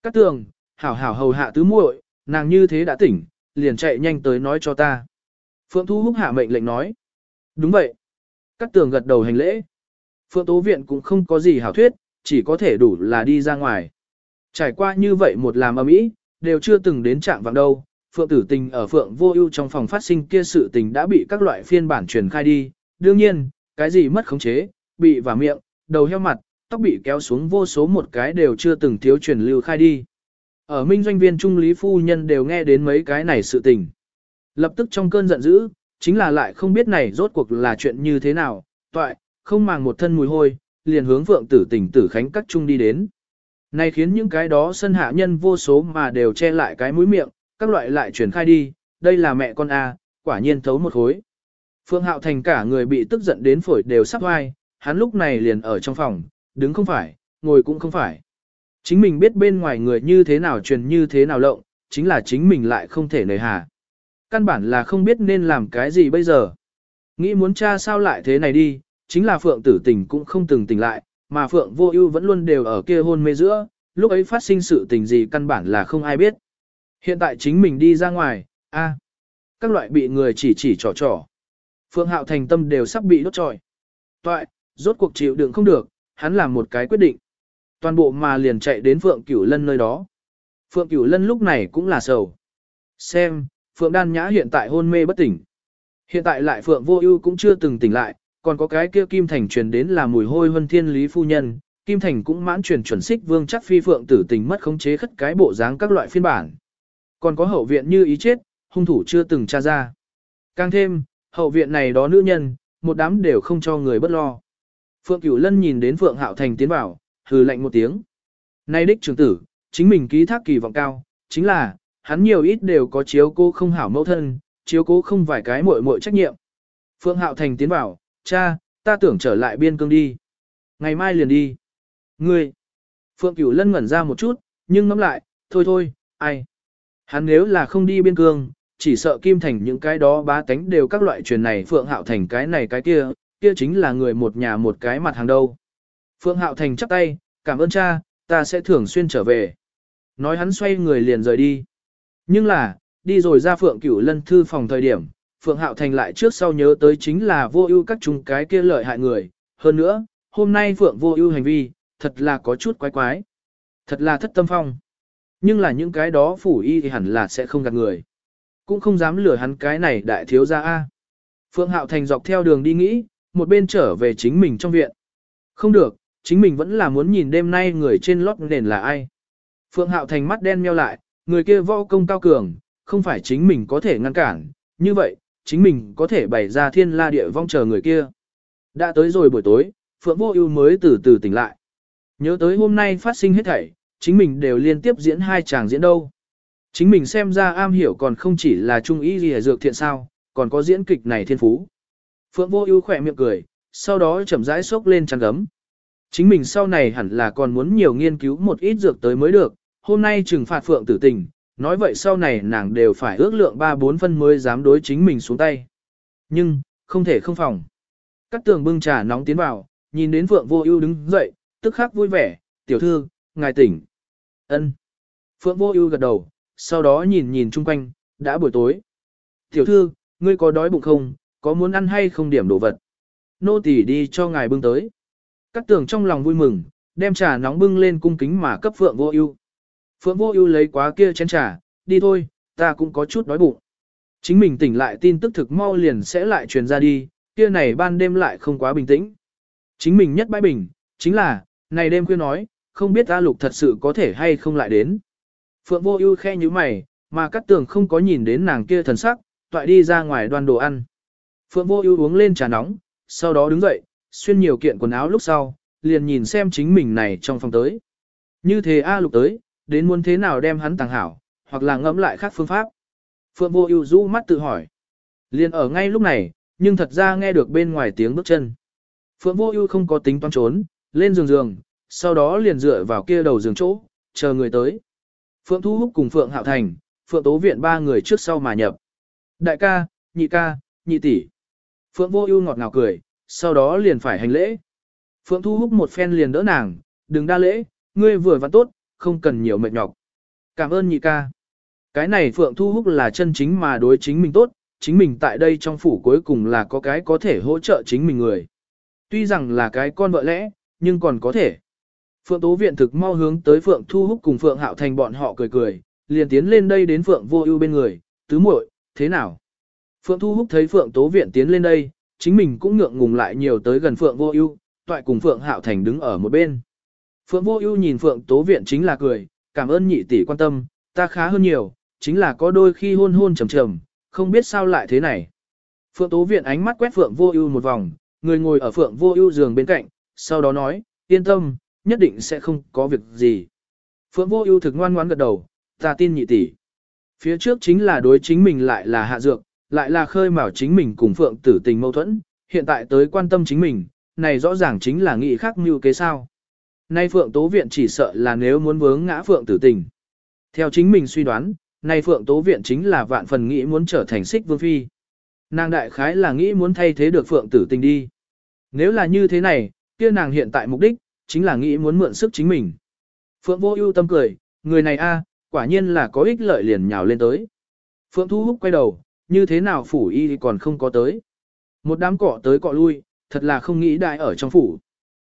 Cát tường, hảo hảo hầu hạ tứ muội, nàng như thế đã tỉnh, liền chạy nhanh tới nói cho ta. Phượng Thu Húc hạ mệnh lệnh nói. Đúng vậy. Cát tường gật đầu hành lễ. Phượng Tố Viện cũng không có gì hảo thuyết, chỉ có thể đủ là đi ra ngoài. Trải qua như vậy một làm âm ý, đều chưa từng đến trạng vạng đâu. Phượng tử tình ở Phượng vô ưu trong phòng phát sinh kia sự tình đã bị các loại phiên bản truyền khai đi. Đương nhiên, cái gì mất khống chế, bị vả miệng, đầu heo mặt, tóc bị kéo xuống vô số một cái đều chưa từng thiếu truyền lưu khai đi. Ở minh doanh viên trung lý phu nhân đều nghe đến mấy cái này sự tình. Lập tức trong cơn giận dữ, chính là lại không biết này rốt cuộc là chuyện như thế nào, toại, không màng một thân mùi hôi, liền hướng phượng tử Tình tử khánh các trung đi đến. Này khiến những cái đó sân hạ nhân vô số mà đều che lại cái mũi miệng, các loại lại truyền khai đi, đây là mẹ con A, quả nhiên thấu một khối. Phương Hạo Thành cả người bị tức giận đến phổi đều sắp hoai, hắn lúc này liền ở trong phòng, đứng không phải, ngồi cũng không phải. Chính mình biết bên ngoài người như thế nào truyền như thế nào lộng, chính là chính mình lại không thể nề hà. Căn bản là không biết nên làm cái gì bây giờ. Nghĩ muốn cha sao lại thế này đi, chính là Phượng tử tình cũng không từng tỉnh lại, mà Phượng vô ưu vẫn luôn đều ở kia hôn mê giữa, lúc ấy phát sinh sự tình gì căn bản là không ai biết. Hiện tại chính mình đi ra ngoài, a, các loại bị người chỉ chỉ trò trò. Phương Hạo thành tâm đều sắp bị đốt trọi. Toại, rốt cuộc chịu đựng không được, hắn làm một cái quyết định. Toàn bộ mà liền chạy đến Phượng Cửu Lân nơi đó. Phượng Cửu Lân lúc này cũng là sầu. Xem, Phượng Đan Nhã hiện tại hôn mê bất tỉnh. Hiện tại lại Phượng Vô Ưu cũng chưa từng tỉnh lại, còn có cái kia Kim Thành truyền đến là mùi hôi huân thiên lý phu nhân, Kim Thành cũng mãn truyền chuẩn xích vương chắc phi phượng tử tình mất khống chế khất cái bộ dáng các loại phiên bản. Còn có hậu viện như ý chết, hung thủ chưa từng tra ra. Càng thêm, hậu viện này đó nữ nhân, một đám đều không cho người bất lo. Phượng Cửu Lân nhìn đến Phượng Hạo Thành tiến vào, hừ lạnh một tiếng. Nay đích trưởng tử, chính mình ký thác kỳ vọng cao, chính là, hắn nhiều ít đều có chiếu cố không hảo mẫu thân, chiếu cố không vài cái muội muội trách nhiệm. Phượng Hạo Thành tiến vào, cha, ta tưởng trở lại biên cương đi. Ngày mai liền đi. Ngươi. Phượng Cửu Lân ngẩn ra một chút, nhưng ngẫm lại, thôi thôi, ai. Hắn nếu là không đi biên cương, chỉ sợ Kim Thành những cái đó bá tánh đều các loại truyền này Phượng Hạo Thành cái này cái kia, kia chính là người một nhà một cái mặt hàng đâu. Phượng Hạo Thành chắp tay, cảm ơn cha, ta sẽ thường xuyên trở về. Nói hắn xoay người liền rời đi. Nhưng là, đi rồi ra Phượng Cửu Lân thư phòng thời điểm, Phượng Hạo Thành lại trước sau nhớ tới chính là vô ưu các chúng cái kia lợi hại người. Hơn nữa, hôm nay Phượng vô ưu hành vi, thật là có chút quái quái. Thật là thất tâm phong. Nhưng là những cái đó phủ y thì hẳn là sẽ không gạt người. Cũng không dám lừa hắn cái này đại thiếu gia A. Phượng Hạo Thành dọc theo đường đi nghĩ, một bên trở về chính mình trong viện. Không được, chính mình vẫn là muốn nhìn đêm nay người trên lót nền là ai. Phượng Hạo Thành mắt đen meo lại, người kia võ công cao cường, không phải chính mình có thể ngăn cản, như vậy, chính mình có thể bày ra thiên la địa vong chờ người kia. Đã tới rồi buổi tối, Phượng Vô Ưu mới từ từ tỉnh lại. Nhớ tới hôm nay phát sinh hết thảy, chính mình đều liên tiếp diễn hai chàng diễn đâu. Chính mình xem ra am hiểu còn không chỉ là trung ý gì dược thiện sao, còn có diễn kịch này thiên phú. Phượng Vô Ưu khỏe miệng cười, sau đó chậm rãi xốc lên chăn gấm. Chính mình sau này hẳn là còn muốn nhiều nghiên cứu một ít dược tới mới được, hôm nay trừng phạt Phượng tử tình, nói vậy sau này nàng đều phải ước lượng 3-4 phân mới dám đối chính mình xuống tay. Nhưng, không thể không phòng. Cắt tường bưng trà nóng tiến vào, nhìn đến Phượng Vô Ưu đứng dậy, tức khắc vui vẻ, "Tiểu thư, ngài tỉnh." Ân. Phượng Vô Ưu gật đầu, sau đó nhìn nhìn chung quanh, đã buổi tối. "Tiểu thư, ngươi có đói bụng không, có muốn ăn hay không điểm đồ vật?" Nô tỳ đi cho ngài bưng tới. Cát tường trong lòng vui mừng, đem trà nóng bưng lên cung kính mà cấp Phượng Vô Ưu. Phượng Vô Ưu lấy quá kia chén trà, "Đi thôi, ta cũng có chút đói bụng." Chính mình tỉnh lại tin tức thực mau liền sẽ lại truyền ra đi, kia này ban đêm lại không quá bình tĩnh. Chính mình nhất bãi bình, chính là, này đêm khuya nói, không biết A Lục thật sự có thể hay không lại đến. Phượng Vô Ưu khe nhíu mày, mà Cát Tường không có nhìn đến nàng kia thần sắc, toại đi ra ngoài đoan đồ ăn. Phượng Vô Ưu uống lên trà nóng, sau đó đứng dậy, xuyên nhiều kiện quần áo lúc sau, liền nhìn xem chính mình này trong phòng tới. Như thế A Lục tới, đến muốn thế nào đem hắn tàng hảo, hoặc là ngẫm lại khác phương pháp. Phượng Vô Ưu rũ mắt tự hỏi. Liền ở ngay lúc này, nhưng thật ra nghe được bên ngoài tiếng bước chân. Phượng Vô Ưu không có tính toán trốn, lên giường giường, sau đó liền dựa vào kia đầu giường chỗ, chờ người tới. Phượng Thu Húc cùng Phượng Hạo Thành, Phượng Tố Viện ba người trước sau mà nhập. Đại ca, nhị ca, nhị tỷ. Phượng Vô Ưu ngọt ngào cười, sau đó liền phải hành lễ. Phượng Thu Húc một phen liền đỡ nàng, đừng đa lễ, ngươi vừa vặn tốt, không cần nhiều mệt nhọc. Cảm ơn nhị ca. Cái này Phượng Thu Húc là chân chính mà đối chính mình tốt, chính mình tại đây trong phủ cuối cùng là có cái có thể hỗ trợ chính mình người. Tuy rằng là cái con vợ lẽ, nhưng còn có thể. Phượng Tố Viện thực mau hướng tới Phượng Thu Húc cùng Phượng Hạo Thành bọn họ cười cười, liền tiến lên đây đến Phượng Vô Ưu bên người, tứ muội, thế nào? Phượng Thu Húc thấy Phượng Tố Viện tiến lên đây, chính mình cũng ngượng ngùng lại nhiều tới gần Phượng Vô Ưu, toại cùng Phượng Hạo Thành đứng ở một bên. Phượng Vô Ưu nhìn Phượng Tố Viện chính là cười, cảm ơn nhị tỷ quan tâm, ta khá hơn nhiều, chính là có đôi khi hôn hôn trầm trầm, không biết sao lại thế này. Phượng Tố Viện ánh mắt quét Phượng Vô Ưu một vòng, người ngồi ở Phượng Vô Ưu giường bên cạnh, sau đó nói, yên tâm, nhất định sẽ không có việc gì. Phượng Vô Ưu thực ngoan ngoãn gật đầu, ta tin nhị tỷ. Phía trước chính là đối chính mình lại là hạ dược, lại là khơi mào chính mình cùng Phượng Tử Tình mâu thuẫn, hiện tại tới quan tâm chính mình, này rõ ràng chính là nghị khác mưu kế sao. Nay Phượng Tố Viện chỉ sợ là nếu muốn vướng ngã Phượng Tử Tình. Theo chính mình suy đoán, nay Phượng Tố Viện chính là vạn phần nghĩ muốn trở thành xích vương phi. Nàng đại khái là nghĩ muốn thay thế được Phượng Tử Tình đi. Nếu là như thế này, kia nàng hiện tại mục đích, chính là nghĩ muốn mượn sức chính mình. Phượng Vô Ưu tâm cười, người này a, quả nhiên là có ích lợi liền nhào lên tới. Phượng Thu Húc quay đầu, như thế nào phủ y còn không có tới. Một đám cọ tới cọ lui, thật là không nghĩ đại ở trong phủ.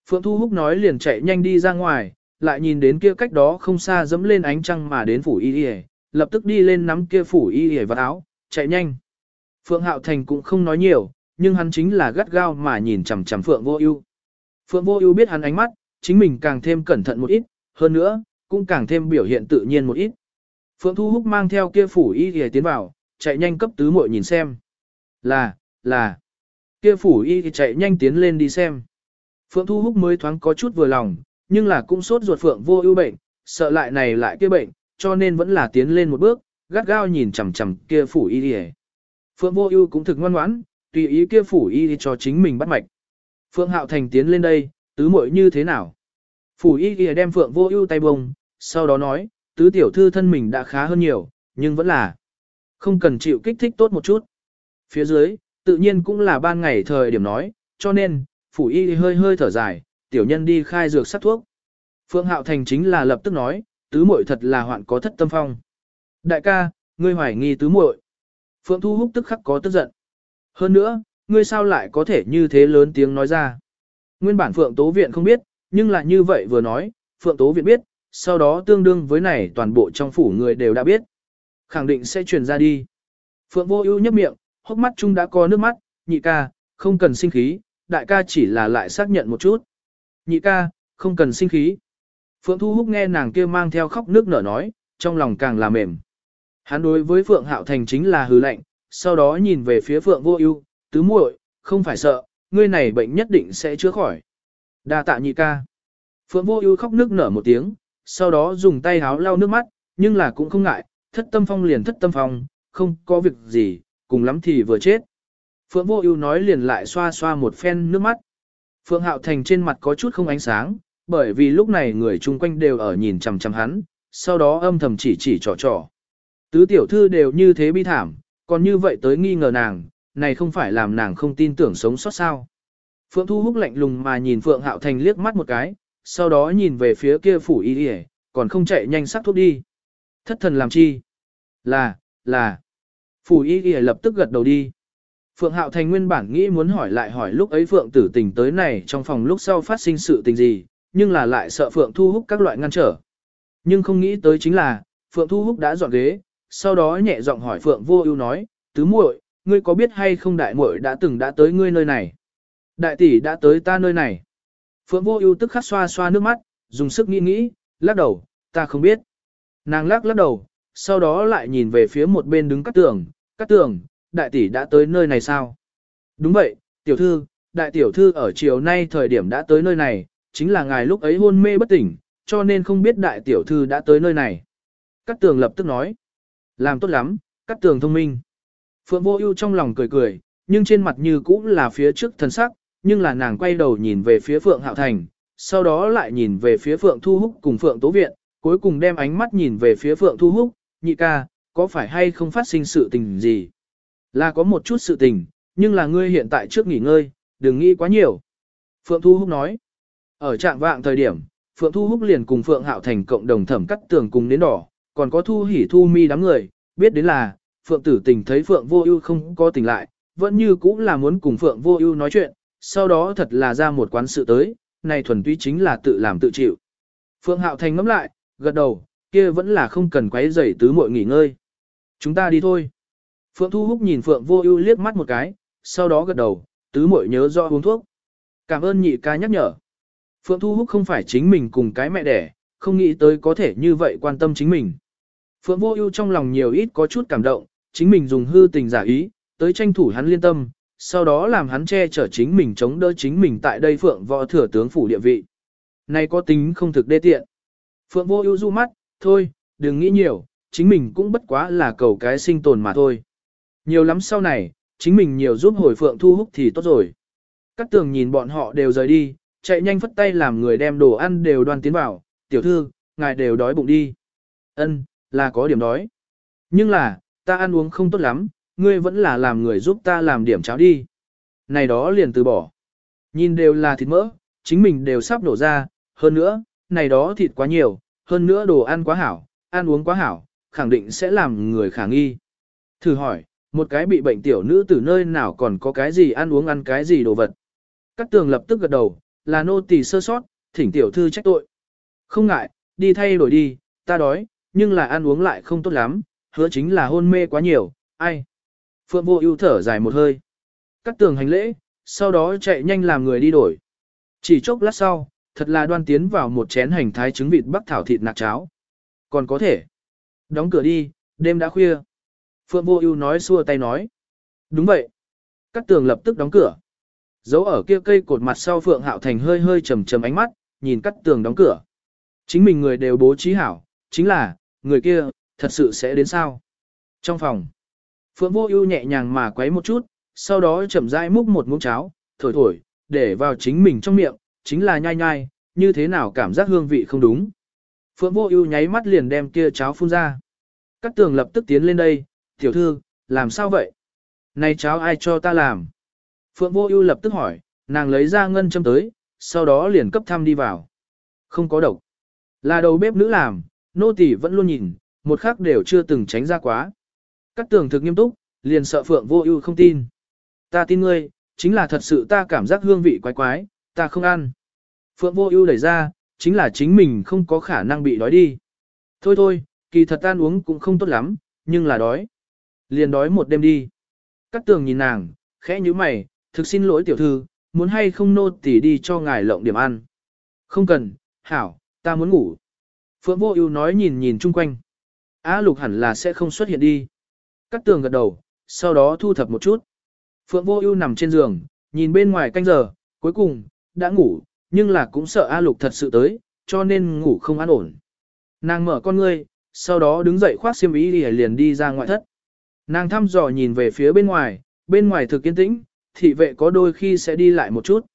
Phượng Thu Húc nói liền chạy nhanh đi ra ngoài, lại nhìn đến kia cách đó không xa dẫm lên ánh trăng mà đến phủ y y, lập tức đi lên nắm kia phủ y y vào áo, chạy nhanh. Phượng Hạo Thành cũng không nói nhiều, nhưng hắn chính là gắt gao mà nhìn chằm chằm Phượng Vô Ưu. Phượng Vô Ưu biết hắn ánh mắt, chính mình càng thêm cẩn thận một ít, hơn nữa, cũng càng thêm biểu hiện tự nhiên một ít. Phượng Thu Húc mang theo kia phủ y y tiến vào, chạy nhanh cấp tứ muội nhìn xem. Là, là. Kia phủ y thì chạy nhanh tiến lên đi xem. Phượng Thu Húc mới thoáng có chút vừa lòng, nhưng là cũng sốt ruột Phượng vô ưu bệnh, sợ lại này lại kia bệnh, cho nên vẫn là tiến lên một bước, gắt gao nhìn chằm chằm kia phủ y đi Phượng vô ưu cũng thực ngoan ngoãn, tùy ý kia phủ y cho chính mình bắt mạch. Phượng Hạo Thành tiến lên đây, tứ muội như thế nào? Phủ y đi đem Phượng vô ưu tay bông, sau đó nói, tứ tiểu thư thân mình đã khá hơn nhiều, nhưng vẫn là không cần chịu kích thích tốt một chút. Phía dưới, tự nhiên cũng là ban ngày thời điểm nói, cho nên, phủ y hơi hơi thở dài, tiểu nhân đi khai dược sắc thuốc. Phượng Hạo Thành chính là lập tức nói, tứ muội thật là hoạn có thất tâm phong. Đại ca, ngươi hoài nghi tứ muội. Phượng Thu Húc tức khắc có tức giận. Hơn nữa, ngươi sao lại có thể như thế lớn tiếng nói ra. Nguyên bản Phượng Tố Viện không biết, nhưng là như vậy vừa nói, Phượng Tố Viện biết, sau đó tương đương với này toàn bộ trong phủ người đều đã biết. Khẳng định sẽ truyền ra đi. Phượng Vô Ưu nhếch miệng, hốc mắt chung đã có nước mắt, nhị ca, không cần sinh khí, đại ca chỉ là lại xác nhận một chút. Nhị ca, không cần sinh khí. Phượng Thu Húc nghe nàng kia mang theo khóc nước nở nói, trong lòng càng là mềm. Hắn đối với Phượng Hạo Thành chính là hừ lạnh, sau đó nhìn về phía Phượng Vô Ưu, tứ muội, không phải sợ, ngươi này bệnh nhất định sẽ chữa khỏi. Đa tạ nhị ca. Phượng Vô Ưu khóc nước nở một tiếng, sau đó dùng tay háo lau nước mắt, nhưng là cũng không ngại, thất tâm phong liền thất tâm phong, không có việc gì, cùng lắm thì vừa chết. Phượng Vô Ưu nói liền lại xoa xoa một phen nước mắt. Phượng Hạo Thành trên mặt có chút không ánh sáng, bởi vì lúc này người chung quanh đều ở nhìn chằm chằm hắn, sau đó âm thầm chỉ chỉ trò trò. Tứ tiểu thư đều như thế bi thảm, còn như vậy tới nghi ngờ nàng, này không phải làm nàng không tin tưởng sống sót sao. Phượng Thu Húc lạnh lùng mà nhìn Phượng Hạo Thành liếc mắt một cái, sau đó nhìn về phía kia phủ y y, còn không chạy nhanh sắc thuốc đi. Thất thần làm chi? Là, là. Phủ y y lập tức gật đầu đi. Phượng Hạo Thành nguyên bản nghĩ muốn hỏi lại hỏi lúc ấy Phượng tử tình tới này trong phòng lúc sau phát sinh sự tình gì, nhưng là lại sợ Phượng Thu Húc các loại ngăn trở. Nhưng không nghĩ tới chính là, Phượng Thu Húc đã dọn ghế, sau đó nhẹ giọng hỏi Phượng Vô Ưu nói, "Tứ muội, ngươi có biết hay không đại muội đã từng đã tới ngươi nơi này?" "Đại tỷ đã tới ta nơi này." Phượng Vô Ưu tức khắc xoa xoa nước mắt, dùng sức nghĩ nghĩ, lắc đầu, "Ta không biết." Nàng lắc lắc đầu, sau đó lại nhìn về phía một bên đứng cắt tường, cắt tường, đại tỷ đã tới nơi này sao? Đúng vậy, tiểu thư, đại tiểu thư ở chiều nay thời điểm đã tới nơi này, chính là ngài lúc ấy hôn mê bất tỉnh, cho nên không biết đại tiểu thư đã tới nơi này. Cát tường lập tức nói, làm tốt lắm, cát tường thông minh. Phượng vô ưu trong lòng cười cười, nhưng trên mặt như cũng là phía trước thần sắc, nhưng là nàng quay đầu nhìn về phía Phượng Hạo Thành, sau đó lại nhìn về phía Phượng Thu Húc cùng Phượng Tố Viện, cuối cùng đem ánh mắt nhìn về phía Phượng Thu Húc, nhị ca, có phải hay không phát sinh sự tình gì? Là có một chút sự tình, nhưng là ngươi hiện tại trước nghỉ ngơi, đừng nghĩ quá nhiều. Phượng Thu Húc nói, ở trạng vạng thời điểm, Phượng Thu Húc liền cùng Phượng Hạo Thành cộng đồng thẩm cắt tường cùng đến đỏ, còn có Thu Hỉ Thu Mi đám người, biết đến là, Phượng Tử Tình thấy Phượng Vô Ưu không có tỉnh lại, vẫn như cũng là muốn cùng Phượng Vô Ưu nói chuyện, sau đó thật là ra một quán sự tới, này thuần túy chính là tự làm tự chịu. Phượng Hạo Thành ngẫm lại, gật đầu, kia vẫn là không cần quấy rầy tứ muội nghỉ ngơi. Chúng ta đi thôi. Phượng Thu Húc nhìn Phượng Vô Ưu liếc mắt một cái, sau đó gật đầu, tứ muội nhớ rõ uống thuốc. Cảm ơn nhị ca nhắc nhở. Phượng Thu Húc không phải chính mình cùng cái mẹ đẻ, không nghĩ tới có thể như vậy quan tâm chính mình. Phượng Vô Ưu trong lòng nhiều ít có chút cảm động, chính mình dùng hư tình giả ý, tới tranh thủ hắn liên tâm, sau đó làm hắn che chở chính mình chống đỡ chính mình tại đây Phượng Võ thừa tướng phủ địa vị. Này có tính không thực đê tiện. Phượng Vô Ưu du mắt, thôi, đừng nghĩ nhiều, chính mình cũng bất quá là cầu cái sinh tồn mà thôi. Nhiều lắm sau này, chính mình nhiều giúp hồi Phượng Thu hút thì tốt rồi. Các tường nhìn bọn họ đều rời đi, chạy nhanh phất tay làm người đem đồ ăn đều đoan tiến vào, tiểu thư, ngài đều đói bụng đi. Ân, là có điểm đói. Nhưng là, ta ăn uống không tốt lắm, ngươi vẫn là làm người giúp ta làm điểm cháo đi. Này đó liền từ bỏ. Nhìn đều là thịt mỡ, chính mình đều sắp đổ ra, hơn nữa, này đó thịt quá nhiều, hơn nữa đồ ăn quá hảo, ăn uống quá hảo, khẳng định sẽ làm người khả nghi. Thử hỏi, một cái bị bệnh tiểu nữ từ nơi nào còn có cái gì ăn uống ăn cái gì đồ vật. Các tường lập tức gật đầu, là nô tỳ sơ sót, thỉnh tiểu thư trách tội. Không ngại, đi thay đổi đi, ta đói, nhưng là ăn uống lại không tốt lắm, hứa chính là hôn mê quá nhiều, ai. Phượng vô ưu thở dài một hơi. Cắt tường hành lễ, sau đó chạy nhanh làm người đi đổi. Chỉ chốc lát sau, thật là đoan tiến vào một chén hành thái trứng vịt bắc thảo thịt nạc cháo. Còn có thể. Đóng cửa đi, đêm đã khuya. Phượng vô ưu nói xua tay nói. Đúng vậy. Cắt tường lập tức đóng cửa. Giấu ở kia cây cột mặt sau Phượng Hạo Thành hơi hơi trầm trầm ánh mắt, nhìn cắt tường đóng cửa. Chính mình người đều bố trí hảo, chính là, người kia, thật sự sẽ đến sao? Trong phòng, Phượng Vô Ưu nhẹ nhàng mà quấy một chút, sau đó chậm rãi múc một muỗng cháo, thổi thổi, để vào chính mình trong miệng, chính là nhai nhai, như thế nào cảm giác hương vị không đúng. Phượng Vô Ưu nháy mắt liền đem kia cháo phun ra. Cát Tường lập tức tiến lên đây, "Tiểu thư, làm sao vậy? Này cháo ai cho ta làm?" Phượng Vô Ưu lập tức hỏi, nàng lấy ra ngân châm tới, sau đó liền cấp thăm đi vào. Không có độc. Là đầu bếp nữ làm, nô tỳ vẫn luôn nhìn, một khắc đều chưa từng tránh ra quá. Cát tường thực nghiêm túc, liền sợ Phượng Vô Ưu không tin. Ta tin ngươi, chính là thật sự ta cảm giác hương vị quái quái, ta không ăn. Phượng Vô Ưu đẩy ra, chính là chính mình không có khả năng bị đói đi. Thôi thôi, kỳ thật ta uống cũng không tốt lắm, nhưng là đói. Liền đói một đêm đi. Cát tường nhìn nàng, khẽ nhíu mày, thực xin lỗi tiểu thư, muốn hay không nô tỳ đi cho ngài lộng điểm ăn. Không cần, hảo, ta muốn ngủ. Phượng Vô Ưu nói nhìn nhìn chung quanh. Á Lục hẳn là sẽ không xuất hiện đi cắt tường gật đầu, sau đó thu thập một chút. Phượng Vô Ưu nằm trên giường, nhìn bên ngoài canh giờ, cuối cùng đã ngủ, nhưng là cũng sợ A Lục thật sự tới, cho nên ngủ không an ổn. Nàng mở con ngươi, sau đó đứng dậy khoác xiêm y liền đi ra ngoại thất. Nàng thăm dò nhìn về phía bên ngoài, bên ngoài thực yên tĩnh, thị vệ có đôi khi sẽ đi lại một chút.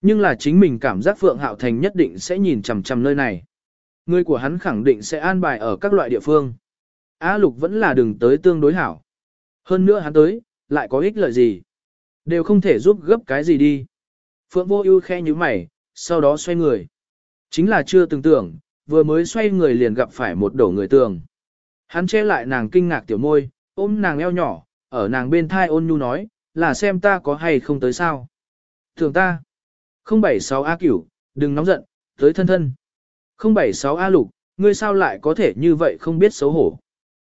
Nhưng là chính mình cảm giác Phượng Hạo Thành nhất định sẽ nhìn chằm chằm nơi này. Người của hắn khẳng định sẽ an bài ở các loại địa phương. A Lục vẫn là đừng tới tương đối hảo. Hơn nữa hắn tới, lại có ích lợi gì? Đều không thể giúp gấp cái gì đi. Phượng Vô Ưu khẽ nhíu mày, sau đó xoay người. Chính là chưa từng tưởng, vừa mới xoay người liền gặp phải một đổ người tường. Hắn che lại nàng kinh ngạc tiểu môi, ôm nàng eo nhỏ, ở nàng bên thai ôn nhu nói, là xem ta có hay không tới sao. Thường ta. 076 A cửu, đừng nóng giận, tới thân thân. 076 A lục, ngươi sao lại có thể như vậy không biết xấu hổ.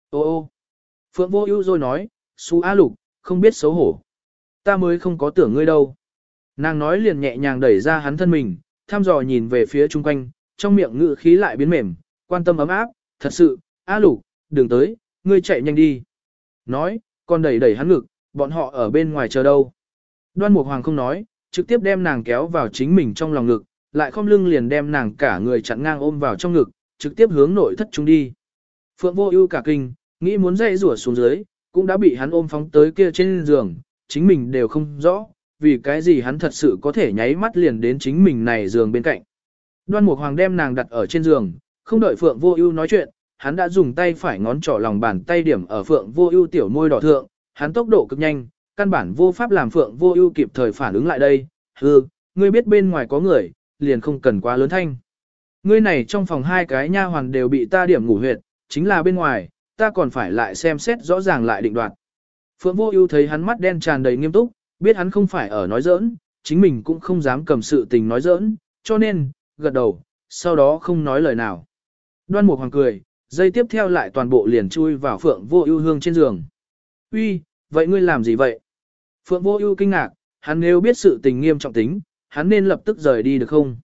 Ô ô. Phượng vô ưu rồi nói, su A lục, không biết xấu hổ. Ta mới không có tưởng ngươi đâu. Nàng nói liền nhẹ nhàng đẩy ra hắn thân mình, thăm dò nhìn về phía chung quanh, trong miệng ngự khí lại biến mềm, quan tâm ấm áp, thật sự, A lục, đừng tới, ngươi chạy nhanh đi. Nói, còn đẩy đẩy hắn ngực, bọn họ ở bên ngoài chờ đâu. Đoan Mục Hoàng không nói, trực tiếp đem nàng kéo vào chính mình trong lòng ngực, lại không lưng liền đem nàng cả người chặn ngang ôm vào trong ngực, trực tiếp hướng nội thất chúng đi. Phượng Vô Ưu cả kinh, nghĩ muốn dậy rủa xuống dưới, cũng đã bị hắn ôm phóng tới kia trên giường, chính mình đều không rõ, vì cái gì hắn thật sự có thể nháy mắt liền đến chính mình này giường bên cạnh. Đoan Mục Hoàng đem nàng đặt ở trên giường, Không đợi Phượng Vô Ưu nói chuyện, hắn đã dùng tay phải ngón trỏ lòng bàn tay điểm ở Phượng Vô Ưu tiểu môi đỏ thượng, hắn tốc độ cực nhanh, căn bản vô pháp làm Phượng Vô Ưu kịp thời phản ứng lại đây. "Hừ, ngươi biết bên ngoài có người, liền không cần quá lớn thanh. Ngươi này trong phòng hai cái nha hoàn đều bị ta điểm ngủ huyệt, chính là bên ngoài, ta còn phải lại xem xét rõ ràng lại định đoạt." Phượng Vô Ưu thấy hắn mắt đen tràn đầy nghiêm túc, biết hắn không phải ở nói giỡn, chính mình cũng không dám cầm sự tình nói giỡn, cho nên, gật đầu, sau đó không nói lời nào. Đoan Mục Hoàng cười, dây tiếp theo lại toàn bộ liền chui vào Phượng Vô Ưu hương trên giường. "Uy, vậy ngươi làm gì vậy?" Phượng Vô Ưu kinh ngạc, hắn nếu biết sự tình nghiêm trọng tính, hắn nên lập tức rời đi được không?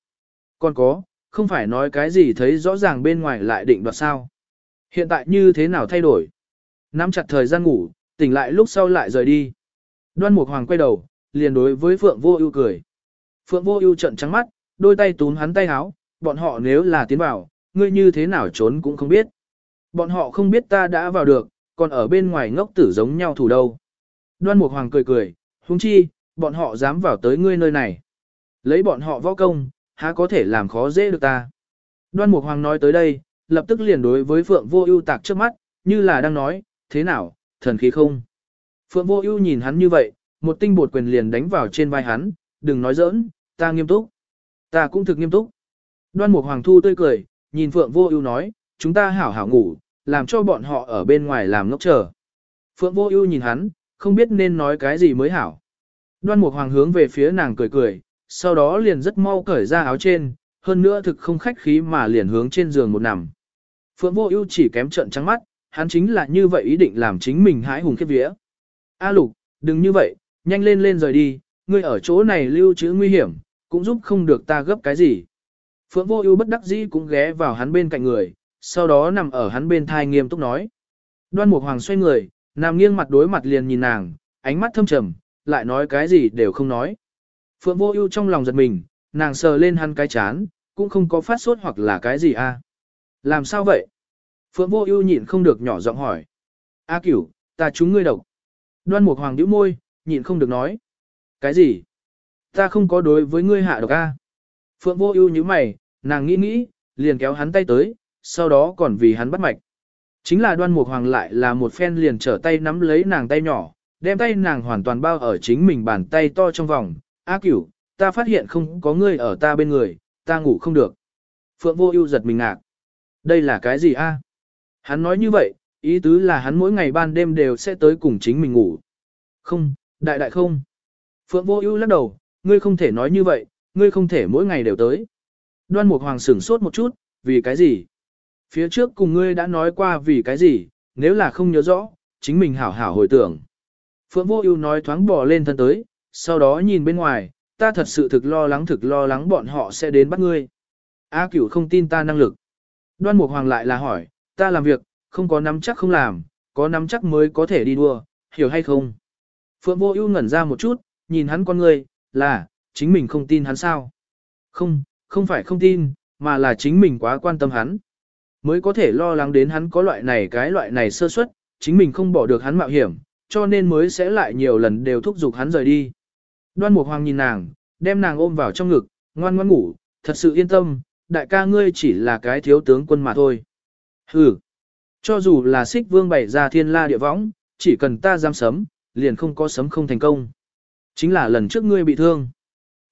Còn có, không phải nói cái gì thấy rõ ràng bên ngoài lại định đoạt sao? Hiện tại như thế nào thay đổi? Nắm chặt thời gian ngủ, tỉnh lại lúc sau lại rời đi. Đoan Mục Hoàng quay đầu, liền đối với Phượng Vô Ưu cười. Phượng Vô Ưu trợn trắng mắt, đôi tay túm hắn tay áo, bọn họ nếu là tiến vào, ngươi như thế nào trốn cũng không biết. Bọn họ không biết ta đã vào được, còn ở bên ngoài ngốc tử giống nhau thủ đâu. Đoan Mục Hoàng cười cười, huống chi, bọn họ dám vào tới ngươi nơi này. Lấy bọn họ võ công, há có thể làm khó dễ được ta. Đoan Mục Hoàng nói tới đây, lập tức liền đối với Phượng Vô Ưu tạc trước mắt, như là đang nói, thế nào, thần khí không? Phượng Vô Ưu nhìn hắn như vậy, một tinh bột quyền liền đánh vào trên vai hắn, đừng nói giỡn, ta nghiêm túc. Ta cũng thực nghiêm túc. Đoan Mục Hoàng Thu tươi cười, nhìn Phượng Vô Ưu nói, chúng ta hảo hảo ngủ, làm cho bọn họ ở bên ngoài làm ngốc chờ. Phượng Vô Ưu nhìn hắn, không biết nên nói cái gì mới hảo. Đoan Mục Hoàng hướng về phía nàng cười cười, sau đó liền rất mau cởi ra áo trên, hơn nữa thực không khách khí mà liền hướng trên giường một nằm. Phượng Vô Ưu chỉ kém trợn trắng mắt, hắn chính là như vậy ý định làm chính mình hãi hùng khiếp vía. A Lục, đừng như vậy, nhanh lên lên rời đi, ngươi ở chỗ này lưu trữ nguy hiểm, cũng giúp không được ta gấp cái gì. Phượng Vô Ưu bất đắc dĩ cũng ghé vào hắn bên cạnh người, sau đó nằm ở hắn bên thai nghiêm túc nói. Đoan Mục Hoàng xoay người, nằm nghiêng mặt đối mặt liền nhìn nàng, ánh mắt thâm trầm, lại nói cái gì đều không nói. Phượng Vô Ưu trong lòng giật mình, nàng sờ lên hắn cái chán, cũng không có phát sốt hoặc là cái gì a. À? Làm sao vậy? Phượng Vô Ưu nhịn không được nhỏ giọng hỏi. A Cửu, ta chúng ngươi độc. Đoan Mục Hoàng nhíu môi, nhịn không được nói. Cái gì? Ta không có đối với ngươi hạ độc a. Phượng Vô Ưu nhíu mày, nàng nghĩ nghĩ, liền kéo hắn tay tới, sau đó còn vì hắn bắt mạch. Chính là Đoan Mục Hoàng lại là một phen liền trở tay nắm lấy nàng tay nhỏ, đem tay nàng hoàn toàn bao ở chính mình bàn tay to trong vòng. A Cửu, ta phát hiện không có ngươi ở ta bên người, ta ngủ không được. Phượng Vô Ưu giật mình ngạc. Đây là cái gì a? Hắn nói như vậy, ý tứ là hắn mỗi ngày ban đêm đều sẽ tới cùng chính mình ngủ. Không, đại đại không. Phượng vô ưu lắc đầu, ngươi không thể nói như vậy, ngươi không thể mỗi ngày đều tới. Đoan Mục Hoàng sửng sốt một chút, vì cái gì? Phía trước cùng ngươi đã nói qua vì cái gì, nếu là không nhớ rõ, chính mình hảo hảo hồi tưởng. Phượng Vô Ưu nói thoáng bò lên thân tới, sau đó nhìn bên ngoài, ta thật sự thực lo lắng thực lo lắng bọn họ sẽ đến bắt ngươi. A Cửu không tin ta năng lực. Đoan Mục Hoàng lại là hỏi, ta làm việc, không có nắm chắc không làm, có nắm chắc mới có thể đi đua, hiểu hay không? Phượng Vô Ưu ngẩn ra một chút, nhìn hắn con người, là, chính mình không tin hắn sao? Không, không phải không tin, mà là chính mình quá quan tâm hắn. Mới có thể lo lắng đến hắn có loại này cái loại này sơ suất, chính mình không bỏ được hắn mạo hiểm, cho nên mới sẽ lại nhiều lần đều thúc giục hắn rời đi. Đoan Mục Hoàng nhìn nàng, đem nàng ôm vào trong ngực, ngoan ngoãn ngủ, thật sự yên tâm, đại ca ngươi chỉ là cái thiếu tướng quân mà thôi. Hừ, cho dù là xích vương bày ra thiên la địa võng, chỉ cần ta dám sấm, liền không có sấm không thành công. Chính là lần trước ngươi bị thương.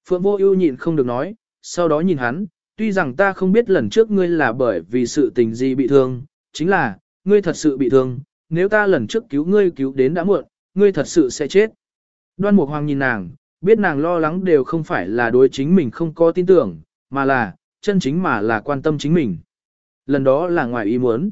Phượng vô ưu nhịn không được nói, sau đó nhìn hắn, tuy rằng ta không biết lần trước ngươi là bởi vì sự tình gì bị thương, chính là, ngươi thật sự bị thương, nếu ta lần trước cứu ngươi cứu đến đã muộn, ngươi thật sự sẽ chết. Đoan Mục Hoàng nhìn nàng, biết nàng lo lắng đều không phải là đối chính mình không có tin tưởng, mà là, chân chính mà là quan tâm chính mình. Lần đó là ngoài ý muốn.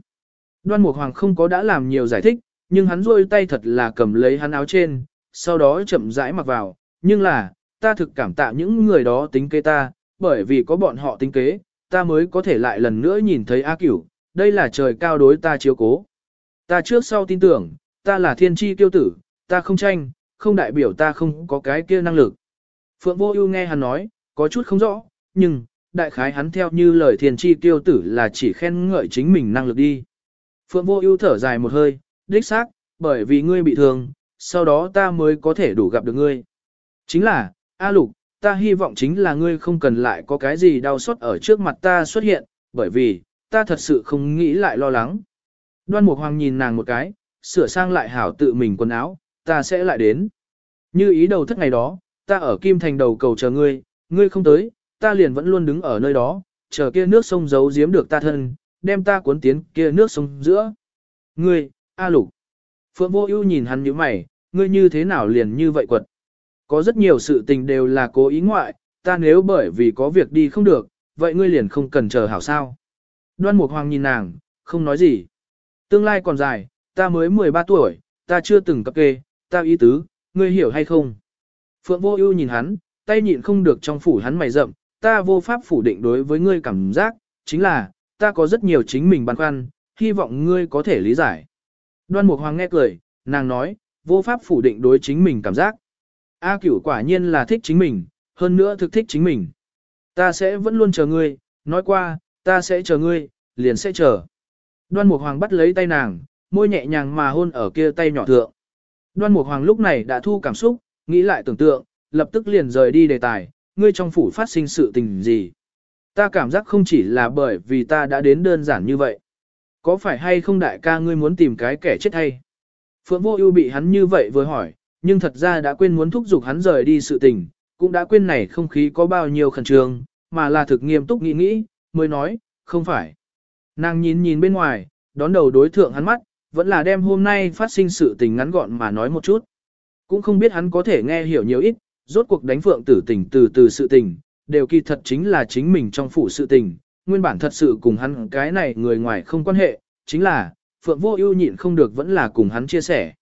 Đoan Mục Hoàng không có đã làm nhiều giải thích, nhưng hắn rôi tay thật là cầm lấy hắn áo trên, sau đó chậm rãi mặc vào, nhưng là, ta thực cảm tạ những người đó tính kế ta, bởi vì có bọn họ tính kế, ta mới có thể lại lần nữa nhìn thấy A Cửu, đây là trời cao đối ta chiếu cố. Ta trước sau tin tưởng, ta là thiên tri tiêu tử, ta không tranh, không đại biểu ta không có cái kia năng lực. Phượng Vô Ưu nghe hắn nói, có chút không rõ, nhưng, đại khái hắn theo như lời thiên Chi tiêu tử là chỉ khen ngợi chính mình năng lực đi. Phượng Vô Ưu thở dài một hơi, đích xác, bởi vì ngươi bị thương, sau đó ta mới có thể đủ gặp được ngươi. Chính là, A Lục, ta hy vọng chính là ngươi không cần lại có cái gì đau xót ở trước mặt ta xuất hiện, bởi vì, ta thật sự không nghĩ lại lo lắng. Đoan Mục Hoàng nhìn nàng một cái, sửa sang lại hảo tự mình quần áo, ta sẽ lại đến. Như ý đầu thất ngày đó, ta ở Kim Thành đầu cầu chờ ngươi, ngươi không tới, ta liền vẫn luôn đứng ở nơi đó, chờ kia nước sông giấu giếm được ta thân, đem ta cuốn tiến kia nước sông giữa. Ngươi, A Lục. Phượng Vô Ưu nhìn hắn nhíu mày, ngươi như thế nào liền như vậy quật? Có rất nhiều sự tình đều là cố ý ngoại, ta nếu bởi vì có việc đi không được, vậy ngươi liền không cần chờ hảo sao? Đoan Mục Hoàng nhìn nàng, không nói gì. Tương lai còn dài, ta mới 13 tuổi, ta chưa từng cập kê, ta ý tứ, ngươi hiểu hay không? Phượng Vô Ưu nhìn hắn, tay nhịn không được trong phủ hắn mày rậm, ta vô pháp phủ định đối với ngươi cảm giác, chính là, ta có rất nhiều chính mình băn khoăn, hy vọng ngươi có thể lý giải. Đoan Mục Hoàng nghe cười, nàng nói, vô pháp phủ định đối chính mình cảm giác. A cửu quả nhiên là thích chính mình, hơn nữa thực thích chính mình. Ta sẽ vẫn luôn chờ ngươi, nói qua, ta sẽ chờ ngươi, liền sẽ chờ. Đoan Mục Hoàng bắt lấy tay nàng, môi nhẹ nhàng mà hôn ở kia tay nhỏ thượng. Đoan Mục Hoàng lúc này đã thu cảm xúc, nghĩ lại tưởng tượng, lập tức liền rời đi đề tài, ngươi trong phủ phát sinh sự tình gì. Ta cảm giác không chỉ là bởi vì ta đã đến đơn giản như vậy. Có phải hay không đại ca ngươi muốn tìm cái kẻ chết hay? Phượng Vô Ưu bị hắn như vậy vừa hỏi, nhưng thật ra đã quên muốn thúc giục hắn rời đi sự tình, cũng đã quên này không khí có bao nhiêu khẩn trương, mà là thực nghiêm túc nghĩ nghĩ, mới nói, không phải. Nàng nhìn nhìn bên ngoài, đón đầu đối thượng hắn mắt, vẫn là đem hôm nay phát sinh sự tình ngắn gọn mà nói một chút. Cũng không biết hắn có thể nghe hiểu nhiều ít, rốt cuộc đánh phượng tử tình từ từ sự tình, đều kỳ thật chính là chính mình trong phủ sự tình, nguyên bản thật sự cùng hắn cái này người ngoài không quan hệ, chính là, phượng vô ưu nhịn không được vẫn là cùng hắn chia sẻ.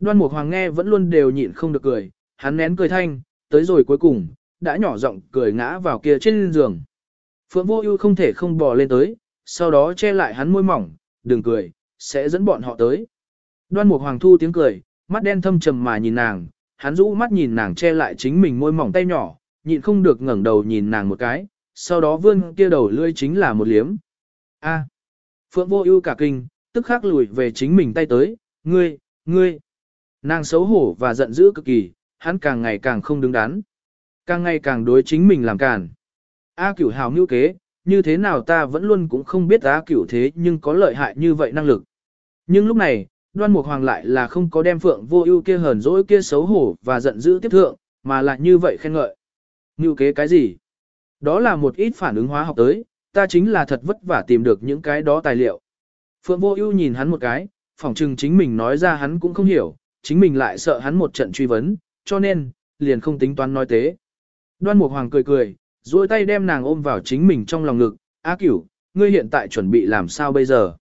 Đoan Mục Hoàng nghe vẫn luôn đều nhịn không được cười, hắn nén cười thanh, tới rồi cuối cùng, đã nhỏ giọng cười ngã vào kia trên giường. Phượng Vô Ưu không thể không bò lên tới, sau đó che lại hắn môi mỏng, "Đừng cười, sẽ dẫn bọn họ tới." Đoan Mục Hoàng thu tiếng cười, mắt đen thâm trầm mà nhìn nàng, hắn rũ mắt nhìn nàng che lại chính mình môi mỏng tay nhỏ, nhịn không được ngẩng đầu nhìn nàng một cái, sau đó vươn kia đầu lưỡi chính là một liếm. A. À. Phượng Vô Ưu cả kinh, tức khắc lùi về chính mình tay tới, "Ngươi, ngươi." Nàng xấu hổ và giận dữ cực kỳ, hắn càng ngày càng không đứng đắn. Càng ngày càng đối chính mình làm càn. A cửu hào mưu kế, như thế nào ta vẫn luôn cũng không biết A cửu thế nhưng có lợi hại như vậy năng lực. Nhưng lúc này, đoan mục hoàng lại là không có đem phượng vô ưu kia hờn dỗi kia xấu hổ và giận dữ tiếp thượng, mà lại như vậy khen ngợi. Ngưu kế cái gì? Đó là một ít phản ứng hóa học tới, ta chính là thật vất vả tìm được những cái đó tài liệu. Phượng vô ưu nhìn hắn một cái, phỏng chừng chính mình nói ra hắn cũng không hiểu, chính mình lại sợ hắn một trận truy vấn, cho nên, liền không tính toán nói tế. Đoan Mục Hoàng cười cười, duỗi tay đem nàng ôm vào chính mình trong lòng ngực, "A Cửu, ngươi hiện tại chuẩn bị làm sao bây giờ?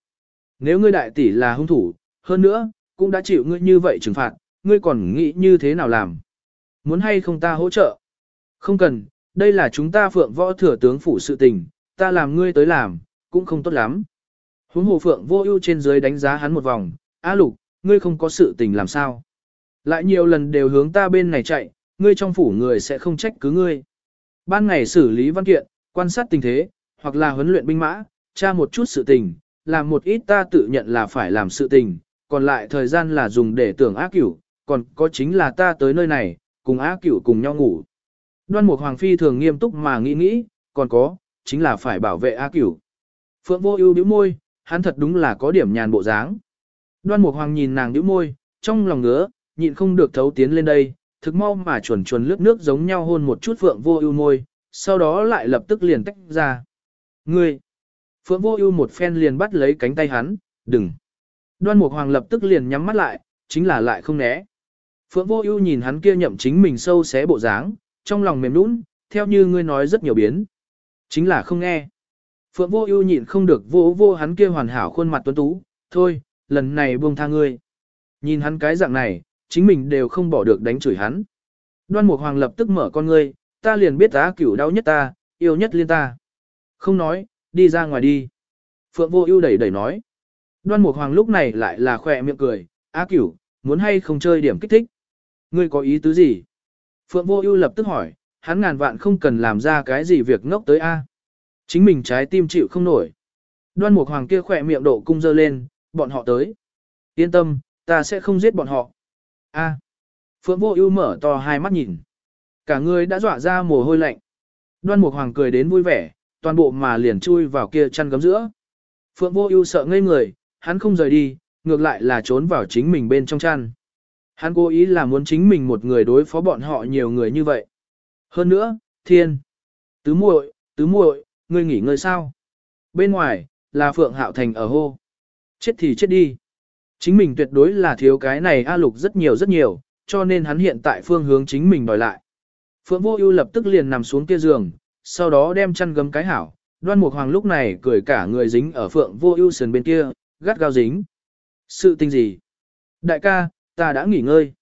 Nếu ngươi đại tỷ là hung thủ, hơn nữa, cũng đã chịu ngươi như vậy trừng phạt, ngươi còn nghĩ như thế nào làm? Muốn hay không ta hỗ trợ?" "Không cần, đây là chúng ta Phượng Võ thừa tướng phủ sự tình, ta làm ngươi tới làm, cũng không tốt lắm." Huống hồ Phượng Vô Ưu trên dưới đánh giá hắn một vòng, "A Lục, ngươi không có sự tình làm sao? Lại nhiều lần đều hướng ta bên này chạy, ngươi trong phủ người sẽ không trách cứ ngươi. Ban ngày xử lý văn kiện, quan sát tình thế, hoặc là huấn luyện binh mã, tra một chút sự tình, làm một ít ta tự nhận là phải làm sự tình, còn lại thời gian là dùng để tưởng ác cửu, còn có chính là ta tới nơi này, cùng ác cửu cùng nhau ngủ. Đoan Mục Hoàng Phi thường nghiêm túc mà nghĩ nghĩ, còn có, chính là phải bảo vệ ác cửu. Phượng vô ưu bĩu môi, hắn thật đúng là có điểm nhàn bộ dáng. Đoan Mục Hoàng nhìn nàng bĩu môi, trong lòng ngứa, nhịn không được thấu tiến lên đây, thực mau mà chuẩn chuẩn lướt nước giống nhau hôn một chút Phượng Vô Ưu môi, sau đó lại lập tức liền tách ra. "Ngươi!" Phượng Vô Ưu một phen liền bắt lấy cánh tay hắn, "Đừng!" Đoan Mục Hoàng lập tức liền nhắm mắt lại, chính là lại không né. Phượng Vô Ưu nhìn hắn kia nhậm chính mình sâu xé bộ dáng, trong lòng mềm nhũn, theo như ngươi nói rất nhiều biến, chính là không nghe. Phượng Vô Ưu nhịn không được vô vô hắn kia hoàn hảo khuôn mặt tuấn tú, "Thôi, lần này buông tha ngươi." Nhìn hắn cái dạng này, chính mình đều không bỏ được đánh chửi hắn. Đoan Mục Hoàng lập tức mở con ngươi, ta liền biết giá cửu đau nhất ta, yêu nhất liên ta. Không nói, đi ra ngoài đi. Phượng Vô Ưu đẩy đẩy nói. Đoan Mục Hoàng lúc này lại là khỏe miệng cười, á cửu, muốn hay không chơi điểm kích thích? Ngươi có ý tứ gì? Phượng Vô Ưu lập tức hỏi, hắn ngàn vạn không cần làm ra cái gì việc ngốc tới a. Chính mình trái tim chịu không nổi. Đoan Mục Hoàng kia khỏe miệng độ cung dơ lên, bọn họ tới. Yên tâm, ta sẽ không giết bọn họ. A. Phượng Vô Ưu mở to hai mắt nhìn. Cả người đã dọa ra mồ hôi lạnh. Đoan Mục Hoàng cười đến vui vẻ, toàn bộ mà liền chui vào kia chăn gấm giữa. Phượng Vô Ưu sợ ngây người, hắn không rời đi, ngược lại là trốn vào chính mình bên trong chăn. Hắn cố ý là muốn chính mình một người đối phó bọn họ nhiều người như vậy. Hơn nữa, thiên, tứ muội, tứ muội, ngươi nghỉ ngơi sao? Bên ngoài, là Phượng Hạo Thành ở hô. Chết thì chết đi. Chính mình tuyệt đối là thiếu cái này A Lục rất nhiều rất nhiều, cho nên hắn hiện tại phương hướng chính mình đòi lại. Phượng Vô Ưu lập tức liền nằm xuống kia giường, sau đó đem chăn gấm cái hảo. Đoan Mục Hoàng lúc này cười cả người dính ở Phượng Vô Ưu sườn bên kia, gắt gao dính. Sự tình gì? Đại ca, ta đã nghỉ ngơi.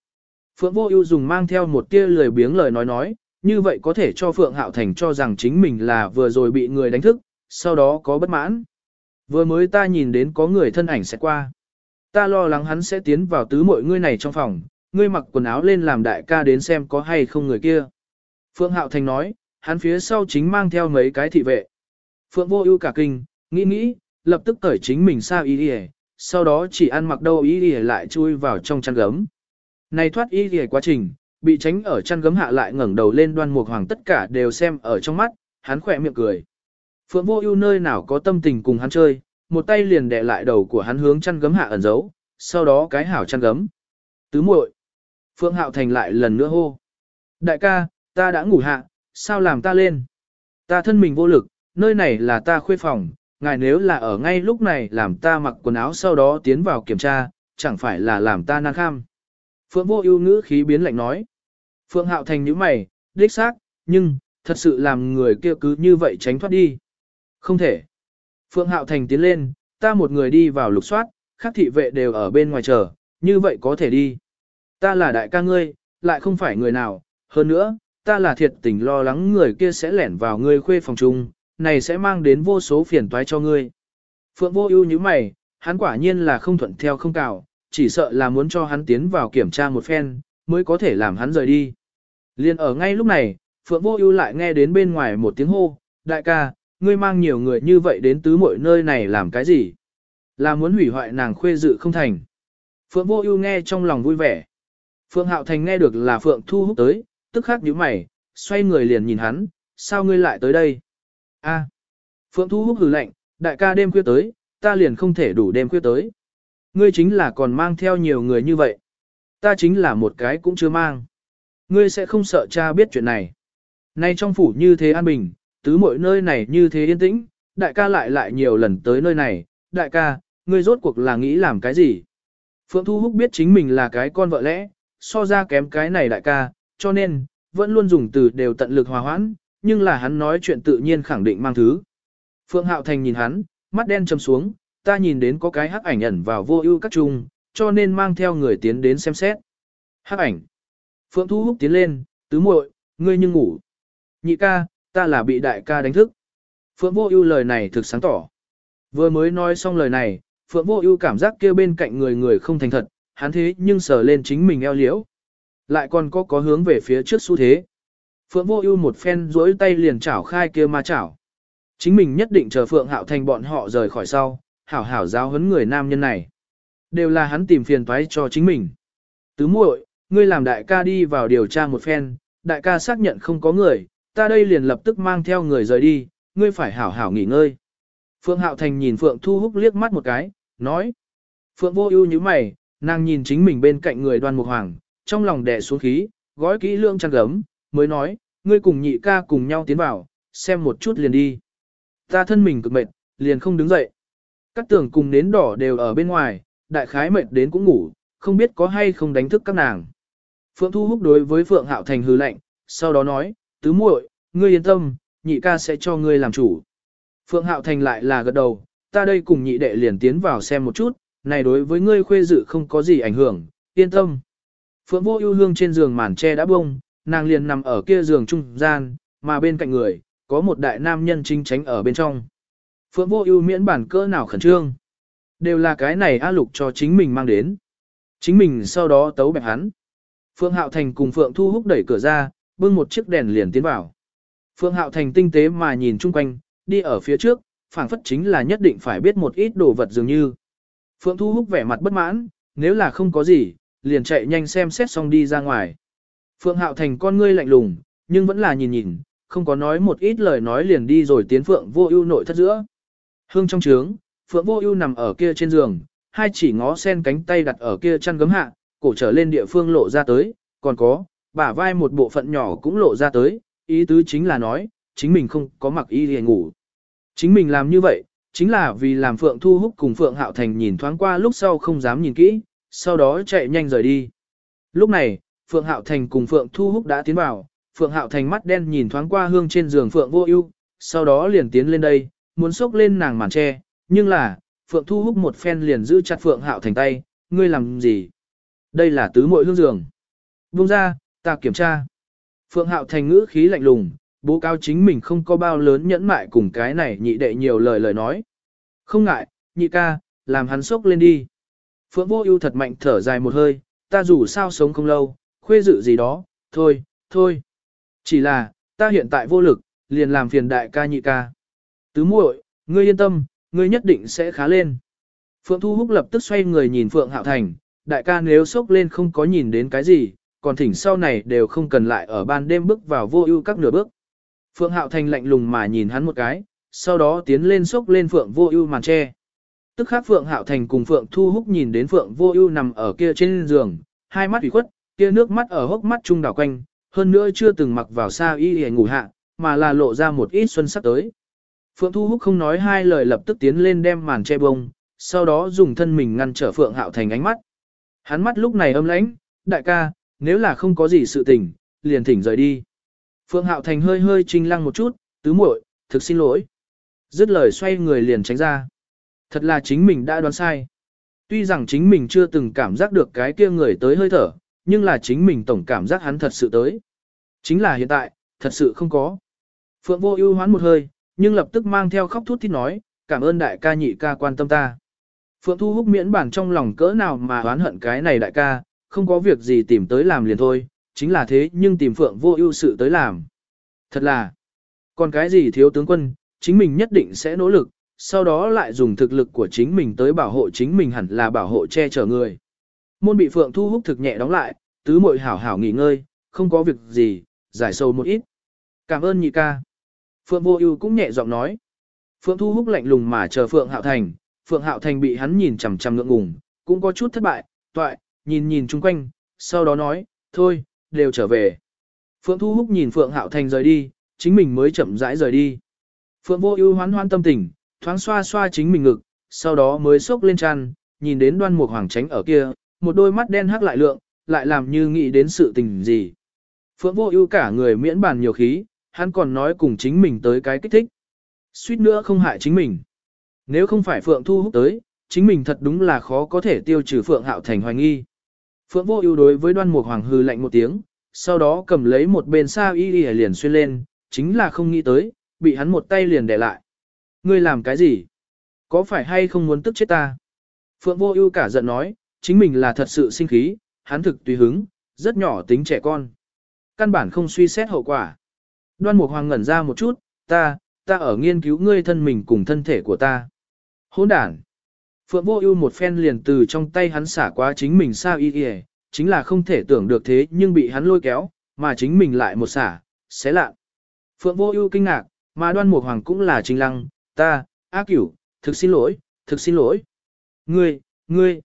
Phượng Vô Ưu dùng mang theo một tia lười biếng lời nói nói, như vậy có thể cho Phượng Hạo Thành cho rằng chính mình là vừa rồi bị người đánh thức, sau đó có bất mãn. Vừa mới ta nhìn đến có người thân ảnh sẽ qua. Ta lo lắng hắn sẽ tiến vào tứ mọi ngươi này trong phòng, ngươi mặc quần áo lên làm đại ca đến xem có hay không người kia. Phượng Hạo Thành nói, hắn phía sau chính mang theo mấy cái thị vệ. Phượng vô ưu cả kinh, nghĩ nghĩ, lập tức cởi chính mình sao y đi sau đó chỉ ăn mặc đâu y đi lại chui vào trong chăn gấm. Này thoát y đi quá trình, bị tránh ở chăn gấm hạ lại ngẩng đầu lên đoan mục hoàng tất cả đều xem ở trong mắt, hắn khỏe miệng cười. Phượng vô ưu nơi nào có tâm tình cùng hắn chơi, một tay liền đè lại đầu của hắn hướng chăn gấm hạ ẩn giấu, sau đó cái hảo chăn gấm. Tứ muội. Phượng Hạo Thành lại lần nữa hô. Đại ca, ta đã ngủ hạ, sao làm ta lên? Ta thân mình vô lực, nơi này là ta khuê phòng, ngài nếu là ở ngay lúc này làm ta mặc quần áo sau đó tiến vào kiểm tra, chẳng phải là làm ta năng kham. Phượng vô ưu ngữ khí biến lạnh nói. Phượng Hạo Thành nhíu mày, đích xác, nhưng, thật sự làm người kia cứ như vậy tránh thoát đi. Không thể. Phượng Hạo Thành tiến lên, ta một người đi vào lục soát, các thị vệ đều ở bên ngoài chờ, như vậy có thể đi. Ta là đại ca ngươi, lại không phải người nào, hơn nữa, ta là thiệt tình lo lắng người kia sẽ lẻn vào ngươi khuê phòng chung, này sẽ mang đến vô số phiền toái cho ngươi. Phượng vô ưu như mày, hắn quả nhiên là không thuận theo không cào, chỉ sợ là muốn cho hắn tiến vào kiểm tra một phen, mới có thể làm hắn rời đi. Liên ở ngay lúc này, Phượng vô ưu lại nghe đến bên ngoài một tiếng hô, đại ca, ngươi mang nhiều người như vậy đến tứ mọi nơi này làm cái gì? Là muốn hủy hoại nàng khuê dự không thành. Phượng vô ưu nghe trong lòng vui vẻ. Phượng Hạo Thành nghe được là Phượng Thu Húc tới, tức khắc nhíu mày, xoay người liền nhìn hắn, sao ngươi lại tới đây? A. Phượng Thu Húc hừ lạnh, đại ca đêm khuya tới, ta liền không thể đủ đêm khuya tới. Ngươi chính là còn mang theo nhiều người như vậy. Ta chính là một cái cũng chưa mang. Ngươi sẽ không sợ cha biết chuyện này. Nay trong phủ như thế an bình, tứ mọi nơi này như thế yên tĩnh, đại ca lại lại nhiều lần tới nơi này, đại ca, ngươi rốt cuộc là nghĩ làm cái gì? Phượng Thu Húc biết chính mình là cái con vợ lẽ, so ra kém cái này đại ca, cho nên, vẫn luôn dùng từ đều tận lực hòa hoãn, nhưng là hắn nói chuyện tự nhiên khẳng định mang thứ. Phượng Hạo Thành nhìn hắn, mắt đen trầm xuống, ta nhìn đến có cái hắc ảnh ẩn vào vô ưu các trung, cho nên mang theo người tiến đến xem xét. Hắc ảnh. Phượng Thu Húc tiến lên, tứ muội, ngươi nhưng ngủ. Nhị ca, ta là bị đại ca đánh thức. Phượng Vô Ưu lời này thực sáng tỏ. Vừa mới nói xong lời này, Phượng Vô Ưu cảm giác kia bên cạnh người người không thành thật, hắn thế nhưng sờ lên chính mình eo liễu. Lại còn có có hướng về phía trước xu thế. Phượng Vô Ưu một phen duỗi tay liền chảo khai kia ma chảo. Chính mình nhất định chờ Phượng Hạo Thành bọn họ rời khỏi sau, hảo hảo giáo huấn người nam nhân này. Đều là hắn tìm phiền toái cho chính mình. Tứ muội, ngươi làm đại ca đi vào điều tra một phen, đại ca xác nhận không có người, ta đây liền lập tức mang theo người rời đi, ngươi phải hảo hảo nghỉ ngơi. Phượng Hạo Thành nhìn Phượng Thu Húc liếc mắt một cái, nói. Phượng vô ưu nhíu mày, nàng nhìn chính mình bên cạnh người đoan mục hoàng, trong lòng đè xuống khí, gói kỹ lương chăn gấm, mới nói, ngươi cùng nhị ca cùng nhau tiến vào, xem một chút liền đi. Ta thân mình cực mệt, liền không đứng dậy. Các tường cùng nến đỏ đều ở bên ngoài, đại khái mệt đến cũng ngủ, không biết có hay không đánh thức các nàng. Phượng Thu Húc đối với Phượng Hạo Thành hư lạnh, sau đó nói, tứ muội, ngươi yên tâm, nhị ca sẽ cho ngươi làm chủ. Phượng Hạo Thành lại là gật đầu, ta đây cùng nhị đệ liền tiến vào xem một chút, này đối với ngươi khuê dự không có gì ảnh hưởng, yên tâm. Phượng Vô Ưu Hương trên giường màn che đã bung, nàng liền nằm ở kia giường trung gian, mà bên cạnh người, có một đại nam nhân chính tránh ở bên trong. Phượng Vô Ưu miễn bản cỡ nào khẩn trương, đều là cái này A Lục cho chính mình mang đến. Chính mình sau đó tấu bẹp hắn. Phượng Hạo Thành cùng Phượng Thu Húc đẩy cửa ra, bưng một chiếc đèn liền tiến vào. Phượng Hạo Thành tinh tế mà nhìn chung quanh, đi ở phía trước, phảng phất chính là nhất định phải biết một ít đồ vật dường như. Phượng Thu Húc vẻ mặt bất mãn, nếu là không có gì, liền chạy nhanh xem xét xong đi ra ngoài. Phượng Hạo Thành con ngươi lạnh lùng, nhưng vẫn là nhìn nhìn, không có nói một ít lời nói liền đi rồi tiến Phượng vô ưu nội thất giữa. Hương trong trướng, Phượng Vô Ưu nằm ở kia trên giường, hai chỉ ngó sen cánh tay đặt ở kia chăn gấm hạ, cổ trở lên địa phương lộ ra tới, còn có, bả vai một bộ phận nhỏ cũng lộ ra tới, ý tứ chính là nói, chính mình không có mặc y để ngủ. Chính mình làm như vậy, chính là vì làm Phượng Thu Húc cùng Phượng Hạo Thành nhìn thoáng qua lúc sau không dám nhìn kỹ, sau đó chạy nhanh rời đi. Lúc này, Phượng Hạo Thành cùng Phượng Thu Húc đã tiến vào, Phượng Hạo Thành mắt đen nhìn thoáng qua hương trên giường Phượng Vô Ưu, sau đó liền tiến lên đây, muốn xốc lên nàng màn che, nhưng là, Phượng Thu Húc một phen liền giữ chặt Phượng Hạo Thành tay, ngươi làm gì? Đây là tứ muội hương giường. Buông ra, ta kiểm tra. Phượng Hạo Thành ngữ khí lạnh lùng, bố cao chính mình không có bao lớn nhẫn mại cùng cái này nhị đệ nhiều lời lời nói. Không ngại, nhị ca, làm hắn sốc lên đi. Phượng Vô Ưu thật mạnh thở dài một hơi, ta dù sao sống không lâu, khuê dự gì đó, thôi, thôi. Chỉ là, ta hiện tại vô lực, liền làm phiền đại ca nhị ca. Tứ muội, ngươi yên tâm, ngươi nhất định sẽ khá lên. Phượng Thu Húc lập tức xoay người nhìn Phượng Hạo Thành, đại ca nếu sốc lên không có nhìn đến cái gì, còn thỉnh sau này đều không cần lại ở ban đêm bước vào vô ưu các nửa bước. Phượng Hạo Thành lạnh lùng mà nhìn hắn một cái, sau đó tiến lên sốc lên Phượng vô ưu màn che. Tức khắc Phượng Hạo Thành cùng Phượng Thu Húc nhìn đến Phượng vô ưu nằm ở kia trên giường, hai mắt ủy khuất, kia nước mắt ở hốc mắt trung đảo quanh, hơn nữa chưa từng mặc vào xa y để ngủ hạ, mà là lộ ra một ít xuân sắc tới. Phượng Thu Húc không nói hai lời lập tức tiến lên đem màn che bông, sau đó dùng thân mình ngăn trở Phượng Hạo Thành ánh mắt. Hắn mắt lúc này âm lãnh, đại ca, nếu là không có gì sự tình, liền thỉnh rời đi. Phượng Hạo Thành hơi hơi trinh lăng một chút, tứ muội, thực xin lỗi. Dứt lời xoay người liền tránh ra. Thật là chính mình đã đoán sai. Tuy rằng chính mình chưa từng cảm giác được cái kia người tới hơi thở, nhưng là chính mình tổng cảm giác hắn thật sự tới. Chính là hiện tại, thật sự không có. Phượng vô ưu hoán một hơi, nhưng lập tức mang theo khóc thút thít nói, cảm ơn đại ca nhị ca quan tâm ta. Phượng Thu Húc miễn bản trong lòng cỡ nào mà oán hận cái này đại ca, không có việc gì tìm tới làm liền thôi, chính là thế nhưng tìm Phượng vô ưu sự tới làm. Thật là, còn cái gì thiếu tướng quân, chính mình nhất định sẽ nỗ lực, sau đó lại dùng thực lực của chính mình tới bảo hộ chính mình hẳn là bảo hộ che chở người. Môn bị Phượng Thu Húc thực nhẹ đóng lại, tứ muội hảo hảo nghỉ ngơi, không có việc gì, giải sâu một ít. Cảm ơn nhị ca. Phượng Vô Ưu cũng nhẹ giọng nói. Phượng Thu Húc lạnh lùng mà chờ Phượng Hạo Thành, Phượng Hạo Thành bị hắn nhìn chằm chằm ngượng ngùng, cũng có chút thất bại, toại, nhìn nhìn chung quanh, sau đó nói, thôi, đều trở về. Phượng Thu Húc nhìn Phượng Hạo Thành rời đi, chính mình mới chậm rãi rời đi. Phượng Vô Ưu hoán hoan tâm tình, thoáng xoa xoa chính mình ngực, sau đó mới xốc lên chăn, nhìn đến Đoan Mục Hoàng tránh ở kia, một đôi mắt đen hắc lại lượng, lại làm như nghĩ đến sự tình gì. Phượng Vô Ưu cả người miễn bàn nhiều khí, hắn còn nói cùng chính mình tới cái kích thích. Suýt nữa không hại chính mình. Nếu không phải Phượng Thu hút tới, chính mình thật đúng là khó có thể tiêu trừ Phượng Hạo Thành hoài nghi. Phượng Vô Ưu đối với Đoan Mục Hoàng hư lạnh một tiếng, sau đó cầm lấy một bên sa y y liền xuyên lên, chính là không nghĩ tới, bị hắn một tay liền đè lại. Ngươi làm cái gì? Có phải hay không muốn tức chết ta? Phượng Vô Ưu cả giận nói, chính mình là thật sự sinh khí, hắn thực tùy hứng, rất nhỏ tính trẻ con. Căn bản không suy xét hậu quả. Đoan Mục Hoàng ngẩn ra một chút, ta, ta ở nghiên cứu ngươi thân mình cùng thân thể của ta. Hỗn đản. Phượng Vô Ưu một phen liền từ trong tay hắn xả quá chính mình sao y y, chính là không thể tưởng được thế nhưng bị hắn lôi kéo, mà chính mình lại một xả, xé lạ. Phượng Vô Ưu kinh ngạc, mà Đoan Mục Hoàng cũng là chính lăng, ta, A Cửu, thực xin lỗi, thực xin lỗi. Ngươi, ngươi.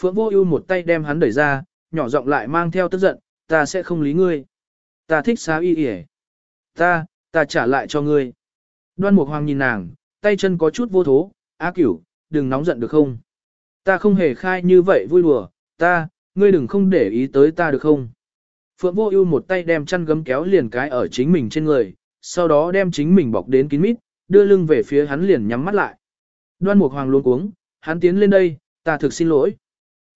Phượng Vô Ưu một tay đem hắn đẩy ra, nhỏ giọng lại mang theo tức giận, ta sẽ không lý ngươi. Ta thích xá y y. Ta, ta trả lại cho ngươi. Đoan Mục Hoàng nhìn nàng, tay chân có chút vô thố, A Cửu, đừng nóng giận được không? Ta không hề khai như vậy vui đùa, ta, ngươi đừng không để ý tới ta được không? Phượng Vô Ưu một tay đem chăn gấm kéo liền cái ở chính mình trên người, sau đó đem chính mình bọc đến kín mít, đưa lưng về phía hắn liền nhắm mắt lại. Đoan Mục Hoàng luống cuống, hắn tiến lên đây, ta thực xin lỗi.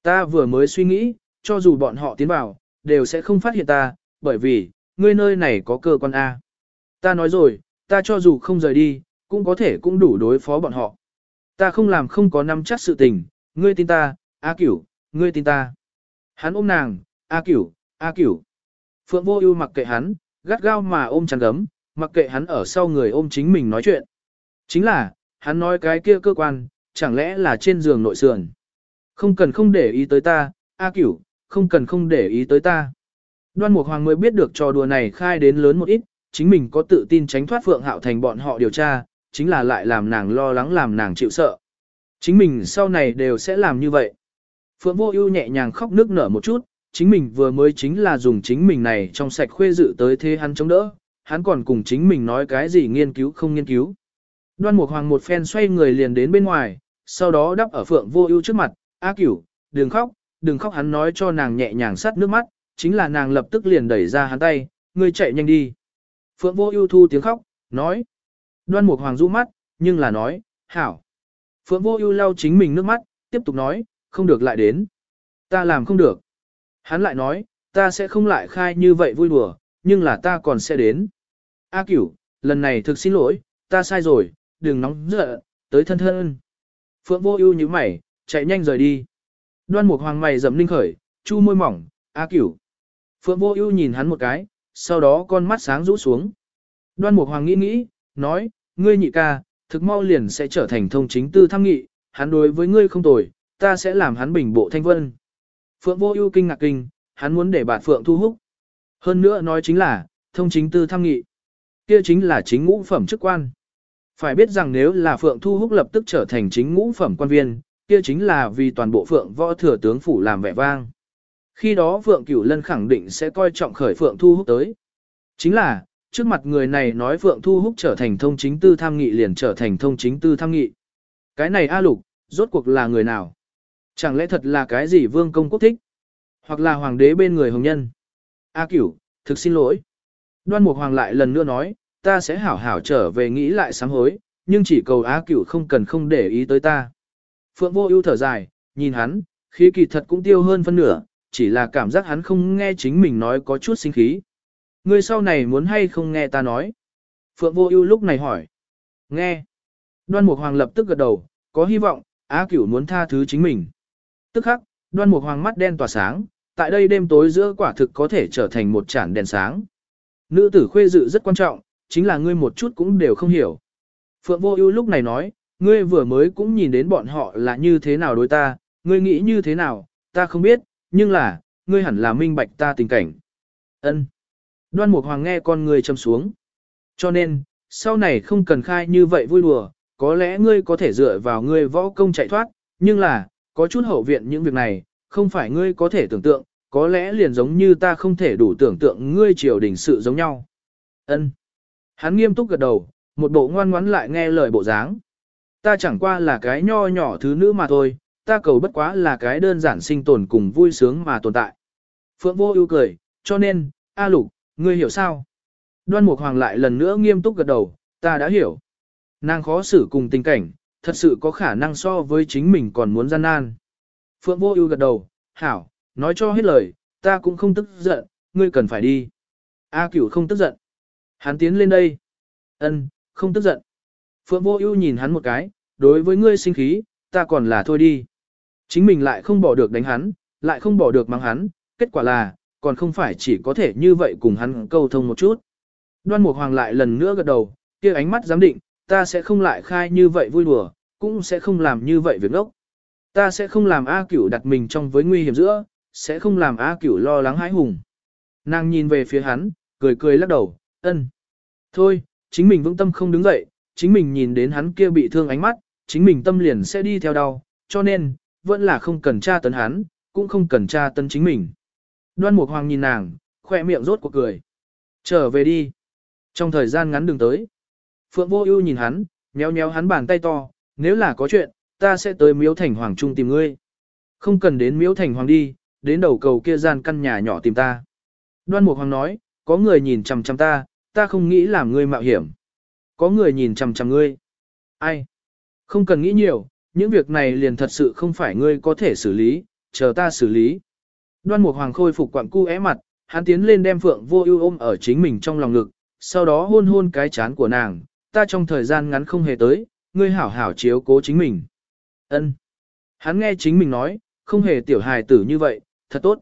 Ta vừa mới suy nghĩ, cho dù bọn họ tiến vào, đều sẽ không phát hiện ta, bởi vì, ngươi nơi này có cơ quan A. Ta nói rồi, ta cho dù không rời đi, cũng có thể cũng đủ đối phó bọn họ. Ta không làm không có nắm chắc sự tình, ngươi tin ta, A Cửu, ngươi tin ta. Hắn ôm nàng, A Cửu, A Cửu. Phượng Vô Ưu mặc kệ hắn, gắt gao mà ôm chăn gấm, mặc kệ hắn ở sau người ôm chính mình nói chuyện. Chính là, hắn nói cái kia cơ quan, chẳng lẽ là trên giường nội sườn. Không cần không để ý tới ta, A Cửu, không cần không để ý tới ta. Đoan Mục Hoàng mới biết được trò đùa này khai đến lớn một ít, chính mình có tự tin tránh thoát Phượng Hạo Thành bọn họ điều tra, chính là lại làm nàng lo lắng làm nàng chịu sợ. Chính mình sau này đều sẽ làm như vậy. Phượng Vô Ưu nhẹ nhàng khóc nước nở một chút, chính mình vừa mới chính là dùng chính mình này trong sạch khuê dự tới thế hắn chống đỡ, hắn còn cùng chính mình nói cái gì nghiên cứu không nghiên cứu. Đoan Mục Hoàng một phen xoay người liền đến bên ngoài, sau đó đắp ở Phượng Vô Ưu trước mặt, "A Cửu, đừng khóc, đừng khóc." Hắn nói cho nàng nhẹ nhàng sát nước mắt, chính là nàng lập tức liền đẩy ra hắn tay, "Ngươi chạy nhanh đi." Phượng Vô Ưu thu tiếng khóc, nói. Đoan Mục Hoàng rũ mắt, nhưng là nói, "Hảo." Phượng Vô Ưu lau chính mình nước mắt, tiếp tục nói, "Không được lại đến." "Ta làm không được." Hắn lại nói, "Ta sẽ không lại khai như vậy vui đùa, nhưng là ta còn sẽ đến." "A Cửu, lần này thực xin lỗi, ta sai rồi, đừng nóng giận, tới thân thân. Phượng vô ưu như mày, chạy nhanh rời đi. Đoan mục hoàng mày dầm ninh khởi, chu môi mỏng, a cửu. Phượng vô ưu nhìn hắn một cái, sau đó con mắt sáng rũ xuống. Đoan mục hoàng nghĩ nghĩ, nói, ngươi nhị ca, thực mau liền sẽ trở thành thông chính tư tham nghị, hắn đối với ngươi không tồi, ta sẽ làm hắn bình bộ thanh vân. Phượng vô ưu kinh ngạc kinh, hắn muốn để bạn Phượng thu hút. Hơn nữa nói chính là, thông chính tư tham nghị. Kia chính là chính ngũ phẩm chức quan. Phải biết rằng nếu là Phượng Thu Húc lập tức trở thành chính ngũ phẩm quan viên, kia chính là vì toàn bộ Phượng võ thừa tướng phủ làm vẻ vang. Khi đó Phượng Cửu Lân khẳng định sẽ coi trọng khởi Phượng Thu Húc tới. Chính là, trước mặt người này nói Phượng Thu Húc trở thành thông chính tư tham nghị liền trở thành thông chính tư tham nghị. Cái này A Lục, rốt cuộc là người nào? Chẳng lẽ thật là cái gì vương công quốc thích? Hoặc là hoàng đế bên người hồng nhân? A Cửu, thực xin lỗi. Đoan Mục Hoàng lại lần nữa nói, ta sẽ hảo hảo trở về nghĩ lại sám hối, nhưng chỉ cầu Á Cửu không cần không để ý tới ta. Phượng Vô Ưu thở dài, nhìn hắn, khí kỳ thật cũng tiêu hơn phân nửa, chỉ là cảm giác hắn không nghe chính mình nói có chút sinh khí. Ngươi sau này muốn hay không nghe ta nói? Phượng Vô Ưu lúc này hỏi. Nghe. Đoan Mục Hoàng lập tức gật đầu, có hy vọng, Á Cửu muốn tha thứ chính mình. Tức khắc, Đoan Mục Hoàng mắt đen tỏa sáng, tại đây đêm tối giữa quả thực có thể trở thành một chản đèn sáng. Nữ tử khuê dự rất quan trọng, chính là ngươi một chút cũng đều không hiểu. Phượng Vô Ưu lúc này nói, ngươi vừa mới cũng nhìn đến bọn họ là như thế nào đối ta, ngươi nghĩ như thế nào, ta không biết, nhưng là, ngươi hẳn là minh bạch ta tình cảnh. Ân. Đoan Mục Hoàng nghe con ngươi trầm xuống. Cho nên, sau này không cần khai như vậy vui đùa, có lẽ ngươi có thể dựa vào ngươi võ công chạy thoát, nhưng là, có chút hậu viện những việc này, không phải ngươi có thể tưởng tượng, có lẽ liền giống như ta không thể đủ tưởng tượng ngươi triều đình sự giống nhau. Ân. Hắn nghiêm túc gật đầu, một bộ ngoan ngoãn lại nghe lời bộ dáng. Ta chẳng qua là cái nho nhỏ thứ nữ mà thôi, ta cầu bất quá là cái đơn giản sinh tồn cùng vui sướng mà tồn tại. Phượng vô ưu cười, cho nên, A lục, ngươi hiểu sao? Đoan Mục Hoàng lại lần nữa nghiêm túc gật đầu, ta đã hiểu. Nàng khó xử cùng tình cảnh, thật sự có khả năng so với chính mình còn muốn gian nan. Phượng vô ưu gật đầu, hảo, nói cho hết lời, ta cũng không tức giận, ngươi cần phải đi. A cửu không tức giận. Hắn tiến lên đây. Ân, không tức giận. Phượng Vô Ưu nhìn hắn một cái, đối với ngươi sinh khí, ta còn là thôi đi. Chính mình lại không bỏ được đánh hắn, lại không bỏ được mang hắn, kết quả là, còn không phải chỉ có thể như vậy cùng hắn câu thông một chút. Đoan Mục Hoàng lại lần nữa gật đầu, kia ánh mắt giám định, ta sẽ không lại khai như vậy vui đùa, cũng sẽ không làm như vậy việc ốc. Ta sẽ không làm A Cửu đặt mình trong với nguy hiểm giữa, sẽ không làm A Cửu lo lắng hãi hùng. Nàng nhìn về phía hắn, cười cười lắc đầu, ân. Thôi, chính mình vững tâm không đứng dậy, chính mình nhìn đến hắn kia bị thương ánh mắt, chính mình tâm liền sẽ đi theo đau, cho nên, vẫn là không cần tra tấn hắn, cũng không cần tra tấn chính mình. Đoan Mục Hoàng nhìn nàng, khoe miệng rốt cuộc cười. Trở về đi. Trong thời gian ngắn đừng tới. Phượng Vô Ưu nhìn hắn, nhéo nhéo hắn bàn tay to, nếu là có chuyện, ta sẽ tới Miếu Thành Hoàng trung tìm ngươi. Không cần đến Miếu Thành Hoàng đi, đến đầu cầu kia gian căn nhà nhỏ tìm ta. Đoan Mục Hoàng nói, có người nhìn chằm chằm ta, ta không nghĩ làm ngươi mạo hiểm. Có người nhìn chằm chằm ngươi. Ai? Không cần nghĩ nhiều, những việc này liền thật sự không phải ngươi có thể xử lý, chờ ta xử lý. Đoan Mục Hoàng khôi phục quặng cu é mặt, hắn tiến lên đem Phượng Vô Ưu ôm ở chính mình trong lòng ngực, sau đó hôn hôn cái chán của nàng, ta trong thời gian ngắn không hề tới, ngươi hảo hảo chiếu cố chính mình. Ân. Hắn nghe chính mình nói, không hề tiểu hài tử như vậy, thật tốt.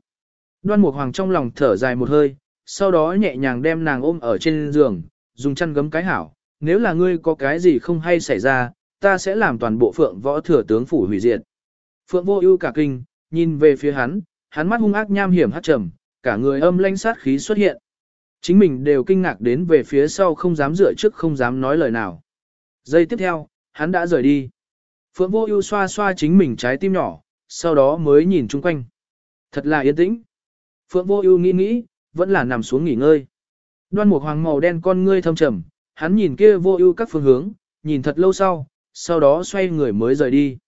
Đoan Mục Hoàng trong lòng thở dài một hơi, sau đó nhẹ nhàng đem nàng ôm ở trên giường, dùng chăn gấm cái hảo, nếu là ngươi có cái gì không hay xảy ra, ta sẽ làm toàn bộ phượng võ thừa tướng phủ hủy diệt. Phượng vô ưu cả kinh, nhìn về phía hắn, hắn mắt hung ác nham hiểm hắt trầm, cả người âm lanh sát khí xuất hiện. Chính mình đều kinh ngạc đến về phía sau không dám dựa trước không dám nói lời nào. Giây tiếp theo, hắn đã rời đi. Phượng Vô Ưu xoa xoa chính mình trái tim nhỏ, sau đó mới nhìn chung quanh. Thật là yên tĩnh. Phượng Vô Ưu nghĩ nghĩ, vẫn là nằm xuống nghỉ ngơi. Đoan Mục Hoàng màu đen con ngươi thâm trầm, hắn nhìn kia Vô Ưu các phương hướng, nhìn thật lâu sau, sau đó xoay người mới rời đi.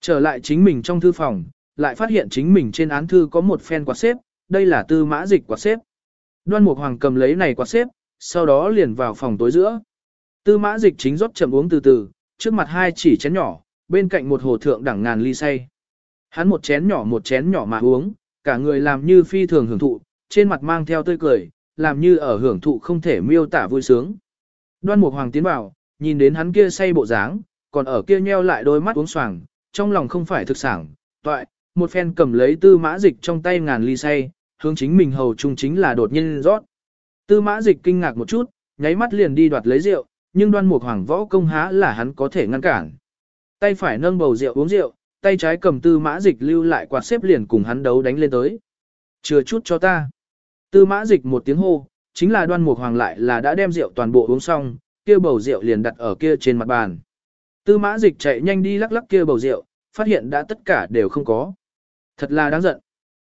Trở lại chính mình trong thư phòng, lại phát hiện chính mình trên án thư có một phen quạt xếp, đây là tư mã dịch quạt xếp. Đoan Mục Hoàng cầm lấy này quạt xếp, sau đó liền vào phòng tối giữa. Tư mã dịch chính rót chậm uống từ từ, trước mặt hai chỉ chén nhỏ, bên cạnh một hồ thượng đẳng ngàn ly say. Hắn một chén nhỏ một chén nhỏ mà uống, cả người làm như phi thường hưởng thụ, trên mặt mang theo tươi cười, làm như ở hưởng thụ không thể miêu tả vui sướng. Đoan Mục Hoàng tiến vào, nhìn đến hắn kia say bộ dáng, còn ở kia nheo lại đôi mắt uống xoàng, trong lòng không phải thực sảng, toại, một phen cầm lấy tư mã dịch trong tay ngàn ly say, hướng chính mình hầu trung chính là đột nhiên rót. Tư mã dịch kinh ngạc một chút, nháy mắt liền đi đoạt lấy rượu, nhưng đoan mục hoàng võ công há là hắn có thể ngăn cản. Tay phải nâng bầu rượu uống rượu, tay trái cầm tư mã dịch lưu lại quạt xếp liền cùng hắn đấu đánh lên tới. Chừa chút cho ta. Tư mã dịch một tiếng hô, chính là đoan mục hoàng lại là đã đem rượu toàn bộ uống xong, kia bầu rượu liền đặt ở kia trên mặt bàn. Tư mã dịch chạy nhanh đi lắc lắc kia bầu rượu, phát hiện đã tất cả đều không có. Thật là đáng giận.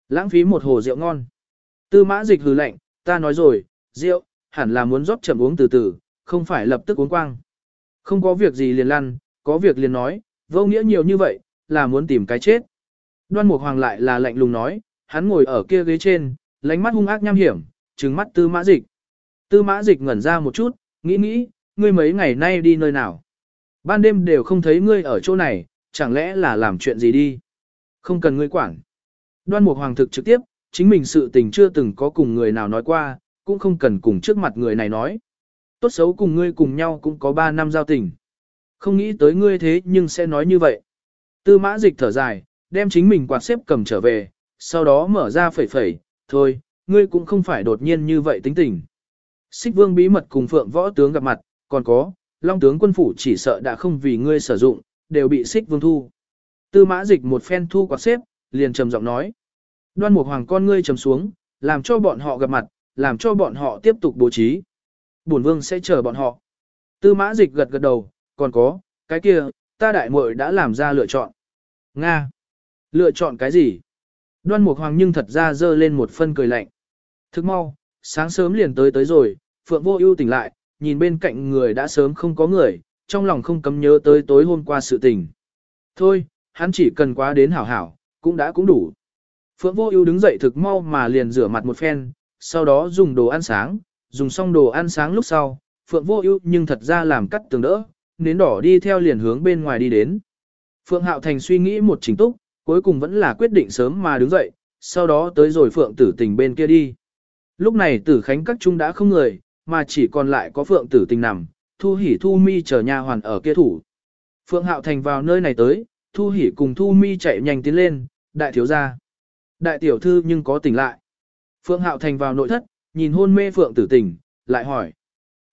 Lãng phí một hồ rượu ngon. Tư mã dịch hừ lạnh, ta nói rồi, rượu, hẳn là muốn rót chậm uống từ từ, không phải lập tức uống quang. Không có việc gì liền lăn, có việc liền nói, vô nghĩa nhiều như vậy, là muốn tìm cái chết. Đoan Mục Hoàng lại là lạnh lùng nói, hắn ngồi ở kia ghế trên, lánh mắt hung ác nham hiểm, trừng mắt tư mã dịch. Tư mã dịch ngẩn ra một chút, nghĩ nghĩ, ngươi mấy ngày nay đi nơi nào. Ban đêm đều không thấy ngươi ở chỗ này, chẳng lẽ là làm chuyện gì đi. Không cần ngươi quản. Đoan Mục Hoàng thực trực tiếp, chính mình sự tình chưa từng có cùng người nào nói qua, cũng không cần cùng trước mặt người này nói. Tốt xấu cùng ngươi cùng nhau cũng có 3 năm giao tình. Không nghĩ tới ngươi thế nhưng sẽ nói như vậy. Tư mã dịch thở dài, đem chính mình quạt xếp cầm trở về, sau đó mở ra phẩy phẩy, thôi, ngươi cũng không phải đột nhiên như vậy tính tình. Xích vương bí mật cùng phượng võ tướng gặp mặt, còn có, long tướng quân phủ chỉ sợ đã không vì ngươi sử dụng, đều bị xích vương thu. Tư mã dịch một phen thu quạt xếp, liền trầm giọng nói. Đoan một hoàng con ngươi trầm xuống, làm cho bọn họ gặp mặt, làm cho bọn họ tiếp tục bố trí. Bổn vương sẽ chờ bọn họ. Tư mã dịch gật gật đầu, còn có, cái kia, ta đại muội đã làm ra lựa chọn. Nga. Lựa chọn cái gì? Đoan Mục Hoàng nhưng thật ra dơ lên một phân cười lạnh. Thức mau, sáng sớm liền tới tới rồi, Phượng Vô Ưu tỉnh lại, nhìn bên cạnh người đã sớm không có người, trong lòng không cấm nhớ tới tối hôm qua sự tình. Thôi, hắn chỉ cần quá đến hảo hảo, cũng đã cũng đủ. Phượng Vô Ưu đứng dậy thực mau mà liền rửa mặt một phen, sau đó dùng đồ ăn sáng, dùng xong đồ ăn sáng lúc sau, Phượng Vô Ưu nhưng thật ra làm cắt tường đỡ, nến đỏ đi theo liền hướng bên ngoài đi đến. Phượng Hạo Thành suy nghĩ một trình túc, cuối cùng vẫn là quyết định sớm mà đứng dậy, sau đó tới rồi Phượng Tử Tình bên kia đi. Lúc này Tử Khánh các trung đã không người, mà chỉ còn lại có Phượng Tử Tình nằm, Thu Hỉ Thu Mi chờ nha hoàn ở kia thủ. Phượng Hạo Thành vào nơi này tới, Thu Hỉ cùng Thu Mi chạy nhanh tiến lên, đại thiếu gia. Đại tiểu thư nhưng có tỉnh lại. Phượng Hạo Thành vào nội thất, nhìn hôn mê Phượng Tử Tình, lại hỏi.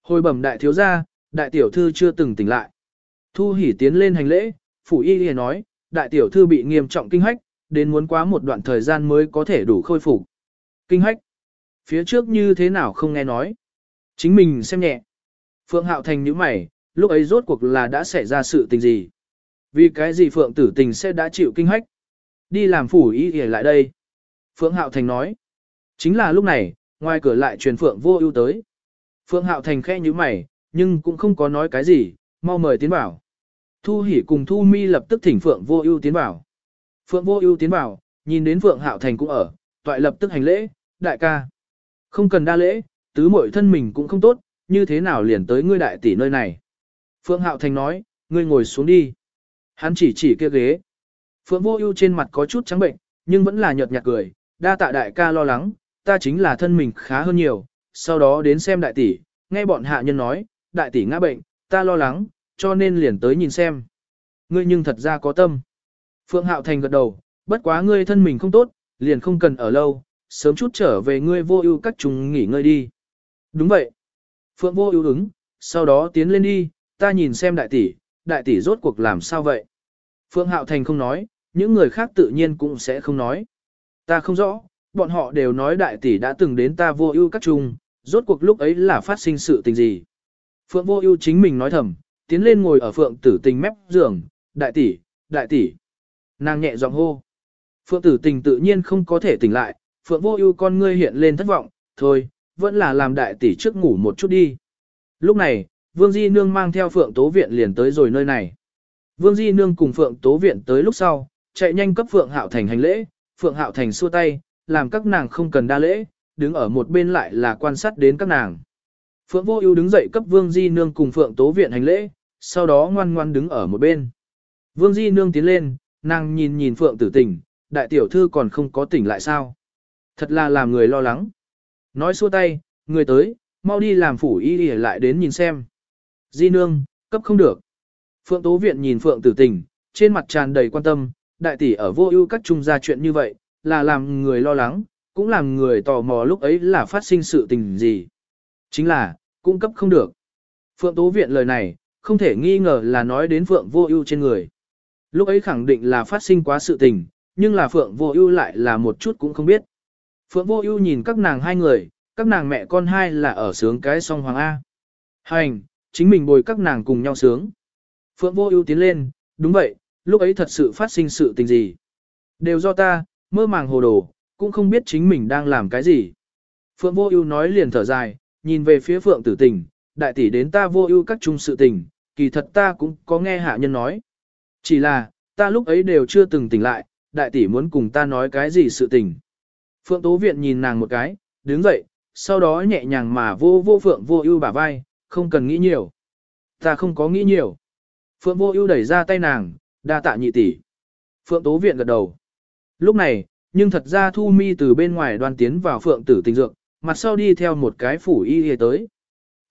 Hồi bẩm đại thiếu gia, đại tiểu thư chưa từng tỉnh lại. Thu Hỉ tiến lên hành lễ, phủ y liền nói, đại tiểu thư bị nghiêm trọng kinh hách, đến muốn quá một đoạn thời gian mới có thể đủ khôi phục. Kinh hách. Phía trước như thế nào không nghe nói. Chính mình xem nhẹ. Phượng Hạo Thành nhíu mày, lúc ấy rốt cuộc là đã xảy ra sự tình gì. Vì cái gì Phượng tử tình sẽ đã chịu kinh hách. Đi làm phủ y thì lại đây. Phượng Hạo Thành nói. Chính là lúc này, ngoài cửa lại truyền Phượng vô ưu tới. Phượng Hạo Thành khẽ như mày, nhưng cũng không có nói cái gì, mau mời tiến vào. Thu Hỷ cùng Thu Mi lập tức thỉnh Phượng Vô Ưu tiến vào. Phượng Vô Ưu tiến vào, nhìn đến Phượng Hạo Thành cũng ở, toại lập tức hành lễ, đại ca. Không cần đa lễ, tứ muội thân mình cũng không tốt, như thế nào liền tới ngươi đại tỷ nơi này. Phượng Hạo Thành nói, ngươi ngồi xuống đi. Hắn chỉ chỉ kia ghế. Phượng Vô Ưu trên mặt có chút trắng bệnh, nhưng vẫn là nhợt nhạt cười, đa tạ đại ca lo lắng, ta chính là thân mình khá hơn nhiều, sau đó đến xem đại tỷ, nghe bọn hạ nhân nói, đại tỷ ngã bệnh, ta lo lắng, cho nên liền tới nhìn xem. Ngươi nhưng thật ra có tâm. Phượng Hạo Thành gật đầu, bất quá ngươi thân mình không tốt, liền không cần ở lâu, sớm chút trở về ngươi vô ưu các chúng nghỉ ngơi đi. Đúng vậy. Phượng vô ưu ứng, sau đó tiến lên đi, ta nhìn xem đại tỷ, đại tỷ rốt cuộc làm sao vậy. Phượng Hạo Thành không nói, những người khác tự nhiên cũng sẽ không nói. Ta không rõ, bọn họ đều nói đại tỷ đã từng đến ta vô ưu các chung, rốt cuộc lúc ấy là phát sinh sự tình gì. Phượng vô ưu chính mình nói thầm, tiến lên ngồi ở phượng tử tình mép giường, đại tỷ, đại tỷ. Nàng nhẹ giọng hô. Phượng tử tình tự nhiên không có thể tỉnh lại, Phượng vô ưu con ngươi hiện lên thất vọng, thôi, vẫn là làm đại tỷ trước ngủ một chút đi. Lúc này, Vương Di Nương mang theo Phượng Tố Viện liền tới rồi nơi này. Vương Di Nương cùng Phượng Tố Viện tới lúc sau, chạy nhanh cấp Phượng Hạo Thành hành lễ, Phượng Hạo Thành xua tay, làm các nàng không cần đa lễ, đứng ở một bên lại là quan sát đến các nàng. Phượng Vô Ưu đứng dậy cấp Vương Di Nương cùng Phượng Tố Viện hành lễ, sau đó ngoan ngoan đứng ở một bên. Vương Di Nương tiến lên, nàng nhìn nhìn Phượng Tử Tình, đại tiểu thư còn không có tỉnh lại sao? Thật là làm người lo lắng. Nói xua tay, người tới, mau đi làm phủ y y lại đến nhìn xem. Di Nương, cấp không được. Phượng Tố Viện nhìn Phượng Tử Tình, trên mặt tràn đầy quan tâm, đại tỷ ở vô ưu các trung gia chuyện như vậy, là làm người lo lắng, cũng làm người tò mò lúc ấy là phát sinh sự tình gì. Chính là, cung cấp không được. Phượng Tố Viện lời này, không thể nghi ngờ là nói đến Phượng Vô Ưu trên người. Lúc ấy khẳng định là phát sinh quá sự tình, nhưng là Phượng Vô Ưu lại là một chút cũng không biết. Phượng Vô Ưu nhìn các nàng hai người, các nàng mẹ con hai là ở sướng cái song hoàng a. Hành, chính mình bồi các nàng cùng nhau sướng. Phượng Vô Ưu tiến lên, đúng vậy, lúc ấy thật sự phát sinh sự tình gì? Đều do ta, mơ màng hồ đồ, cũng không biết chính mình đang làm cái gì. Phượng Vô Ưu nói liền thở dài, nhìn về phía Phượng Tử Tình, đại tỷ đến ta vô ưu các chung sự tình, kỳ thật ta cũng có nghe hạ nhân nói. Chỉ là, ta lúc ấy đều chưa từng tỉnh lại, đại tỷ muốn cùng ta nói cái gì sự tình. Phượng Tố Viện nhìn nàng một cái, đứng dậy, sau đó nhẹ nhàng mà vô vô Phượng vô ưu bả vai, không cần nghĩ nhiều. Ta không có nghĩ nhiều. Phượng vô ưu đẩy ra tay nàng, đa tạ nhị tỷ. Phượng Tố Viện gật đầu. Lúc này, nhưng thật ra Thu Mi từ bên ngoài đoan tiến vào Phượng Tử Tình Dược, mặt sau đi theo một cái phủ y y tới.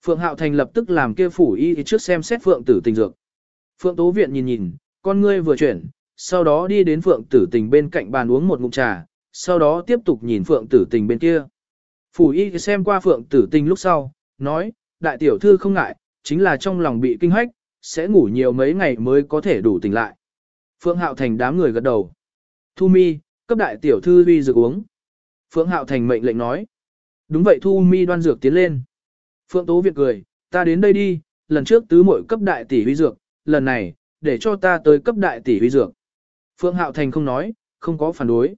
Phượng Hạo Thành lập tức làm kia phủ y trước xem xét Phượng Tử Tình Dược. Phượng Tố Viện nhìn nhìn, con ngươi vừa chuyển, sau đó đi đến Phượng Tử Tình bên cạnh bàn uống một ngụm trà, sau đó tiếp tục nhìn Phượng Tử Tình bên kia. Phủ y xem qua Phượng Tử Tình lúc sau, nói, đại tiểu thư không ngại, chính là trong lòng bị kinh hách, sẽ ngủ nhiều mấy ngày mới có thể đủ tỉnh lại. Phượng Hạo Thành đám người gật đầu. Thu mi, cấp đại tiểu thư uy dược uống. Phượng Hạo Thành mệnh lệnh nói. Đúng vậy Thu mi đoan dược tiến lên. Phượng Tố Việt cười, ta đến đây đi, lần trước tứ muội cấp đại tỷ huy dược, lần này, để cho ta tới cấp đại tỷ huy dược. Phượng Hạo Thành không nói, không có phản đối.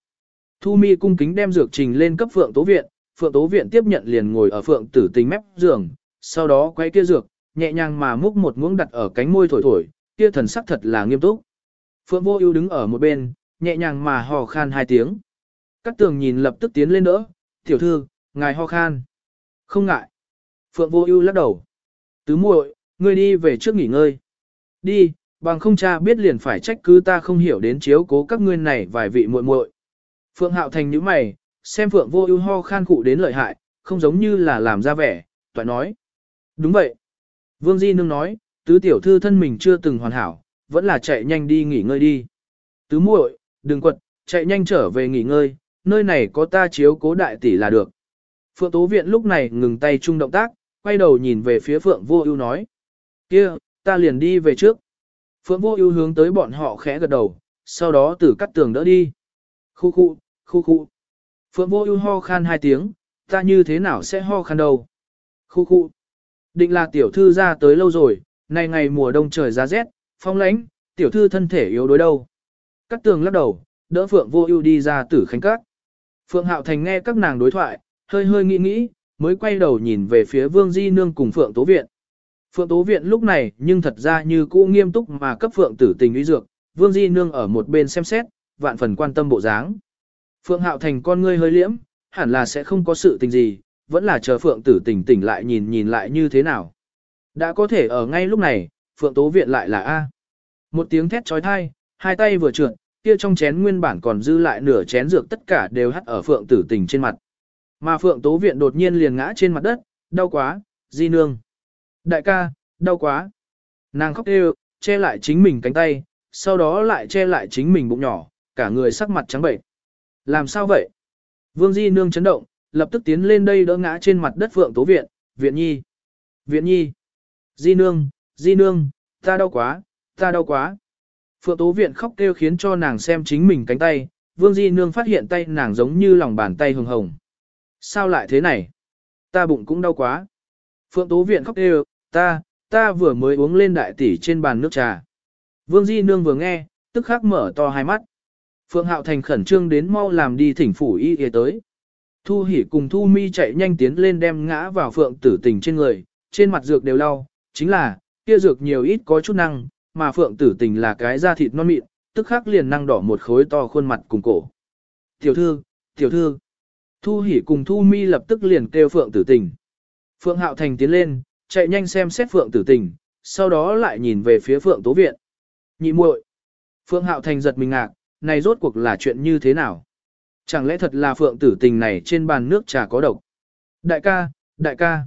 Thu mi cung kính đem dược trình lên cấp Phượng Tố Viện, Phượng Tố Viện tiếp nhận liền ngồi ở Phượng Tử Tình mép giường, sau đó quay kia dược, nhẹ nhàng mà múc một muỗng đặt ở cánh môi thổi thổi, kia thần sắc thật là nghiêm túc. Phượng Vô Ưu đứng ở một bên, nhẹ nhàng mà hò khan hai tiếng. Các tường nhìn lập tức tiến lên đỡ, "Tiểu thư, ngài ho khan." "Không ngại." Phượng Vô Ưu lắc đầu. "Tứ muội, ngươi đi về trước nghỉ ngơi." "Đi, bằng không cha biết liền phải trách cứ ta không hiểu đến chiếu cố các ngươi này vài vị muội muội." Phượng Hạo Thành nhíu mày, xem Phượng Vô Ưu ho khan cụ đến lợi hại, không giống như là làm ra vẻ, toại nói: "Đúng vậy." Vương Di Nương nói, tứ tiểu thư thân mình chưa từng hoàn hảo, vẫn là chạy nhanh đi nghỉ ngơi đi. Tứ muội, đừng quật, chạy nhanh trở về nghỉ ngơi, nơi này có ta chiếu cố đại tỷ là được. Phượng Tố Viện lúc này ngừng tay chung động tác, quay đầu nhìn về phía Phượng Vô Ưu nói: "Kia, ta liền đi về trước." Phượng Vô Ưu hướng tới bọn họ khẽ gật đầu, sau đó từ cắt tường đỡ đi. Khu khu, khu khu. Phượng Vô Ưu ho khan hai tiếng, ta như thế nào sẽ ho khan đâu? Khu khu. Định là tiểu thư ra tới lâu rồi, nay ngày mùa đông trời giá rét, phong lãnh, tiểu thư thân thể yếu đuối đâu. Cắt tường lắc đầu, đỡ Phượng vô ưu đi ra tử khánh các. Phượng Hạo Thành nghe các nàng đối thoại, hơi hơi nghĩ nghĩ, mới quay đầu nhìn về phía Vương Di Nương cùng Phượng Tố Viện. Phượng Tố Viện lúc này nhưng thật ra như cũ nghiêm túc mà cấp Phượng tử tình uy dược, Vương Di Nương ở một bên xem xét, vạn phần quan tâm bộ dáng. Phượng Hạo Thành con ngươi hơi liễm, hẳn là sẽ không có sự tình gì, vẫn là chờ Phượng tử Tình tỉnh lại nhìn nhìn lại như thế nào. Đã có thể ở ngay lúc này, Phượng Tố Viện lại là A. Một tiếng thét trói thai, hai tay vừa trượt, kia trong chén nguyên bản còn dư lại nửa chén dược tất cả đều hắt ở Phượng tử tình trên mặt. Mà Phượng Tố Viện đột nhiên liền ngã trên mặt đất, đau quá, di nương. Đại ca, đau quá. Nàng khóc đều, che lại chính mình cánh tay, sau đó lại che lại chính mình bụng nhỏ, cả người sắc mặt trắng bệnh. Làm sao vậy? Vương Di Nương chấn động, lập tức tiến lên đây đỡ ngã trên mặt đất Phượng Tố Viện, Viện Nhi. Viện Nhi. Di Nương, Di Nương, ta đau quá, ta đau quá. Phượng Tố Viện khóc kêu khiến cho nàng xem chính mình cánh tay, Vương Di Nương phát hiện tay nàng giống như lòng bàn tay hồng hồng. Sao lại thế này? Ta bụng cũng đau quá. Phượng Tố Viện khóc kêu, ta, ta vừa mới uống lên đại tỷ trên bàn nước trà. Vương Di Nương vừa nghe, tức khắc mở to hai mắt. Phượng Hạo Thành khẩn trương đến mau làm đi thỉnh phủ y y tới. Thu Hỉ cùng Thu Mi chạy nhanh tiến lên đem ngã vào Phượng Tử Tình trên người, trên mặt dược đều lau, chính là, kia dược nhiều ít có chút năng, mà Phượng Tử Tình là cái da thịt non mịn, tức khắc liền năng đỏ một khối to khuôn mặt cùng cổ. Tiểu thư, tiểu thư. Thu Hỉ cùng Thu Mi lập tức liền kêu Phượng Tử Tình. Phượng Hạo Thành tiến lên, chạy nhanh xem xét Phượng Tử Tình, sau đó lại nhìn về phía Phượng Tố Viện. Nhị muội. Phượng Hạo Thành giật mình ngạc, này rốt cuộc là chuyện như thế nào? Chẳng lẽ thật là Phượng Tử Tình này trên bàn nước trà có độc? Đại ca, đại ca.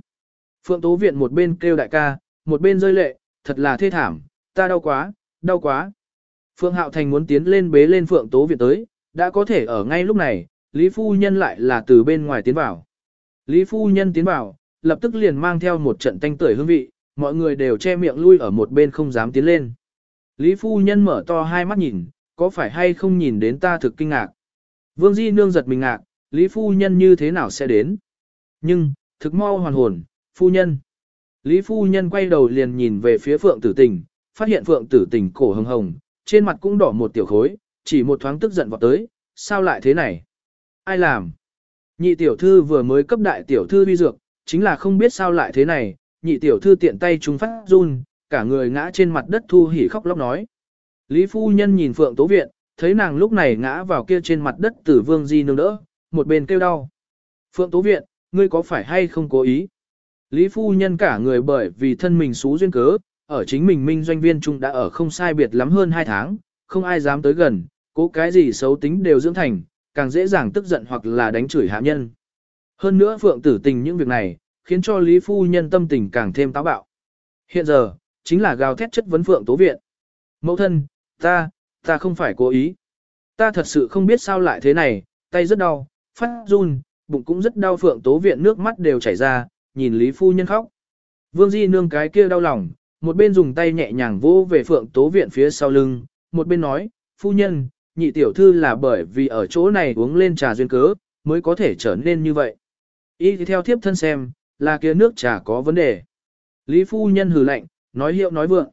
Phượng Tố Viện một bên kêu đại ca, một bên rơi lệ, thật là thê thảm, ta đau quá, đau quá. Phượng Hạo Thành muốn tiến lên bế lên Phượng Tố Viện tới, đã có thể ở ngay lúc này, Lý Phu Nhân lại là từ bên ngoài tiến vào. Lý Phu Nhân tiến vào, lập tức liền mang theo một trận tanh tưởi hương vị, mọi người đều che miệng lui ở một bên không dám tiến lên. Lý Phu Nhân mở to hai mắt nhìn, có phải hay không nhìn đến ta thực kinh ngạc. Vương Di Nương giật mình ngạc, Lý Phu Nhân như thế nào sẽ đến. Nhưng, thực mau hoàn hồn, Phu Nhân. Lý Phu Nhân quay đầu liền nhìn về phía Phượng Tử Tình, phát hiện Phượng Tử Tình cổ hồng hồng, trên mặt cũng đỏ một tiểu khối, chỉ một thoáng tức giận vọt tới, sao lại thế này? Ai làm? Nhị tiểu thư vừa mới cấp đại tiểu thư vi dược, chính là không biết sao lại thế này, nhị tiểu thư tiện tay chúng phát run, cả người ngã trên mặt đất thu hỉ khóc lóc nói. Lý phu nhân nhìn Phượng Tố Viện, thấy nàng lúc này ngã vào kia trên mặt đất tử vương di nương đỡ, một bên kêu đau. Phượng Tố Viện, ngươi có phải hay không cố ý? Lý phu nhân cả người bởi vì thân mình xú duyên cớ, ở chính mình minh doanh viên trung đã ở không sai biệt lắm hơn 2 tháng, không ai dám tới gần, cố cái gì xấu tính đều dưỡng thành, càng dễ dàng tức giận hoặc là đánh chửi hạ nhân. Hơn nữa Phượng tử tình những việc này, khiến cho Lý Phu Nhân tâm tình càng thêm táo bạo. Hiện giờ, chính là gào thét chất vấn Phượng Tố Viện. Mẫu thân, ta, ta không phải cố ý. Ta thật sự không biết sao lại thế này, tay rất đau, phát run, bụng cũng rất đau Phượng Tố Viện nước mắt đều chảy ra, nhìn Lý Phu Nhân khóc. Vương Di nương cái kia đau lòng, một bên dùng tay nhẹ nhàng vỗ về Phượng Tố Viện phía sau lưng, một bên nói, Phu Nhân, nhị tiểu thư là bởi vì ở chỗ này uống lên trà duyên cớ, mới có thể trở nên như vậy. Y theo thiếp thân xem, là kia nước trà có vấn đề. Lý phu nhân hừ lạnh, nói hiệu nói vượng.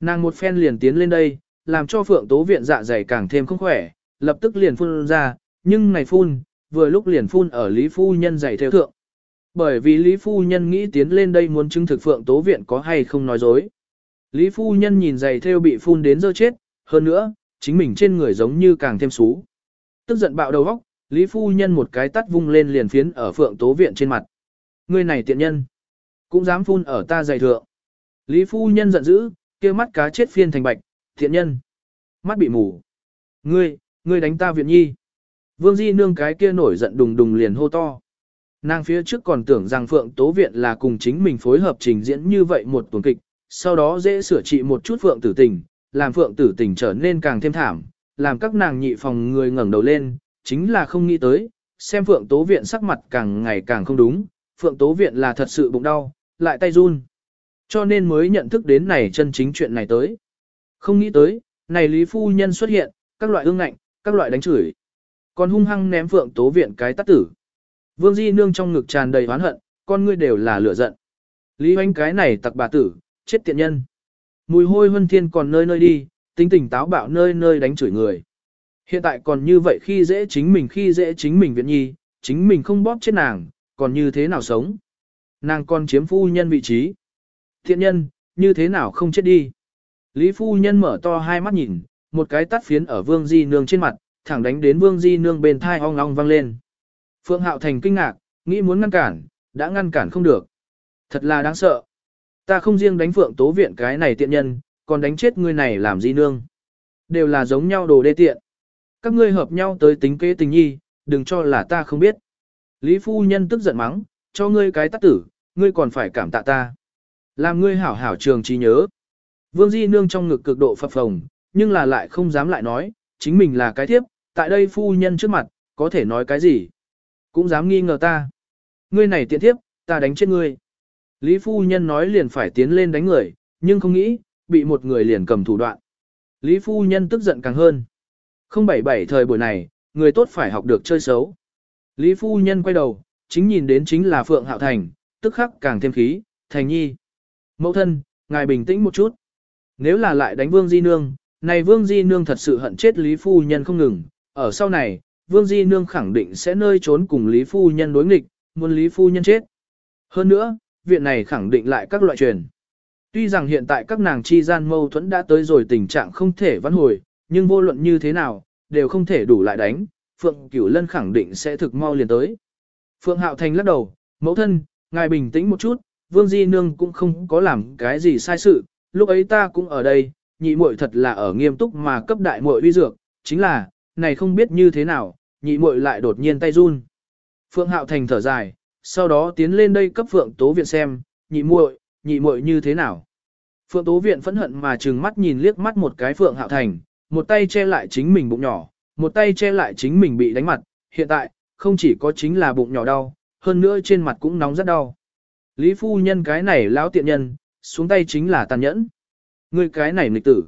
Nàng một phen liền tiến lên đây, làm cho phượng tố viện dạ dày càng thêm không khỏe, lập tức liền phun ra, nhưng này phun, vừa lúc liền phun ở Lý phu nhân dày theo thượng. Bởi vì Lý phu nhân nghĩ tiến lên đây muốn chứng thực phượng tố viện có hay không nói dối. Lý phu nhân nhìn giày theo bị phun đến dơ chết, hơn nữa, chính mình trên người giống như càng thêm xú. Tức giận bạo đầu óc, Lý phu nhân một cái tắt vung lên liền phiến ở phượng tố viện trên mặt. người này tiện nhân, cũng dám phun ở ta giày thượng. Lý phu nhân giận dữ, kia mắt cá chết phiên thành bạch, thiện nhân. Mắt bị mù. Ngươi, ngươi đánh ta viện nhi. Vương Di nương cái kia nổi giận đùng đùng liền hô to. Nàng phía trước còn tưởng rằng Phượng Tố Viện là cùng chính mình phối hợp trình diễn như vậy một tuần kịch, sau đó dễ sửa trị một chút Phượng tử tình, làm Phượng tử tình trở nên càng thêm thảm, làm các nàng nhị phòng người ngẩng đầu lên, chính là không nghĩ tới, xem Phượng Tố Viện sắc mặt càng ngày càng không đúng, Phượng Tố Viện là thật sự bụng đau, lại tay run. Cho nên mới nhận thức đến này chân chính chuyện này tới. Không nghĩ tới, này Lý Phu Nhân xuất hiện, các loại ương ngạnh, các loại đánh chửi. Còn hung hăng ném Phượng Tố Viện cái tắt tử. Vương Di Nương trong ngực tràn đầy oán hận, con ngươi đều là lửa giận. Lý Hoánh cái này tặc bà tử, chết tiện nhân. Mùi hôi huân thiên còn nơi nơi đi, tính tình táo bạo nơi nơi đánh chửi người. Hiện tại còn như vậy khi dễ chính mình khi dễ chính mình viện nhi, chính mình không bóp chết nàng, còn như thế nào sống. Nàng còn chiếm phu nhân vị trí. Thiện nhân, như thế nào không chết đi. Lý phu nhân mở to hai mắt nhìn, một cái tắt phiến ở vương di nương trên mặt, thẳng đánh đến vương di nương bên thai ong ong vang lên. Phượng Hạo Thành kinh ngạc, nghĩ muốn ngăn cản, đã ngăn cản không được. Thật là đáng sợ. Ta không riêng đánh Phượng Tố Viện cái này tiện nhân, còn đánh chết ngươi này làm gì nương. Đều là giống nhau đồ đê tiện. Các ngươi hợp nhau tới tính kế tình nhi, đừng cho là ta không biết. Lý phu nhân tức giận mắng, cho ngươi cái tắt tử, ngươi còn phải cảm tạ ta. Làm ngươi hảo hảo trường trí nhớ. Vương Di Nương trong ngực cực độ phập phồng, nhưng là lại không dám lại nói, chính mình là cái thiếp, tại đây phu nhân trước mặt, có thể nói cái gì. Cũng dám nghi ngờ ta. Ngươi này tiện thiếp, ta đánh chết ngươi. Lý phu nhân nói liền phải tiến lên đánh người, nhưng không nghĩ, bị một người liền cầm thủ đoạn. Lý phu nhân tức giận càng hơn. Không bảy bảy thời buổi này, người tốt phải học được chơi xấu. Lý phu nhân quay đầu, chính nhìn đến chính là Phượng Hạo Thành, tức khắc càng thêm khí, Thành nhi. Mẫu thân, ngài bình tĩnh một chút. Nếu là lại đánh Vương Di Nương, này Vương Di Nương thật sự hận chết Lý Phu Nhân không ngừng, ở sau này, Vương Di Nương khẳng định sẽ nơi trốn cùng Lý Phu Nhân đối nghịch, muốn Lý Phu Nhân chết. Hơn nữa, viện này khẳng định lại các loại truyền. Tuy rằng hiện tại các nàng chi gian mâu thuẫn đã tới rồi tình trạng không thể vãn hồi, nhưng vô luận như thế nào, đều không thể đủ lại đánh, Phượng Cửu Lân khẳng định sẽ thực mau liền tới. Phượng Hạo Thành lắc đầu, mẫu thân, ngài bình tĩnh một chút, Vương Di Nương cũng không có làm cái gì sai sự, lúc ấy ta cũng ở đây, nhị muội thật là ở nghiêm túc mà cấp đại muội uy dược, chính là, này không biết như thế nào, nhị muội lại đột nhiên tay run. Phượng Hạo Thành thở dài, sau đó tiến lên đây cấp Phượng Tố Viện xem, nhị muội, nhị muội như thế nào. Phượng Tố Viện phẫn hận mà trừng mắt nhìn liếc mắt một cái Phượng Hạo Thành, một tay che lại chính mình bụng nhỏ, một tay che lại chính mình bị đánh mặt, hiện tại, không chỉ có chính là bụng nhỏ đau, hơn nữa trên mặt cũng nóng rất đau. Lý phu nhân cái này lão tiện nhân, xuống tay chính là tàn nhẫn. Người cái này nghịch tử.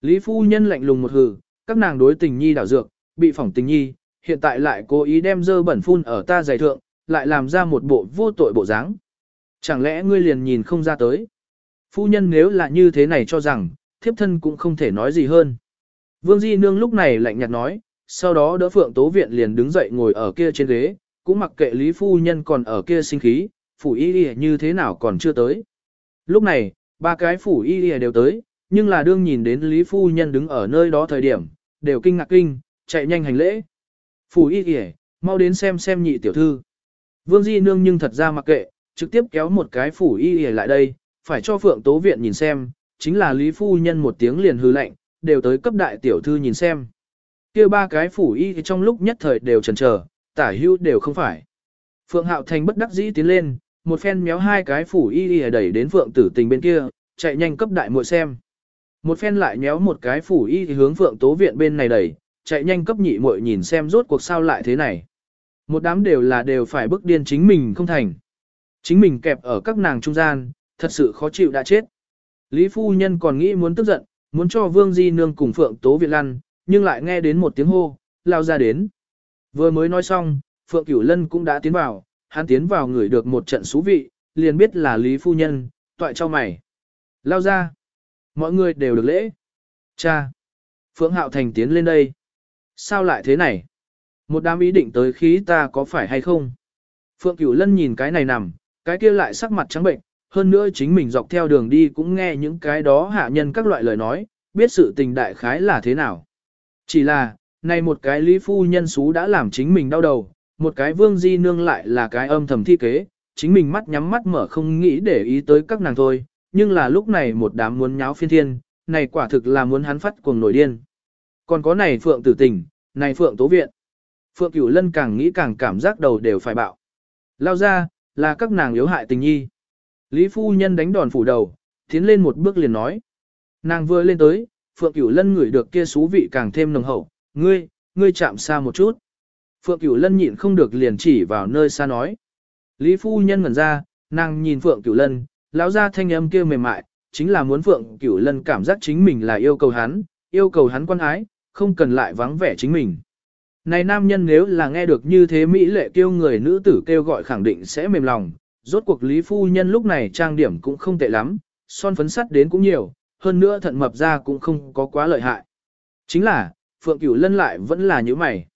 Lý phu nhân lạnh lùng một hừ, các nàng đối tình nhi đảo dược, bị phỏng tình nhi, hiện tại lại cố ý đem dơ bẩn phun ở ta giày thượng, lại làm ra một bộ vô tội bộ dáng. Chẳng lẽ ngươi liền nhìn không ra tới? Phu nhân nếu là như thế này cho rằng, thiếp thân cũng không thể nói gì hơn. Vương Di Nương lúc này lạnh nhạt nói, sau đó đỡ Phượng Tố Viện liền đứng dậy ngồi ở kia trên ghế, cũng mặc kệ Lý Phu Nhân còn ở kia sinh khí, phủ y đi như thế nào còn chưa tới. Lúc này, ba cái phủ y đi đều tới, nhưng là đương nhìn đến Lý Phu Nhân đứng ở nơi đó thời điểm, đều kinh ngạc kinh, chạy nhanh hành lễ. Phủ y đi mau đến xem xem nhị tiểu thư. Vương Di Nương nhưng thật ra mặc kệ, trực tiếp kéo một cái phủ y y lại đây, phải cho Phượng Tố Viện nhìn xem, chính là Lý Phu Nhân một tiếng liền hư lạnh, đều tới cấp đại tiểu thư nhìn xem. kia ba cái phủ y trong lúc nhất thời đều chần chờ, tả hưu đều không phải. Phượng Hạo Thành bất đắc dĩ tiến lên, một phen méo hai cái phủ y y đẩy đến Phượng Tử Tình bên kia, chạy nhanh cấp đại muội xem. Một phen lại méo một cái phủ y hướng Phượng Tố viện bên này đẩy, chạy nhanh cấp nhị muội nhìn xem rốt cuộc sao lại thế này. Một đám đều là đều phải bức điên chính mình không thành. Chính mình kẹp ở các nàng trung gian, thật sự khó chịu đã chết. Lý phu nhân còn nghĩ muốn tức giận, muốn cho Vương Di Nương cùng Phượng Tố Việt lăn, nhưng lại nghe đến một tiếng hô, lao ra đến. Vừa mới nói xong, Phượng Cửu Lân cũng đã tiến vào, hắn tiến vào ngửi được một trận xú vị, liền biết là Lý Phu Nhân, toại cho mày. Lao ra. Mọi người đều được lễ. Cha. Phượng Hạo Thành tiến lên đây. Sao lại thế này? Một đám ý định tới khí ta có phải hay không? Phượng Cửu Lân nhìn cái này nằm, cái kia lại sắc mặt trắng bệnh, hơn nữa chính mình dọc theo đường đi cũng nghe những cái đó hạ nhân các loại lời nói, biết sự tình đại khái là thế nào. Chỉ là, này một cái lý phu nhân xú đã làm chính mình đau đầu, một cái vương di nương lại là cái âm thầm thi kế, chính mình mắt nhắm mắt mở không nghĩ để ý tới các nàng thôi, nhưng là lúc này một đám muốn nháo phiên thiên, này quả thực là muốn hắn phát cuồng nổi điên. Còn có này phượng tử tình, này phượng tố viện. Phượng cửu lân càng nghĩ càng cảm giác đầu đều phải bạo. Lao ra, là các nàng yếu hại tình nhi. Lý phu nhân đánh đòn phủ đầu, tiến lên một bước liền nói. Nàng vừa lên tới, Phượng Cửu Lân ngửi được kia xú vị càng thêm nồng hậu, ngươi, ngươi chạm xa một chút. Phượng Cửu Lân nhịn không được liền chỉ vào nơi xa nói. Lý phu nhân ngẩn ra, nàng nhìn Phượng Cửu Lân, lão ra thanh âm kia mềm mại, chính là muốn Phượng Cửu Lân cảm giác chính mình là yêu cầu hắn, yêu cầu hắn quan ái, không cần lại vắng vẻ chính mình. Này nam nhân nếu là nghe được như thế Mỹ lệ kêu người nữ tử kêu gọi khẳng định sẽ mềm lòng, rốt cuộc Lý Phu Nhân lúc này trang điểm cũng không tệ lắm, son phấn sắt đến cũng nhiều, hơn nữa thận mập ra cũng không có quá lợi hại. Chính là, Phượng Cửu Lân lại vẫn là như mày.